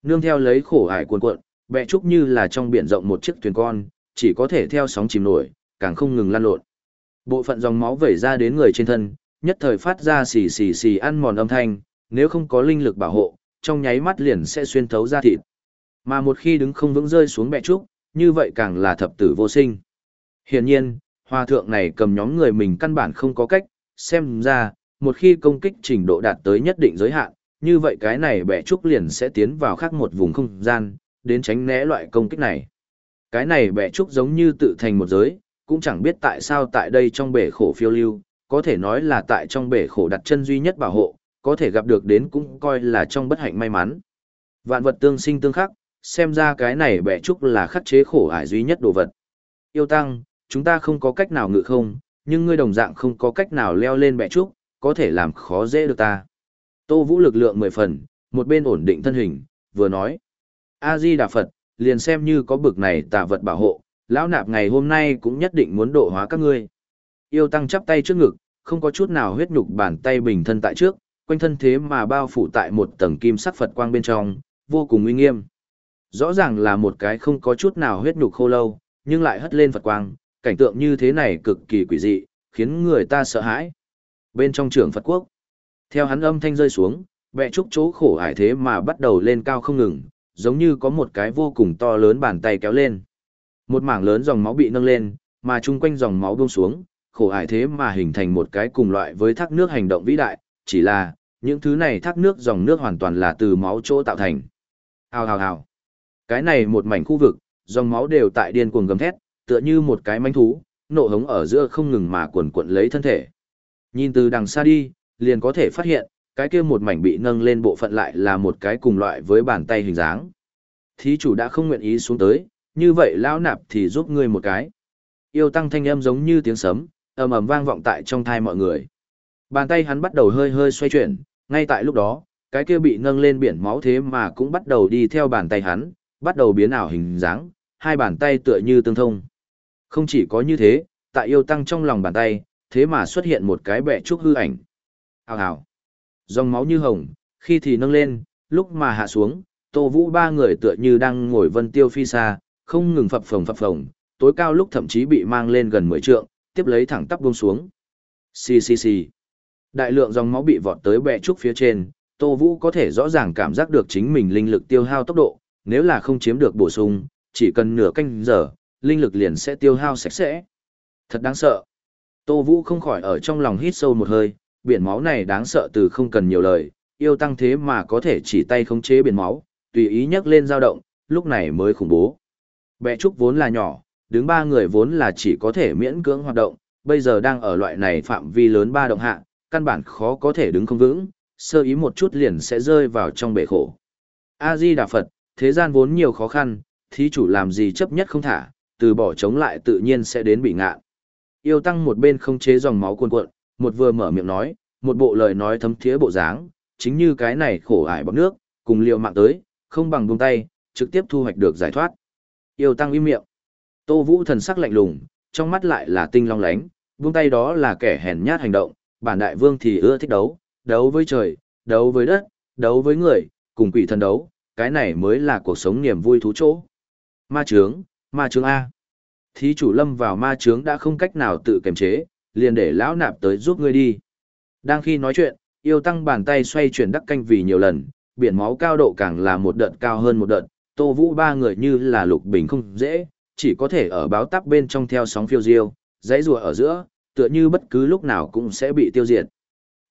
Nương theo lấy khổ ải cuồn cuộn, bẹ trúc như là trong biển rộng một chiếc thuyền con, chỉ có thể theo sóng chìm nổi, càng không ngừng lan lộn. Bộ phận dòng máu vẩy ra đến người trên thân, nhất thời phát ra xì xì xì ăn mòn âm thanh, nếu không có linh lực bảo hộ, trong nháy mắt liền sẽ xuyên thấu ra thịt. Mà một khi đứng không vững rơi xuống bẹ trúc, như vậy càng là thập tử vô sinh. Hiển nhiên, hòa thượng này cầm nhóm người mình căn bản không có cách, xem ra, một khi công kích trình độ đạt tới nhất định giới hạn, như vậy cái này bẻ trúc liền sẽ tiến vào khác một vùng không gian, đến tránh né loại công kích này. Cái này bẻ trúc giống như tự thành một giới, cũng chẳng biết tại sao tại đây trong bể khổ phiêu lưu, có thể nói là tại trong bể khổ đặt chân duy nhất bảo hộ, có thể gặp được đến cũng coi là trong bất hạnh may mắn. Vạn vật tương sinh tương khắc, xem ra cái này bẻ trúc là khắc chế khổ ải duy nhất đồ vật. Yêu tăng, chúng ta không có cách nào ngự không, nhưng ngươi đồng dạng không có cách nào leo lên bẻ trúc, có thể làm khó dễ được ta. Tô Vũ lực lượng mười phần, một bên ổn định thân hình, vừa nói. A-di Đà Phật, liền xem như có bực này tạ vật bảo hộ, lão nạp ngày hôm nay cũng nhất định muốn độ hóa các ngươi. Yêu tăng chắp tay trước ngực, không có chút nào huyết nhục bàn tay bình thân tại trước, quanh thân thế mà bao phủ tại một tầng kim sắc Phật quang bên trong, vô cùng uy nghiêm. Rõ ràng là một cái không có chút nào huyết nhục khô lâu, nhưng lại hất lên Phật quang, cảnh tượng như thế này cực kỳ quỷ dị, khiến người ta sợ hãi. Bên trong trường Phật quốc, theo hắn âm thanh rơi xuống, vẹ trúc chỗ khổ hải thế mà bắt đầu lên cao không ngừng, giống như có một cái vô cùng to lớn bàn tay kéo lên. Một mảng lớn dòng máu bị nâng lên, mà chung quanh dòng máu buông xuống, khổ hải thế mà hình thành một cái cùng loại với thác nước hành động vĩ đại, chỉ là, những thứ này thác nước dòng nước hoàn toàn là từ máu chỗ tạo thành. Hào hào hào. Cái này một mảnh khu vực, dòng máu đều tại điên cuồng gầm thét, tựa như một cái manh thú, nộ hống ở giữa không ngừng mà cuộn cuộn lấy thân thể. Nhìn từ đằng xa đi, liền có thể phát hiện, cái kia một mảnh bị nâng lên bộ phận lại là một cái cùng loại với bàn tay hình dáng. Thí chủ đã không nguyện ý xuống tới, như vậy lão nạp thì giúp ngươi một cái. Yêu tăng thanh âm giống như tiếng sấm, ầm ầm vang vọng tại trong thai mọi người. Bàn tay hắn bắt đầu hơi hơi xoay chuyển, ngay tại lúc đó, cái kia bị nâng lên biển máu thế mà cũng bắt đầu đi theo bàn tay hắn, bắt đầu biến ảo hình dáng, hai bàn tay tựa như tương thông. Không chỉ có như thế, tại yêu tăng trong lòng bàn tay, thế mà xuất hiện một cái bẹ trúc hư ảnh. Hào hào. Dòng máu như hồng, khi thì nâng lên, lúc mà hạ xuống, Tô Vũ ba người tựa như đang ngồi vân tiêu phi xa, không ngừng phập phồng phập phồng, tối cao lúc thậm chí bị mang lên gần 10 trượng, tiếp lấy thẳng tắp buông xuống. Xì xì xì. Đại lượng dòng máu bị vọt tới bệ trúc phía trên, Tô Vũ có thể rõ ràng cảm giác được chính mình linh lực tiêu hao tốc độ, nếu là không chiếm được bổ sung, chỉ cần nửa canh giờ, linh lực liền sẽ tiêu hao sạch sẽ. Thật đáng sợ. Tô Vũ không khỏi ở trong lòng hít sâu một hơi, biển máu này đáng sợ từ không cần nhiều lời, yêu tăng thế mà có thể chỉ tay khống chế biển máu, tùy ý nhấc lên dao động, lúc này mới khủng bố. Bẹ trúc vốn là nhỏ, đứng ba người vốn là chỉ có thể miễn cưỡng hoạt động, bây giờ đang ở loại này phạm vi lớn ba động hạ, căn bản khó có thể đứng không vững, sơ ý một chút liền sẽ rơi vào trong bể khổ. A-di Đà Phật, thế gian vốn nhiều khó khăn, thí chủ làm gì chấp nhất không thả, từ bỏ chống lại tự nhiên sẽ đến bị ngạ. Yêu tăng một bên không chế dòng máu cuồn cuộn, một vừa mở miệng nói, một bộ lời nói thấm thiế bộ dáng, chính như cái này khổ ải bọc nước, cùng liều mạng tới, không bằng buông tay, trực tiếp thu hoạch được giải thoát. Yêu tăng im miệng. Tô Vũ thần sắc lạnh lùng, trong mắt lại là tinh long lánh, buông tay đó là kẻ hèn nhát hành động, bản đại vương thì ưa thích đấu, đấu với trời, đấu với đất, đấu với người, cùng quỷ thần đấu, cái này mới là cuộc sống niềm vui thú chỗ. Ma trướng, ma trướng A. Thí chủ lâm vào ma trướng đã không cách nào tự kiềm chế, liền để lão nạp tới giúp ngươi đi. Đang khi nói chuyện, yêu tăng bàn tay xoay chuyển đắc canh vì nhiều lần, biển máu cao độ càng là một đợt cao hơn một đợt, tô vũ ba người như là lục bình không dễ, chỉ có thể ở báo tắp bên trong theo sóng phiêu diêu, dãy rùa ở giữa, tựa như bất cứ lúc nào cũng sẽ bị tiêu diệt.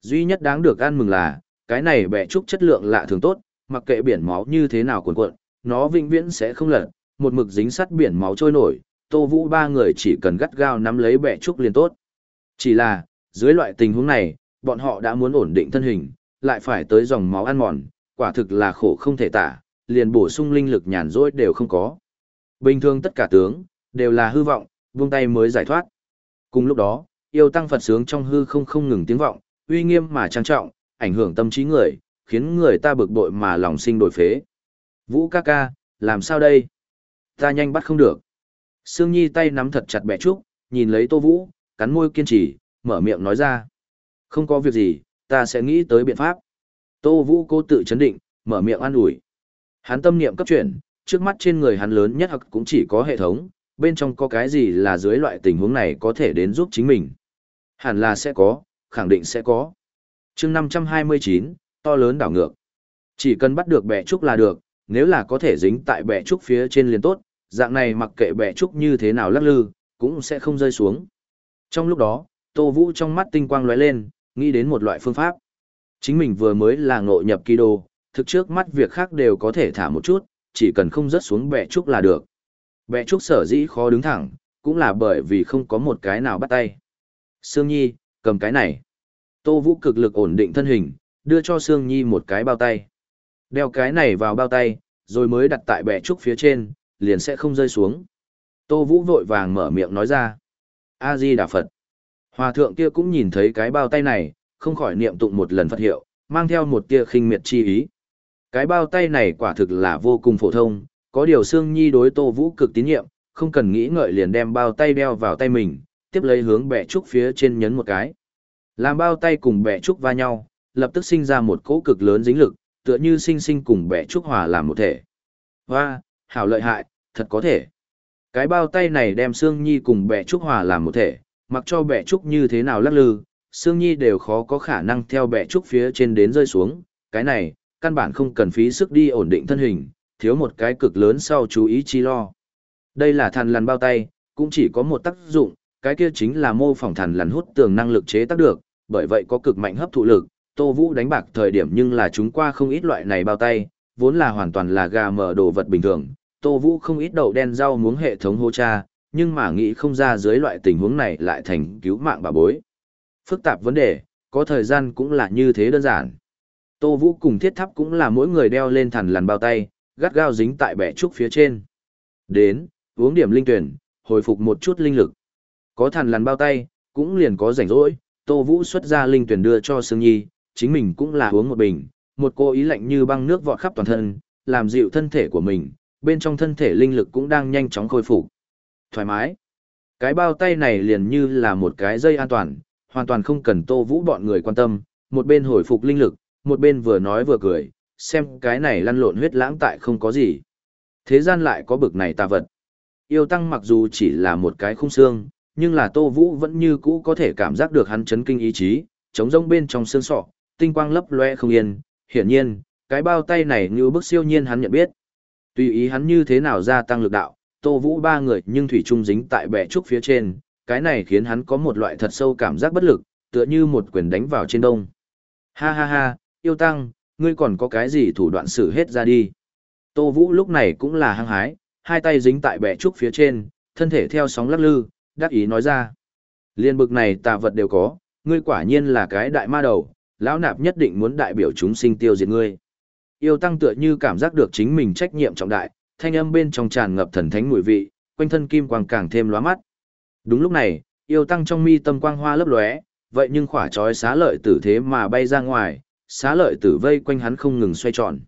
Duy nhất đáng được ăn mừng là, cái này bẻ trúc chất lượng lạ thường tốt, mặc kệ biển máu như thế nào cuồn cuộn, nó vĩnh viễn sẽ không lật, một mực dính sắt biển máu trôi nổi, Tô Vũ ba người chỉ cần gắt gao nắm lấy bẻ trúc liền tốt. Chỉ là, dưới loại tình huống này, bọn họ đã muốn ổn định thân hình, lại phải tới dòng máu ăn mòn, quả thực là khổ không thể tả, liền bổ sung linh lực nhàn rỗi đều không có. Bình thường tất cả tướng, đều là hư vọng, vung tay mới giải thoát. Cùng lúc đó, yêu tăng Phật sướng trong hư không không ngừng tiếng vọng, uy nghiêm mà trang trọng, ảnh hưởng tâm trí người, khiến người ta bực bội mà lòng sinh đổi phế. Vũ ca ca, làm sao đây? Ta nhanh bắt không được. Sương Nhi tay nắm thật chặt bẻ trúc, nhìn lấy Tô Vũ, cắn môi kiên trì, mở miệng nói ra. Không có việc gì, ta sẽ nghĩ tới biện pháp. Tô Vũ cố tự chấn định, mở miệng an ủi. Hắn tâm niệm cấp chuyển, trước mắt trên người hắn lớn nhất hoặc cũng chỉ có hệ thống, bên trong có cái gì là dưới loại tình huống này có thể đến giúp chính mình. Hẳn là sẽ có, khẳng định sẽ có. chương 529, to lớn đảo ngược. Chỉ cần bắt được bẻ trúc là được, nếu là có thể dính tại bẻ trúc phía trên liền tốt, dạng này mặc kệ bẻ trúc như thế nào lắc lư, cũng sẽ không rơi xuống. Trong lúc đó, Tô Vũ trong mắt tinh quang lóe lên, nghĩ đến một loại phương pháp. Chính mình vừa mới là ngộ nhập kỳ đồ, thực trước mắt việc khác đều có thể thả một chút, chỉ cần không rớt xuống bẻ trúc là được. Bẻ trúc sở dĩ khó đứng thẳng, cũng là bởi vì không có một cái nào bắt tay. Sương Nhi, cầm cái này. Tô Vũ cực lực ổn định thân hình, đưa cho Sương Nhi một cái bao tay. Đeo cái này vào bao tay, rồi mới đặt tại bẻ trúc phía trên, liền sẽ không rơi xuống. Tô Vũ vội vàng mở miệng nói ra. A-di Đà Phật. Hòa thượng kia cũng nhìn thấy cái bao tay này, không khỏi niệm tụng một lần Phật hiệu, mang theo một tia khinh miệt chi ý. Cái bao tay này quả thực là vô cùng phổ thông, có điều Sương Nhi đối Tô Vũ cực tín nhiệm, không cần nghĩ ngợi liền đem bao tay đeo vào tay mình, tiếp lấy hướng bẻ trúc phía trên nhấn một cái. Làm bao tay cùng bẻ trúc va nhau, lập tức sinh ra một cỗ cực lớn dính lực, tựa như sinh sinh cùng bẻ trúc hòa làm một thể. Hoa, hảo lợi hại, thật có thể. Cái bao tay này đem Sương Nhi cùng bẻ trúc hòa làm một thể, mặc cho bẻ trúc như thế nào lắc lư, Sương Nhi đều khó có khả năng theo bẻ trúc phía trên đến rơi xuống. Cái này, căn bản không cần phí sức đi ổn định thân hình, thiếu một cái cực lớn sau chú ý chi lo. Đây là thằn lằn bao tay, cũng chỉ có một tác dụng, cái kia chính là mô phỏng thần lằn hút tường năng lực chế tác được, bởi vậy có cực mạnh hấp thụ lực. Tô Vũ đánh bạc thời điểm nhưng là chúng qua không ít loại này bao tay, vốn là hoàn toàn là gà mở đồ vật bình thường. Tô Vũ không ít đậu đen rau muống hệ thống hô cha, nhưng mà nghĩ không ra dưới loại tình huống này lại thành cứu mạng bà bối. Phức tạp vấn đề, có thời gian cũng là như thế đơn giản. Tô Vũ cùng thiết thắp cũng là mỗi người đeo lên thằn lằn bao tay, gắt gao dính tại bẻ trúc phía trên. Đến, uống điểm linh tuyển, hồi phục một chút linh lực. Có thằn lằn bao tay, cũng liền có rảnh rỗi, Tô Vũ xuất ra linh tuyển đưa cho Sương Nhi, chính mình cũng là uống một bình, một cô ý lạnh như băng nước vọt khắp toàn thân, làm dịu thân thể của mình, bên trong thân thể linh lực cũng đang nhanh chóng khôi phục. Thoải mái. Cái bao tay này liền như là một cái dây an toàn, hoàn toàn không cần Tô Vũ bọn người quan tâm, một bên hồi phục linh lực, một bên vừa nói vừa cười, xem cái này lăn lộn huyết lãng tại không có gì. Thế gian lại có bực này tà vật. Yêu tăng mặc dù chỉ là một cái khung xương, nhưng là Tô Vũ vẫn như cũ có thể cảm giác được hắn chấn kinh ý chí, chống rông bên trong xương sọ, tinh quang lấp loe không yên, hiển nhiên, cái bao tay này như bức siêu nhiên hắn nhận biết. Tùy ý hắn như thế nào gia tăng lực đạo, Tô Vũ ba người nhưng thủy chung dính tại bè trúc phía trên, cái này khiến hắn có một loại thật sâu cảm giác bất lực, tựa như một quyền đánh vào trên đông. Ha ha ha, yêu tăng, ngươi còn có cái gì thủ đoạn xử hết ra đi. Tô Vũ lúc này cũng là hăng hái, hai tay dính tại bè trúc phía trên, thân thể theo sóng lắc lư, đắc ý nói ra. Liên bực này tà vật đều có, ngươi quả nhiên là cái đại ma đầu, lão nạp nhất định muốn đại biểu chúng sinh tiêu diệt ngươi. Yêu tăng tựa như cảm giác được chính mình trách nhiệm trọng đại, thanh âm bên trong tràn ngập thần thánh mùi vị, quanh thân kim quang càng thêm lóa mắt. Đúng lúc này, yêu tăng trong mi tâm quang hoa lấp lóe, vậy nhưng khỏa trói xá lợi tử thế mà bay ra ngoài, xá lợi tử vây quanh hắn không ngừng xoay tròn.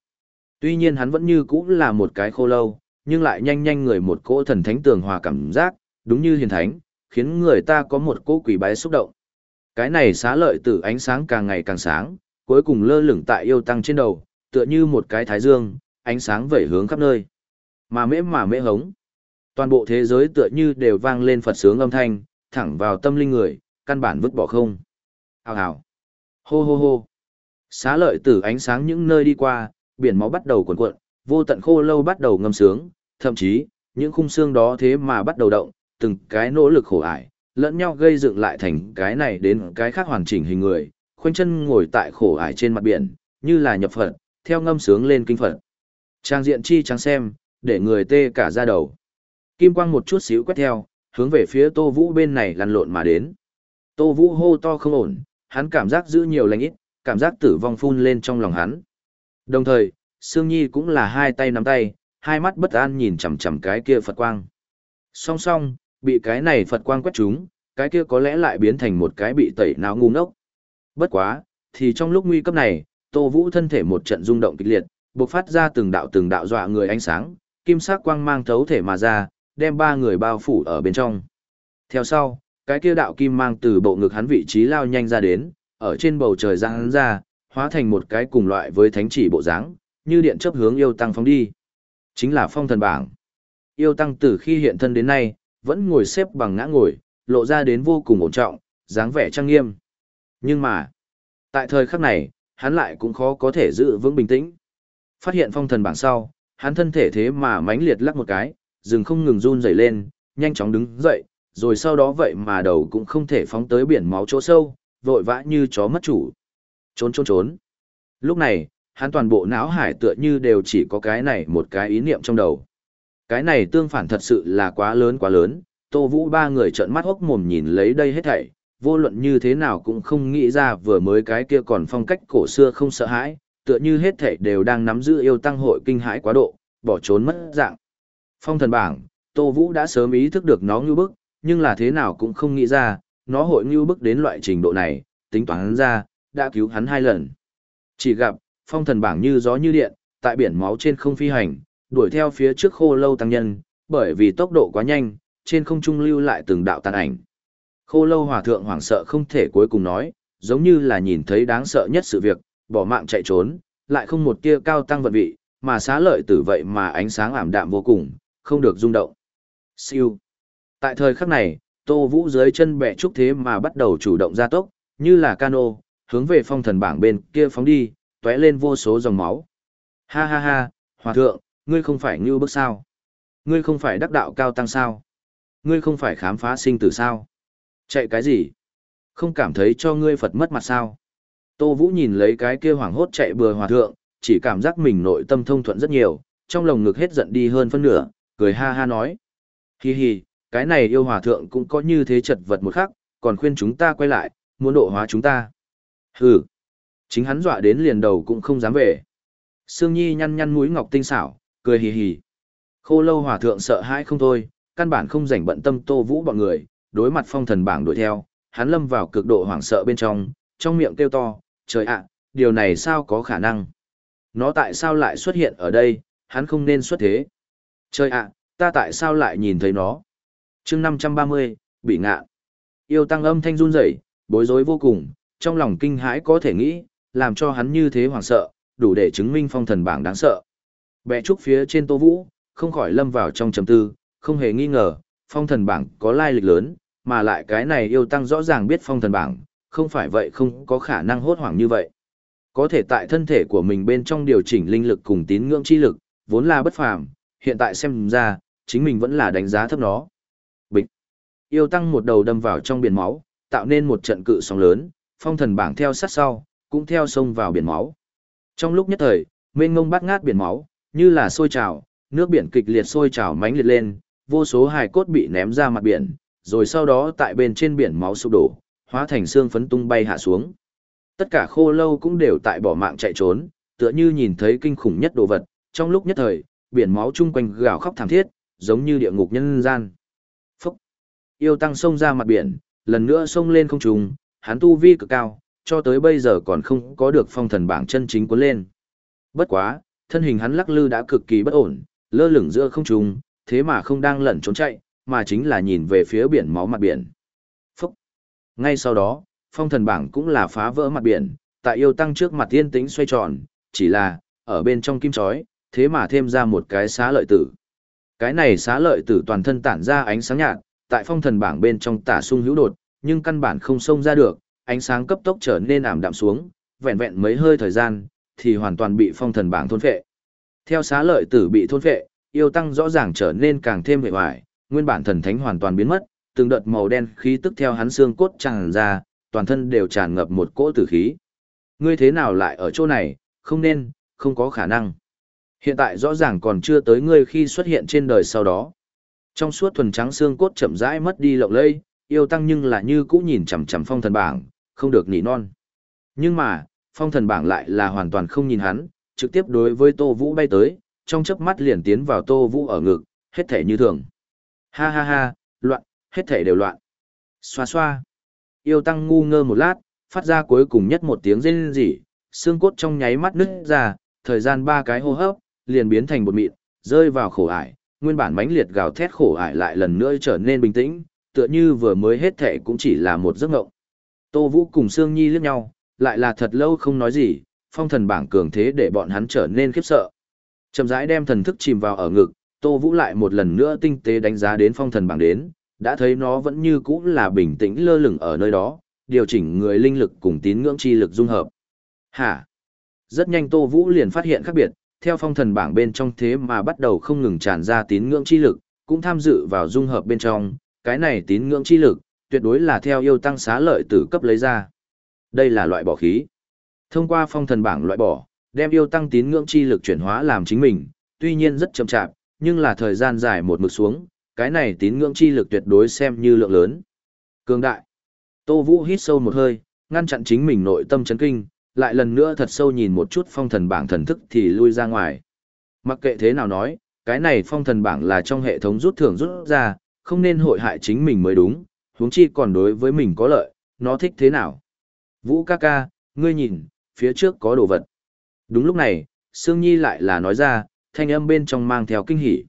Tuy nhiên hắn vẫn như cũ là một cái khô lâu, nhưng lại nhanh nhanh người một cỗ thần thánh tường hòa cảm giác, đúng như hiền thánh, khiến người ta có một cỗ quỷ bái xúc động. Cái này xá lợi tử ánh sáng càng ngày càng sáng, cuối cùng lơ lửng tại yêu tăng trên đầu, tựa như một cái thái dương, ánh sáng vẩy hướng khắp nơi. Mà mễ mà mễ hống. Toàn bộ thế giới tựa như đều vang lên Phật sướng âm thanh, thẳng vào tâm linh người, căn bản vứt bỏ không. Hào hào. Hô hô hô. Xá lợi tử ánh sáng những nơi đi qua, biển máu bắt đầu cuộn cuộn, vô tận khô lâu bắt đầu ngâm sướng, thậm chí, những khung xương đó thế mà bắt đầu động, từng cái nỗ lực khổ ải, lẫn nhau gây dựng lại thành cái này đến cái khác hoàn chỉnh hình người, khoanh chân ngồi tại khổ ải trên mặt biển, như là nhập Phật, theo ngâm sướng lên kinh Phật. Trang diện chi trắng xem, để người tê cả da đầu. Kim quang một chút xíu quét theo, hướng về phía Tô Vũ bên này lăn lộn mà đến. Tô Vũ hô to không ổn, hắn cảm giác giữ nhiều lành ít, cảm giác tử vong phun lên trong lòng hắn. Đồng thời, Sương Nhi cũng là hai tay nắm tay, hai mắt bất an nhìn chằm chằm cái kia Phật quang. Song song, bị cái này Phật quang quét chúng, cái kia có lẽ lại biến thành một cái bị tẩy não ngu ngốc. Bất quá, thì trong lúc nguy cấp này, Tô Vũ thân thể một trận rung động kịch liệt, bộc phát ra từng đạo từng đạo dọa người ánh sáng, kim sắc quang mang thấu thể mà ra, đem ba người bao phủ ở bên trong. Theo sau, cái kia đạo kim mang từ bộ ngực hắn vị trí lao nhanh ra đến, ở trên bầu trời giang hắn ra, hóa thành một cái cùng loại với thánh chỉ bộ dáng, như điện chấp hướng yêu tăng phóng đi. Chính là phong thần bảng. Yêu tăng từ khi hiện thân đến nay, vẫn ngồi xếp bằng ngã ngồi, lộ ra đến vô cùng ổn trọng, dáng vẻ trang nghiêm. Nhưng mà, tại thời khắc này, hắn lại cũng khó có thể giữ vững bình tĩnh. Phát hiện phong thần bảng sau, hắn thân thể thế mà mãnh liệt lắc một cái, dừng không ngừng run rẩy lên, nhanh chóng đứng dậy, rồi sau đó vậy mà đầu cũng không thể phóng tới biển máu chỗ sâu, vội vã như chó mất chủ. Trốn trốn trốn. Lúc này, hắn toàn bộ não hải tựa như đều chỉ có cái này một cái ý niệm trong đầu. Cái này tương phản thật sự là quá lớn quá lớn, Tô Vũ ba người trợn mắt hốc mồm nhìn lấy đây hết thảy, vô luận như thế nào cũng không nghĩ ra vừa mới cái kia còn phong cách cổ xưa không sợ hãi, tựa như hết thảy đều đang nắm giữ yêu tăng hội kinh hãi quá độ, bỏ trốn mất dạng. Phong thần bảng, Tô Vũ đã sớm ý thức được nó như bức, nhưng là thế nào cũng không nghĩ ra, nó hội như bức đến loại trình độ này, tính toán ra, đã cứu hắn hai lần. Chỉ gặp, phong thần bảng như gió như điện, tại biển máu trên không phi hành, đuổi theo phía trước khô lâu tăng nhân, bởi vì tốc độ quá nhanh, trên không trung lưu lại từng đạo tàn ảnh. Khô lâu hòa thượng hoảng sợ không thể cuối cùng nói, giống như là nhìn thấy đáng sợ nhất sự việc, bỏ mạng chạy trốn, lại không một tia cao tăng vận vị, mà xá lợi tử vậy mà ánh sáng ảm đạm vô cùng, không được rung động. Siêu. Tại thời khắc này, Tô Vũ dưới chân bẻ trúc thế mà bắt đầu chủ động ra tốc, như là cano, hướng về phong thần bảng bên kia phóng đi, tué lên vô số dòng máu. Ha ha ha, hòa thượng, ngươi không phải ngưu bức sao? Ngươi không phải đắc đạo cao tăng sao? Ngươi không phải khám phá sinh tử sao? Chạy cái gì? Không cảm thấy cho ngươi Phật mất mặt sao? Tô Vũ nhìn lấy cái kia hoảng hốt chạy bừa hòa thượng, chỉ cảm giác mình nội tâm thông thuận rất nhiều, trong lồng ngực hết giận đi hơn phân nửa, cười ha ha nói. Hi hi, cái này yêu hòa thượng cũng có như thế chật vật một khắc, còn khuyên chúng ta quay lại, muốn độ hóa chúng ta. Hừ, chính hắn dọa đến liền đầu cũng không dám về. Sương Nhi nhăn nhăn mũi ngọc tinh xảo, cười hì hì. Khô lâu hòa thượng sợ hãi không thôi, căn bản không rảnh bận tâm tô vũ bọn người, đối mặt phong thần bảng đuổi theo, hắn lâm vào cực độ hoảng sợ bên trong, trong miệng kêu to, trời ạ, điều này sao có khả năng? Nó tại sao lại xuất hiện ở đây, hắn không nên xuất thế. Trời ạ, ta tại sao lại nhìn thấy nó? chương 530, bị ngạ. Yêu tăng âm thanh run rẩy, bối rối vô cùng, trong lòng kinh hãi có thể nghĩ, làm cho hắn như thế hoảng sợ, đủ để chứng minh phong thần bảng đáng sợ. Bẹ trúc phía trên Tô Vũ, không khỏi lâm vào trong trầm tư, không hề nghi ngờ, phong thần bảng có lai lịch lớn, mà lại cái này yêu tăng rõ ràng biết phong thần bảng, không phải vậy không có khả năng hốt hoảng như vậy. Có thể tại thân thể của mình bên trong điều chỉnh linh lực cùng tín ngưỡng chi lực, vốn là bất phàm, hiện tại xem ra, chính mình vẫn là đánh giá thấp nó. Bịch. Yêu tăng một đầu đâm vào trong biển máu, tạo nên một trận cự sóng lớn, phong thần bảng theo sát sau, cũng theo sông vào biển máu. Trong lúc nhất thời, mênh ngông bát ngát biển máu, như là sôi trào, nước biển kịch liệt sôi trào mãnh liệt lên, vô số hài cốt bị ném ra mặt biển, rồi sau đó tại bên trên biển máu sụp đổ, hóa thành xương phấn tung bay hạ xuống. Tất cả khô lâu cũng đều tại bỏ mạng chạy trốn, tựa như nhìn thấy kinh khủng nhất đồ vật, trong lúc nhất thời, biển máu chung quanh gào khóc thảm thiết, giống như địa ngục nhân gian. Phúc! Yêu tăng sông ra mặt biển, lần nữa sông lên không trùng, hắn tu vi cực cao, cho tới bây giờ còn không có được phong thần bảng chân chính cuốn lên. Bất quá, thân hình hắn lắc lư đã cực kỳ bất ổn, lơ lửng giữa không trung, thế mà không đang lẩn trốn chạy, mà chính là nhìn về phía biển máu mặt biển. Phúc! Ngay sau đó, phong thần bảng cũng là phá vỡ mặt biển, tại yêu tăng trước mặt tiên tĩnh xoay tròn, chỉ là, ở bên trong kim chói, thế mà thêm ra một cái xá lợi tử. Cái này xá lợi tử toàn thân tản ra ánh sáng nhạt, tại phong thần bảng bên trong tả sung hữu đột, nhưng căn bản không xông ra được, ánh sáng cấp tốc trở nên ảm đạm xuống, vẹn vẹn mấy hơi thời gian, thì hoàn toàn bị phong thần bảng thôn phệ. Theo xá lợi tử bị thôn phệ, yêu tăng rõ ràng trở nên càng thêm hệ hoại, nguyên bản thần thánh hoàn toàn biến mất, từng đợt màu đen khí tức theo hắn xương cốt tràn ra, toàn thân đều tràn ngập một cỗ tử khí. Ngươi thế nào lại ở chỗ này, không nên, không có khả năng. Hiện tại rõ ràng còn chưa tới ngươi khi xuất hiện trên đời sau đó. Trong suốt thuần trắng xương cốt chậm rãi mất đi lộng lây, yêu tăng nhưng là như cũ nhìn chằm chằm phong thần bảng, không được nỉ non. Nhưng mà, phong thần bảng lại là hoàn toàn không nhìn hắn, trực tiếp đối với Tô Vũ bay tới, trong chớp mắt liền tiến vào Tô Vũ ở ngực, hết thể như thường. Ha ha ha, loạn, hết thể đều loạn. Xoa xoa. Yêu tăng ngu ngơ một lát, phát ra cuối cùng nhất một tiếng rên rỉ, xương cốt trong nháy mắt nứt ra, thời gian ba cái hô hấp, liền biến thành bột mịn, rơi vào khổ ải, nguyên bản mãnh liệt gào thét khổ ải lại lần nữa trở nên bình tĩnh, tựa như vừa mới hết thể cũng chỉ là một giấc ngộng. Tô Vũ cùng Sương Nhi liếc nhau, lại là thật lâu không nói gì, phong thần bảng cường thế để bọn hắn trở nên khiếp sợ. Chậm rãi đem thần thức chìm vào ở ngực, Tô Vũ lại một lần nữa tinh tế đánh giá đến phong thần bảng đến, đã thấy nó vẫn như cũ là bình tĩnh lơ lửng ở nơi đó, điều chỉnh người linh lực cùng tín ngưỡng chi lực dung hợp. Hả? Rất nhanh Tô Vũ liền phát hiện khác biệt, theo phong thần bảng bên trong thế mà bắt đầu không ngừng tràn ra tín ngưỡng chi lực, cũng tham dự vào dung hợp bên trong, cái này tín ngưỡng chi lực, tuyệt đối là theo yêu tăng xá lợi tử cấp lấy ra. Đây là loại bỏ khí. Thông qua phong thần bảng loại bỏ, đem yêu tăng tín ngưỡng chi lực chuyển hóa làm chính mình, tuy nhiên rất chậm chạp, nhưng là thời gian dài một mực xuống, cái này tín ngưỡng chi lực tuyệt đối xem như lượng lớn. Cường đại. Tô Vũ hít sâu một hơi, ngăn chặn chính mình nội tâm chấn kinh, lại lần nữa thật sâu nhìn một chút phong thần bảng thần thức thì lui ra ngoài. Mặc kệ thế nào nói, cái này phong thần bảng là trong hệ thống rút thưởng rút ra, không nên hội hại chính mình mới đúng, huống chi còn đối với mình có lợi, nó thích thế nào. Vũ ca ca, ngươi nhìn, phía trước có đồ vật. Đúng lúc này, Sương Nhi lại là nói ra, thanh âm bên trong mang theo kinh hỉ.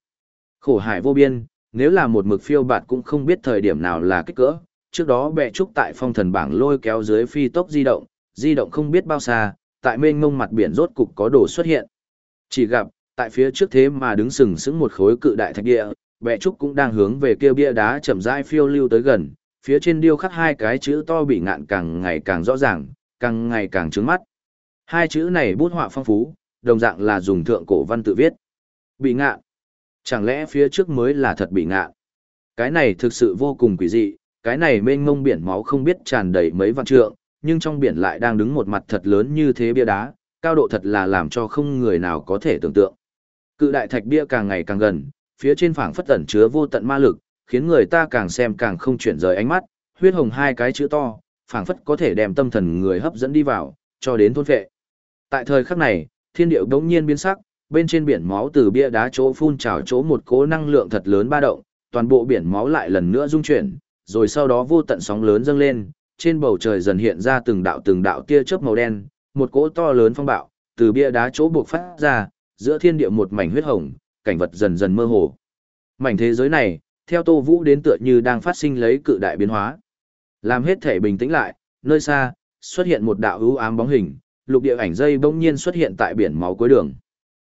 Khổ hải vô biên, nếu là một mực phiêu bạt cũng không biết thời điểm nào là kích cỡ. Trước đó bệ trúc tại phong thần bảng lôi kéo dưới phi tốc di động, di động không biết bao xa, tại mênh mông mặt biển rốt cục có đồ xuất hiện. Chỉ gặp, tại phía trước thế mà đứng sừng sững một khối cự đại thạch địa, bệ trúc cũng đang hướng về kia bia đá chậm rãi phiêu lưu tới gần, phía trên điêu khắc hai cái chữ to bị ngạn càng ngày càng rõ ràng, càng ngày càng trướng mắt. Hai chữ này bút họa phong phú, đồng dạng là dùng thượng cổ văn tự viết. Bị ngạn. Chẳng lẽ phía trước mới là thật bị ngạn? Cái này thực sự vô cùng quỷ dị, cái này mênh mông biển máu không biết tràn đầy mấy vạn trượng, nhưng trong biển lại đang đứng một mặt thật lớn như thế bia đá, cao độ thật là làm cho không người nào có thể tưởng tượng. Cự đại thạch bia càng ngày càng gần, phía trên phảng phất tẩn chứa vô tận ma lực, khiến người ta càng xem càng không chuyển rời ánh mắt, huyết hồng hai cái chữ to, phảng phất có thể đem tâm thần người hấp dẫn đi vào, cho đến thôn phệ. Tại thời khắc này, thiên điệu đống nhiên biến sắc, bên trên biển máu từ bia đá chỗ phun trào chỗ một cỗ năng lượng thật lớn ba động, toàn bộ biển máu lại lần nữa rung chuyển, rồi sau đó vô tận sóng lớn dâng lên, trên bầu trời dần hiện ra từng đạo từng đạo tia chớp màu đen, một cỗ to lớn phong bạo, từ bia đá chỗ buộc phát ra, giữa thiên địa một mảnh huyết hồng, cảnh vật dần dần mơ hồ. Mảnh thế giới này, theo Tô Vũ đến tựa như đang phát sinh lấy cự đại biến hóa. Làm hết thể bình tĩnh lại, nơi xa, xuất hiện một đạo ưu ám bóng hình, lục địa ảnh dây bỗng nhiên xuất hiện tại biển máu cuối đường.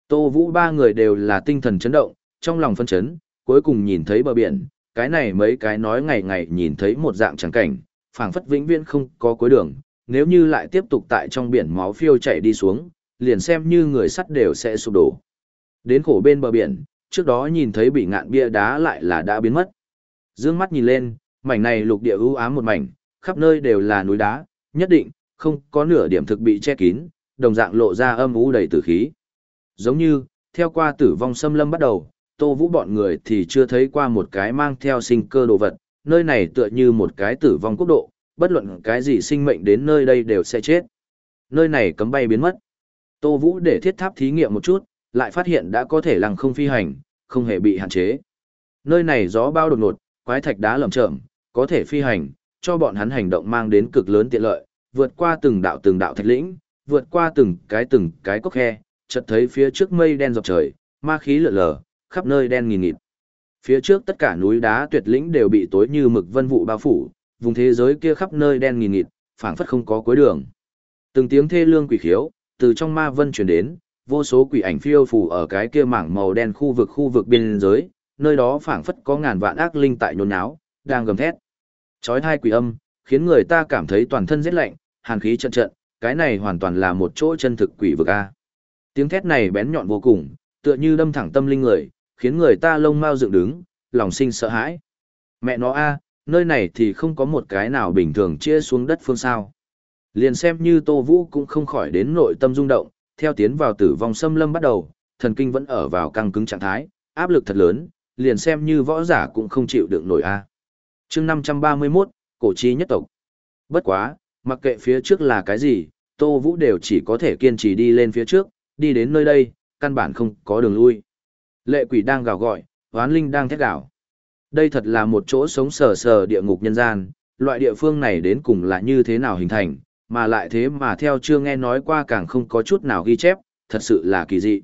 Tô Vũ ba người đều là tinh thần chấn động, trong lòng phân chấn, cuối cùng nhìn thấy bờ biển, cái này mấy cái nói ngày ngày nhìn thấy một dạng trắng cảnh, phảng phất vĩnh viễn không có cuối đường, nếu như lại tiếp tục tại trong biển máu phiêu chảy đi xuống, liền xem như người sắt đều sẽ sụp đổ. Đến khổ bên bờ biển, trước đó nhìn thấy bị ngạn bia đá lại là đã biến mất. Dương mắt nhìn lên, mảnh này lục địa ưu ám một mảnh, khắp nơi đều là núi đá, nhất định, không có nửa điểm thực bị che kín, đồng dạng lộ ra âm u đầy tử khí. Giống như, theo qua tử vong xâm lâm bắt đầu, tô vũ bọn người thì chưa thấy qua một cái mang theo sinh cơ đồ vật, nơi này tựa như một cái tử vong quốc độ, bất luận cái gì sinh mệnh đến nơi đây đều sẽ chết. Nơi này cấm bay biến mất. Tô Vũ để thiết tháp thí nghiệm một chút, lại phát hiện đã có thể lăng không phi hành, không hề bị hạn chế. Nơi này gió bao đột ngột, quái thạch đá lởm chởm, có thể phi hành, cho bọn hắn hành động mang đến cực lớn tiện lợi, vượt qua từng đạo từng đạo thạch lĩnh, vượt qua từng cái từng cái cốc khe, chợt thấy phía trước mây đen dọc trời, ma khí lở lờ, khắp nơi đen nghìn nghịt. Phía trước tất cả núi đá tuyệt lĩnh đều bị tối như mực vân vụ bao phủ, vùng thế giới kia khắp nơi đen nghìn nghịt, phảng phất không có cuối đường. Từng tiếng thê lương quỷ khiếu, từ trong ma vân truyền đến, vô số quỷ ảnh phiêu phù ở cái kia mảng màu đen khu vực khu vực biên giới, nơi đó phảng phất có ngàn vạn ác linh tại nhốn nháo, đang gầm thét. Chói tai quỷ âm, khiến người ta cảm thấy toàn thân rét lạnh, hàn khí trận trận, cái này hoàn toàn là một chỗ chân thực quỷ vực a. Tiếng thét này bén nhọn vô cùng, tựa như đâm thẳng tâm linh người, khiến người ta lông mao dựng đứng, lòng sinh sợ hãi. Mẹ nó a, nơi này thì không có một cái nào bình thường chia xuống đất phương sao. Liền xem như Tô Vũ cũng không khỏi đến nội tâm rung động, theo tiến vào tử vong xâm lâm bắt đầu, thần kinh vẫn ở vào căng cứng trạng thái, áp lực thật lớn, liền xem như võ giả cũng không chịu đựng nổi a. Chương 531, cổ chi nhất tộc. Bất quá, mặc kệ phía trước là cái gì, Tô Vũ đều chỉ có thể kiên trì đi lên phía trước, đi đến nơi đây, căn bản không có đường lui. Lệ quỷ đang gào gọi, hoán linh đang thét gào. Đây thật là một chỗ sống sờ sờ địa ngục nhân gian, loại địa phương này đến cùng là như thế nào hình thành, mà lại thế mà theo chưa nghe nói qua càng không có chút nào ghi chép, thật sự là kỳ dị.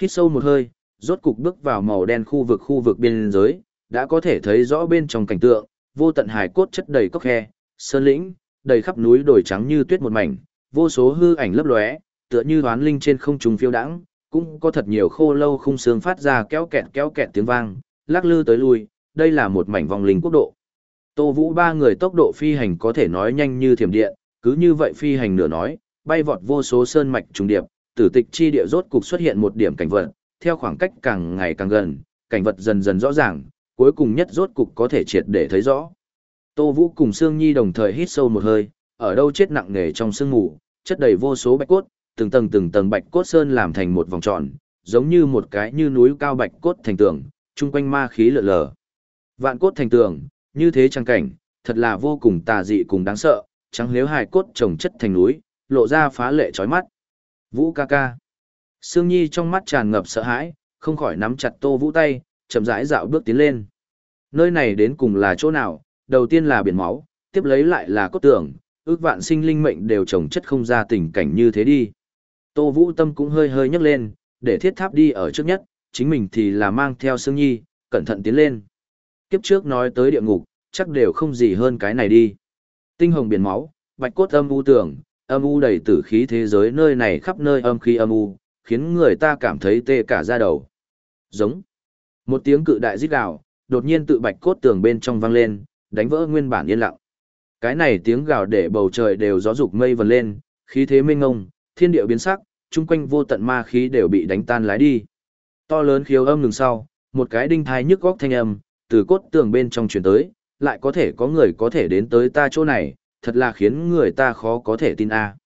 Hít sâu một hơi, rốt cục bước vào màu đen khu vực khu vực biên giới, đã có thể thấy rõ bên trong cảnh tượng, vô tận hải cốt chất đầy cốc khe, sơn lĩnh, đầy khắp núi đồi trắng như tuyết một mảnh, vô số hư ảnh lấp lóe, tựa như hoán linh trên không trung phiêu đãng, cũng có thật nhiều khô lâu khung xương phát ra kéo kẹt kéo kẹt tiếng vang, lắc lư tới lui, đây là một mảnh vòng linh quốc độ. Tô Vũ ba người tốc độ phi hành có thể nói nhanh như thiểm điện, cứ như vậy phi hành nửa nói, bay vọt vô số sơn mạch trùng điệp, tử tịch chi địa rốt cục xuất hiện một điểm cảnh vật, theo khoảng cách càng ngày càng gần, cảnh vật dần dần rõ ràng, cuối cùng nhất rốt cục có thể triệt để thấy rõ. Tô Vũ cùng Sương Nhi đồng thời hít sâu một hơi, ở đâu chết nặng nề trong sương ngủ, chất đầy vô số bạch cốt, từng tầng từng tầng bạch cốt sơn làm thành một vòng tròn, giống như một cái như núi cao bạch cốt thành tường, chung quanh ma khí lượn lờ. Vạn cốt thành tường, như thế trang cảnh, thật là vô cùng tà dị cùng đáng sợ, trắng liếu hài cốt trồng chất thành núi, lộ ra phá lệ chói mắt. Vũ ca ca. Sương Nhi trong mắt tràn ngập sợ hãi, không khỏi nắm chặt Tô Vũ tay, chậm rãi dạo bước tiến lên. Nơi này đến cùng là chỗ nào? Đầu tiên là biển máu, tiếp lấy lại là cốt tường, ước vạn sinh linh mệnh đều trồng chất không ra tình cảnh như thế đi. Tô Vũ tâm cũng hơi hơi nhấc lên, để thiết tháp đi ở trước nhất, chính mình thì là mang theo Sương Nhi, cẩn thận tiến lên. Kiếp trước nói tới địa ngục, chắc đều không gì hơn cái này đi. Tinh hồng biển máu, bạch cốt âm u tưởng, âm u đầy tử khí thế giới nơi này khắp nơi âm khí âm u, khiến người ta cảm thấy tê cả da đầu. Giống. Một tiếng cự đại rít gào, đột nhiên tự bạch cốt tường bên trong vang lên, đánh vỡ nguyên bản yên lặng. Cái này tiếng gào để bầu trời đều gió dục mây vần lên, khí thế mênh ngông, thiên địa biến sắc, chung quanh vô tận ma khí đều bị đánh tan lái đi. To lớn khiếu âm ngừng sau, một cái đinh thai nhức góc thanh âm, từ cốt tường bên trong truyền tới, lại có thể có người có thể đến tới ta chỗ này, thật là khiến người ta khó có thể tin a.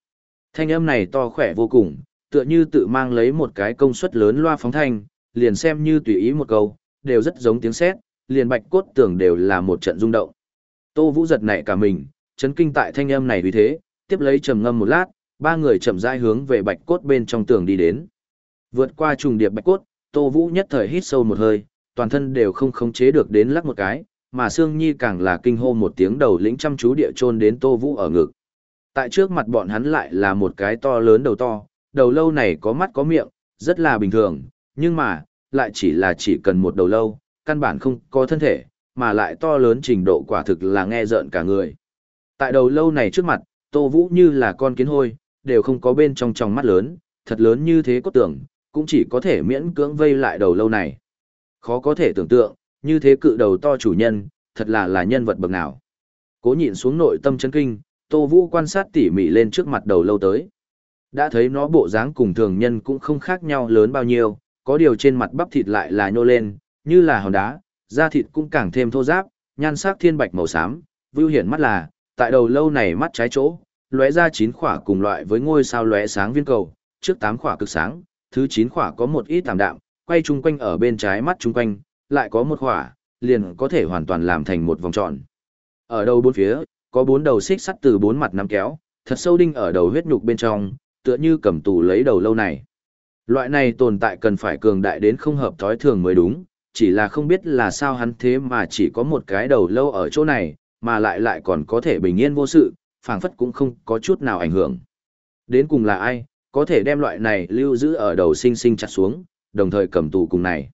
Thanh âm này to khỏe vô cùng, tựa như tự mang lấy một cái công suất lớn loa phóng thanh, liền xem như tùy ý một câu, đều rất giống tiếng sét, liền bạch cốt tưởng đều là một trận rung động. Tô Vũ giật nảy cả mình, chấn kinh tại thanh âm này vì thế, tiếp lấy trầm ngâm một lát, ba người chậm rãi hướng về bạch cốt bên trong tường đi đến. Vượt qua trùng điệp bạch cốt, Tô Vũ nhất thời hít sâu một hơi, toàn thân đều không khống chế được đến lắc một cái, mà Sương Nhi càng là kinh hô một tiếng đầu lĩnh chăm chú địa chôn đến Tô Vũ ở ngực. Tại trước mặt bọn hắn lại là một cái to lớn đầu to, đầu lâu này có mắt có miệng, rất là bình thường, nhưng mà, lại chỉ là chỉ cần một đầu lâu, căn bản không có thân thể, mà lại to lớn trình độ quả thực là nghe rợn cả người. Tại đầu lâu này trước mặt, Tô Vũ như là con kiến hôi, đều không có bên trong tròng mắt lớn, thật lớn như thế có tưởng, cũng chỉ có thể miễn cưỡng vây lại đầu lâu này. Khó có thể tưởng tượng, như thế cự đầu to chủ nhân, thật là là nhân vật bậc nào. Cố nhịn xuống nội tâm chấn kinh, Tô Vũ quan sát tỉ mỉ lên trước mặt đầu lâu tới. Đã thấy nó bộ dáng cùng thường nhân cũng không khác nhau lớn bao nhiêu, có điều trên mặt bắp thịt lại là nhô lên, như là hòn đá, da thịt cũng càng thêm thô ráp, nhan sắc thiên bạch màu xám, vưu hiển mắt là, tại đầu lâu này mắt trái chỗ, lóe ra chín khỏa cùng loại với ngôi sao lóe sáng viên cầu, trước tám khỏa cực sáng, thứ chín khỏa có một ít tạm đạm, quay chung quanh ở bên trái mắt chung quanh, lại có một khỏa, liền có thể hoàn toàn làm thành một vòng tròn. Ở đầu bốn phía, có bốn đầu xích sắt từ bốn mặt nắm kéo, thật sâu đinh ở đầu huyết nhục bên trong, tựa như cầm tù lấy đầu lâu này. Loại này tồn tại cần phải cường đại đến không hợp thói thường mới đúng, chỉ là không biết là sao hắn thế mà chỉ có một cái đầu lâu ở chỗ này, mà lại lại còn có thể bình yên vô sự, phảng phất cũng không có chút nào ảnh hưởng. Đến cùng là ai, có thể đem loại này lưu giữ ở đầu sinh sinh chặt xuống, đồng thời cầm tù cùng này.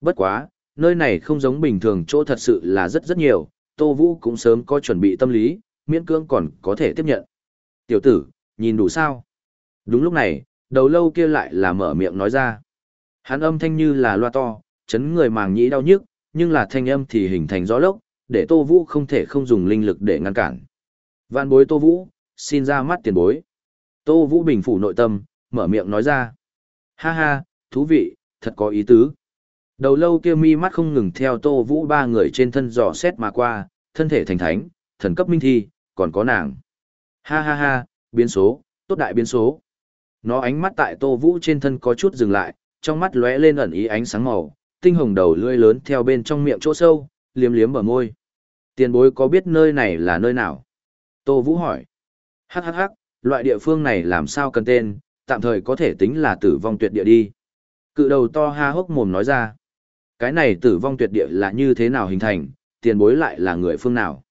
Bất quá, nơi này không giống bình thường chỗ thật sự là rất rất nhiều, Tô Vũ cũng sớm có chuẩn bị tâm lý, miễn cưỡng còn có thể tiếp nhận. Tiểu tử, nhìn đủ sao? Đúng lúc này, đầu lâu kia lại là mở miệng nói ra. Hắn âm thanh như là loa to, chấn người màng nhĩ đau nhức, nhưng là thanh âm thì hình thành gió lốc, để Tô Vũ không thể không dùng linh lực để ngăn cản. Vạn bối Tô Vũ, xin ra mắt tiền bối. Tô Vũ bình phủ nội tâm, mở miệng nói ra. Ha ha, thú vị, thật có ý tứ. Đầu lâu kia mi mắt không ngừng theo Tô Vũ ba người trên thân dò xét mà qua, thân thể thành thánh, thần cấp minh thi, còn có nàng. Ha ha ha, biến số, tốt đại biến số. Nó ánh mắt tại Tô Vũ trên thân có chút dừng lại, trong mắt lóe lên ẩn ý ánh sáng màu, tinh hồng đầu lưỡi lớn theo bên trong miệng chỗ sâu, liếm liếm bờ môi. Tiền bối có biết nơi này là nơi nào? Tô Vũ hỏi. Hắc hắc hắc, loại địa phương này làm sao cần tên, tạm thời có thể tính là tử vong tuyệt địa đi. Cự đầu to ha hốc mồm nói ra. Cái này tử vong tuyệt địa là như thế nào hình thành, tiền bối lại là người phương nào?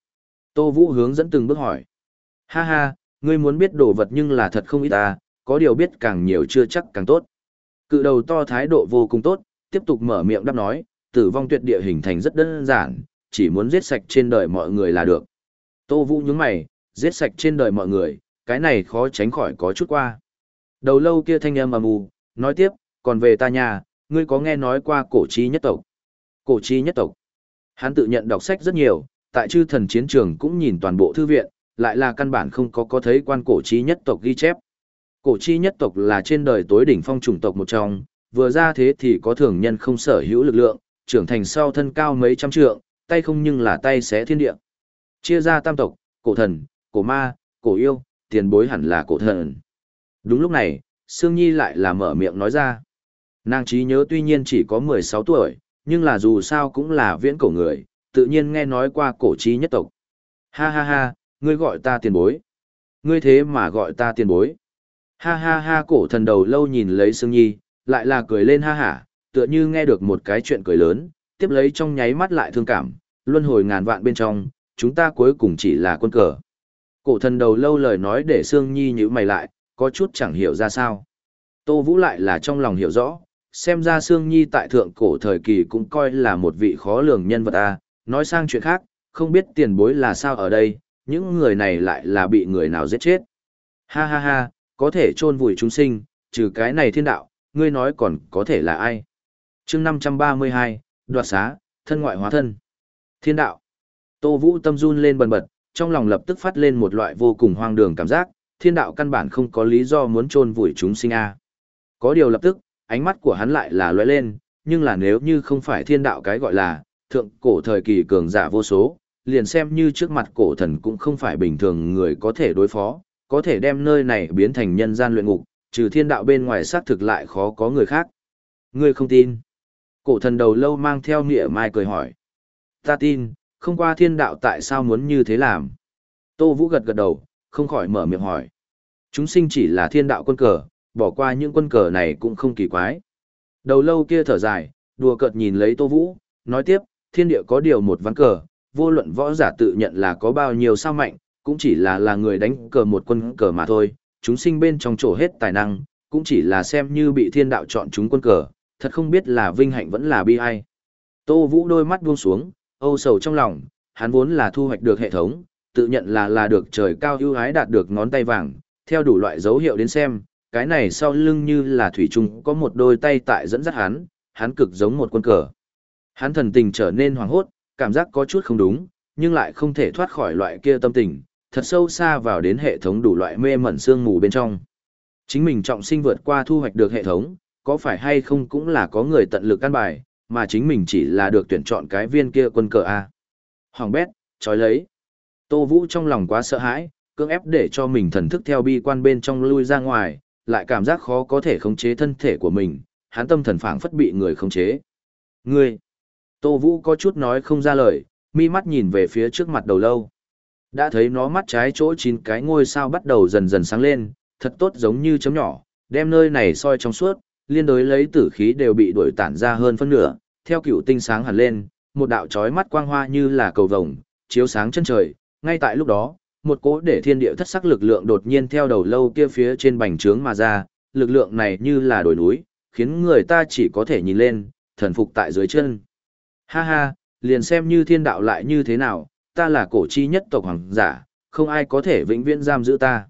Tô Vũ hướng dẫn từng bước hỏi. Ha ha, ngươi muốn biết đồ vật nhưng là thật không ít ta, có điều biết càng nhiều chưa chắc càng tốt. Cự đầu to thái độ vô cùng tốt, tiếp tục mở miệng đáp nói, tử vong tuyệt địa hình thành rất đơn giản, chỉ muốn giết sạch trên đời mọi người là được. Tô Vũ nhướng mày, giết sạch trên đời mọi người, cái này khó tránh khỏi có chút qua. Đầu lâu kia thanh âm ầm mù nói tiếp, còn về ta nhà, ngươi có nghe nói qua cổ chi nhất tộc? Cổ chi nhất tộc. Hắn tự nhận đọc sách rất nhiều, tại chư thần chiến trường cũng nhìn toàn bộ thư viện, lại là căn bản không có có thấy quan cổ chi nhất tộc ghi chép. Cổ chi nhất tộc là trên đời tối đỉnh phong chủng tộc một trong, vừa ra thế thì có thường nhân không sở hữu lực lượng, trưởng thành sau thân cao mấy trăm trượng, tay không nhưng là tay xé thiên địa. Chia ra tam tộc, cổ thần, cổ ma, cổ yêu, tiền bối hẳn là cổ thần. Đúng lúc này, Sương Nhi lại là mở miệng nói ra. Nàng trí nhớ tuy nhiên chỉ có 16 tuổi, nhưng là dù sao cũng là viễn cổ người, tự nhiên nghe nói qua cổ trí nhất tộc. Ha ha ha, ngươi gọi ta tiền bối. Ngươi thế mà gọi ta tiền bối. Ha ha ha cổ thần đầu lâu nhìn lấy Sương Nhi, lại là cười lên ha hả, tựa như nghe được một cái chuyện cười lớn, tiếp lấy trong nháy mắt lại thương cảm, luân hồi ngàn vạn bên trong, chúng ta cuối cùng chỉ là quân cờ. Cổ thần đầu lâu lời nói để Sương Nhi nhữ mày lại, có chút chẳng hiểu ra sao. Tô Vũ lại là trong lòng hiểu rõ, xem ra Sương Nhi tại thượng cổ thời kỳ cũng coi là một vị khó lường nhân vật à, nói sang chuyện khác, không biết tiền bối là sao ở đây, những người này lại là bị người nào giết chết. Ha ha ha, có thể chôn vùi chúng sinh, trừ cái này thiên đạo, ngươi nói còn có thể là ai? chương 532, đoạt xá, thân ngoại hóa thân. Thiên đạo. Tô Vũ tâm run lên bần bật, trong lòng lập tức phát lên một loại vô cùng hoang đường cảm giác, thiên đạo căn bản không có lý do muốn chôn vùi chúng sinh a. Có điều lập tức, ánh mắt của hắn lại là lóe lên, nhưng là nếu như không phải thiên đạo cái gọi là thượng cổ thời kỳ cường giả vô số, liền xem như trước mặt cổ thần cũng không phải bình thường người có thể đối phó, có thể đem nơi này biến thành nhân gian luyện ngục, trừ thiên đạo bên ngoài xác thực lại khó có người khác. Ngươi không tin? Cổ thần đầu lâu mang theo nghĩa mai cười hỏi. Ta tin, không qua thiên đạo tại sao muốn như thế làm? Tô Vũ gật gật đầu, không khỏi mở miệng hỏi. Chúng sinh chỉ là thiên đạo quân cờ, bỏ qua những quân cờ này cũng không kỳ quái. Đầu lâu kia thở dài, đùa cợt nhìn lấy Tô Vũ, nói tiếp, thiên địa có điều một ván cờ, vô luận võ giả tự nhận là có bao nhiêu sao mạnh, cũng chỉ là là người đánh cờ một quân cờ mà thôi, chúng sinh bên trong chỗ hết tài năng, cũng chỉ là xem như bị thiên đạo chọn chúng quân cờ, Thật không biết là vinh hạnh vẫn là bi ai. Tô Vũ đôi mắt buông xuống, âu sầu trong lòng, hắn vốn là thu hoạch được hệ thống, tự nhận là là được trời cao ưu ái đạt được ngón tay vàng, theo đủ loại dấu hiệu đến xem, cái này sau lưng như là thủy trung có một đôi tay tại dẫn dắt hắn, hắn cực giống một quân cờ. Hắn thần tình trở nên hoảng hốt, cảm giác có chút không đúng, nhưng lại không thể thoát khỏi loại kia tâm tình, thật sâu xa vào đến hệ thống đủ loại mê mẩn sương mù bên trong. Chính mình trọng sinh vượt qua thu hoạch được hệ thống, có phải hay không cũng là có người tận lực căn bài, mà chính mình chỉ là được tuyển chọn cái viên kia quân cờ A. Hoàng bét, trói lấy. Tô Vũ trong lòng quá sợ hãi, cưỡng ép để cho mình thần thức theo bi quan bên trong lui ra ngoài, lại cảm giác khó có thể khống chế thân thể của mình, hắn tâm thần phảng phất bị người khống chế. Ngươi! Tô Vũ có chút nói không ra lời, mi mắt nhìn về phía trước mặt đầu lâu. Đã thấy nó mắt trái chỗ chín cái ngôi sao bắt đầu dần dần sáng lên, thật tốt giống như chấm nhỏ, đem nơi này soi trong suốt, liên đối lấy tử khí đều bị đuổi tản ra hơn phân nửa, theo cựu tinh sáng hẳn lên, một đạo chói mắt quang hoa như là cầu vồng, chiếu sáng chân trời, ngay tại lúc đó, một cỗ để thiên địa thất sắc lực lượng đột nhiên theo đầu lâu kia phía trên bành trướng mà ra, lực lượng này như là đồi núi, khiến người ta chỉ có thể nhìn lên, thần phục tại dưới chân. Ha ha, liền xem như thiên đạo lại như thế nào, ta là cổ chi nhất tộc hoàng giả, không ai có thể vĩnh viễn giam giữ ta.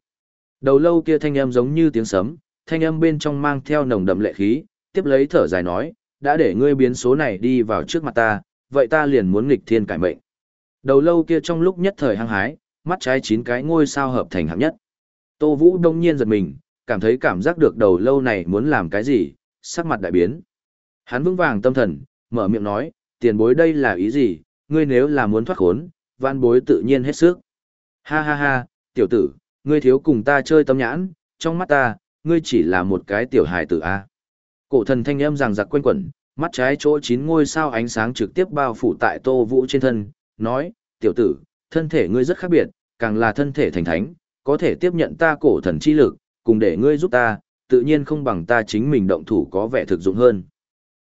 Đầu lâu kia thanh âm giống như tiếng sấm, thanh âm bên trong mang theo nồng đậm lệ khí, tiếp lấy thở dài nói, đã để ngươi biến số này đi vào trước mặt ta, vậy ta liền muốn nghịch thiên cải mệnh. Đầu lâu kia trong lúc nhất thời hăng hái, mắt trái chín cái ngôi sao hợp thành hạng nhất. Tô Vũ đông nhiên giật mình, cảm thấy cảm giác được đầu lâu này muốn làm cái gì, sắc mặt đại biến. Hắn vững vàng tâm thần, mở miệng nói, tiền bối đây là ý gì, ngươi nếu là muốn thoát khốn, văn bối tự nhiên hết sức. Ha ha ha, tiểu tử, ngươi thiếu cùng ta chơi tâm nhãn, trong mắt ta, ngươi chỉ là một cái tiểu hài tử a. Cổ thần thanh âm ràng giặc quanh quẩn, mắt trái chỗ chín ngôi sao ánh sáng trực tiếp bao phủ tại Tô Vũ trên thân, nói, tiểu tử, thân thể ngươi rất khác biệt, càng là thân thể thành thánh, có thể tiếp nhận ta cổ thần chi lực, cùng để ngươi giúp ta, tự nhiên không bằng ta chính mình động thủ có vẻ thực dụng hơn.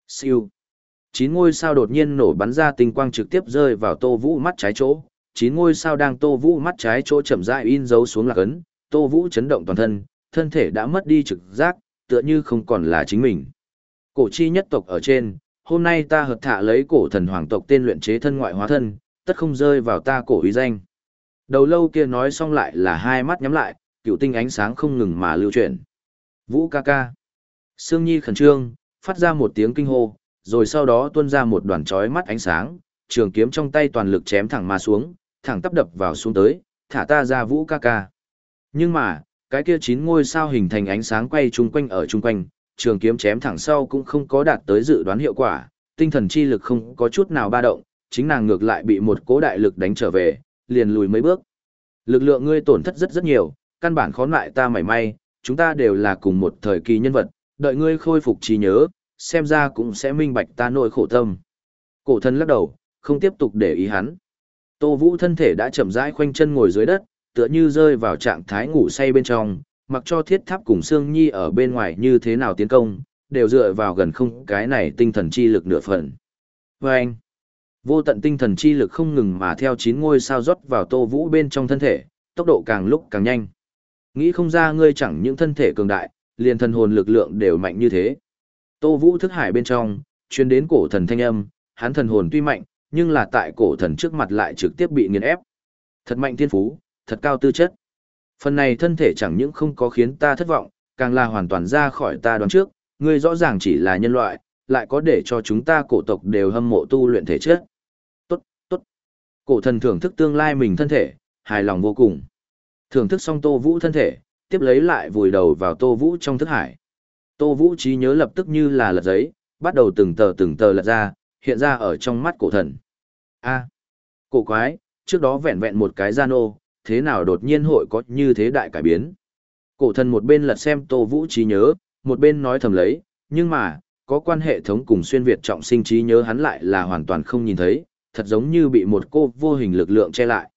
Siêu. Chín ngôi sao đột nhiên nổ bắn ra tinh quang trực tiếp rơi vào Tô Vũ mắt trái chỗ, chín ngôi sao đang Tô Vũ mắt trái chỗ chậm rãi in dấu xuống là ấn, Tô Vũ chấn động toàn thân, thân thể đã mất đi trực giác, tựa như không còn là chính mình. Cổ chi nhất tộc ở trên, hôm nay ta hợp thả lấy cổ thần hoàng tộc tên luyện chế thân ngoại hóa thân, tất không rơi vào ta cổ uy danh. Đầu lâu kia nói xong lại là hai mắt nhắm lại, cựu tinh ánh sáng không ngừng mà lưu chuyển. Vũ ca ca. Sương Nhi khẩn trương, phát ra một tiếng kinh hô, rồi sau đó tuôn ra một đoàn chói mắt ánh sáng, trường kiếm trong tay toàn lực chém thẳng mà xuống, thẳng tắp đập vào xuống tới, thả ta ra Vũ ca ca. Nhưng mà, cái kia chín ngôi sao hình thành ánh sáng quay chung quanh ở chung quanh, trường kiếm chém thẳng sau cũng không có đạt tới dự đoán hiệu quả, tinh thần chi lực không có chút nào ba động, chính nàng ngược lại bị một cố đại lực đánh trở về, liền lùi mấy bước. Lực lượng ngươi tổn thất rất rất nhiều, căn bản khó lại ta mảy may, chúng ta đều là cùng một thời kỳ nhân vật, đợi ngươi khôi phục trí nhớ, xem ra cũng sẽ minh bạch ta nỗi khổ tâm. Cổ thân lắc đầu, không tiếp tục để ý hắn. Tô Vũ thân thể đã chậm rãi khoanh chân ngồi dưới đất, tựa như rơi vào trạng thái ngủ say bên trong, mặc cho thiết tháp cùng Sương Nhi ở bên ngoài như thế nào tiến công, đều dựa vào gần không cái này tinh thần chi lực nửa phần. Vâng! anh, vô tận tinh thần chi lực không ngừng mà theo chín ngôi sao rót vào Tô Vũ bên trong thân thể, tốc độ càng lúc càng nhanh. Nghĩ không ra ngươi chẳng những thân thể cường đại, liền thần hồn lực lượng đều mạnh như thế. Tô Vũ thức hải bên trong, chuyên đến cổ thần thanh âm, hắn thần hồn tuy mạnh, nhưng là tại cổ thần trước mặt lại trực tiếp bị nghiền ép. Thật mạnh thiên phú, thật cao tư chất. Phần này thân thể chẳng những không có khiến ta thất vọng, càng là hoàn toàn ra khỏi ta đoán trước, ngươi rõ ràng chỉ là nhân loại, lại có để cho chúng ta cổ tộc đều hâm mộ tu luyện thể chất. Cổ thần thưởng thức tương lai mình thân thể, hài lòng vô cùng. Thưởng thức xong Tô Vũ thân thể, tiếp lấy lại vùi đầu vào Tô Vũ trong thức hải. Tô Vũ trí nhớ lập tức như là lật giấy, bắt đầu từng tờ từng tờ lật ra, hiện ra ở trong mắt cổ thần. A, cổ quái, trước đó vẹn vẹn một cái gian ô, thế nào đột nhiên hội có như thế đại cải biến. Cổ thần một bên lật xem Tô Vũ trí nhớ, một bên nói thầm lấy, nhưng mà, có quan hệ thống cùng xuyên Việt trọng sinh trí nhớ hắn lại là hoàn toàn không nhìn thấy, thật giống như bị một cô vô hình lực lượng che lại.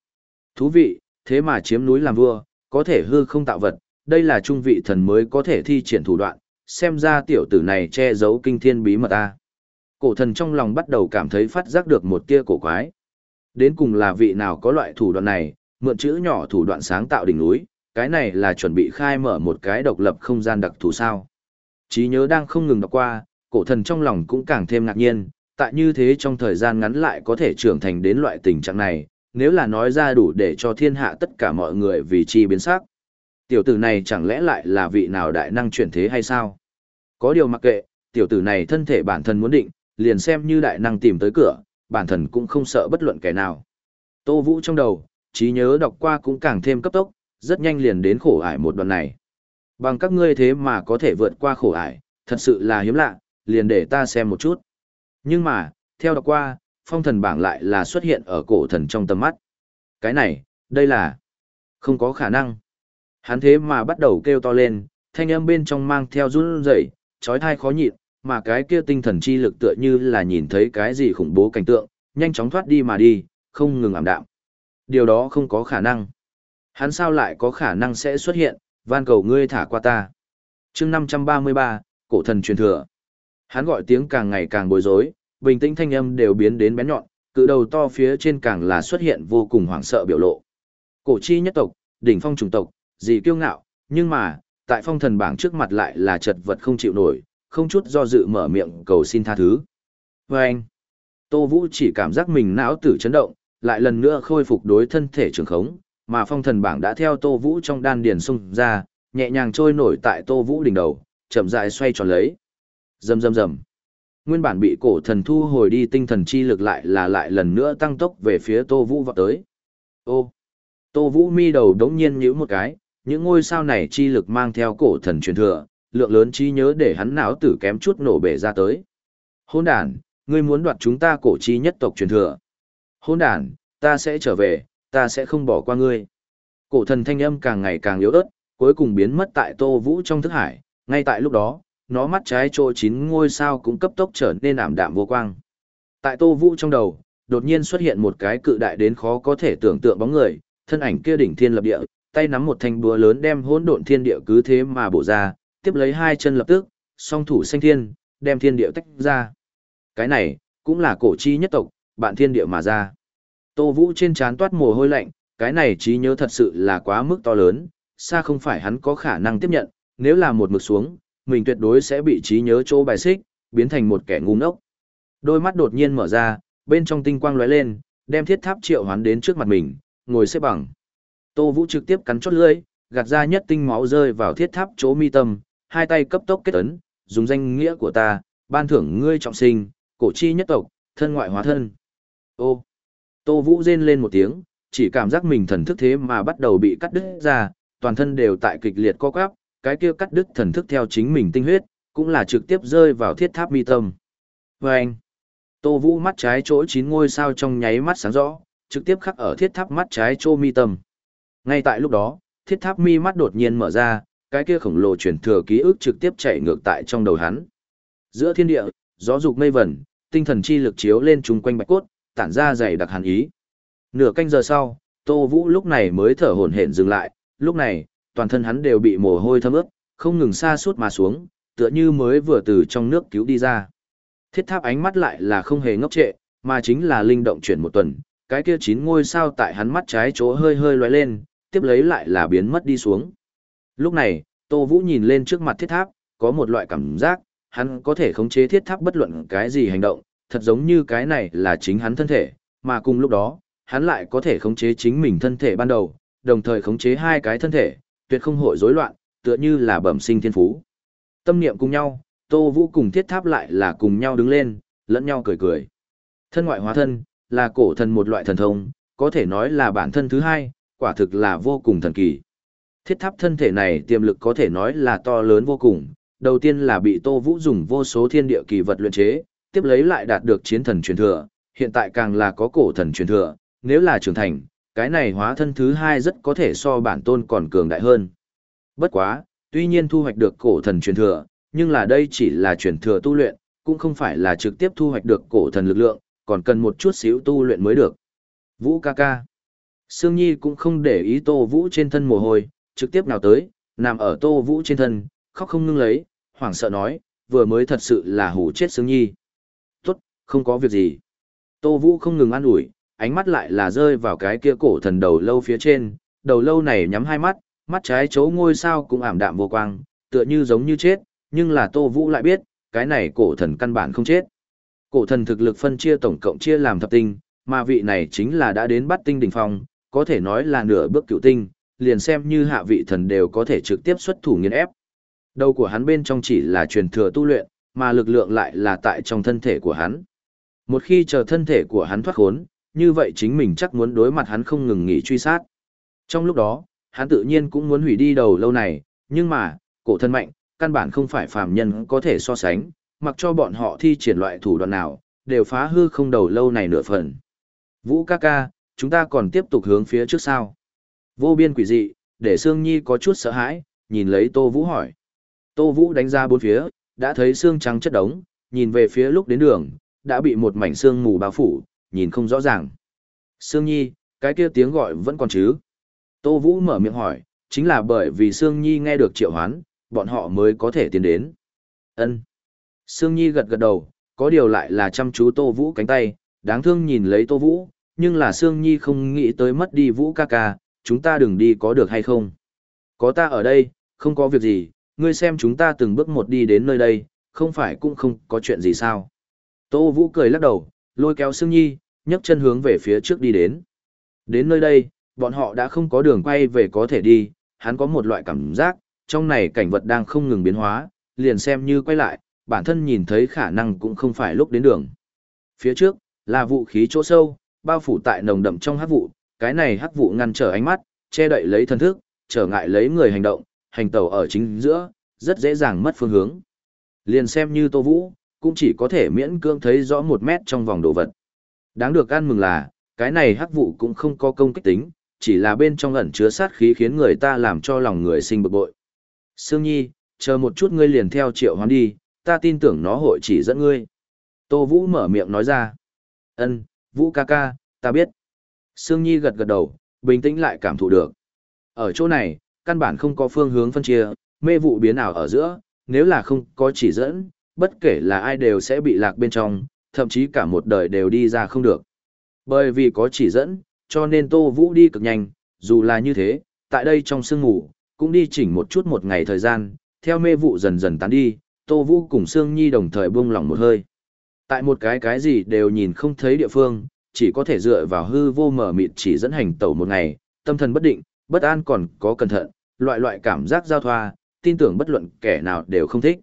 Thú vị, thế mà chiếm núi làm vua, có thể hư không tạo vật, đây là trung vị thần mới có thể thi triển thủ đoạn, xem ra tiểu tử này che giấu kinh thiên bí mật ta. Cổ thần trong lòng bắt đầu cảm thấy phát giác được một tia cổ quái. Đến cùng là vị nào có loại thủ đoạn này, mượn chữ nhỏ thủ đoạn sáng tạo đỉnh núi, cái này là chuẩn bị khai mở một cái độc lập không gian đặc thù sao. Trí nhớ đang không ngừng đọc qua, cổ thần trong lòng cũng càng thêm ngạc nhiên, tại như thế trong thời gian ngắn lại có thể trưởng thành đến loại tình trạng này, nếu là nói ra đủ để cho thiên hạ tất cả mọi người vì chi biến sắc. Tiểu tử này chẳng lẽ lại là vị nào đại năng chuyển thế hay sao? Có điều mặc kệ, tiểu tử này thân thể bản thân muốn định, liền xem như đại năng tìm tới cửa, bản thân cũng không sợ bất luận kẻ nào. Tô Vũ trong đầu, trí nhớ đọc qua cũng càng thêm cấp tốc, rất nhanh liền đến khổ ải một đoạn này. Bằng các ngươi thế mà có thể vượt qua khổ ải, thật sự là hiếm lạ, liền để ta xem một chút. Nhưng mà, theo đọc qua, phong thần bảng lại là xuất hiện ở cổ thần trong tầm mắt. Cái này, đây là không có khả năng. Hắn thế mà bắt đầu kêu to lên, thanh âm bên trong mang theo run rẩy, trói thai khó nhịn, mà cái kia tinh thần chi lực tựa như là nhìn thấy cái gì khủng bố cảnh tượng, nhanh chóng thoát đi mà đi, không ngừng ảm đạm. Điều đó không có khả năng. Hắn sao lại có khả năng sẽ xuất hiện, van cầu ngươi thả qua ta. chương 533, cổ thần truyền thừa. Hắn gọi tiếng càng ngày càng bối rối, bình tĩnh thanh âm đều biến đến bén nhọn, cự đầu to phía trên càng là xuất hiện vô cùng hoảng sợ biểu lộ. Cổ chi nhất tộc, đỉnh phong chủng tộc, gì kiêu ngạo, nhưng mà, tại phong thần bảng trước mặt lại là chật vật không chịu nổi, không chút do dự mở miệng cầu xin tha thứ. Và anh, Tô Vũ chỉ cảm giác mình não tử chấn động, lại lần nữa khôi phục đối thân thể trường khống, mà phong thần bảng đã theo Tô Vũ trong đan điền xung ra, nhẹ nhàng trôi nổi tại Tô Vũ đỉnh đầu, chậm rãi xoay tròn lấy. Rầm rầm rầm. Nguyên bản bị cổ thần thu hồi đi tinh thần chi lực lại là lại lần nữa tăng tốc về phía Tô Vũ vọt tới. Ô. Tô Vũ mi đầu đống nhiên nhíu một cái, những ngôi sao này chi lực mang theo cổ thần truyền thừa, lượng lớn trí nhớ để hắn não tử kém chút nổ bể ra tới. Hôn đàn, ngươi muốn đoạt chúng ta cổ chi nhất tộc truyền thừa. Hôn đàn, ta sẽ trở về, ta sẽ không bỏ qua ngươi. Cổ thần thanh âm càng ngày càng yếu ớt, cuối cùng biến mất tại tô vũ trong thức hải, ngay tại lúc đó, nó mắt trái chỗ chín ngôi sao cũng cấp tốc trở nên ảm đạm vô quang. Tại tô vũ trong đầu, đột nhiên xuất hiện một cái cự đại đến khó có thể tưởng tượng bóng người, thân ảnh kia đỉnh thiên lập địa, tay nắm một thanh búa lớn đem hỗn độn thiên địa cứ thế mà bổ ra, tiếp lấy hai chân lập tức, song thủ xanh thiên, đem thiên địa tách ra. Cái này, cũng là cổ chi nhất tộc, bạn thiên địa mà ra. Tô Vũ trên trán toát mồ hôi lạnh, cái này trí nhớ thật sự là quá mức to lớn, xa không phải hắn có khả năng tiếp nhận, nếu là một mực xuống, mình tuyệt đối sẽ bị trí nhớ chỗ bài xích, biến thành một kẻ ngu ngốc. Đôi mắt đột nhiên mở ra, bên trong tinh quang lóe lên, đem thiết tháp triệu hoán đến trước mặt mình, ngồi xếp bằng. Tô Vũ trực tiếp cắn chốt lưỡi, gạt ra nhất tinh máu rơi vào thiết tháp chỗ mi tâm, hai tay cấp tốc kết ấn, dùng danh nghĩa của ta, ban thưởng ngươi trọng sinh, cổ chi nhất tộc, thân ngoại hóa thân. Ô, Tô Vũ rên lên một tiếng, chỉ cảm giác mình thần thức thế mà bắt đầu bị cắt đứt ra, toàn thân đều tại kịch liệt co quắp, cái kia cắt đứt thần thức theo chính mình tinh huyết, cũng là trực tiếp rơi vào thiết tháp mi tâm. Vâng! Tô Vũ mắt trái chỗ chín ngôi sao trong nháy mắt sáng rõ, trực tiếp khắc ở thiết tháp mắt trái chỗ mi tâm. Ngay tại lúc đó, thiết tháp mi mắt đột nhiên mở ra, cái kia khổng lồ chuyển thừa ký ức trực tiếp chạy ngược tại trong đầu hắn. Giữa thiên địa, gió dục mây vẩn, tinh thần chi lực chiếu lên chung quanh bạch cốt, tản ra dày đặc hàn ý. Nửa canh giờ sau, Tô Vũ lúc này mới thở hổn hển dừng lại, lúc này, toàn thân hắn đều bị mồ hôi thấm ướt, không ngừng xa suốt mà xuống, tựa như mới vừa từ trong nước cứu đi ra. Thiết tháp ánh mắt lại là không hề ngốc trệ, mà chính là linh động chuyển một tuần, cái kia chín ngôi sao tại hắn mắt trái chỗ hơi hơi lóe lên, tiếp lấy lại là biến mất đi xuống. Lúc này, Tô Vũ nhìn lên trước mặt thiết tháp, có một loại cảm giác, hắn có thể khống chế thiết tháp bất luận cái gì hành động, thật giống như cái này là chính hắn thân thể, mà cùng lúc đó, hắn lại có thể khống chế chính mình thân thể ban đầu, đồng thời khống chế hai cái thân thể, tuyệt không hội rối loạn, tựa như là bẩm sinh thiên phú. Tâm niệm cùng nhau, Tô Vũ cùng thiết tháp lại là cùng nhau đứng lên, lẫn nhau cười cười. Thân ngoại hóa thân, là cổ thần một loại thần thông, có thể nói là bản thân thứ hai, quả thực là vô cùng thần kỳ. Thiết tháp thân thể này tiềm lực có thể nói là to lớn vô cùng, đầu tiên là bị Tô Vũ dùng vô số thiên địa kỳ vật luyện chế, tiếp lấy lại đạt được chiến thần truyền thừa, hiện tại càng là có cổ thần truyền thừa, nếu là trưởng thành, cái này hóa thân thứ hai rất có thể so bản tôn còn cường đại hơn. Bất quá, tuy nhiên thu hoạch được cổ thần truyền thừa, nhưng là đây chỉ là truyền thừa tu luyện, cũng không phải là trực tiếp thu hoạch được cổ thần lực lượng, còn cần một chút xíu tu luyện mới được. Vũ ca ca. Sương Nhi cũng không để ý Tô Vũ trên thân mồ hôi, trực tiếp nào tới, nằm ở Tô Vũ trên thân, khóc không ngưng lấy, hoảng sợ nói, vừa mới thật sự là hủ chết Sương Nhi. Tốt, không có việc gì. Tô Vũ không ngừng an ủi, ánh mắt lại là rơi vào cái kia cổ thần đầu lâu phía trên, đầu lâu này nhắm hai mắt, mắt trái chỗ ngôi sao cũng ảm đạm vô quang, tựa như giống như chết, nhưng là Tô Vũ lại biết, cái này cổ thần căn bản không chết. Cổ thần thực lực phân chia tổng cộng chia làm thập tinh, mà vị này chính là đã đến bắt tinh đỉnh phong, có thể nói là nửa bước cựu tinh, liền xem như hạ vị thần đều có thể trực tiếp xuất thủ nghiền ép. Đầu của hắn bên trong chỉ là truyền thừa tu luyện, mà lực lượng lại là tại trong thân thể của hắn. Một khi chờ thân thể của hắn thoát khốn, như vậy chính mình chắc muốn đối mặt hắn không ngừng nghỉ truy sát. Trong lúc đó, hắn tự nhiên cũng muốn hủy đi đầu lâu này, nhưng mà, cổ thân mạnh, căn bản không phải phàm nhân có thể so sánh, mặc cho bọn họ thi triển loại thủ đoạn nào, đều phá hư không đầu lâu này nửa phần. Vũ ca ca, chúng ta còn tiếp tục hướng phía trước sao? Vô biên quỷ dị, để Sương Nhi có chút sợ hãi, nhìn lấy Tô Vũ hỏi. Tô Vũ đánh ra bốn phía, đã thấy xương trắng chất đống, nhìn về phía lúc đến đường, đã bị một mảnh xương mù bao phủ, nhìn không rõ ràng. Sương Nhi, cái kia tiếng gọi vẫn còn chứ? Tô Vũ mở miệng hỏi, chính là bởi vì Sương Nhi nghe được triệu hoán, bọn họ mới có thể tiến đến. Ân. Sương Nhi gật gật đầu, có điều lại là chăm chú Tô Vũ cánh tay, đáng thương nhìn lấy Tô Vũ, nhưng là Sương Nhi không nghĩ tới mất đi Vũ ca ca, chúng ta đừng đi có được hay không? Có ta ở đây, không có việc gì, ngươi xem chúng ta từng bước một đi đến nơi đây, không phải cũng không có chuyện gì sao? Tô Vũ cười lắc đầu, lôi kéo Sương Nhi, nhấc chân hướng về phía trước đi đến. Đến nơi đây, bọn họ đã không có đường quay về có thể đi, hắn có một loại cảm giác, trong này cảnh vật đang không ngừng biến hóa, liền xem như quay lại, bản thân nhìn thấy khả năng cũng không phải lúc đến đường. Phía trước, là vũ khí chỗ sâu, bao phủ tại nồng đậm trong hắc vụ, cái này hắc vụ ngăn trở ánh mắt, che đậy lấy thân thức, trở ngại lấy người hành động, hành tẩu ở chính giữa, rất dễ dàng mất phương hướng. Liền xem như Tô Vũ, cũng chỉ có thể miễn cưỡng thấy rõ một mét trong vòng đồ vật. Đáng được ăn mừng là, cái này hắc vụ cũng không có công kích tính, chỉ là bên trong ẩn chứa sát khí khiến người ta làm cho lòng người sinh bực bội. Sương Nhi, chờ một chút ngươi liền theo triệu hoán đi, ta tin tưởng nó hội chỉ dẫn ngươi. Tô Vũ mở miệng nói ra. ân Vũ ca ca, ta biết. Sương Nhi gật gật đầu, bình tĩnh lại cảm thụ được. Ở chỗ này, căn bản không có phương hướng phân chia, mê vụ biến ảo ở giữa, nếu là không có chỉ dẫn, bất kể là ai đều sẽ bị lạc bên trong, thậm chí cả một đời đều đi ra không được. Bởi vì có chỉ dẫn, cho nên Tô Vũ đi cực nhanh, dù là như thế, tại đây trong sương ngủ, cũng đi chỉnh một chút một ngày thời gian, theo mê vụ dần dần tán đi, Tô Vũ cùng Sương Nhi đồng thời buông lỏng một hơi. Tại một cái cái gì đều nhìn không thấy địa phương, chỉ có thể dựa vào hư vô mở mịt chỉ dẫn hành tẩu một ngày, tâm thần bất định, bất an còn có cẩn thận, loại loại cảm giác giao thoa, tin tưởng bất luận kẻ nào đều không thích.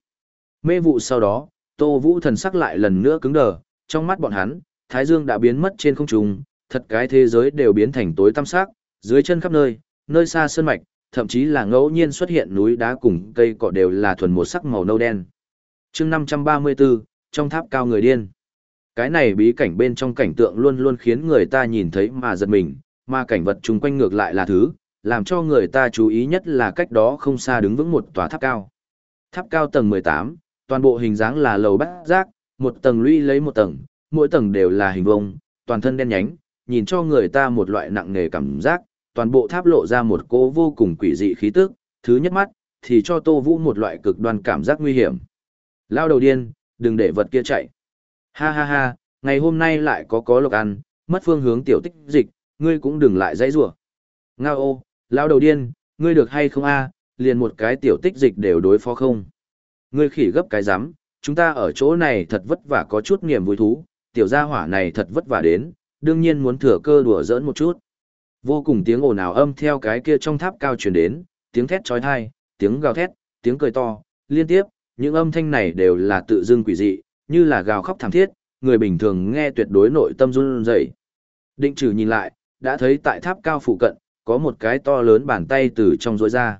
Mê vụ sau đó, Tô Vũ thần sắc lại lần nữa cứng đờ, trong mắt bọn hắn, Thái Dương đã biến mất trên không trung, thật cái thế giới đều biến thành tối tăm sắc, dưới chân khắp nơi, nơi xa sơn mạch, thậm chí là ngẫu nhiên xuất hiện núi đá cùng cây cỏ đều là thuần một sắc màu nâu đen. chương 534, trong tháp cao người điên. Cái này bí cảnh bên trong cảnh tượng luôn luôn khiến người ta nhìn thấy mà giật mình, mà cảnh vật chung quanh ngược lại là thứ, làm cho người ta chú ý nhất là cách đó không xa đứng vững một tòa tháp cao. Tháp cao tầng 18, toàn bộ hình dáng là lầu bát giác, một tầng lũy lấy một tầng, mỗi tầng đều là hình vuông, toàn thân đen nhánh, nhìn cho người ta một loại nặng nề cảm giác, toàn bộ tháp lộ ra một cỗ vô cùng quỷ dị khí tức, thứ nhất mắt, thì cho Tô Vũ một loại cực đoan cảm giác nguy hiểm. Lao đầu điên, đừng để vật kia chạy. Ha ha ha, ngày hôm nay lại có có lộc ăn, mất phương hướng tiểu tích dịch, ngươi cũng đừng lại dãy rủa. Ngao ô, lao đầu điên, ngươi được hay không a, liền một cái tiểu tích dịch đều đối phó không. Ngươi khỉ gấp cái rắm chúng ta ở chỗ này thật vất vả có chút niềm vui thú, tiểu gia hỏa này thật vất vả đến, đương nhiên muốn thừa cơ đùa giỡn một chút. Vô cùng tiếng ồn ào âm theo cái kia trong tháp cao truyền đến, tiếng thét chói tai, tiếng gào thét, tiếng cười to, liên tiếp, những âm thanh này đều là tự dưng quỷ dị, như là gào khóc thảm thiết, người bình thường nghe tuyệt đối nội tâm run rẩy. Định trừ nhìn lại, đã thấy tại tháp cao phụ cận, có một cái to lớn bàn tay từ trong rối ra.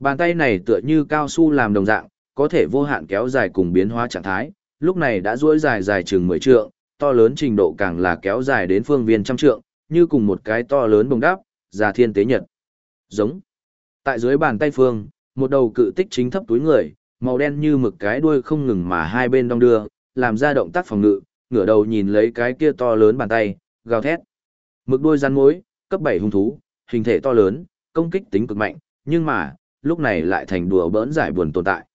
Bàn tay này tựa như cao su làm đồng dạng, có thể vô hạn kéo dài cùng biến hóa trạng thái, lúc này đã duỗi dài dài chừng 10 trượng, to lớn trình độ càng là kéo dài đến phương viên trăm trượng, như cùng một cái to lớn bồng đáp, già thiên tế nhật. Giống. Tại dưới bàn tay phương, một đầu cự tích chính thấp túi người, màu đen như mực cái đuôi không ngừng mà hai bên đong đưa, làm ra động tác phòng ngự, ngửa đầu nhìn lấy cái kia to lớn bàn tay, gào thét. Mực đuôi rắn mối, cấp 7 hung thú, hình thể to lớn, công kích tính cực mạnh, nhưng mà, lúc này lại thành đùa bỡn giải buồn tồn tại.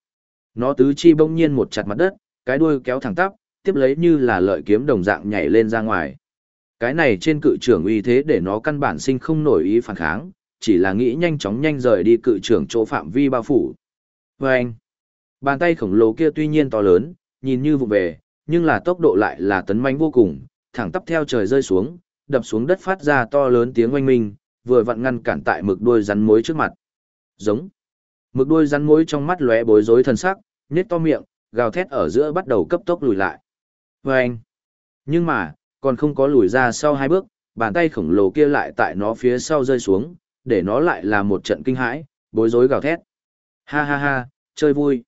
Nó tứ chi bỗng nhiên một chặt mặt đất, cái đuôi kéo thẳng tắp, tiếp lấy như là lợi kiếm đồng dạng nhảy lên ra ngoài. Cái này trên cự trưởng uy thế để nó căn bản sinh không nổi ý phản kháng, chỉ là nghĩ nhanh chóng nhanh rời đi cự trưởng chỗ phạm vi bao phủ. Vâng! anh, bàn tay khổng lồ kia tuy nhiên to lớn, nhìn như vụ về, nhưng là tốc độ lại là tấn mãnh vô cùng, thẳng tắp theo trời rơi xuống, đập xuống đất phát ra to lớn tiếng oanh minh, vừa vặn ngăn cản tại mực đuôi rắn mối trước mặt. Giống. Mực đuôi rắn mối trong mắt lóe bối rối thần sắc, nhếch to miệng, gào thét ở giữa bắt đầu cấp tốc lùi lại. Vâng. Nhưng mà, còn không có lùi ra sau hai bước, bàn tay khổng lồ kia lại tại nó phía sau rơi xuống, để nó lại là một trận kinh hãi, bối rối gào thét. Ha ha ha, chơi vui.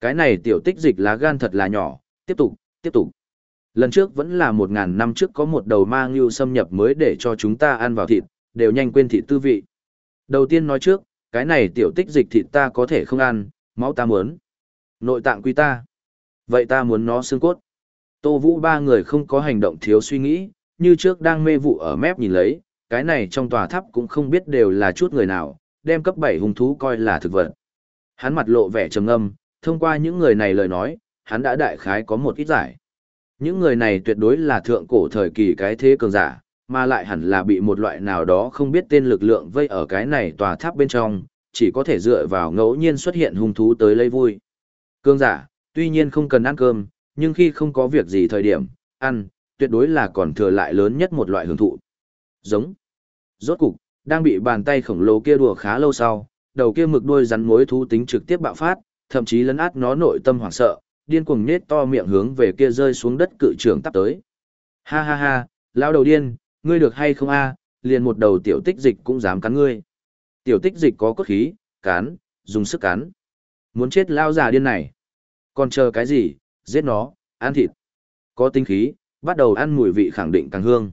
Cái này tiểu tích dịch lá gan thật là nhỏ, tiếp tục, tiếp tục. Lần trước vẫn là một ngàn năm trước có một đầu ma ngưu xâm nhập mới để cho chúng ta ăn vào thịt, đều nhanh quên thịt tư vị. Đầu tiên nói trước, cái này tiểu tích dịch thịt ta có thể không ăn, máu ta muốn. Nội tạng quy ta. Vậy ta muốn nó xương cốt. Tô Vũ ba người không có hành động thiếu suy nghĩ, như trước đang mê vụ ở mép nhìn lấy, cái này trong tòa tháp cũng không biết đều là chút người nào, đem cấp 7 hung thú coi là thực vật. Hắn mặt lộ vẻ trầm ngâm, thông qua những người này lời nói, hắn đã đại khái có một ít giải. Những người này tuyệt đối là thượng cổ thời kỳ cái thế cường giả, mà lại hẳn là bị một loại nào đó không biết tên lực lượng vây ở cái này tòa tháp bên trong, chỉ có thể dựa vào ngẫu nhiên xuất hiện hung thú tới lấy vui. cương giả, tuy nhiên không cần ăn cơm, nhưng khi không có việc gì thời điểm, ăn, tuyệt đối là còn thừa lại lớn nhất một loại hưởng thụ. Giống. Rốt cục, đang bị bàn tay khổng lồ kia đùa khá lâu sau, đầu kia mực đuôi rắn mối thú tính trực tiếp bạo phát, thậm chí lấn át nó nội tâm hoảng sợ, điên cuồng nết to miệng hướng về kia rơi xuống đất cự trưởng tắp tới. Ha ha ha, lão đầu điên, ngươi được hay không a? liền một đầu tiểu tích dịch cũng dám cắn ngươi. Tiểu tích dịch có cốt khí, cán, dùng sức cắn. Muốn chết lao già điên này. Còn chờ cái gì, giết nó, ăn thịt. Có tinh khí, bắt đầu ăn mùi vị khẳng định càng hương.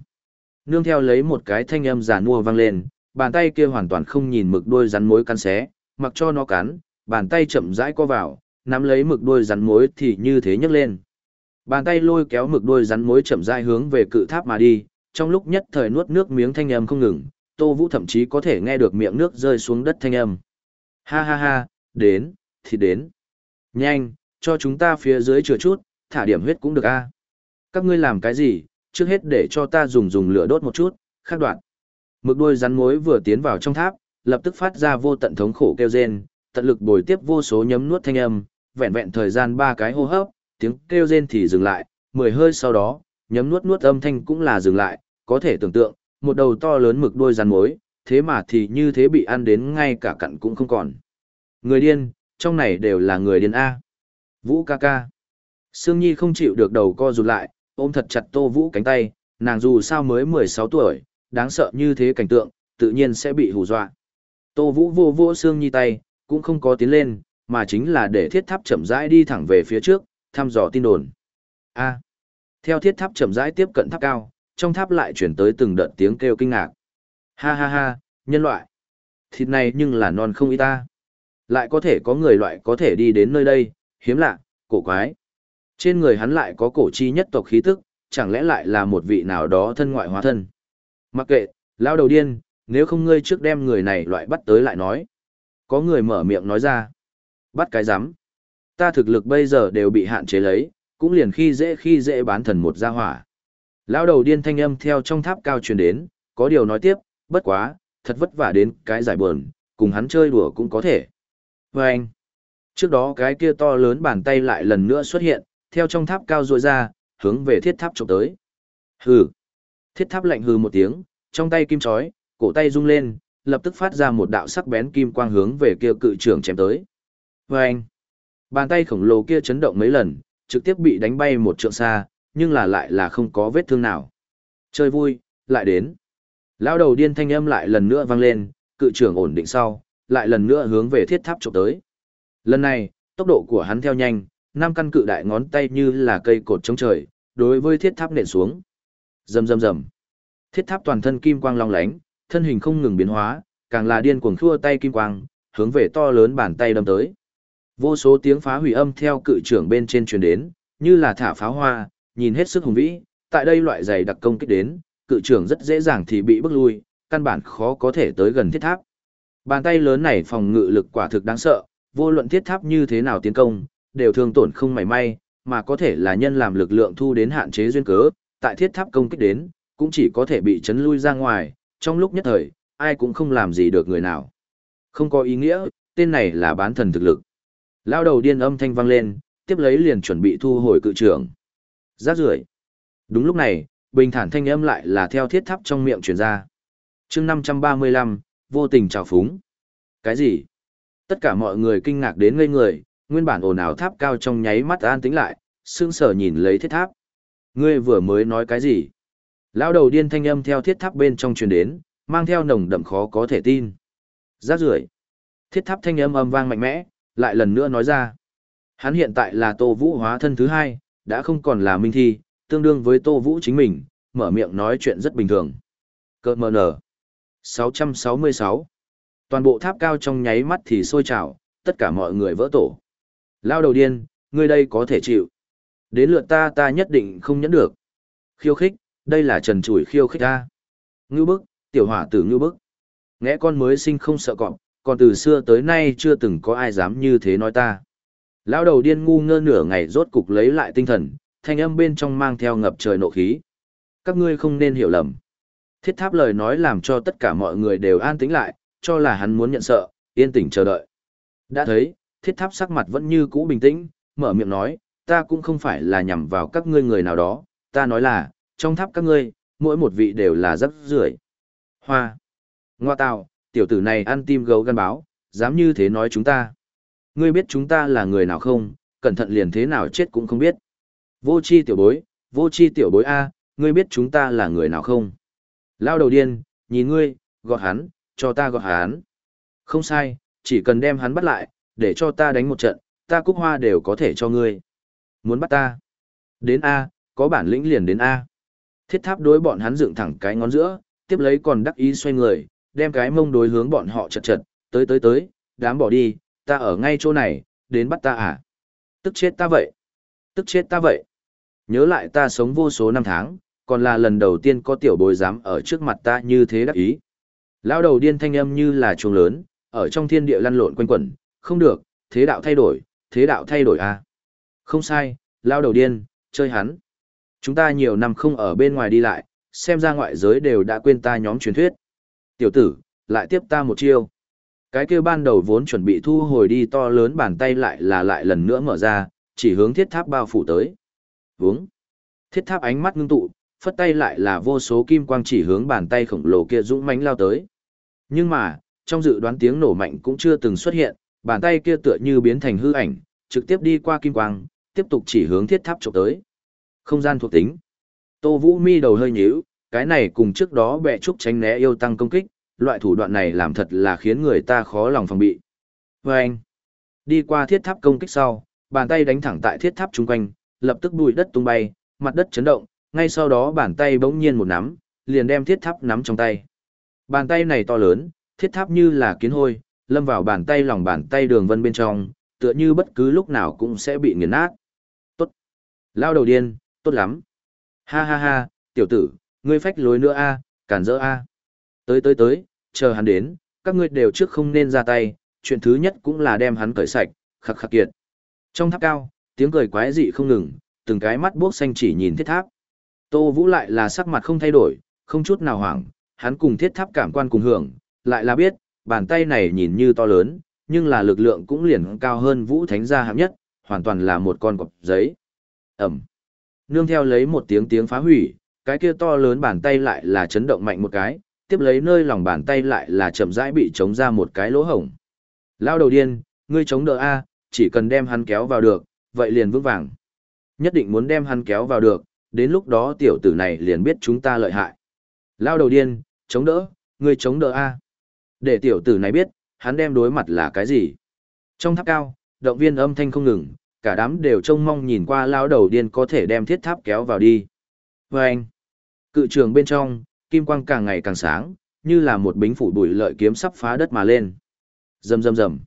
Nương theo lấy một cái thanh âm giả nua vang lên, bàn tay kia hoàn toàn không nhìn mực đuôi rắn mối cắn xé, mặc cho nó cắn, bàn tay chậm rãi co vào, nắm lấy mực đuôi rắn mối thì như thế nhấc lên. Bàn tay lôi kéo mực đuôi rắn mối chậm rãi hướng về cự tháp mà đi, trong lúc nhất thời nuốt nước miếng thanh âm không ngừng, Tô Vũ thậm chí có thể nghe được miệng nước rơi xuống đất thanh âm. Ha ha ha, đến, thì đến. Nhanh, cho chúng ta phía dưới chừa chút, thả điểm huyết cũng được a. Các ngươi làm cái gì, trước hết để cho ta dùng dùng lửa đốt một chút, khác đoạn. Mực đuôi rắn mối vừa tiến vào trong tháp, lập tức phát ra vô tận thống khổ kêu rên, tận lực bồi tiếp vô số nhấm nuốt thanh âm, vẹn vẹn thời gian ba cái hô hấp, tiếng kêu rên thì dừng lại, mười hơi sau đó, nhấm nuốt nuốt âm thanh cũng là dừng lại, có thể tưởng tượng, một đầu to lớn mực đuôi rắn mối, thế mà thì như thế bị ăn đến ngay cả cặn cũng không còn. Người điên, trong này đều là người điên A. Vũ ca ca. Sương Nhi không chịu được đầu co rụt lại, ôm thật chặt Tô Vũ cánh tay, nàng dù sao mới 16 tuổi, đáng sợ như thế cảnh tượng, tự nhiên sẽ bị hù dọa. Tô Vũ vô vô Sương Nhi tay, cũng không có tiến lên, mà chính là để thiết tháp chậm rãi đi thẳng về phía trước, thăm dò tin đồn. A. Theo thiết tháp chậm rãi tiếp cận tháp cao, trong tháp lại chuyển tới từng đợt tiếng kêu kinh ngạc. Ha ha ha, nhân loại. Thịt này nhưng là non không ý ta. Lại có thể có người loại có thể đi đến nơi đây, hiếm lạ, cổ quái. Trên người hắn lại có cổ chi nhất tộc khí tức, chẳng lẽ lại là một vị nào đó thân ngoại hóa thân. Mặc kệ, lao đầu điên, nếu không ngươi trước đem người này loại bắt tới lại nói. Có người mở miệng nói ra. Bắt cái rắm Ta thực lực bây giờ đều bị hạn chế lấy, cũng liền khi dễ khi dễ bán thần một gia hỏa. Lao đầu điên thanh âm theo trong tháp cao truyền đến, có điều nói tiếp, bất quá, thật vất vả đến cái giải buồn, cùng hắn chơi đùa cũng có thể. Và anh, trước đó cái kia to lớn bàn tay lại lần nữa xuất hiện, theo trong tháp cao rội ra, hướng về thiết tháp trộm tới. Hừ. Thiết tháp lạnh hừ một tiếng, trong tay kim chói, cổ tay rung lên, lập tức phát ra một đạo sắc bén kim quang hướng về kia cự trưởng chém tới. Và anh, bàn tay khổng lồ kia chấn động mấy lần, trực tiếp bị đánh bay một trượng xa, nhưng là lại là không có vết thương nào. Chơi vui, lại đến. Lao đầu điên thanh âm lại lần nữa vang lên, cự trưởng ổn định sau, lại lần nữa hướng về thiết tháp chụp tới. Lần này, tốc độ của hắn theo nhanh, năm căn cự đại ngón tay như là cây cột chống trời, đối với thiết tháp nện xuống. Rầm rầm rầm. Thiết tháp toàn thân kim quang long lánh, thân hình không ngừng biến hóa, càng là điên cuồng khua tay kim quang, hướng về to lớn bàn tay đâm tới. Vô số tiếng phá hủy âm theo cự trưởng bên trên truyền đến, như là thả pháo hoa, nhìn hết sức hùng vĩ, tại đây loại giày đặc công kích đến, cự trưởng rất dễ dàng thì bị bức lui, căn bản khó có thể tới gần thiết tháp. Bàn tay lớn này phòng ngự lực quả thực đáng sợ, vô luận thiết tháp như thế nào tiến công, đều thương tổn không mảy may, mà có thể là nhân làm lực lượng thu đến hạn chế duyên cớ, tại thiết tháp công kích đến, cũng chỉ có thể bị chấn lui ra ngoài, trong lúc nhất thời, ai cũng không làm gì được người nào. Không có ý nghĩa, tên này là bán thần thực lực. Lao đầu điên âm thanh vang lên, tiếp lấy liền chuẩn bị thu hồi cự trưởng. Rác rưởi. Đúng lúc này, bình thản thanh âm lại là theo thiết tháp trong miệng truyền ra. chương 535, vô tình trào phúng. Cái gì? Tất cả mọi người kinh ngạc đến ngây người, nguyên bản ồn ào tháp cao trong nháy mắt an tĩnh lại, sững sờ nhìn lấy thiết tháp. Ngươi vừa mới nói cái gì? Lão đầu điên thanh âm theo thiết tháp bên trong truyền đến, mang theo nồng đậm khó có thể tin. Rác rưởi. Thiết tháp thanh âm âm vang mạnh mẽ, lại lần nữa nói ra. Hắn hiện tại là Tô Vũ hóa thân thứ hai, đã không còn là Minh Thi, tương đương với Tô Vũ chính mình, mở miệng nói chuyện rất bình thường. Cơ mờ nở. 666. Toàn bộ tháp cao trong nháy mắt thì sôi trào, tất cả mọi người vỡ tổ. Lao đầu điên, ngươi đây có thể chịu. Đến lượt ta ta nhất định không nhẫn được. Khiêu khích, đây là trần chủi khiêu khích ta. Ngưu bức, tiểu hỏa tử ngưu bức. Nghe con mới sinh không sợ cọp, còn từ xưa tới nay chưa từng có ai dám như thế nói ta. Lão đầu điên ngu ngơ nửa ngày rốt cục lấy lại tinh thần, thanh âm bên trong mang theo ngập trời nộ khí. Các ngươi không nên hiểu lầm. Thiết tháp lời nói làm cho tất cả mọi người đều an tĩnh lại, cho là hắn muốn nhận sợ, yên tĩnh chờ đợi. Đã thấy, thiết tháp sắc mặt vẫn như cũ bình tĩnh, mở miệng nói, ta cũng không phải là nhằm vào các ngươi người nào đó, ta nói là, trong tháp các ngươi, mỗi một vị đều là rất rưởi. Hoa. Ngoa tào, tiểu tử này ăn tim gấu gan báo, dám như thế nói chúng ta. Ngươi biết chúng ta là người nào không, cẩn thận liền thế nào chết cũng không biết. Vô chi tiểu bối, vô chi tiểu bối A, ngươi biết chúng ta là người nào không? Lao đầu điên, nhìn ngươi, gọt hắn, cho ta gọt hắn. Không sai, chỉ cần đem hắn bắt lại, để cho ta đánh một trận, ta cúc hoa đều có thể cho ngươi. Muốn bắt ta? Đến A, có bản lĩnh liền đến A. Thiết tháp đối bọn hắn dựng thẳng cái ngón giữa, tiếp lấy còn đắc ý xoay người, đem cái mông đối hướng bọn họ chật chật, tới tới tới, đám bỏ đi, ta ở ngay chỗ này, đến bắt ta à? Tức chết ta vậy. Tức chết ta vậy. Nhớ lại ta sống vô số năm tháng, còn là lần đầu tiên có tiểu bối dám ở trước mặt ta như thế đắc ý. Lao đầu điên thanh âm như là chuông lớn, ở trong thiên địa lăn lộn quanh quẩn, không được, thế đạo thay đổi, thế đạo thay đổi à. Không sai, lao đầu điên, chơi hắn. Chúng ta nhiều năm không ở bên ngoài đi lại, xem ra ngoại giới đều đã quên ta nhóm truyền thuyết. Tiểu tử, lại tiếp ta một chiêu. Cái kia ban đầu vốn chuẩn bị thu hồi đi to lớn bàn tay lại là lại lần nữa mở ra, chỉ hướng thiết tháp bao phủ tới. Vướng. Thiết tháp ánh mắt ngưng tụ, phất tay lại là vô số kim quang chỉ hướng bàn tay khổng lồ kia dũng mãnh lao tới. Nhưng mà, trong dự đoán tiếng nổ mạnh cũng chưa từng xuất hiện, bàn tay kia tựa như biến thành hư ảnh, trực tiếp đi qua kim quang, tiếp tục chỉ hướng thiết tháp chụp tới. Không gian thuộc tính. Tô Vũ mi đầu hơi nhíu, cái này cùng trước đó bẹ trúc tránh né yêu tăng công kích, loại thủ đoạn này làm thật là khiến người ta khó lòng phòng bị. Và anh, đi qua thiết tháp công kích sau, bàn tay đánh thẳng tại thiết tháp chung quanh, lập tức bụi đất tung bay, mặt đất chấn động, ngay sau đó bàn tay bỗng nhiên một nắm, liền đem thiết tháp nắm trong tay. Bàn tay này to lớn, thiết tháp như là kiến hôi, lâm vào bàn tay lòng bàn tay đường vân bên trong, tựa như bất cứ lúc nào cũng sẽ bị nghiền nát. Tốt. Lao đầu điên, tốt lắm. Ha ha ha, tiểu tử, ngươi phách lối nữa a, cản rỡ a. Tới tới tới, chờ hắn đến, các ngươi đều trước không nên ra tay, chuyện thứ nhất cũng là đem hắn cởi sạch, khắc khắc kiệt. Trong tháp cao, tiếng cười quái dị không ngừng, từng cái mắt buốc xanh chỉ nhìn thiết tháp. Tô Vũ lại là sắc mặt không thay đổi, không chút nào hoảng, hắn cùng thiết tháp cảm quan cùng hưởng, lại là biết, bàn tay này nhìn như to lớn, nhưng là lực lượng cũng liền cao hơn Vũ Thánh gia hạng nhất, hoàn toàn là một con cọp giấy. Ẩm. Nương theo lấy một tiếng tiếng phá hủy, cái kia to lớn bàn tay lại là chấn động mạnh một cái, tiếp lấy nơi lòng bàn tay lại là chậm rãi bị chống ra một cái lỗ hổng. Lao đầu điên, ngươi chống đỡ A, chỉ cần đem hắn kéo vào được, vậy liền vững vàng. Nhất định muốn đem hắn kéo vào được, đến lúc đó tiểu tử này liền biết chúng ta lợi hại. Lao đầu điên, chống đỡ, ngươi chống đỡ A. Để tiểu tử này biết, hắn đem đối mặt là cái gì. Trong tháp cao, động viên âm thanh không ngừng, cả đám đều trông mong nhìn qua lao đầu điên có thể đem thiết tháp kéo vào đi. Vâng Và cự trường bên trong, kim quang càng ngày càng sáng, như là một bính phủ bụi lợi kiếm sắp phá đất mà lên. Rầm rầm rầm.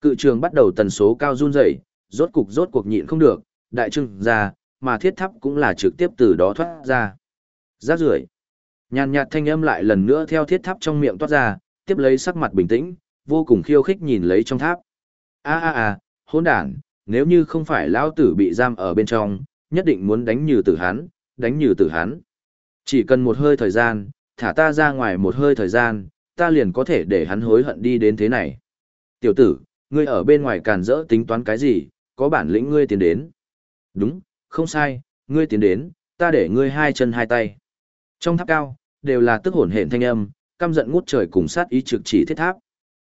Cự trường bắt đầu tần số cao run rẩy, rốt cục rốt cuộc nhịn không được, đại trưng ra, mà thiết tháp cũng là trực tiếp từ đó thoát ra. Rác rưởi. Nhàn nhạt thanh âm lại lần nữa theo thiết tháp trong miệng toát ra, tiếp lấy sắc mặt bình tĩnh, vô cùng khiêu khích nhìn lấy trong tháp. A a a, hỗn đản, nếu như không phải lão tử bị giam ở bên trong, nhất định muốn đánh như tử hắn, đánh như tử hắn. Chỉ cần một hơi thời gian, thả ta ra ngoài một hơi thời gian, ta liền có thể để hắn hối hận đi đến thế này. Tiểu tử, ngươi ở bên ngoài càn rỡ tính toán cái gì, có bản lĩnh ngươi tiến đến. Đúng, không sai, ngươi tiến đến, ta để ngươi hai chân hai tay. Trong tháp cao, đều là tức hồn hển thanh âm, căm giận ngút trời cùng sát ý trực chỉ thiết tháp.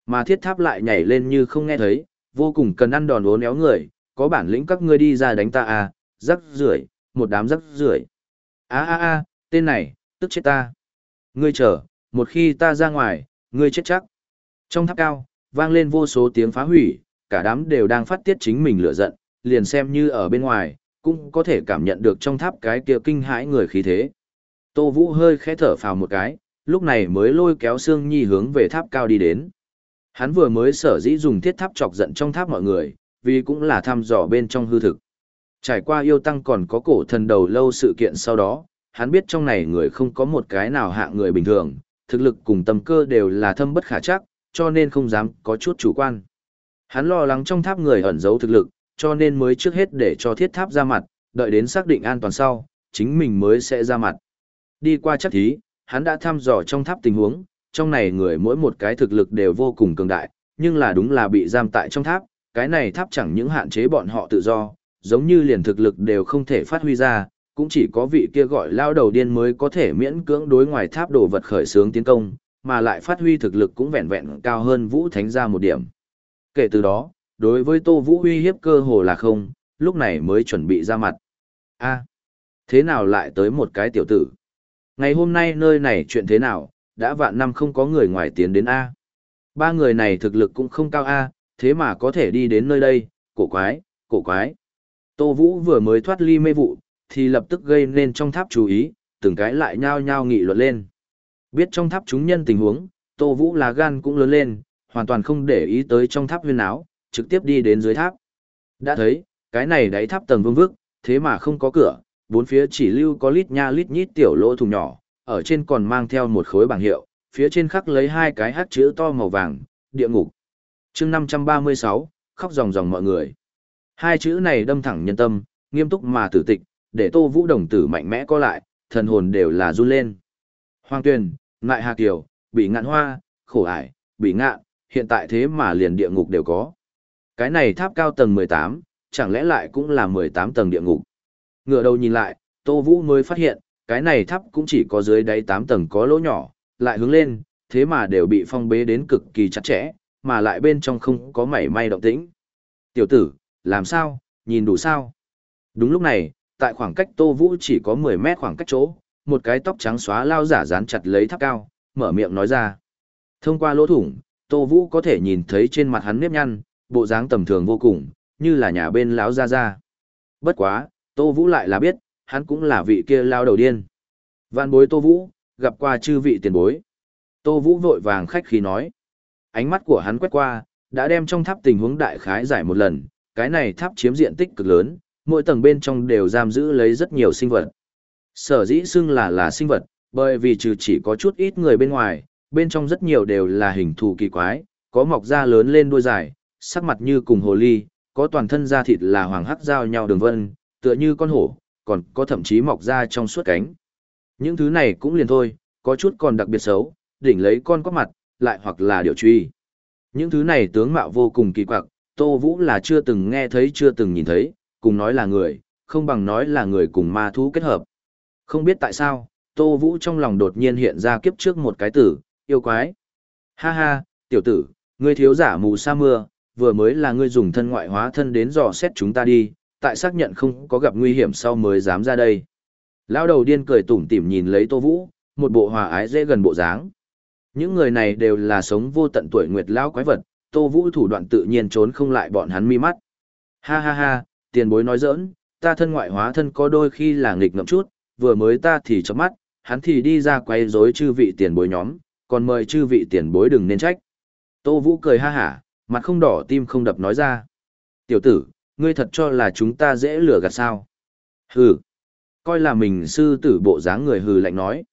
Mà thiết tháp lại nhảy lên như không nghe thấy, vô cùng cần ăn đòn uốn éo người, có bản lĩnh các ngươi đi ra đánh ta à, rắc rưởi, một đám rắc rưởi. A a a, tên này, tức chết ta. Ngươi chờ, một khi ta ra ngoài, ngươi chết chắc. Trong tháp cao, vang lên vô số tiếng phá hủy, cả đám đều đang phát tiết chính mình lửa giận, liền xem như ở bên ngoài, cũng có thể cảm nhận được trong tháp cái kia kinh hãi người khí thế. Tô Vũ hơi khẽ thở phào một cái, lúc này mới lôi kéo Sương Nhi hướng về tháp cao đi đến. Hắn vừa mới sở dĩ dùng thiết tháp chọc giận trong tháp mọi người, vì cũng là thăm dò bên trong hư thực. Trải qua yêu tăng còn có cổ thần đầu lâu sự kiện sau đó, hắn biết trong này người không có một cái nào hạng người bình thường, thực lực cùng tâm cơ đều là thâm bất khả chắc, cho nên không dám có chút chủ quan. Hắn lo lắng trong tháp người ẩn giấu thực lực, cho nên mới trước hết để cho thiết tháp ra mặt, đợi đến xác định an toàn sau, chính mình mới sẽ ra mặt. Đi qua chắc thí, hắn đã thăm dò trong tháp tình huống, trong này người mỗi một cái thực lực đều vô cùng cường đại, nhưng là đúng là bị giam tại trong tháp, cái này tháp chẳng những hạn chế bọn họ tự do, giống như liền thực lực đều không thể phát huy ra, cũng chỉ có vị kia gọi lao đầu điên mới có thể miễn cưỡng đối ngoài tháp đồ vật khởi sướng tiến công, mà lại phát huy thực lực cũng vẹn vẹn cao hơn Vũ Thánh ra một điểm. Kể từ đó, đối với Tô Vũ uy hiếp cơ hồ là không, lúc này mới chuẩn bị ra mặt. a thế nào lại tới một cái tiểu tử? Ngày hôm nay nơi này chuyện thế nào, đã vạn năm không có người ngoài tiến đến A. Ba người này thực lực cũng không cao A, thế mà có thể đi đến nơi đây, cổ quái, cổ quái. Tô Vũ vừa mới thoát ly mê vụ, thì lập tức gây nên trong tháp chú ý, từng cái lại nhao nhao nghị luận lên. Biết trong tháp chúng nhân tình huống, Tô Vũ là gan cũng lớn lên, hoàn toàn không để ý tới trong tháp huyên áo, trực tiếp đi đến dưới tháp. Đã thấy, cái này đáy tháp tầng vương vức, thế mà không có cửa, bốn phía chỉ lưu có lít nha lít nhít tiểu lỗ thùng nhỏ, ở trên còn mang theo một khối bảng hiệu, phía trên khắc lấy hai cái hát chữ to màu vàng, địa ngục. chương 536, khóc ròng ròng mọi người. Hai chữ này đâm thẳng nhân tâm, nghiêm túc mà tử tịch, để tô vũ đồng tử mạnh mẽ co lại, thần hồn đều là run lên. Hoàng tuyền, ngại hà kiều, bị ngạn hoa, khổ ải, bị ngạn, hiện tại thế mà liền địa ngục đều có. Cái này tháp cao tầng 18, chẳng lẽ lại cũng là 18 tầng địa ngục. Ngựa đầu nhìn lại, Tô Vũ mới phát hiện, cái này tháp cũng chỉ có dưới đáy 8 tầng có lỗ nhỏ, lại hướng lên, thế mà đều bị phong bế đến cực kỳ chặt chẽ, mà lại bên trong không có mảy may động tĩnh. Tiểu tử, làm sao, nhìn đủ sao? Đúng lúc này, tại khoảng cách Tô Vũ chỉ có 10 mét khoảng cách chỗ, một cái tóc trắng xóa lao giả dán chặt lấy tháp cao, mở miệng nói ra. Thông qua lỗ thủng, Tô Vũ có thể nhìn thấy trên mặt hắn nếp nhăn, bộ dáng tầm thường vô cùng, như là nhà bên lão ra ra. Bất quá, Tô Vũ lại là biết, hắn cũng là vị kia lao đầu điên. Vạn bối Tô Vũ, gặp qua chư vị tiền bối. Tô Vũ vội vàng khách khí nói. Ánh mắt của hắn quét qua, đã đem trong tháp tình huống đại khái giải một lần, cái này tháp chiếm diện tích cực lớn, mỗi tầng bên trong đều giam giữ lấy rất nhiều sinh vật. Sở dĩ xưng là là sinh vật, bởi vì trừ chỉ có chút ít người bên ngoài, bên trong rất nhiều đều là hình thù kỳ quái, có mọc da lớn lên đuôi dài, sắc mặt như cùng hồ ly, có toàn thân da thịt là hoàng hắc giao nhau đường vân, tựa như con hổ, còn có thậm chí mọc ra trong suốt cánh. Những thứ này cũng liền thôi, có chút còn đặc biệt xấu, đỉnh lấy con có mặt, lại hoặc là điều truy. Những thứ này tướng mạo vô cùng kỳ quặc, Tô Vũ là chưa từng nghe thấy chưa từng nhìn thấy, cùng nói là người, không bằng nói là người cùng ma thú kết hợp. Không biết tại sao, Tô Vũ trong lòng đột nhiên hiện ra kiếp trước một cái tử, yêu quái. Ha ha, tiểu tử, ngươi thiếu giả mù sa mưa, vừa mới là ngươi dùng thân ngoại hóa thân đến dò xét chúng ta đi, tại xác nhận không có gặp nguy hiểm sau mới dám ra đây. Lão đầu điên cười tủm tỉm nhìn lấy Tô Vũ, một bộ hòa ái dễ gần bộ dáng. Những người này đều là sống vô tận tuổi nguyệt lão quái vật, Tô Vũ thủ đoạn tự nhiên trốn không lại bọn hắn mi mắt. Ha ha ha, tiền bối nói giỡn, ta thân ngoại hóa thân có đôi khi là nghịch ngợm chút, vừa mới ta thì chớp mắt, hắn thì đi ra quay rối chư vị tiền bối nhóm, còn mời chư vị tiền bối đừng nên trách. Tô Vũ cười ha hả, mặt không đỏ tim không đập nói ra. Tiểu tử, ngươi thật cho là chúng ta dễ lừa gạt sao? Hừ, coi là mình sư tử bộ dáng người hừ lạnh nói.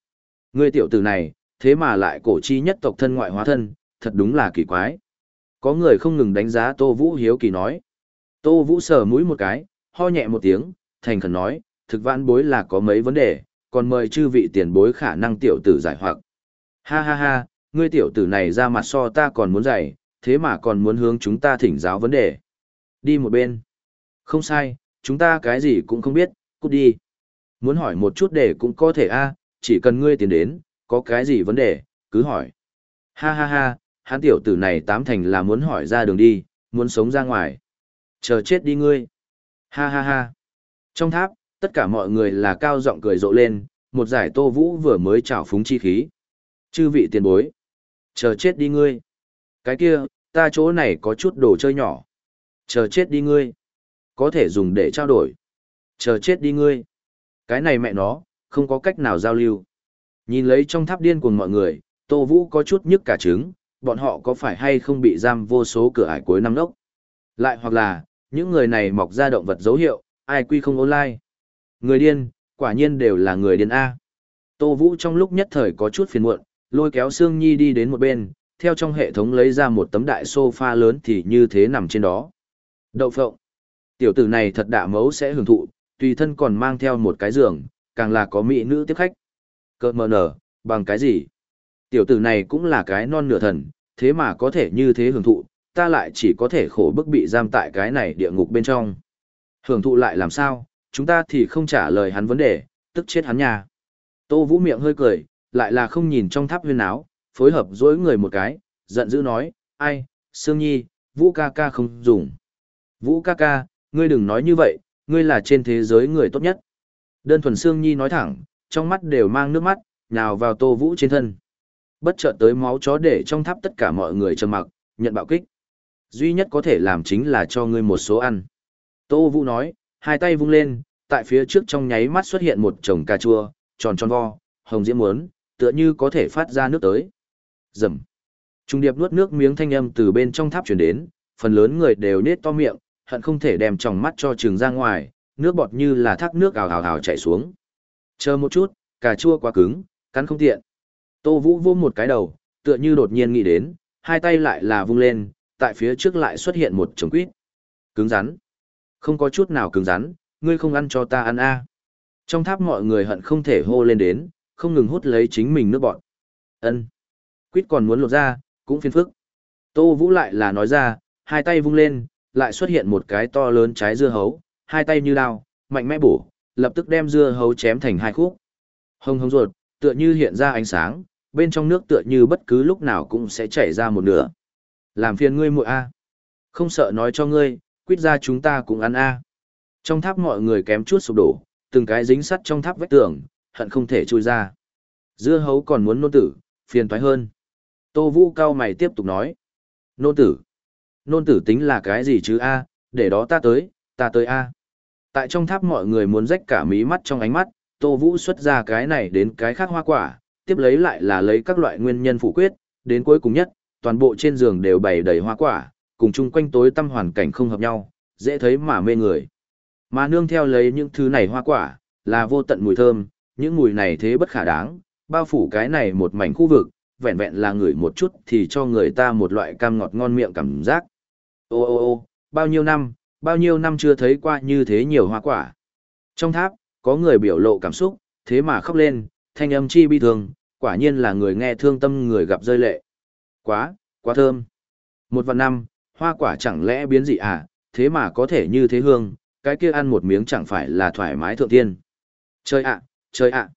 Ngươi tiểu tử này, thế mà lại cổ chi nhất tộc thân ngoại hóa thân, thật đúng là kỳ quái. Có người không ngừng đánh giá Tô Vũ hiếu kỳ nói. Tô Vũ sờ mũi một cái, ho nhẹ một tiếng, thành khẩn nói, thực vãn bối là có mấy vấn đề, còn mời chư vị tiền bối khả năng tiểu tử giải hoặc. Ha ha ha, ngươi tiểu tử này ra mặt so ta còn muốn dạy, thế mà còn muốn hướng chúng ta thỉnh giáo vấn đề. Đi một bên. Không sai, chúng ta cái gì cũng không biết, cút đi. Muốn hỏi một chút để cũng có thể a, chỉ cần ngươi tiền đến, có cái gì vấn đề, cứ hỏi. Ha ha ha, hắn tiểu tử này tám thành là muốn hỏi ra đường đi, muốn sống ra ngoài. Chờ chết đi ngươi. Ha ha ha. Trong tháp, tất cả mọi người là cao giọng cười rộ lên, một giải tô vũ vừa mới trào phúng chi khí. Chư vị tiền bối. Chờ chết đi ngươi. Cái kia, ta chỗ này có chút đồ chơi nhỏ. Chờ chết đi ngươi. Có thể dùng để trao đổi. Chờ chết đi ngươi. Cái này mẹ nó, không có cách nào giao lưu. Nhìn lấy trong tháp điên cuồng mọi người, Tô Vũ có chút nhức cả trứng, bọn họ có phải hay không bị giam vô số cửa ải cuối năm đốc. Lại hoặc là, những người này mọc ra động vật dấu hiệu, ai quy không online. Người điên, quả nhiên đều là người điên A. Tô Vũ trong lúc nhất thời có chút phiền muộn, lôi kéo Sương Nhi đi đến một bên, theo trong hệ thống lấy ra một tấm đại sofa lớn thì như thế nằm trên đó. Đậu phộng. Tiểu tử này thật đạ mấu sẽ hưởng thụ, tùy thân còn mang theo một cái giường, càng là có mỹ nữ tiếp khách. Cơ mờ nở, bằng cái gì? Tiểu tử này cũng là cái non nửa thần, thế mà có thể như thế hưởng thụ, ta lại chỉ có thể khổ bức bị giam tại cái này địa ngục bên trong. Hưởng thụ lại làm sao, chúng ta thì không trả lời hắn vấn đề, tức chết hắn nhà. Tô Vũ miệng hơi cười, lại là không nhìn trong tháp huyên áo, phối hợp dối người một cái, giận dữ nói, ai, Sương Nhi, Vũ ca ca không dùng. Vũ ca ca, ngươi đừng nói như vậy, ngươi là trên thế giới người tốt nhất. Đơn thuần Sương Nhi nói thẳng, trong mắt đều mang nước mắt, nhào vào Tô Vũ trên thân. Bất chợt tới máu chó để trong tháp tất cả mọi người trầm mặc, nhận bạo kích. Duy nhất có thể làm chính là cho ngươi một số ăn. Tô Vũ nói, hai tay vung lên, tại phía trước trong nháy mắt xuất hiện một chồng cà chua, tròn tròn vo, hồng diễm muốn, tựa như có thể phát ra nước tới. Rầm. Trung điệp nuốt nước miếng thanh âm từ bên trong tháp truyền đến, phần lớn người đều nết to miệng, hận không thể đem tròng mắt cho trường ra ngoài, nước bọt như là thác nước ào ào ào chảy xuống. Chờ một chút, cà chua quá cứng, cắn không tiện. Tô Vũ vô một cái đầu, tựa như đột nhiên nghĩ đến, hai tay lại là vung lên, tại phía trước lại xuất hiện một trồng quýt. Cứng rắn. Không có chút nào cứng rắn, ngươi không ăn cho ta ăn a Trong tháp mọi người hận không thể hô lên đến, không ngừng hút lấy chính mình nước bọn. ân Quýt còn muốn lột ra, cũng phiền phức. Tô Vũ lại là nói ra, hai tay vung lên, lại xuất hiện một cái to lớn trái dưa hấu, hai tay như đao, mạnh mẽ bổ, lập tức đem dưa hấu chém thành hai khúc. Hồng hồng ruột, tựa như hiện ra ánh sáng, bên trong nước tựa như bất cứ lúc nào cũng sẽ chảy ra một nửa. Làm phiền ngươi muội a. Không sợ nói cho ngươi, quyết ra chúng ta cũng ăn a. Trong tháp mọi người kém chút sụp đổ, từng cái dính sắt trong tháp vách tường, hận không thể chui ra. Dưa hấu còn muốn nôn tử, phiền toái hơn. Tô Vũ cao mày tiếp tục nói. Nôn tử. Nôn tử tính là cái gì chứ a để đó ta tới, ta tới a Tại trong tháp mọi người muốn rách cả mí mắt trong ánh mắt, Tô Vũ xuất ra cái này đến cái khác hoa quả, tiếp lấy lại là lấy các loại nguyên nhân phủ quyết, đến cuối cùng nhất, toàn bộ trên giường đều bày đầy hoa quả, cùng chung quanh tối tăm hoàn cảnh không hợp nhau, dễ thấy mà mê người. Mà nương theo lấy những thứ này hoa quả, là vô tận mùi thơm, những mùi này thế bất khả đáng, bao phủ cái này một mảnh khu vực, vẹn vẹn là ngửi một chút thì cho người ta một loại cam ngọt ngon miệng cảm giác. Ô ô ô, bao nhiêu năm, bao nhiêu năm chưa thấy qua như thế nhiều hoa quả. Trong tháp, có người biểu lộ cảm xúc, thế mà khóc lên, thanh âm chi bi thương, quả nhiên là người nghe thương tâm người gặp rơi lệ. Quá, quá thơm. Một vạn năm, hoa quả chẳng lẽ biến dị à, thế mà có thể như thế hương, cái kia ăn một miếng chẳng phải là thoải mái thượng tiên. Chơi ạ, chơi ạ.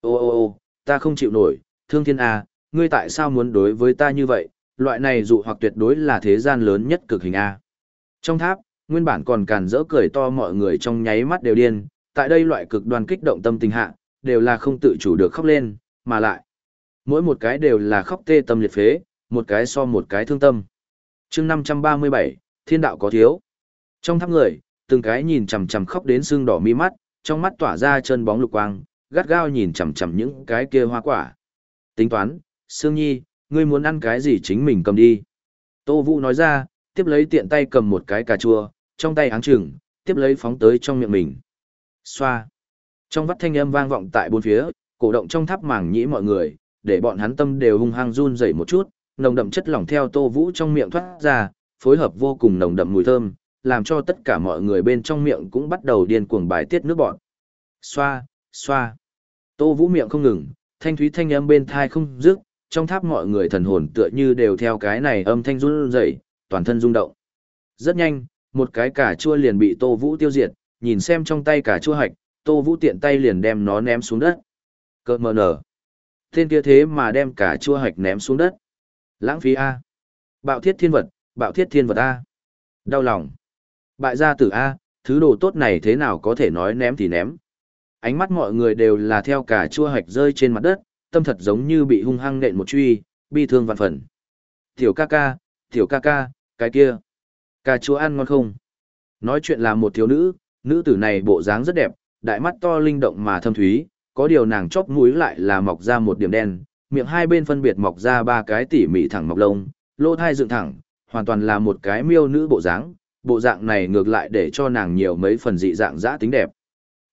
Ô ô ô, ta không chịu nổi, thương thiên à, ngươi tại sao muốn đối với ta như vậy, loại này dụ hoặc tuyệt đối là thế gian lớn nhất cực hình A. Trong tháp, nguyên bản còn càn rỡ cười to mọi người trong nháy mắt đều điên, tại đây loại cực đoan kích động tâm tình hạ, đều là không tự chủ được khóc lên, mà lại. Mỗi một cái đều là khóc tê tâm liệt phế, một cái so một cái thương tâm. chương 537, thiên đạo có thiếu. Trong tháp người, từng cái nhìn chằm chằm khóc đến sưng đỏ mi mắt, trong mắt tỏa ra chân bóng lục quang, gắt gao nhìn chằm chằm những cái kia hoa quả. Tính toán, Sương Nhi, ngươi muốn ăn cái gì chính mình cầm đi. Tô Vũ nói ra, tiếp lấy tiện tay cầm một cái cà chua, trong tay áng trừng, tiếp lấy phóng tới trong miệng mình. Xoa. Trong vắt thanh âm vang vọng tại bốn phía, cổ động trong tháp màng nhĩ mọi người, để bọn hắn tâm đều hung hăng run rẩy một chút, nồng đậm chất lỏng theo Tô Vũ trong miệng thoát ra, phối hợp vô cùng nồng đậm mùi thơm, làm cho tất cả mọi người bên trong miệng cũng bắt đầu điên cuồng bài tiết nước bọt. Xoa, xoa. Tô Vũ miệng không ngừng, thanh thúy thanh âm bên thai không dứt, trong tháp mọi người thần hồn tựa như đều theo cái này âm thanh run rẩy, toàn thân rung động. Rất nhanh, một cái cà chua liền bị Tô Vũ tiêu diệt, nhìn xem trong tay cà chua hạch, Tô Vũ tiện tay liền đem nó ném xuống đất. Cơ mờ nở. Tên kia thế mà đem cà chua hạch ném xuống đất. Lãng phí A. Bạo thiết thiên vật, bạo thiết thiên vật A. Đau lòng. Bại gia tử A, thứ đồ tốt này thế nào có thể nói ném thì ném. Ánh mắt mọi người đều là theo cả chua hạch rơi trên mặt đất, tâm thật giống như bị hung hăng nện một truy, bi thương vạn phần. Tiểu ca ca, tiểu ca ca, cái kia. Cà chua ăn ngon không? Nói chuyện là một thiếu nữ, nữ tử này bộ dáng rất đẹp, đại mắt to linh động mà thâm thúy, có điều nàng chóp mũi lại là mọc ra một điểm đen, miệng hai bên phân biệt mọc ra ba cái tỉ mỉ thẳng mọc lông, lỗ thai dựng thẳng, hoàn toàn là một cái miêu nữ bộ dáng, bộ dạng này ngược lại để cho nàng nhiều mấy phần dị dạng dã tính đẹp.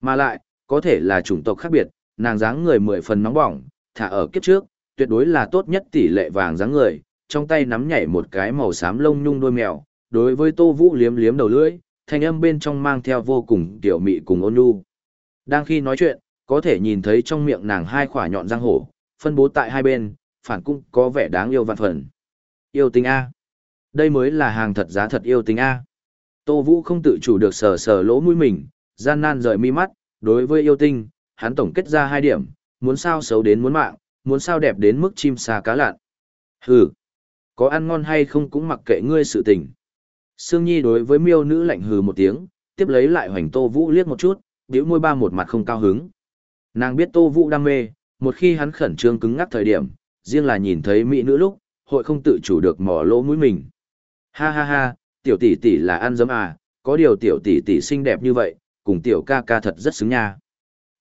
Mà lại, có thể là chủng tộc khác biệt, nàng dáng người mười phần nóng bỏng, thả ở kiếp trước, tuyệt đối là tốt nhất tỷ lệ vàng dáng người, trong tay nắm nhảy một cái màu xám lông nhung đôi mèo, đối với Tô Vũ liếm liếm đầu lưỡi, thanh âm bên trong mang theo vô cùng tiểu mị cùng ôn nhu. Đang khi nói chuyện, có thể nhìn thấy trong miệng nàng hai khỏa nhọn răng hổ, phân bố tại hai bên, phản cũng có vẻ đáng yêu vạn phần. Yêu tình A. Đây mới là hàng thật giá thật yêu tình A. Tô Vũ không tự chủ được sờ sờ lỗ mũi mình, gian nan rời mi mắt, đối với yêu tinh, hắn tổng kết ra hai điểm, muốn sao xấu đến muốn mạng, muốn sao đẹp đến mức chim xa cá lạn. Hừ, có ăn ngon hay không cũng mặc kệ ngươi sự tình. Sương Nhi đối với miêu nữ lạnh hừ một tiếng, tiếp lấy lại hoành Tô Vũ liếc một chút, điếu môi ba một mặt không cao hứng. Nàng biết Tô Vũ đam mê, một khi hắn khẩn trương cứng ngắc thời điểm, riêng là nhìn thấy mỹ nữ lúc, hội không tự chủ được mỏ lỗ mũi mình. Ha ha ha, tiểu tỷ tỷ là ăn dấm à, có điều tiểu tỷ tỷ xinh đẹp như vậy, cùng tiểu ca ca thật rất xứng nha.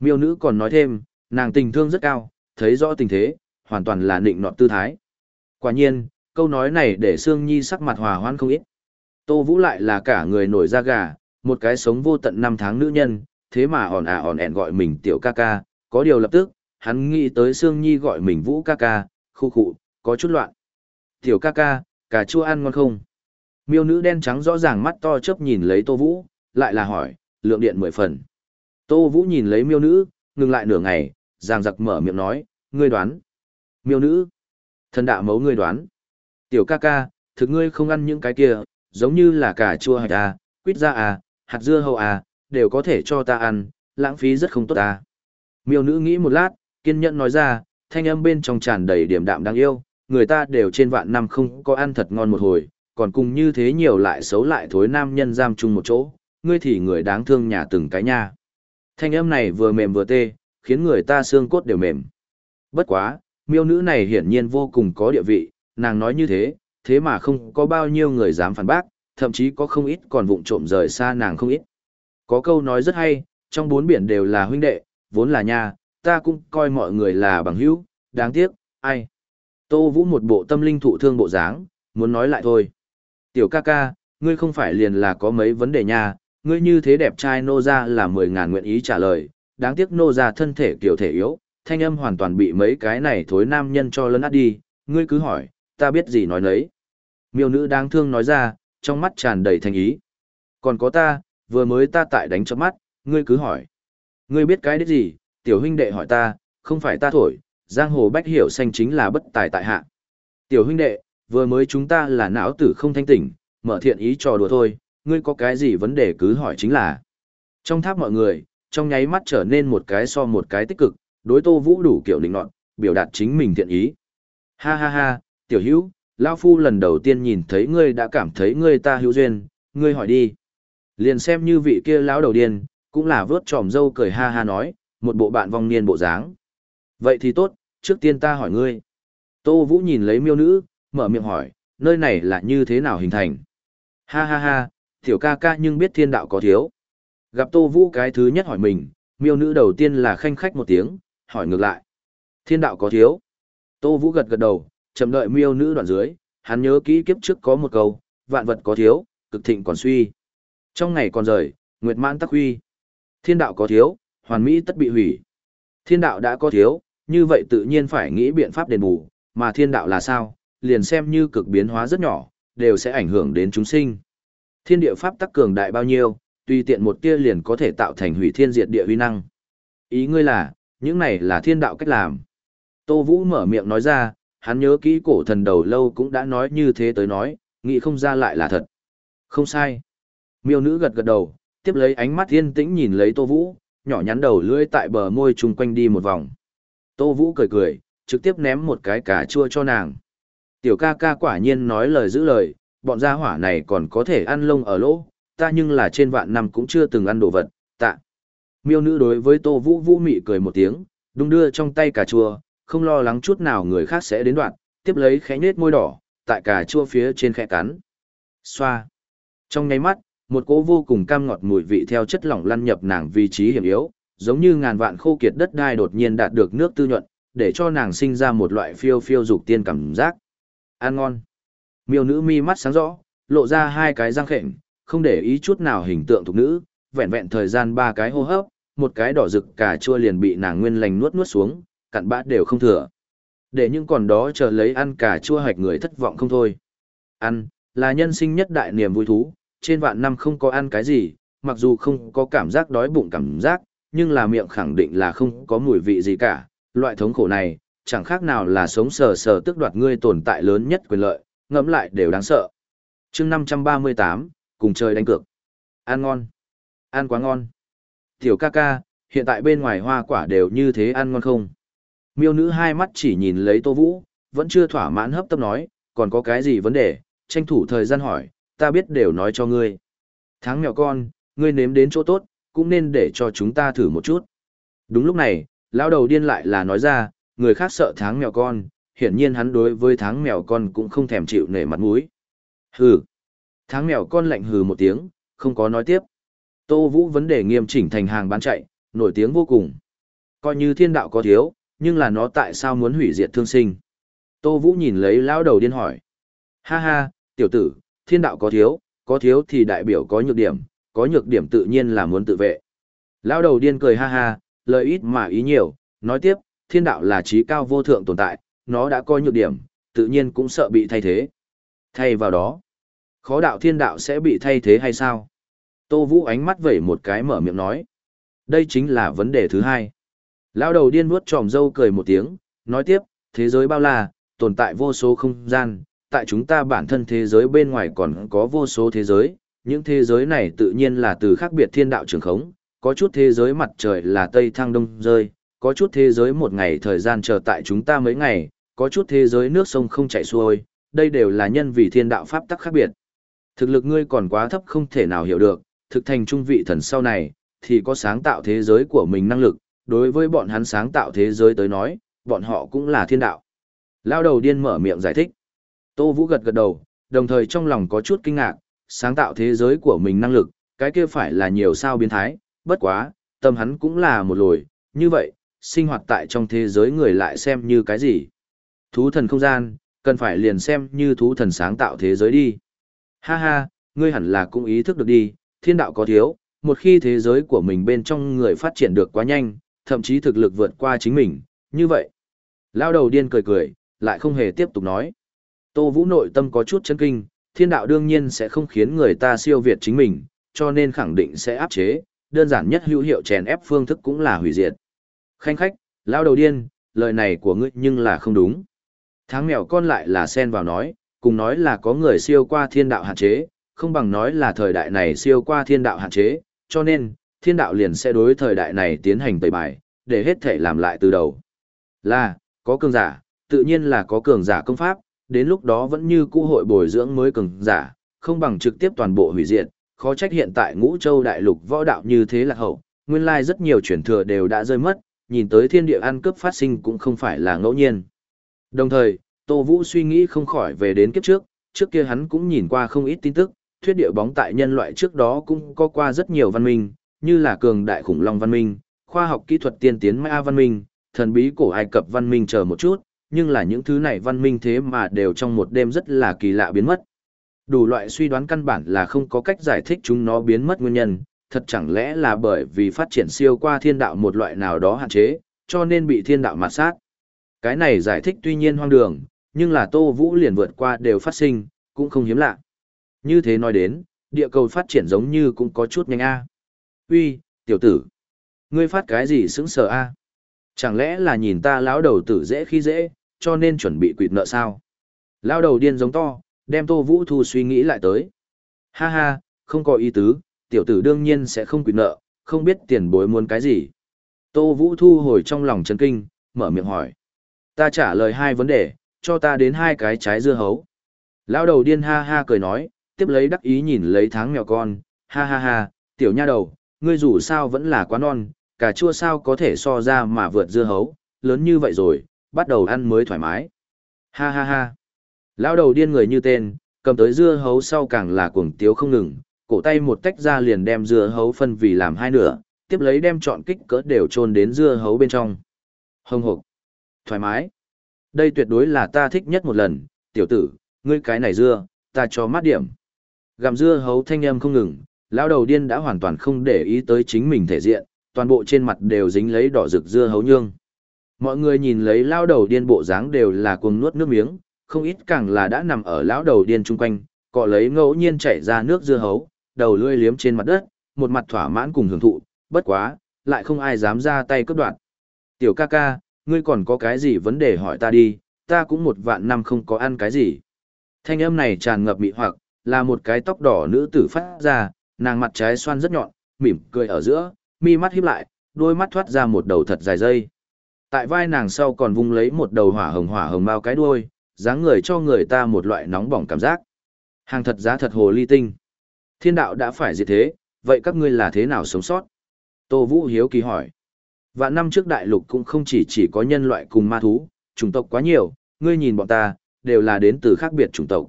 Miêu nữ còn nói thêm, nàng tình thương rất cao, thấy rõ tình thế, hoàn toàn là nịnh nọt tư thái. Quả nhiên, câu nói này để Sương Nhi sắc mặt hòa hoan không ít. Tô Vũ lại là cả người nổi da gà, một cái sống vô tận năm tháng nữ nhân, thế mà hòn à hòn ẹn gọi mình tiểu ca ca, có điều lập tức, hắn nghĩ tới Sương Nhi gọi mình Vũ ca ca, khu khụ, có chút loạn. Tiểu ca ca, cà chua ăn ngon không? Miêu nữ đen trắng rõ ràng mắt to chớp nhìn lấy Tô Vũ, lại là hỏi, lượng điện mười phần. Tô Vũ nhìn lấy miêu nữ, ngừng lại nửa ngày, giang giặc mở miệng nói, ngươi đoán. Miêu nữ, thần đạo mấu ngươi đoán. Tiểu ca ca, thực ngươi không ăn những cái kia, giống như là cà chua hạt à, quýt da à, hạt dưa hầu à, đều có thể cho ta ăn, lãng phí rất không tốt à. Miêu nữ nghĩ một lát, kiên nhẫn nói ra, thanh âm bên trong tràn đầy điểm đạm đáng yêu, người ta đều trên vạn năm không có ăn thật ngon một hồi, còn cùng như thế nhiều lại xấu lại thối nam nhân giam chung một chỗ, ngươi thì người đáng thương nhà từng cái nha. Thanh âm này vừa mềm vừa tê, khiến người ta xương cốt đều mềm. Bất quá, miêu nữ này hiển nhiên vô cùng có địa vị, nàng nói như thế, thế mà không có bao nhiêu người dám phản bác, thậm chí có không ít còn vụng trộm rời xa nàng không ít. Có câu nói rất hay, trong bốn biển đều là huynh đệ, vốn là nha, ta cũng coi mọi người là bằng hữu, đáng tiếc, ai. Tô Vũ một bộ tâm linh thụ thương bộ dáng, muốn nói lại thôi. Tiểu ca ca, ngươi không phải liền là có mấy vấn đề nha, ngươi như thế đẹp trai nô ra là mười ngàn nguyện ý trả lời, đáng tiếc nô ra thân thể kiểu thể yếu, thanh âm hoàn toàn bị mấy cái này thối nam nhân cho lấn át đi, ngươi cứ hỏi, ta biết gì nói nấy. Miêu nữ đáng thương nói ra, trong mắt tràn đầy thành ý. Còn có ta, vừa mới ta tại đánh cho mắt, ngươi cứ hỏi. Ngươi biết cái đấy gì, tiểu huynh đệ hỏi ta, không phải ta thổi, giang hồ bách hiểu xanh chính là bất tài tại hạ. Tiểu huynh đệ, vừa mới chúng ta là não tử không thanh tỉnh, mở thiện ý trò đùa thôi, ngươi có cái gì vấn đề cứ hỏi chính là. Trong tháp mọi người, trong nháy mắt trở nên một cái so một cái tích cực, đối tô vũ đủ kiểu định nọt, biểu đạt chính mình thiện ý. Ha ha ha, tiểu hữu, Lao Phu lần đầu tiên nhìn thấy ngươi đã cảm thấy ngươi ta hữu duyên, ngươi hỏi đi. Liền xem như vị kia lão đầu điên, cũng là vớt tròm dâu cười ha ha nói, một bộ bạn vong niên bộ dáng. Vậy thì tốt, trước tiên ta hỏi ngươi. Tô Vũ nhìn lấy miêu nữ, mở miệng hỏi, nơi này là như thế nào hình thành? Ha ha ha, tiểu ca ca nhưng biết thiên đạo có thiếu. Gặp Tô Vũ cái thứ nhất hỏi mình, miêu nữ đầu tiên là khanh khách một tiếng, hỏi ngược lại. Thiên đạo có thiếu. Tô Vũ gật gật đầu, chậm đợi miêu nữ đoạn dưới, hắn nhớ kỹ kiếp trước có một câu, vạn vật có thiếu, cực thịnh còn suy. Trong ngày còn rời, nguyệt mãn tắc huy. Thiên đạo có thiếu, hoàn mỹ tất bị hủy. Thiên đạo đã có thiếu, như vậy tự nhiên phải nghĩ biện pháp đền bù, mà thiên đạo là sao, liền xem như cực biến hóa rất nhỏ, đều sẽ ảnh hưởng đến chúng sinh. Thiên địa pháp tắc cường đại bao nhiêu, tùy tiện một tia liền có thể tạo thành hủy thiên diệt địa uy năng. Ý ngươi là, những này là thiên đạo cách làm. Tô Vũ mở miệng nói ra, hắn nhớ kỹ cổ thần đầu lâu cũng đã nói như thế tới nói, nghĩ không ra lại là thật. Không sai. Miêu nữ gật gật đầu, tiếp lấy ánh mắt yên tĩnh nhìn lấy Tô Vũ, nhỏ nhắn đầu lưỡi tại bờ môi chung quanh đi một vòng. Tô Vũ cười cười, trực tiếp ném một cái cà chua cho nàng. Tiểu ca ca quả nhiên nói lời giữ lời, bọn gia hỏa này còn có thể ăn lông ở lỗ, ta nhưng là trên vạn năm cũng chưa từng ăn đồ vật, tạ. Miêu nữ đối với Tô Vũ Vũ mị cười một tiếng, đung đưa trong tay cà chua, không lo lắng chút nào người khác sẽ đến đoạn, tiếp lấy khẽ nết môi đỏ, tại cà chua phía trên khẽ cắn. Xoa. Trong nháy mắt, một cỗ vô cùng cam ngọt mùi vị theo chất lỏng lăn nhập nàng vị trí hiểm yếu, giống như ngàn vạn khô kiệt đất đai đột nhiên đạt được nước tư nhuận, để cho nàng sinh ra một loại phiêu phiêu dục tiên cảm giác. Ăn ngon. Miêu nữ mi mắt sáng rõ, lộ ra hai cái răng khệnh, không để ý chút nào hình tượng thuộc nữ, vẹn vẹn thời gian ba cái hô hấp, một cái đỏ rực cà chua liền bị nàng nguyên lành nuốt nuốt xuống, cặn bã đều không thừa. Để những còn đó chờ lấy ăn cà chua hạch người thất vọng không thôi. Ăn, là nhân sinh nhất đại niềm vui thú, trên vạn năm không có ăn cái gì, mặc dù không có cảm giác đói bụng cảm giác, nhưng là miệng khẳng định là không có mùi vị gì cả. Loại thống khổ này, chẳng khác nào là sống sờ sờ tức đoạt ngươi tồn tại lớn nhất quyền lợi, ngẫm lại đều đáng sợ. chương 538, cùng chơi đánh cược. Ăn ngon. Ăn quá ngon. Tiểu ca ca, hiện tại bên ngoài hoa quả đều như thế ăn ngon không? Miêu nữ hai mắt chỉ nhìn lấy Tô Vũ, vẫn chưa thỏa mãn hấp tấp nói, còn có cái gì vấn đề, tranh thủ thời gian hỏi, ta biết đều nói cho ngươi. Tháng mèo con, ngươi nếm đến chỗ tốt, cũng nên để cho chúng ta thử một chút. Đúng lúc này, lão đầu điên lại là nói ra, người khác sợ tháng mèo con, hiển nhiên hắn đối với tháng mèo con cũng không thèm chịu nể mặt mũi. Hừ. Tháng mèo con lạnh hừ một tiếng, không có nói tiếp. Tô Vũ vấn đề nghiêm chỉnh thành hàng bán chạy, nổi tiếng vô cùng. Coi như thiên đạo có thiếu, nhưng là nó tại sao muốn hủy diệt thương sinh? Tô Vũ nhìn lấy lão đầu điên hỏi. Ha ha, tiểu tử, thiên đạo có thiếu, có thiếu thì đại biểu có nhược điểm, có nhược điểm tự nhiên là muốn tự vệ. Lão đầu điên cười ha ha, lời ít mà ý nhiều, nói tiếp, thiên đạo là trí cao vô thượng tồn tại, nó đã có nhược điểm, tự nhiên cũng sợ bị thay thế. Thay vào đó, khó đạo thiên đạo sẽ bị thay thế hay sao? Tô Vũ ánh mắt vẩy một cái mở miệng nói. Đây chính là vấn đề thứ hai. Lão đầu điên vuốt tròm dâu cười một tiếng, nói tiếp, thế giới bao la, tồn tại vô số không gian, tại chúng ta bản thân thế giới bên ngoài còn có vô số thế giới, những thế giới này tự nhiên là từ khác biệt thiên đạo trường khống, có chút thế giới mặt trời là tây thăng đông rơi, có chút thế giới một ngày thời gian chờ tại chúng ta mấy ngày, có chút thế giới nước sông không chảy xuôi, đây đều là nhân vì thiên đạo pháp tắc khác biệt. Thực lực ngươi còn quá thấp không thể nào hiểu được, thực thành trung vị thần sau này, thì có sáng tạo thế giới của mình năng lực, đối với bọn hắn sáng tạo thế giới tới nói, bọn họ cũng là thiên đạo. Lao đầu điên mở miệng giải thích. Tô Vũ gật gật đầu, đồng thời trong lòng có chút kinh ngạc, sáng tạo thế giới của mình năng lực, cái kia phải là nhiều sao biến thái, bất quá, tâm hắn cũng là một lồi, như vậy, sinh hoạt tại trong thế giới người lại xem như cái gì. Thú thần không gian, cần phải liền xem như thú thần sáng tạo thế giới đi. Ha ha, ngươi hẳn là cũng ý thức được đi, thiên đạo có thiếu, một khi thế giới của mình bên trong người phát triển được quá nhanh, thậm chí thực lực vượt qua chính mình, như vậy. Lao đầu điên cười cười, lại không hề tiếp tục nói. Tô Vũ nội tâm có chút chấn kinh, thiên đạo đương nhiên sẽ không khiến người ta siêu việt chính mình, cho nên khẳng định sẽ áp chế, đơn giản nhất hữu hiệu chèn ép phương thức cũng là hủy diệt. Khanh khách, lao đầu điên, lời này của ngươi nhưng là không đúng. Tháng mèo con lại là xen vào nói, cùng nói là có người siêu qua thiên đạo hạn chế, không bằng nói là thời đại này siêu qua thiên đạo hạn chế, cho nên, thiên đạo liền sẽ đối thời đại này tiến hành tẩy bài, để hết thể làm lại từ đầu. Là, có cường giả, tự nhiên là có cường giả công pháp, đến lúc đó vẫn như cũ hội bồi dưỡng mới cường giả, không bằng trực tiếp toàn bộ hủy diệt, khó trách hiện tại ngũ châu đại lục võ đạo như thế là hậu, nguyên lai rất nhiều truyền thừa đều đã rơi mất, nhìn tới thiên địa ăn cướp phát sinh cũng không phải là ngẫu nhiên. Đồng thời, Tô Vũ suy nghĩ không khỏi về đến kiếp trước, trước kia hắn cũng nhìn qua không ít tin tức, thuyết địa bóng tại nhân loại trước đó cũng có qua rất nhiều văn minh, như là cường đại khủng long văn minh, khoa học kỹ thuật tiên tiến ma văn minh, thần bí cổ Ai Cập văn minh chờ một chút, nhưng là những thứ này văn minh thế mà đều trong một đêm rất là kỳ lạ biến mất. Đủ loại suy đoán căn bản là không có cách giải thích chúng nó biến mất nguyên nhân, thật chẳng lẽ là bởi vì phát triển siêu qua thiên đạo một loại nào đó hạn chế, cho nên bị thiên đạo mạt sát. Cái này giải thích tuy nhiên hoang đường, nhưng là Tô Vũ liền vượt qua đều phát sinh, cũng không hiếm lạ. Như thế nói đến, địa cầu phát triển giống như cũng có chút nhanh a. Uy, tiểu tử, ngươi phát cái gì sững sờ a? Chẳng lẽ là nhìn ta lão đầu tử dễ khi dễ, cho nên chuẩn bị quỵt nợ sao? Lão đầu điên giống to, đem Tô Vũ Thu suy nghĩ lại tới. Ha ha, không có ý tứ, tiểu tử đương nhiên sẽ không quỵt nợ, không biết tiền bối muốn cái gì. Tô Vũ thu hồi trong lòng chân kinh, mở miệng hỏi. Ta trả lời hai vấn đề, cho ta đến hai cái trái dưa hấu. Lão đầu điên ha ha cười nói, tiếp lấy đắc ý nhìn lấy tháng mèo con, ha ha ha, tiểu nha đầu, ngươi dù sao vẫn là quá non, cà chua sao có thể so ra mà vượt dưa hấu, lớn như vậy rồi, bắt đầu ăn mới thoải mái. Ha ha ha. Lão đầu điên người như tên, cầm tới dưa hấu sau càng là cuồng tiếu không ngừng, cổ tay một tách ra liền đem dưa hấu phân vì làm hai nửa, tiếp lấy đem chọn kích cỡ đều trôn đến dưa hấu bên trong. Hồng hộc. Thoải mái. Đây tuyệt đối là ta thích nhất một lần, tiểu tử, ngươi cái này dưa, ta cho mát điểm. Gặm dưa hấu thanh âm không ngừng, lão đầu điên đã hoàn toàn không để ý tới chính mình thể diện, toàn bộ trên mặt đều dính lấy đỏ rực dưa hấu nhương. Mọi người nhìn lấy lão đầu điên bộ dáng đều là cuồng nuốt nước miếng, không ít càng là đã nằm ở lão đầu điên chung quanh, cọ lấy ngẫu nhiên chảy ra nước dưa hấu, đầu lưỡi liếm trên mặt đất, một mặt thỏa mãn cùng hưởng thụ, bất quá, lại không ai dám ra tay cướp đoạt. Tiểu ca ca, ngươi còn có cái gì vấn đề hỏi ta đi, ta cũng một vạn năm không có ăn cái gì. Thanh âm này tràn ngập mị hoặc, là một cái tóc đỏ nữ tử phát ra, nàng mặt trái xoan rất nhọn, mỉm cười ở giữa, mi mắt híp lại, đôi mắt thoát ra một đầu thật dài dây. Tại vai nàng sau còn vung lấy một đầu hỏa hồng hỏa hồng bao cái đuôi, dáng người cho người ta một loại nóng bỏng cảm giác. Hàng thật giá thật hồ ly tinh. Thiên đạo đã phải diệt thế, vậy các ngươi là thế nào sống sót? Tô Vũ hiếu kỳ hỏi. Vạn năm trước đại lục cũng không chỉ chỉ có nhân loại cùng ma thú, chủng tộc quá nhiều, ngươi nhìn bọn ta, đều là đến từ khác biệt chủng tộc.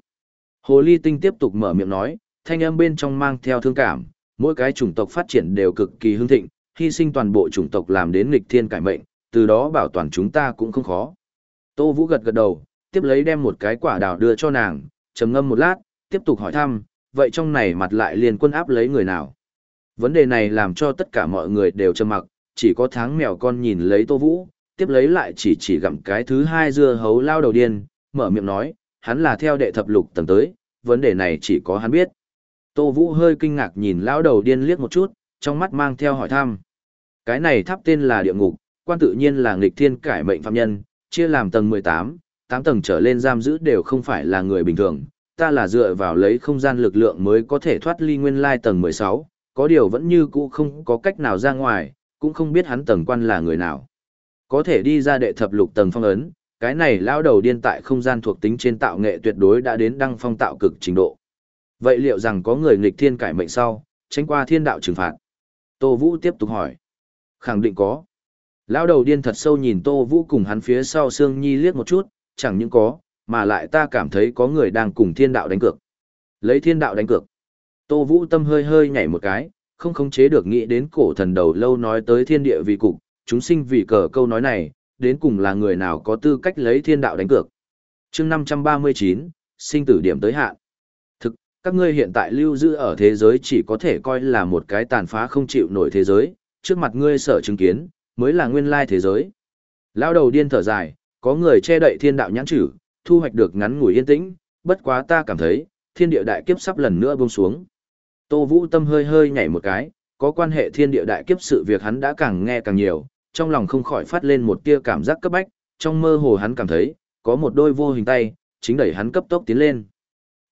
Hồ ly tinh tiếp tục mở miệng nói, thanh âm bên trong mang theo thương cảm, mỗi cái chủng tộc phát triển đều cực kỳ hưng thịnh, hy sinh toàn bộ chủng tộc làm đến nghịch thiên cải mệnh, từ đó bảo toàn chúng ta cũng không khó. Tô Vũ gật gật đầu, tiếp lấy đem một cái quả đào đưa cho nàng, trầm ngâm một lát, tiếp tục hỏi thăm, vậy trong này mặt lại liền quân áp lấy người nào? Vấn đề này làm cho tất cả mọi người đều trầm mặc, chỉ có tháng mèo con nhìn lấy Tô Vũ, tiếp lấy lại chỉ chỉ gặm cái thứ hai dưa hấu lao đầu điên, mở miệng nói, hắn là theo đệ thập lục tầng tới, vấn đề này chỉ có hắn biết. Tô Vũ hơi kinh ngạc nhìn lão đầu điên liếc một chút, trong mắt mang theo hỏi thăm. Cái này tháp tên là địa ngục, quan tự nhiên là nghịch thiên cải mệnh phạm nhân, chia làm tầng 18, 8 tầng trở lên giam giữ đều không phải là người bình thường, ta là dựa vào lấy không gian lực lượng mới có thể thoát ly nguyên lai tầng 16, có điều vẫn như cũ không có cách nào ra ngoài, cũng không biết hắn tầng quan là người nào. Có thể đi ra đệ thập lục tầng phong ấn, cái này lao đầu điên tại không gian thuộc tính trên tạo nghệ tuyệt đối đã đến đăng phong tạo cực trình độ. Vậy liệu rằng có người nghịch thiên cải mệnh sau, tránh qua thiên đạo trừng phạt? Tô Vũ tiếp tục hỏi. Khẳng định có. Lao đầu điên thật sâu nhìn Tô Vũ cùng hắn phía sau Sương Nhi liếc một chút, chẳng những có, mà lại ta cảm thấy có người đang cùng thiên đạo đánh cược. Lấy thiên đạo đánh cược. Tô Vũ tâm hơi hơi nhảy một cái, không khống chế được nghĩ đến cổ thần đầu lâu nói tới thiên địa vì cục, chúng sinh vì cờ câu nói này, đến cùng là người nào có tư cách lấy thiên đạo đánh cược. chương 539, sinh tử điểm tới hạn. Thực, các ngươi hiện tại lưu giữ ở thế giới chỉ có thể coi là một cái tàn phá không chịu nổi thế giới, trước mặt ngươi sở chứng kiến, mới là nguyên lai thế giới. Lao đầu điên thở dài, có người che đậy thiên đạo nhãn chử, thu hoạch được ngắn ngủi yên tĩnh, bất quá ta cảm thấy, thiên địa đại kiếp sắp lần nữa buông xuống. Tô Vũ tâm hơi hơi nhảy một cái, có quan hệ thiên địa đại kiếp sự việc hắn đã càng nghe càng nhiều, trong lòng không khỏi phát lên một tia cảm giác cấp bách, trong mơ hồ hắn cảm thấy, có một đôi vô hình tay, chính đẩy hắn cấp tốc tiến lên.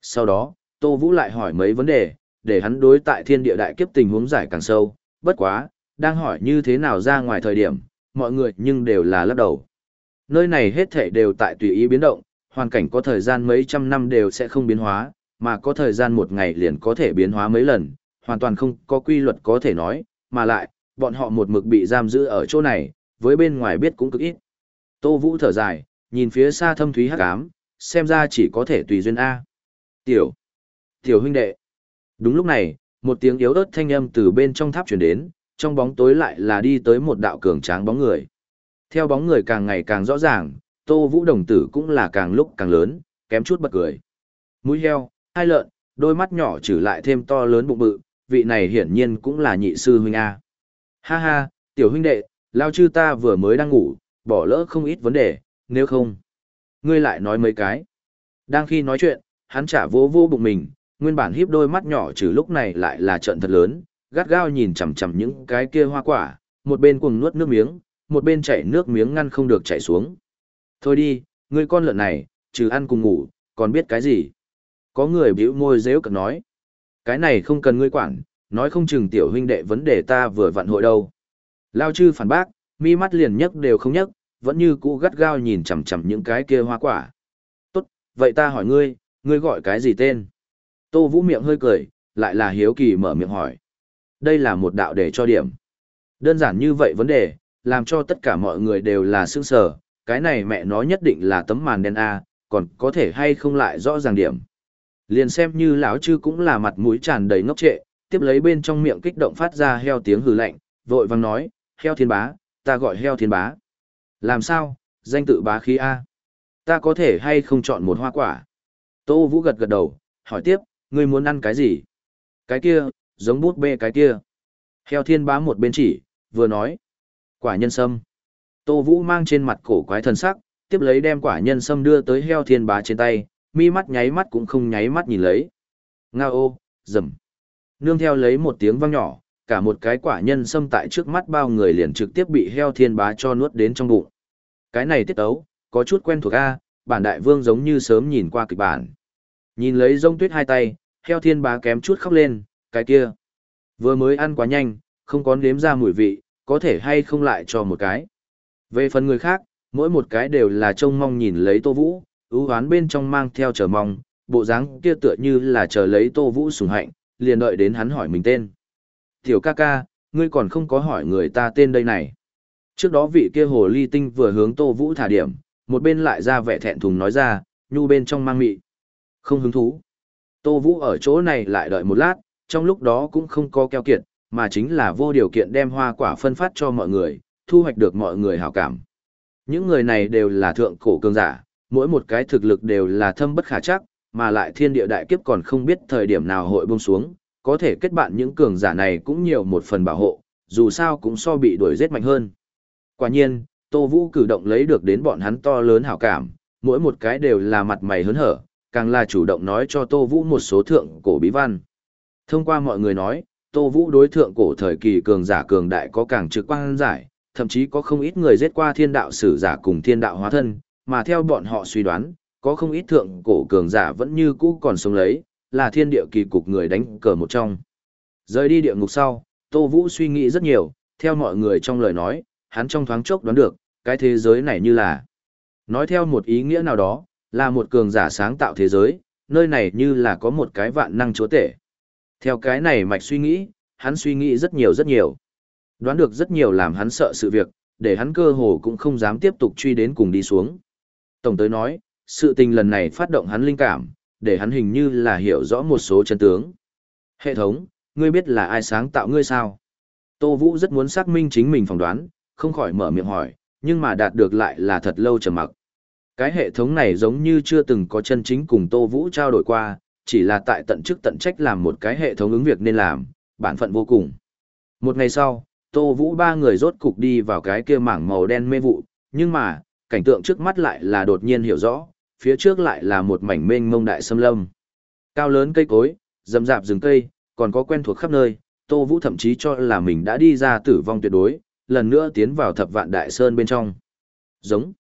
Sau đó, Tô Vũ lại hỏi mấy vấn đề, để hắn đối tại thiên địa đại kiếp tình huống giải càng sâu, bất quá, đang hỏi như thế nào ra ngoài thời điểm, mọi người nhưng đều là lắc đầu. Nơi này hết thể đều tại tùy ý biến động, hoàn cảnh có thời gian mấy trăm năm đều sẽ không biến hóa, mà có thời gian một ngày liền có thể biến hóa mấy lần, hoàn toàn không có quy luật có thể nói, mà lại, bọn họ một mực bị giam giữ ở chỗ này, với bên ngoài biết cũng cực ít. Tô Vũ thở dài, nhìn phía xa thâm thúy hắc ám, xem ra chỉ có thể tùy duyên A. Tiểu, tiểu huynh đệ. Đúng lúc này, một tiếng yếu ớt thanh âm từ bên trong tháp chuyển đến, trong bóng tối lại là đi tới một đạo cường tráng bóng người. Theo bóng người càng ngày càng rõ ràng, Tô Vũ đồng tử cũng là càng lúc càng lớn, kém chút bật cười. Mũi heo, hai lợn, đôi mắt nhỏ trừ lại thêm to lớn bụng bự, vị này hiển nhiên cũng là nhị sư huynh A. Ha ha, tiểu huynh đệ, lao chư ta vừa mới đang ngủ, bỏ lỡ không ít vấn đề, nếu không. Ngươi lại nói mấy cái. Đang khi nói chuyện, hắn trả vô vô bụng mình, nguyên bản híp đôi mắt nhỏ trừ lúc này lại là trận thật lớn, gắt gao nhìn chằm chằm những cái kia hoa quả, một bên cuồng nuốt nước miếng, một bên chảy nước miếng ngăn không được chảy xuống. Thôi đi, ngươi con lợn này, trừ ăn cùng ngủ, còn biết cái gì? Có người bĩu môi dễu cực nói. Cái này không cần ngươi quản, nói không chừng tiểu huynh đệ vấn đề ta vừa vặn hội đâu. Lao chư phản bác, mi mắt liền nhấc đều không nhấc, vẫn như cũ gắt gao nhìn chằm chằm những cái kia hoa quả. Tốt, vậy ta hỏi ngươi, ngươi gọi cái gì tên? Tô Vũ miệng hơi cười, lại là hiếu kỳ mở miệng hỏi. Đây là một đạo để cho điểm. Đơn giản như vậy vấn đề, làm cho tất cả mọi người đều là sương sở, cái này mẹ nó nhất định là tấm màn đen A, còn có thể hay không lại rõ ràng điểm. Liền xem như lão chư cũng là mặt mũi tràn đầy ngốc trệ, tiếp lấy bên trong miệng kích động phát ra heo tiếng hừ lạnh, vội vang nói, heo thiên bá, ta gọi heo thiên bá. Làm sao, danh tự bá khí A. Ta có thể hay không chọn một hoa quả? Tô Vũ gật gật đầu, hỏi tiếp, ngươi muốn ăn cái gì? Cái kia, giống bút bê cái kia. Heo thiên bá một bên chỉ, vừa nói. Quả nhân sâm. Tô Vũ mang trên mặt cổ quái thần sắc, tiếp lấy đem quả nhân sâm đưa tới heo thiên bá trên tay, mi mắt nháy mắt cũng không nháy mắt nhìn lấy. Nga ô, rầm. Nương theo lấy một tiếng vang nhỏ, cả một cái quả nhân sâm tại trước mắt bao người liền trực tiếp bị heo thiên bá cho nuốt đến trong bụng. Cái này tiết tấu, có chút quen thuộc a, bản đại vương giống như sớm nhìn qua kịch bản. Nhìn lấy rông tuyết hai tay, heo thiên bá kém chút khóc lên, cái kia. Vừa mới ăn quá nhanh, không có nếm ra mùi vị, có thể hay không lại cho một cái. Về phần người khác, mỗi một cái đều là trông mong nhìn lấy Tô Vũ, ưu hoán bên trong mang theo chờ mong, bộ dáng kia tựa như là chờ lấy Tô Vũ sủng hạnh, liền đợi đến hắn hỏi mình tên. Tiểu ca ca, ngươi còn không có hỏi người ta tên đây này. Trước đó vị kia hồ ly tinh vừa hướng Tô Vũ thả điểm, một bên lại ra vẻ thẹn thùng nói ra, nhu bên trong mang mị. Không hứng thú. Tô Vũ ở chỗ này lại đợi một lát, trong lúc đó cũng không có keo kiệt, mà chính là vô điều kiện đem hoa quả phân phát cho mọi người, thu hoạch được mọi người hảo cảm. Những người này đều là thượng cổ cường giả, mỗi một cái thực lực đều là thâm bất khả chắc, mà lại thiên địa đại kiếp còn không biết thời điểm nào hội bông xuống, có thể kết bạn những cường giả này cũng nhiều một phần bảo hộ, dù sao cũng so bị đuổi giết mạnh hơn. Quả nhiên, Tô Vũ cử động lấy được đến bọn hắn to lớn hảo cảm, mỗi một cái đều là mặt mày hớn hở, càng là chủ động nói cho Tô Vũ một số thượng cổ bí văn. Thông qua mọi người nói, Tô Vũ đối thượng cổ thời kỳ cường giả cường đại có càng trực quan giải, thậm chí có không ít người giết qua thiên đạo sử giả cùng thiên đạo hóa thân, mà theo bọn họ suy đoán, có không ít thượng cổ cường giả vẫn như cũ còn sống lấy, là thiên địa kỳ cục người đánh cờ một trong. Rời đi địa ngục sau, Tô Vũ suy nghĩ rất nhiều, theo mọi người trong lời nói, hắn trong thoáng chốc đoán được, cái thế giới này như là. Nói theo một ý nghĩa nào đó, là một cường giả sáng tạo thế giới, nơi này như là có một cái vạn năng chúa tể. Theo cái này mạch suy nghĩ, hắn suy nghĩ rất nhiều rất nhiều. Đoán được rất nhiều làm hắn sợ sự việc, để hắn cơ hồ cũng không dám tiếp tục truy đến cùng đi xuống. Tổng tới nói, sự tình lần này phát động hắn linh cảm, để hắn hình như là hiểu rõ một số chân tướng. Hệ thống, ngươi biết là ai sáng tạo ngươi sao? Tô Vũ rất muốn xác minh chính mình phỏng đoán, không khỏi mở miệng hỏi, nhưng mà đạt được lại là thật lâu trầm mặc. Cái hệ thống này giống như chưa từng có chân chính cùng Tô Vũ trao đổi qua, chỉ là tại tận chức tận trách làm một cái hệ thống ứng việc nên làm, bản phận vô cùng. Một ngày sau, Tô Vũ ba người rốt cục đi vào cái kia mảng màu đen mê vụ, nhưng mà, cảnh tượng trước mắt lại là đột nhiên hiểu rõ, phía trước lại là một mảnh mênh mông đại sâm lâm. Cao lớn cây cối, rậm rạp rừng cây, còn có quen thuộc khắp nơi, Tô Vũ thậm chí cho là mình đã đi ra tử vong tuyệt đối, lần nữa tiến vào thập vạn đại sơn bên trong. Giống.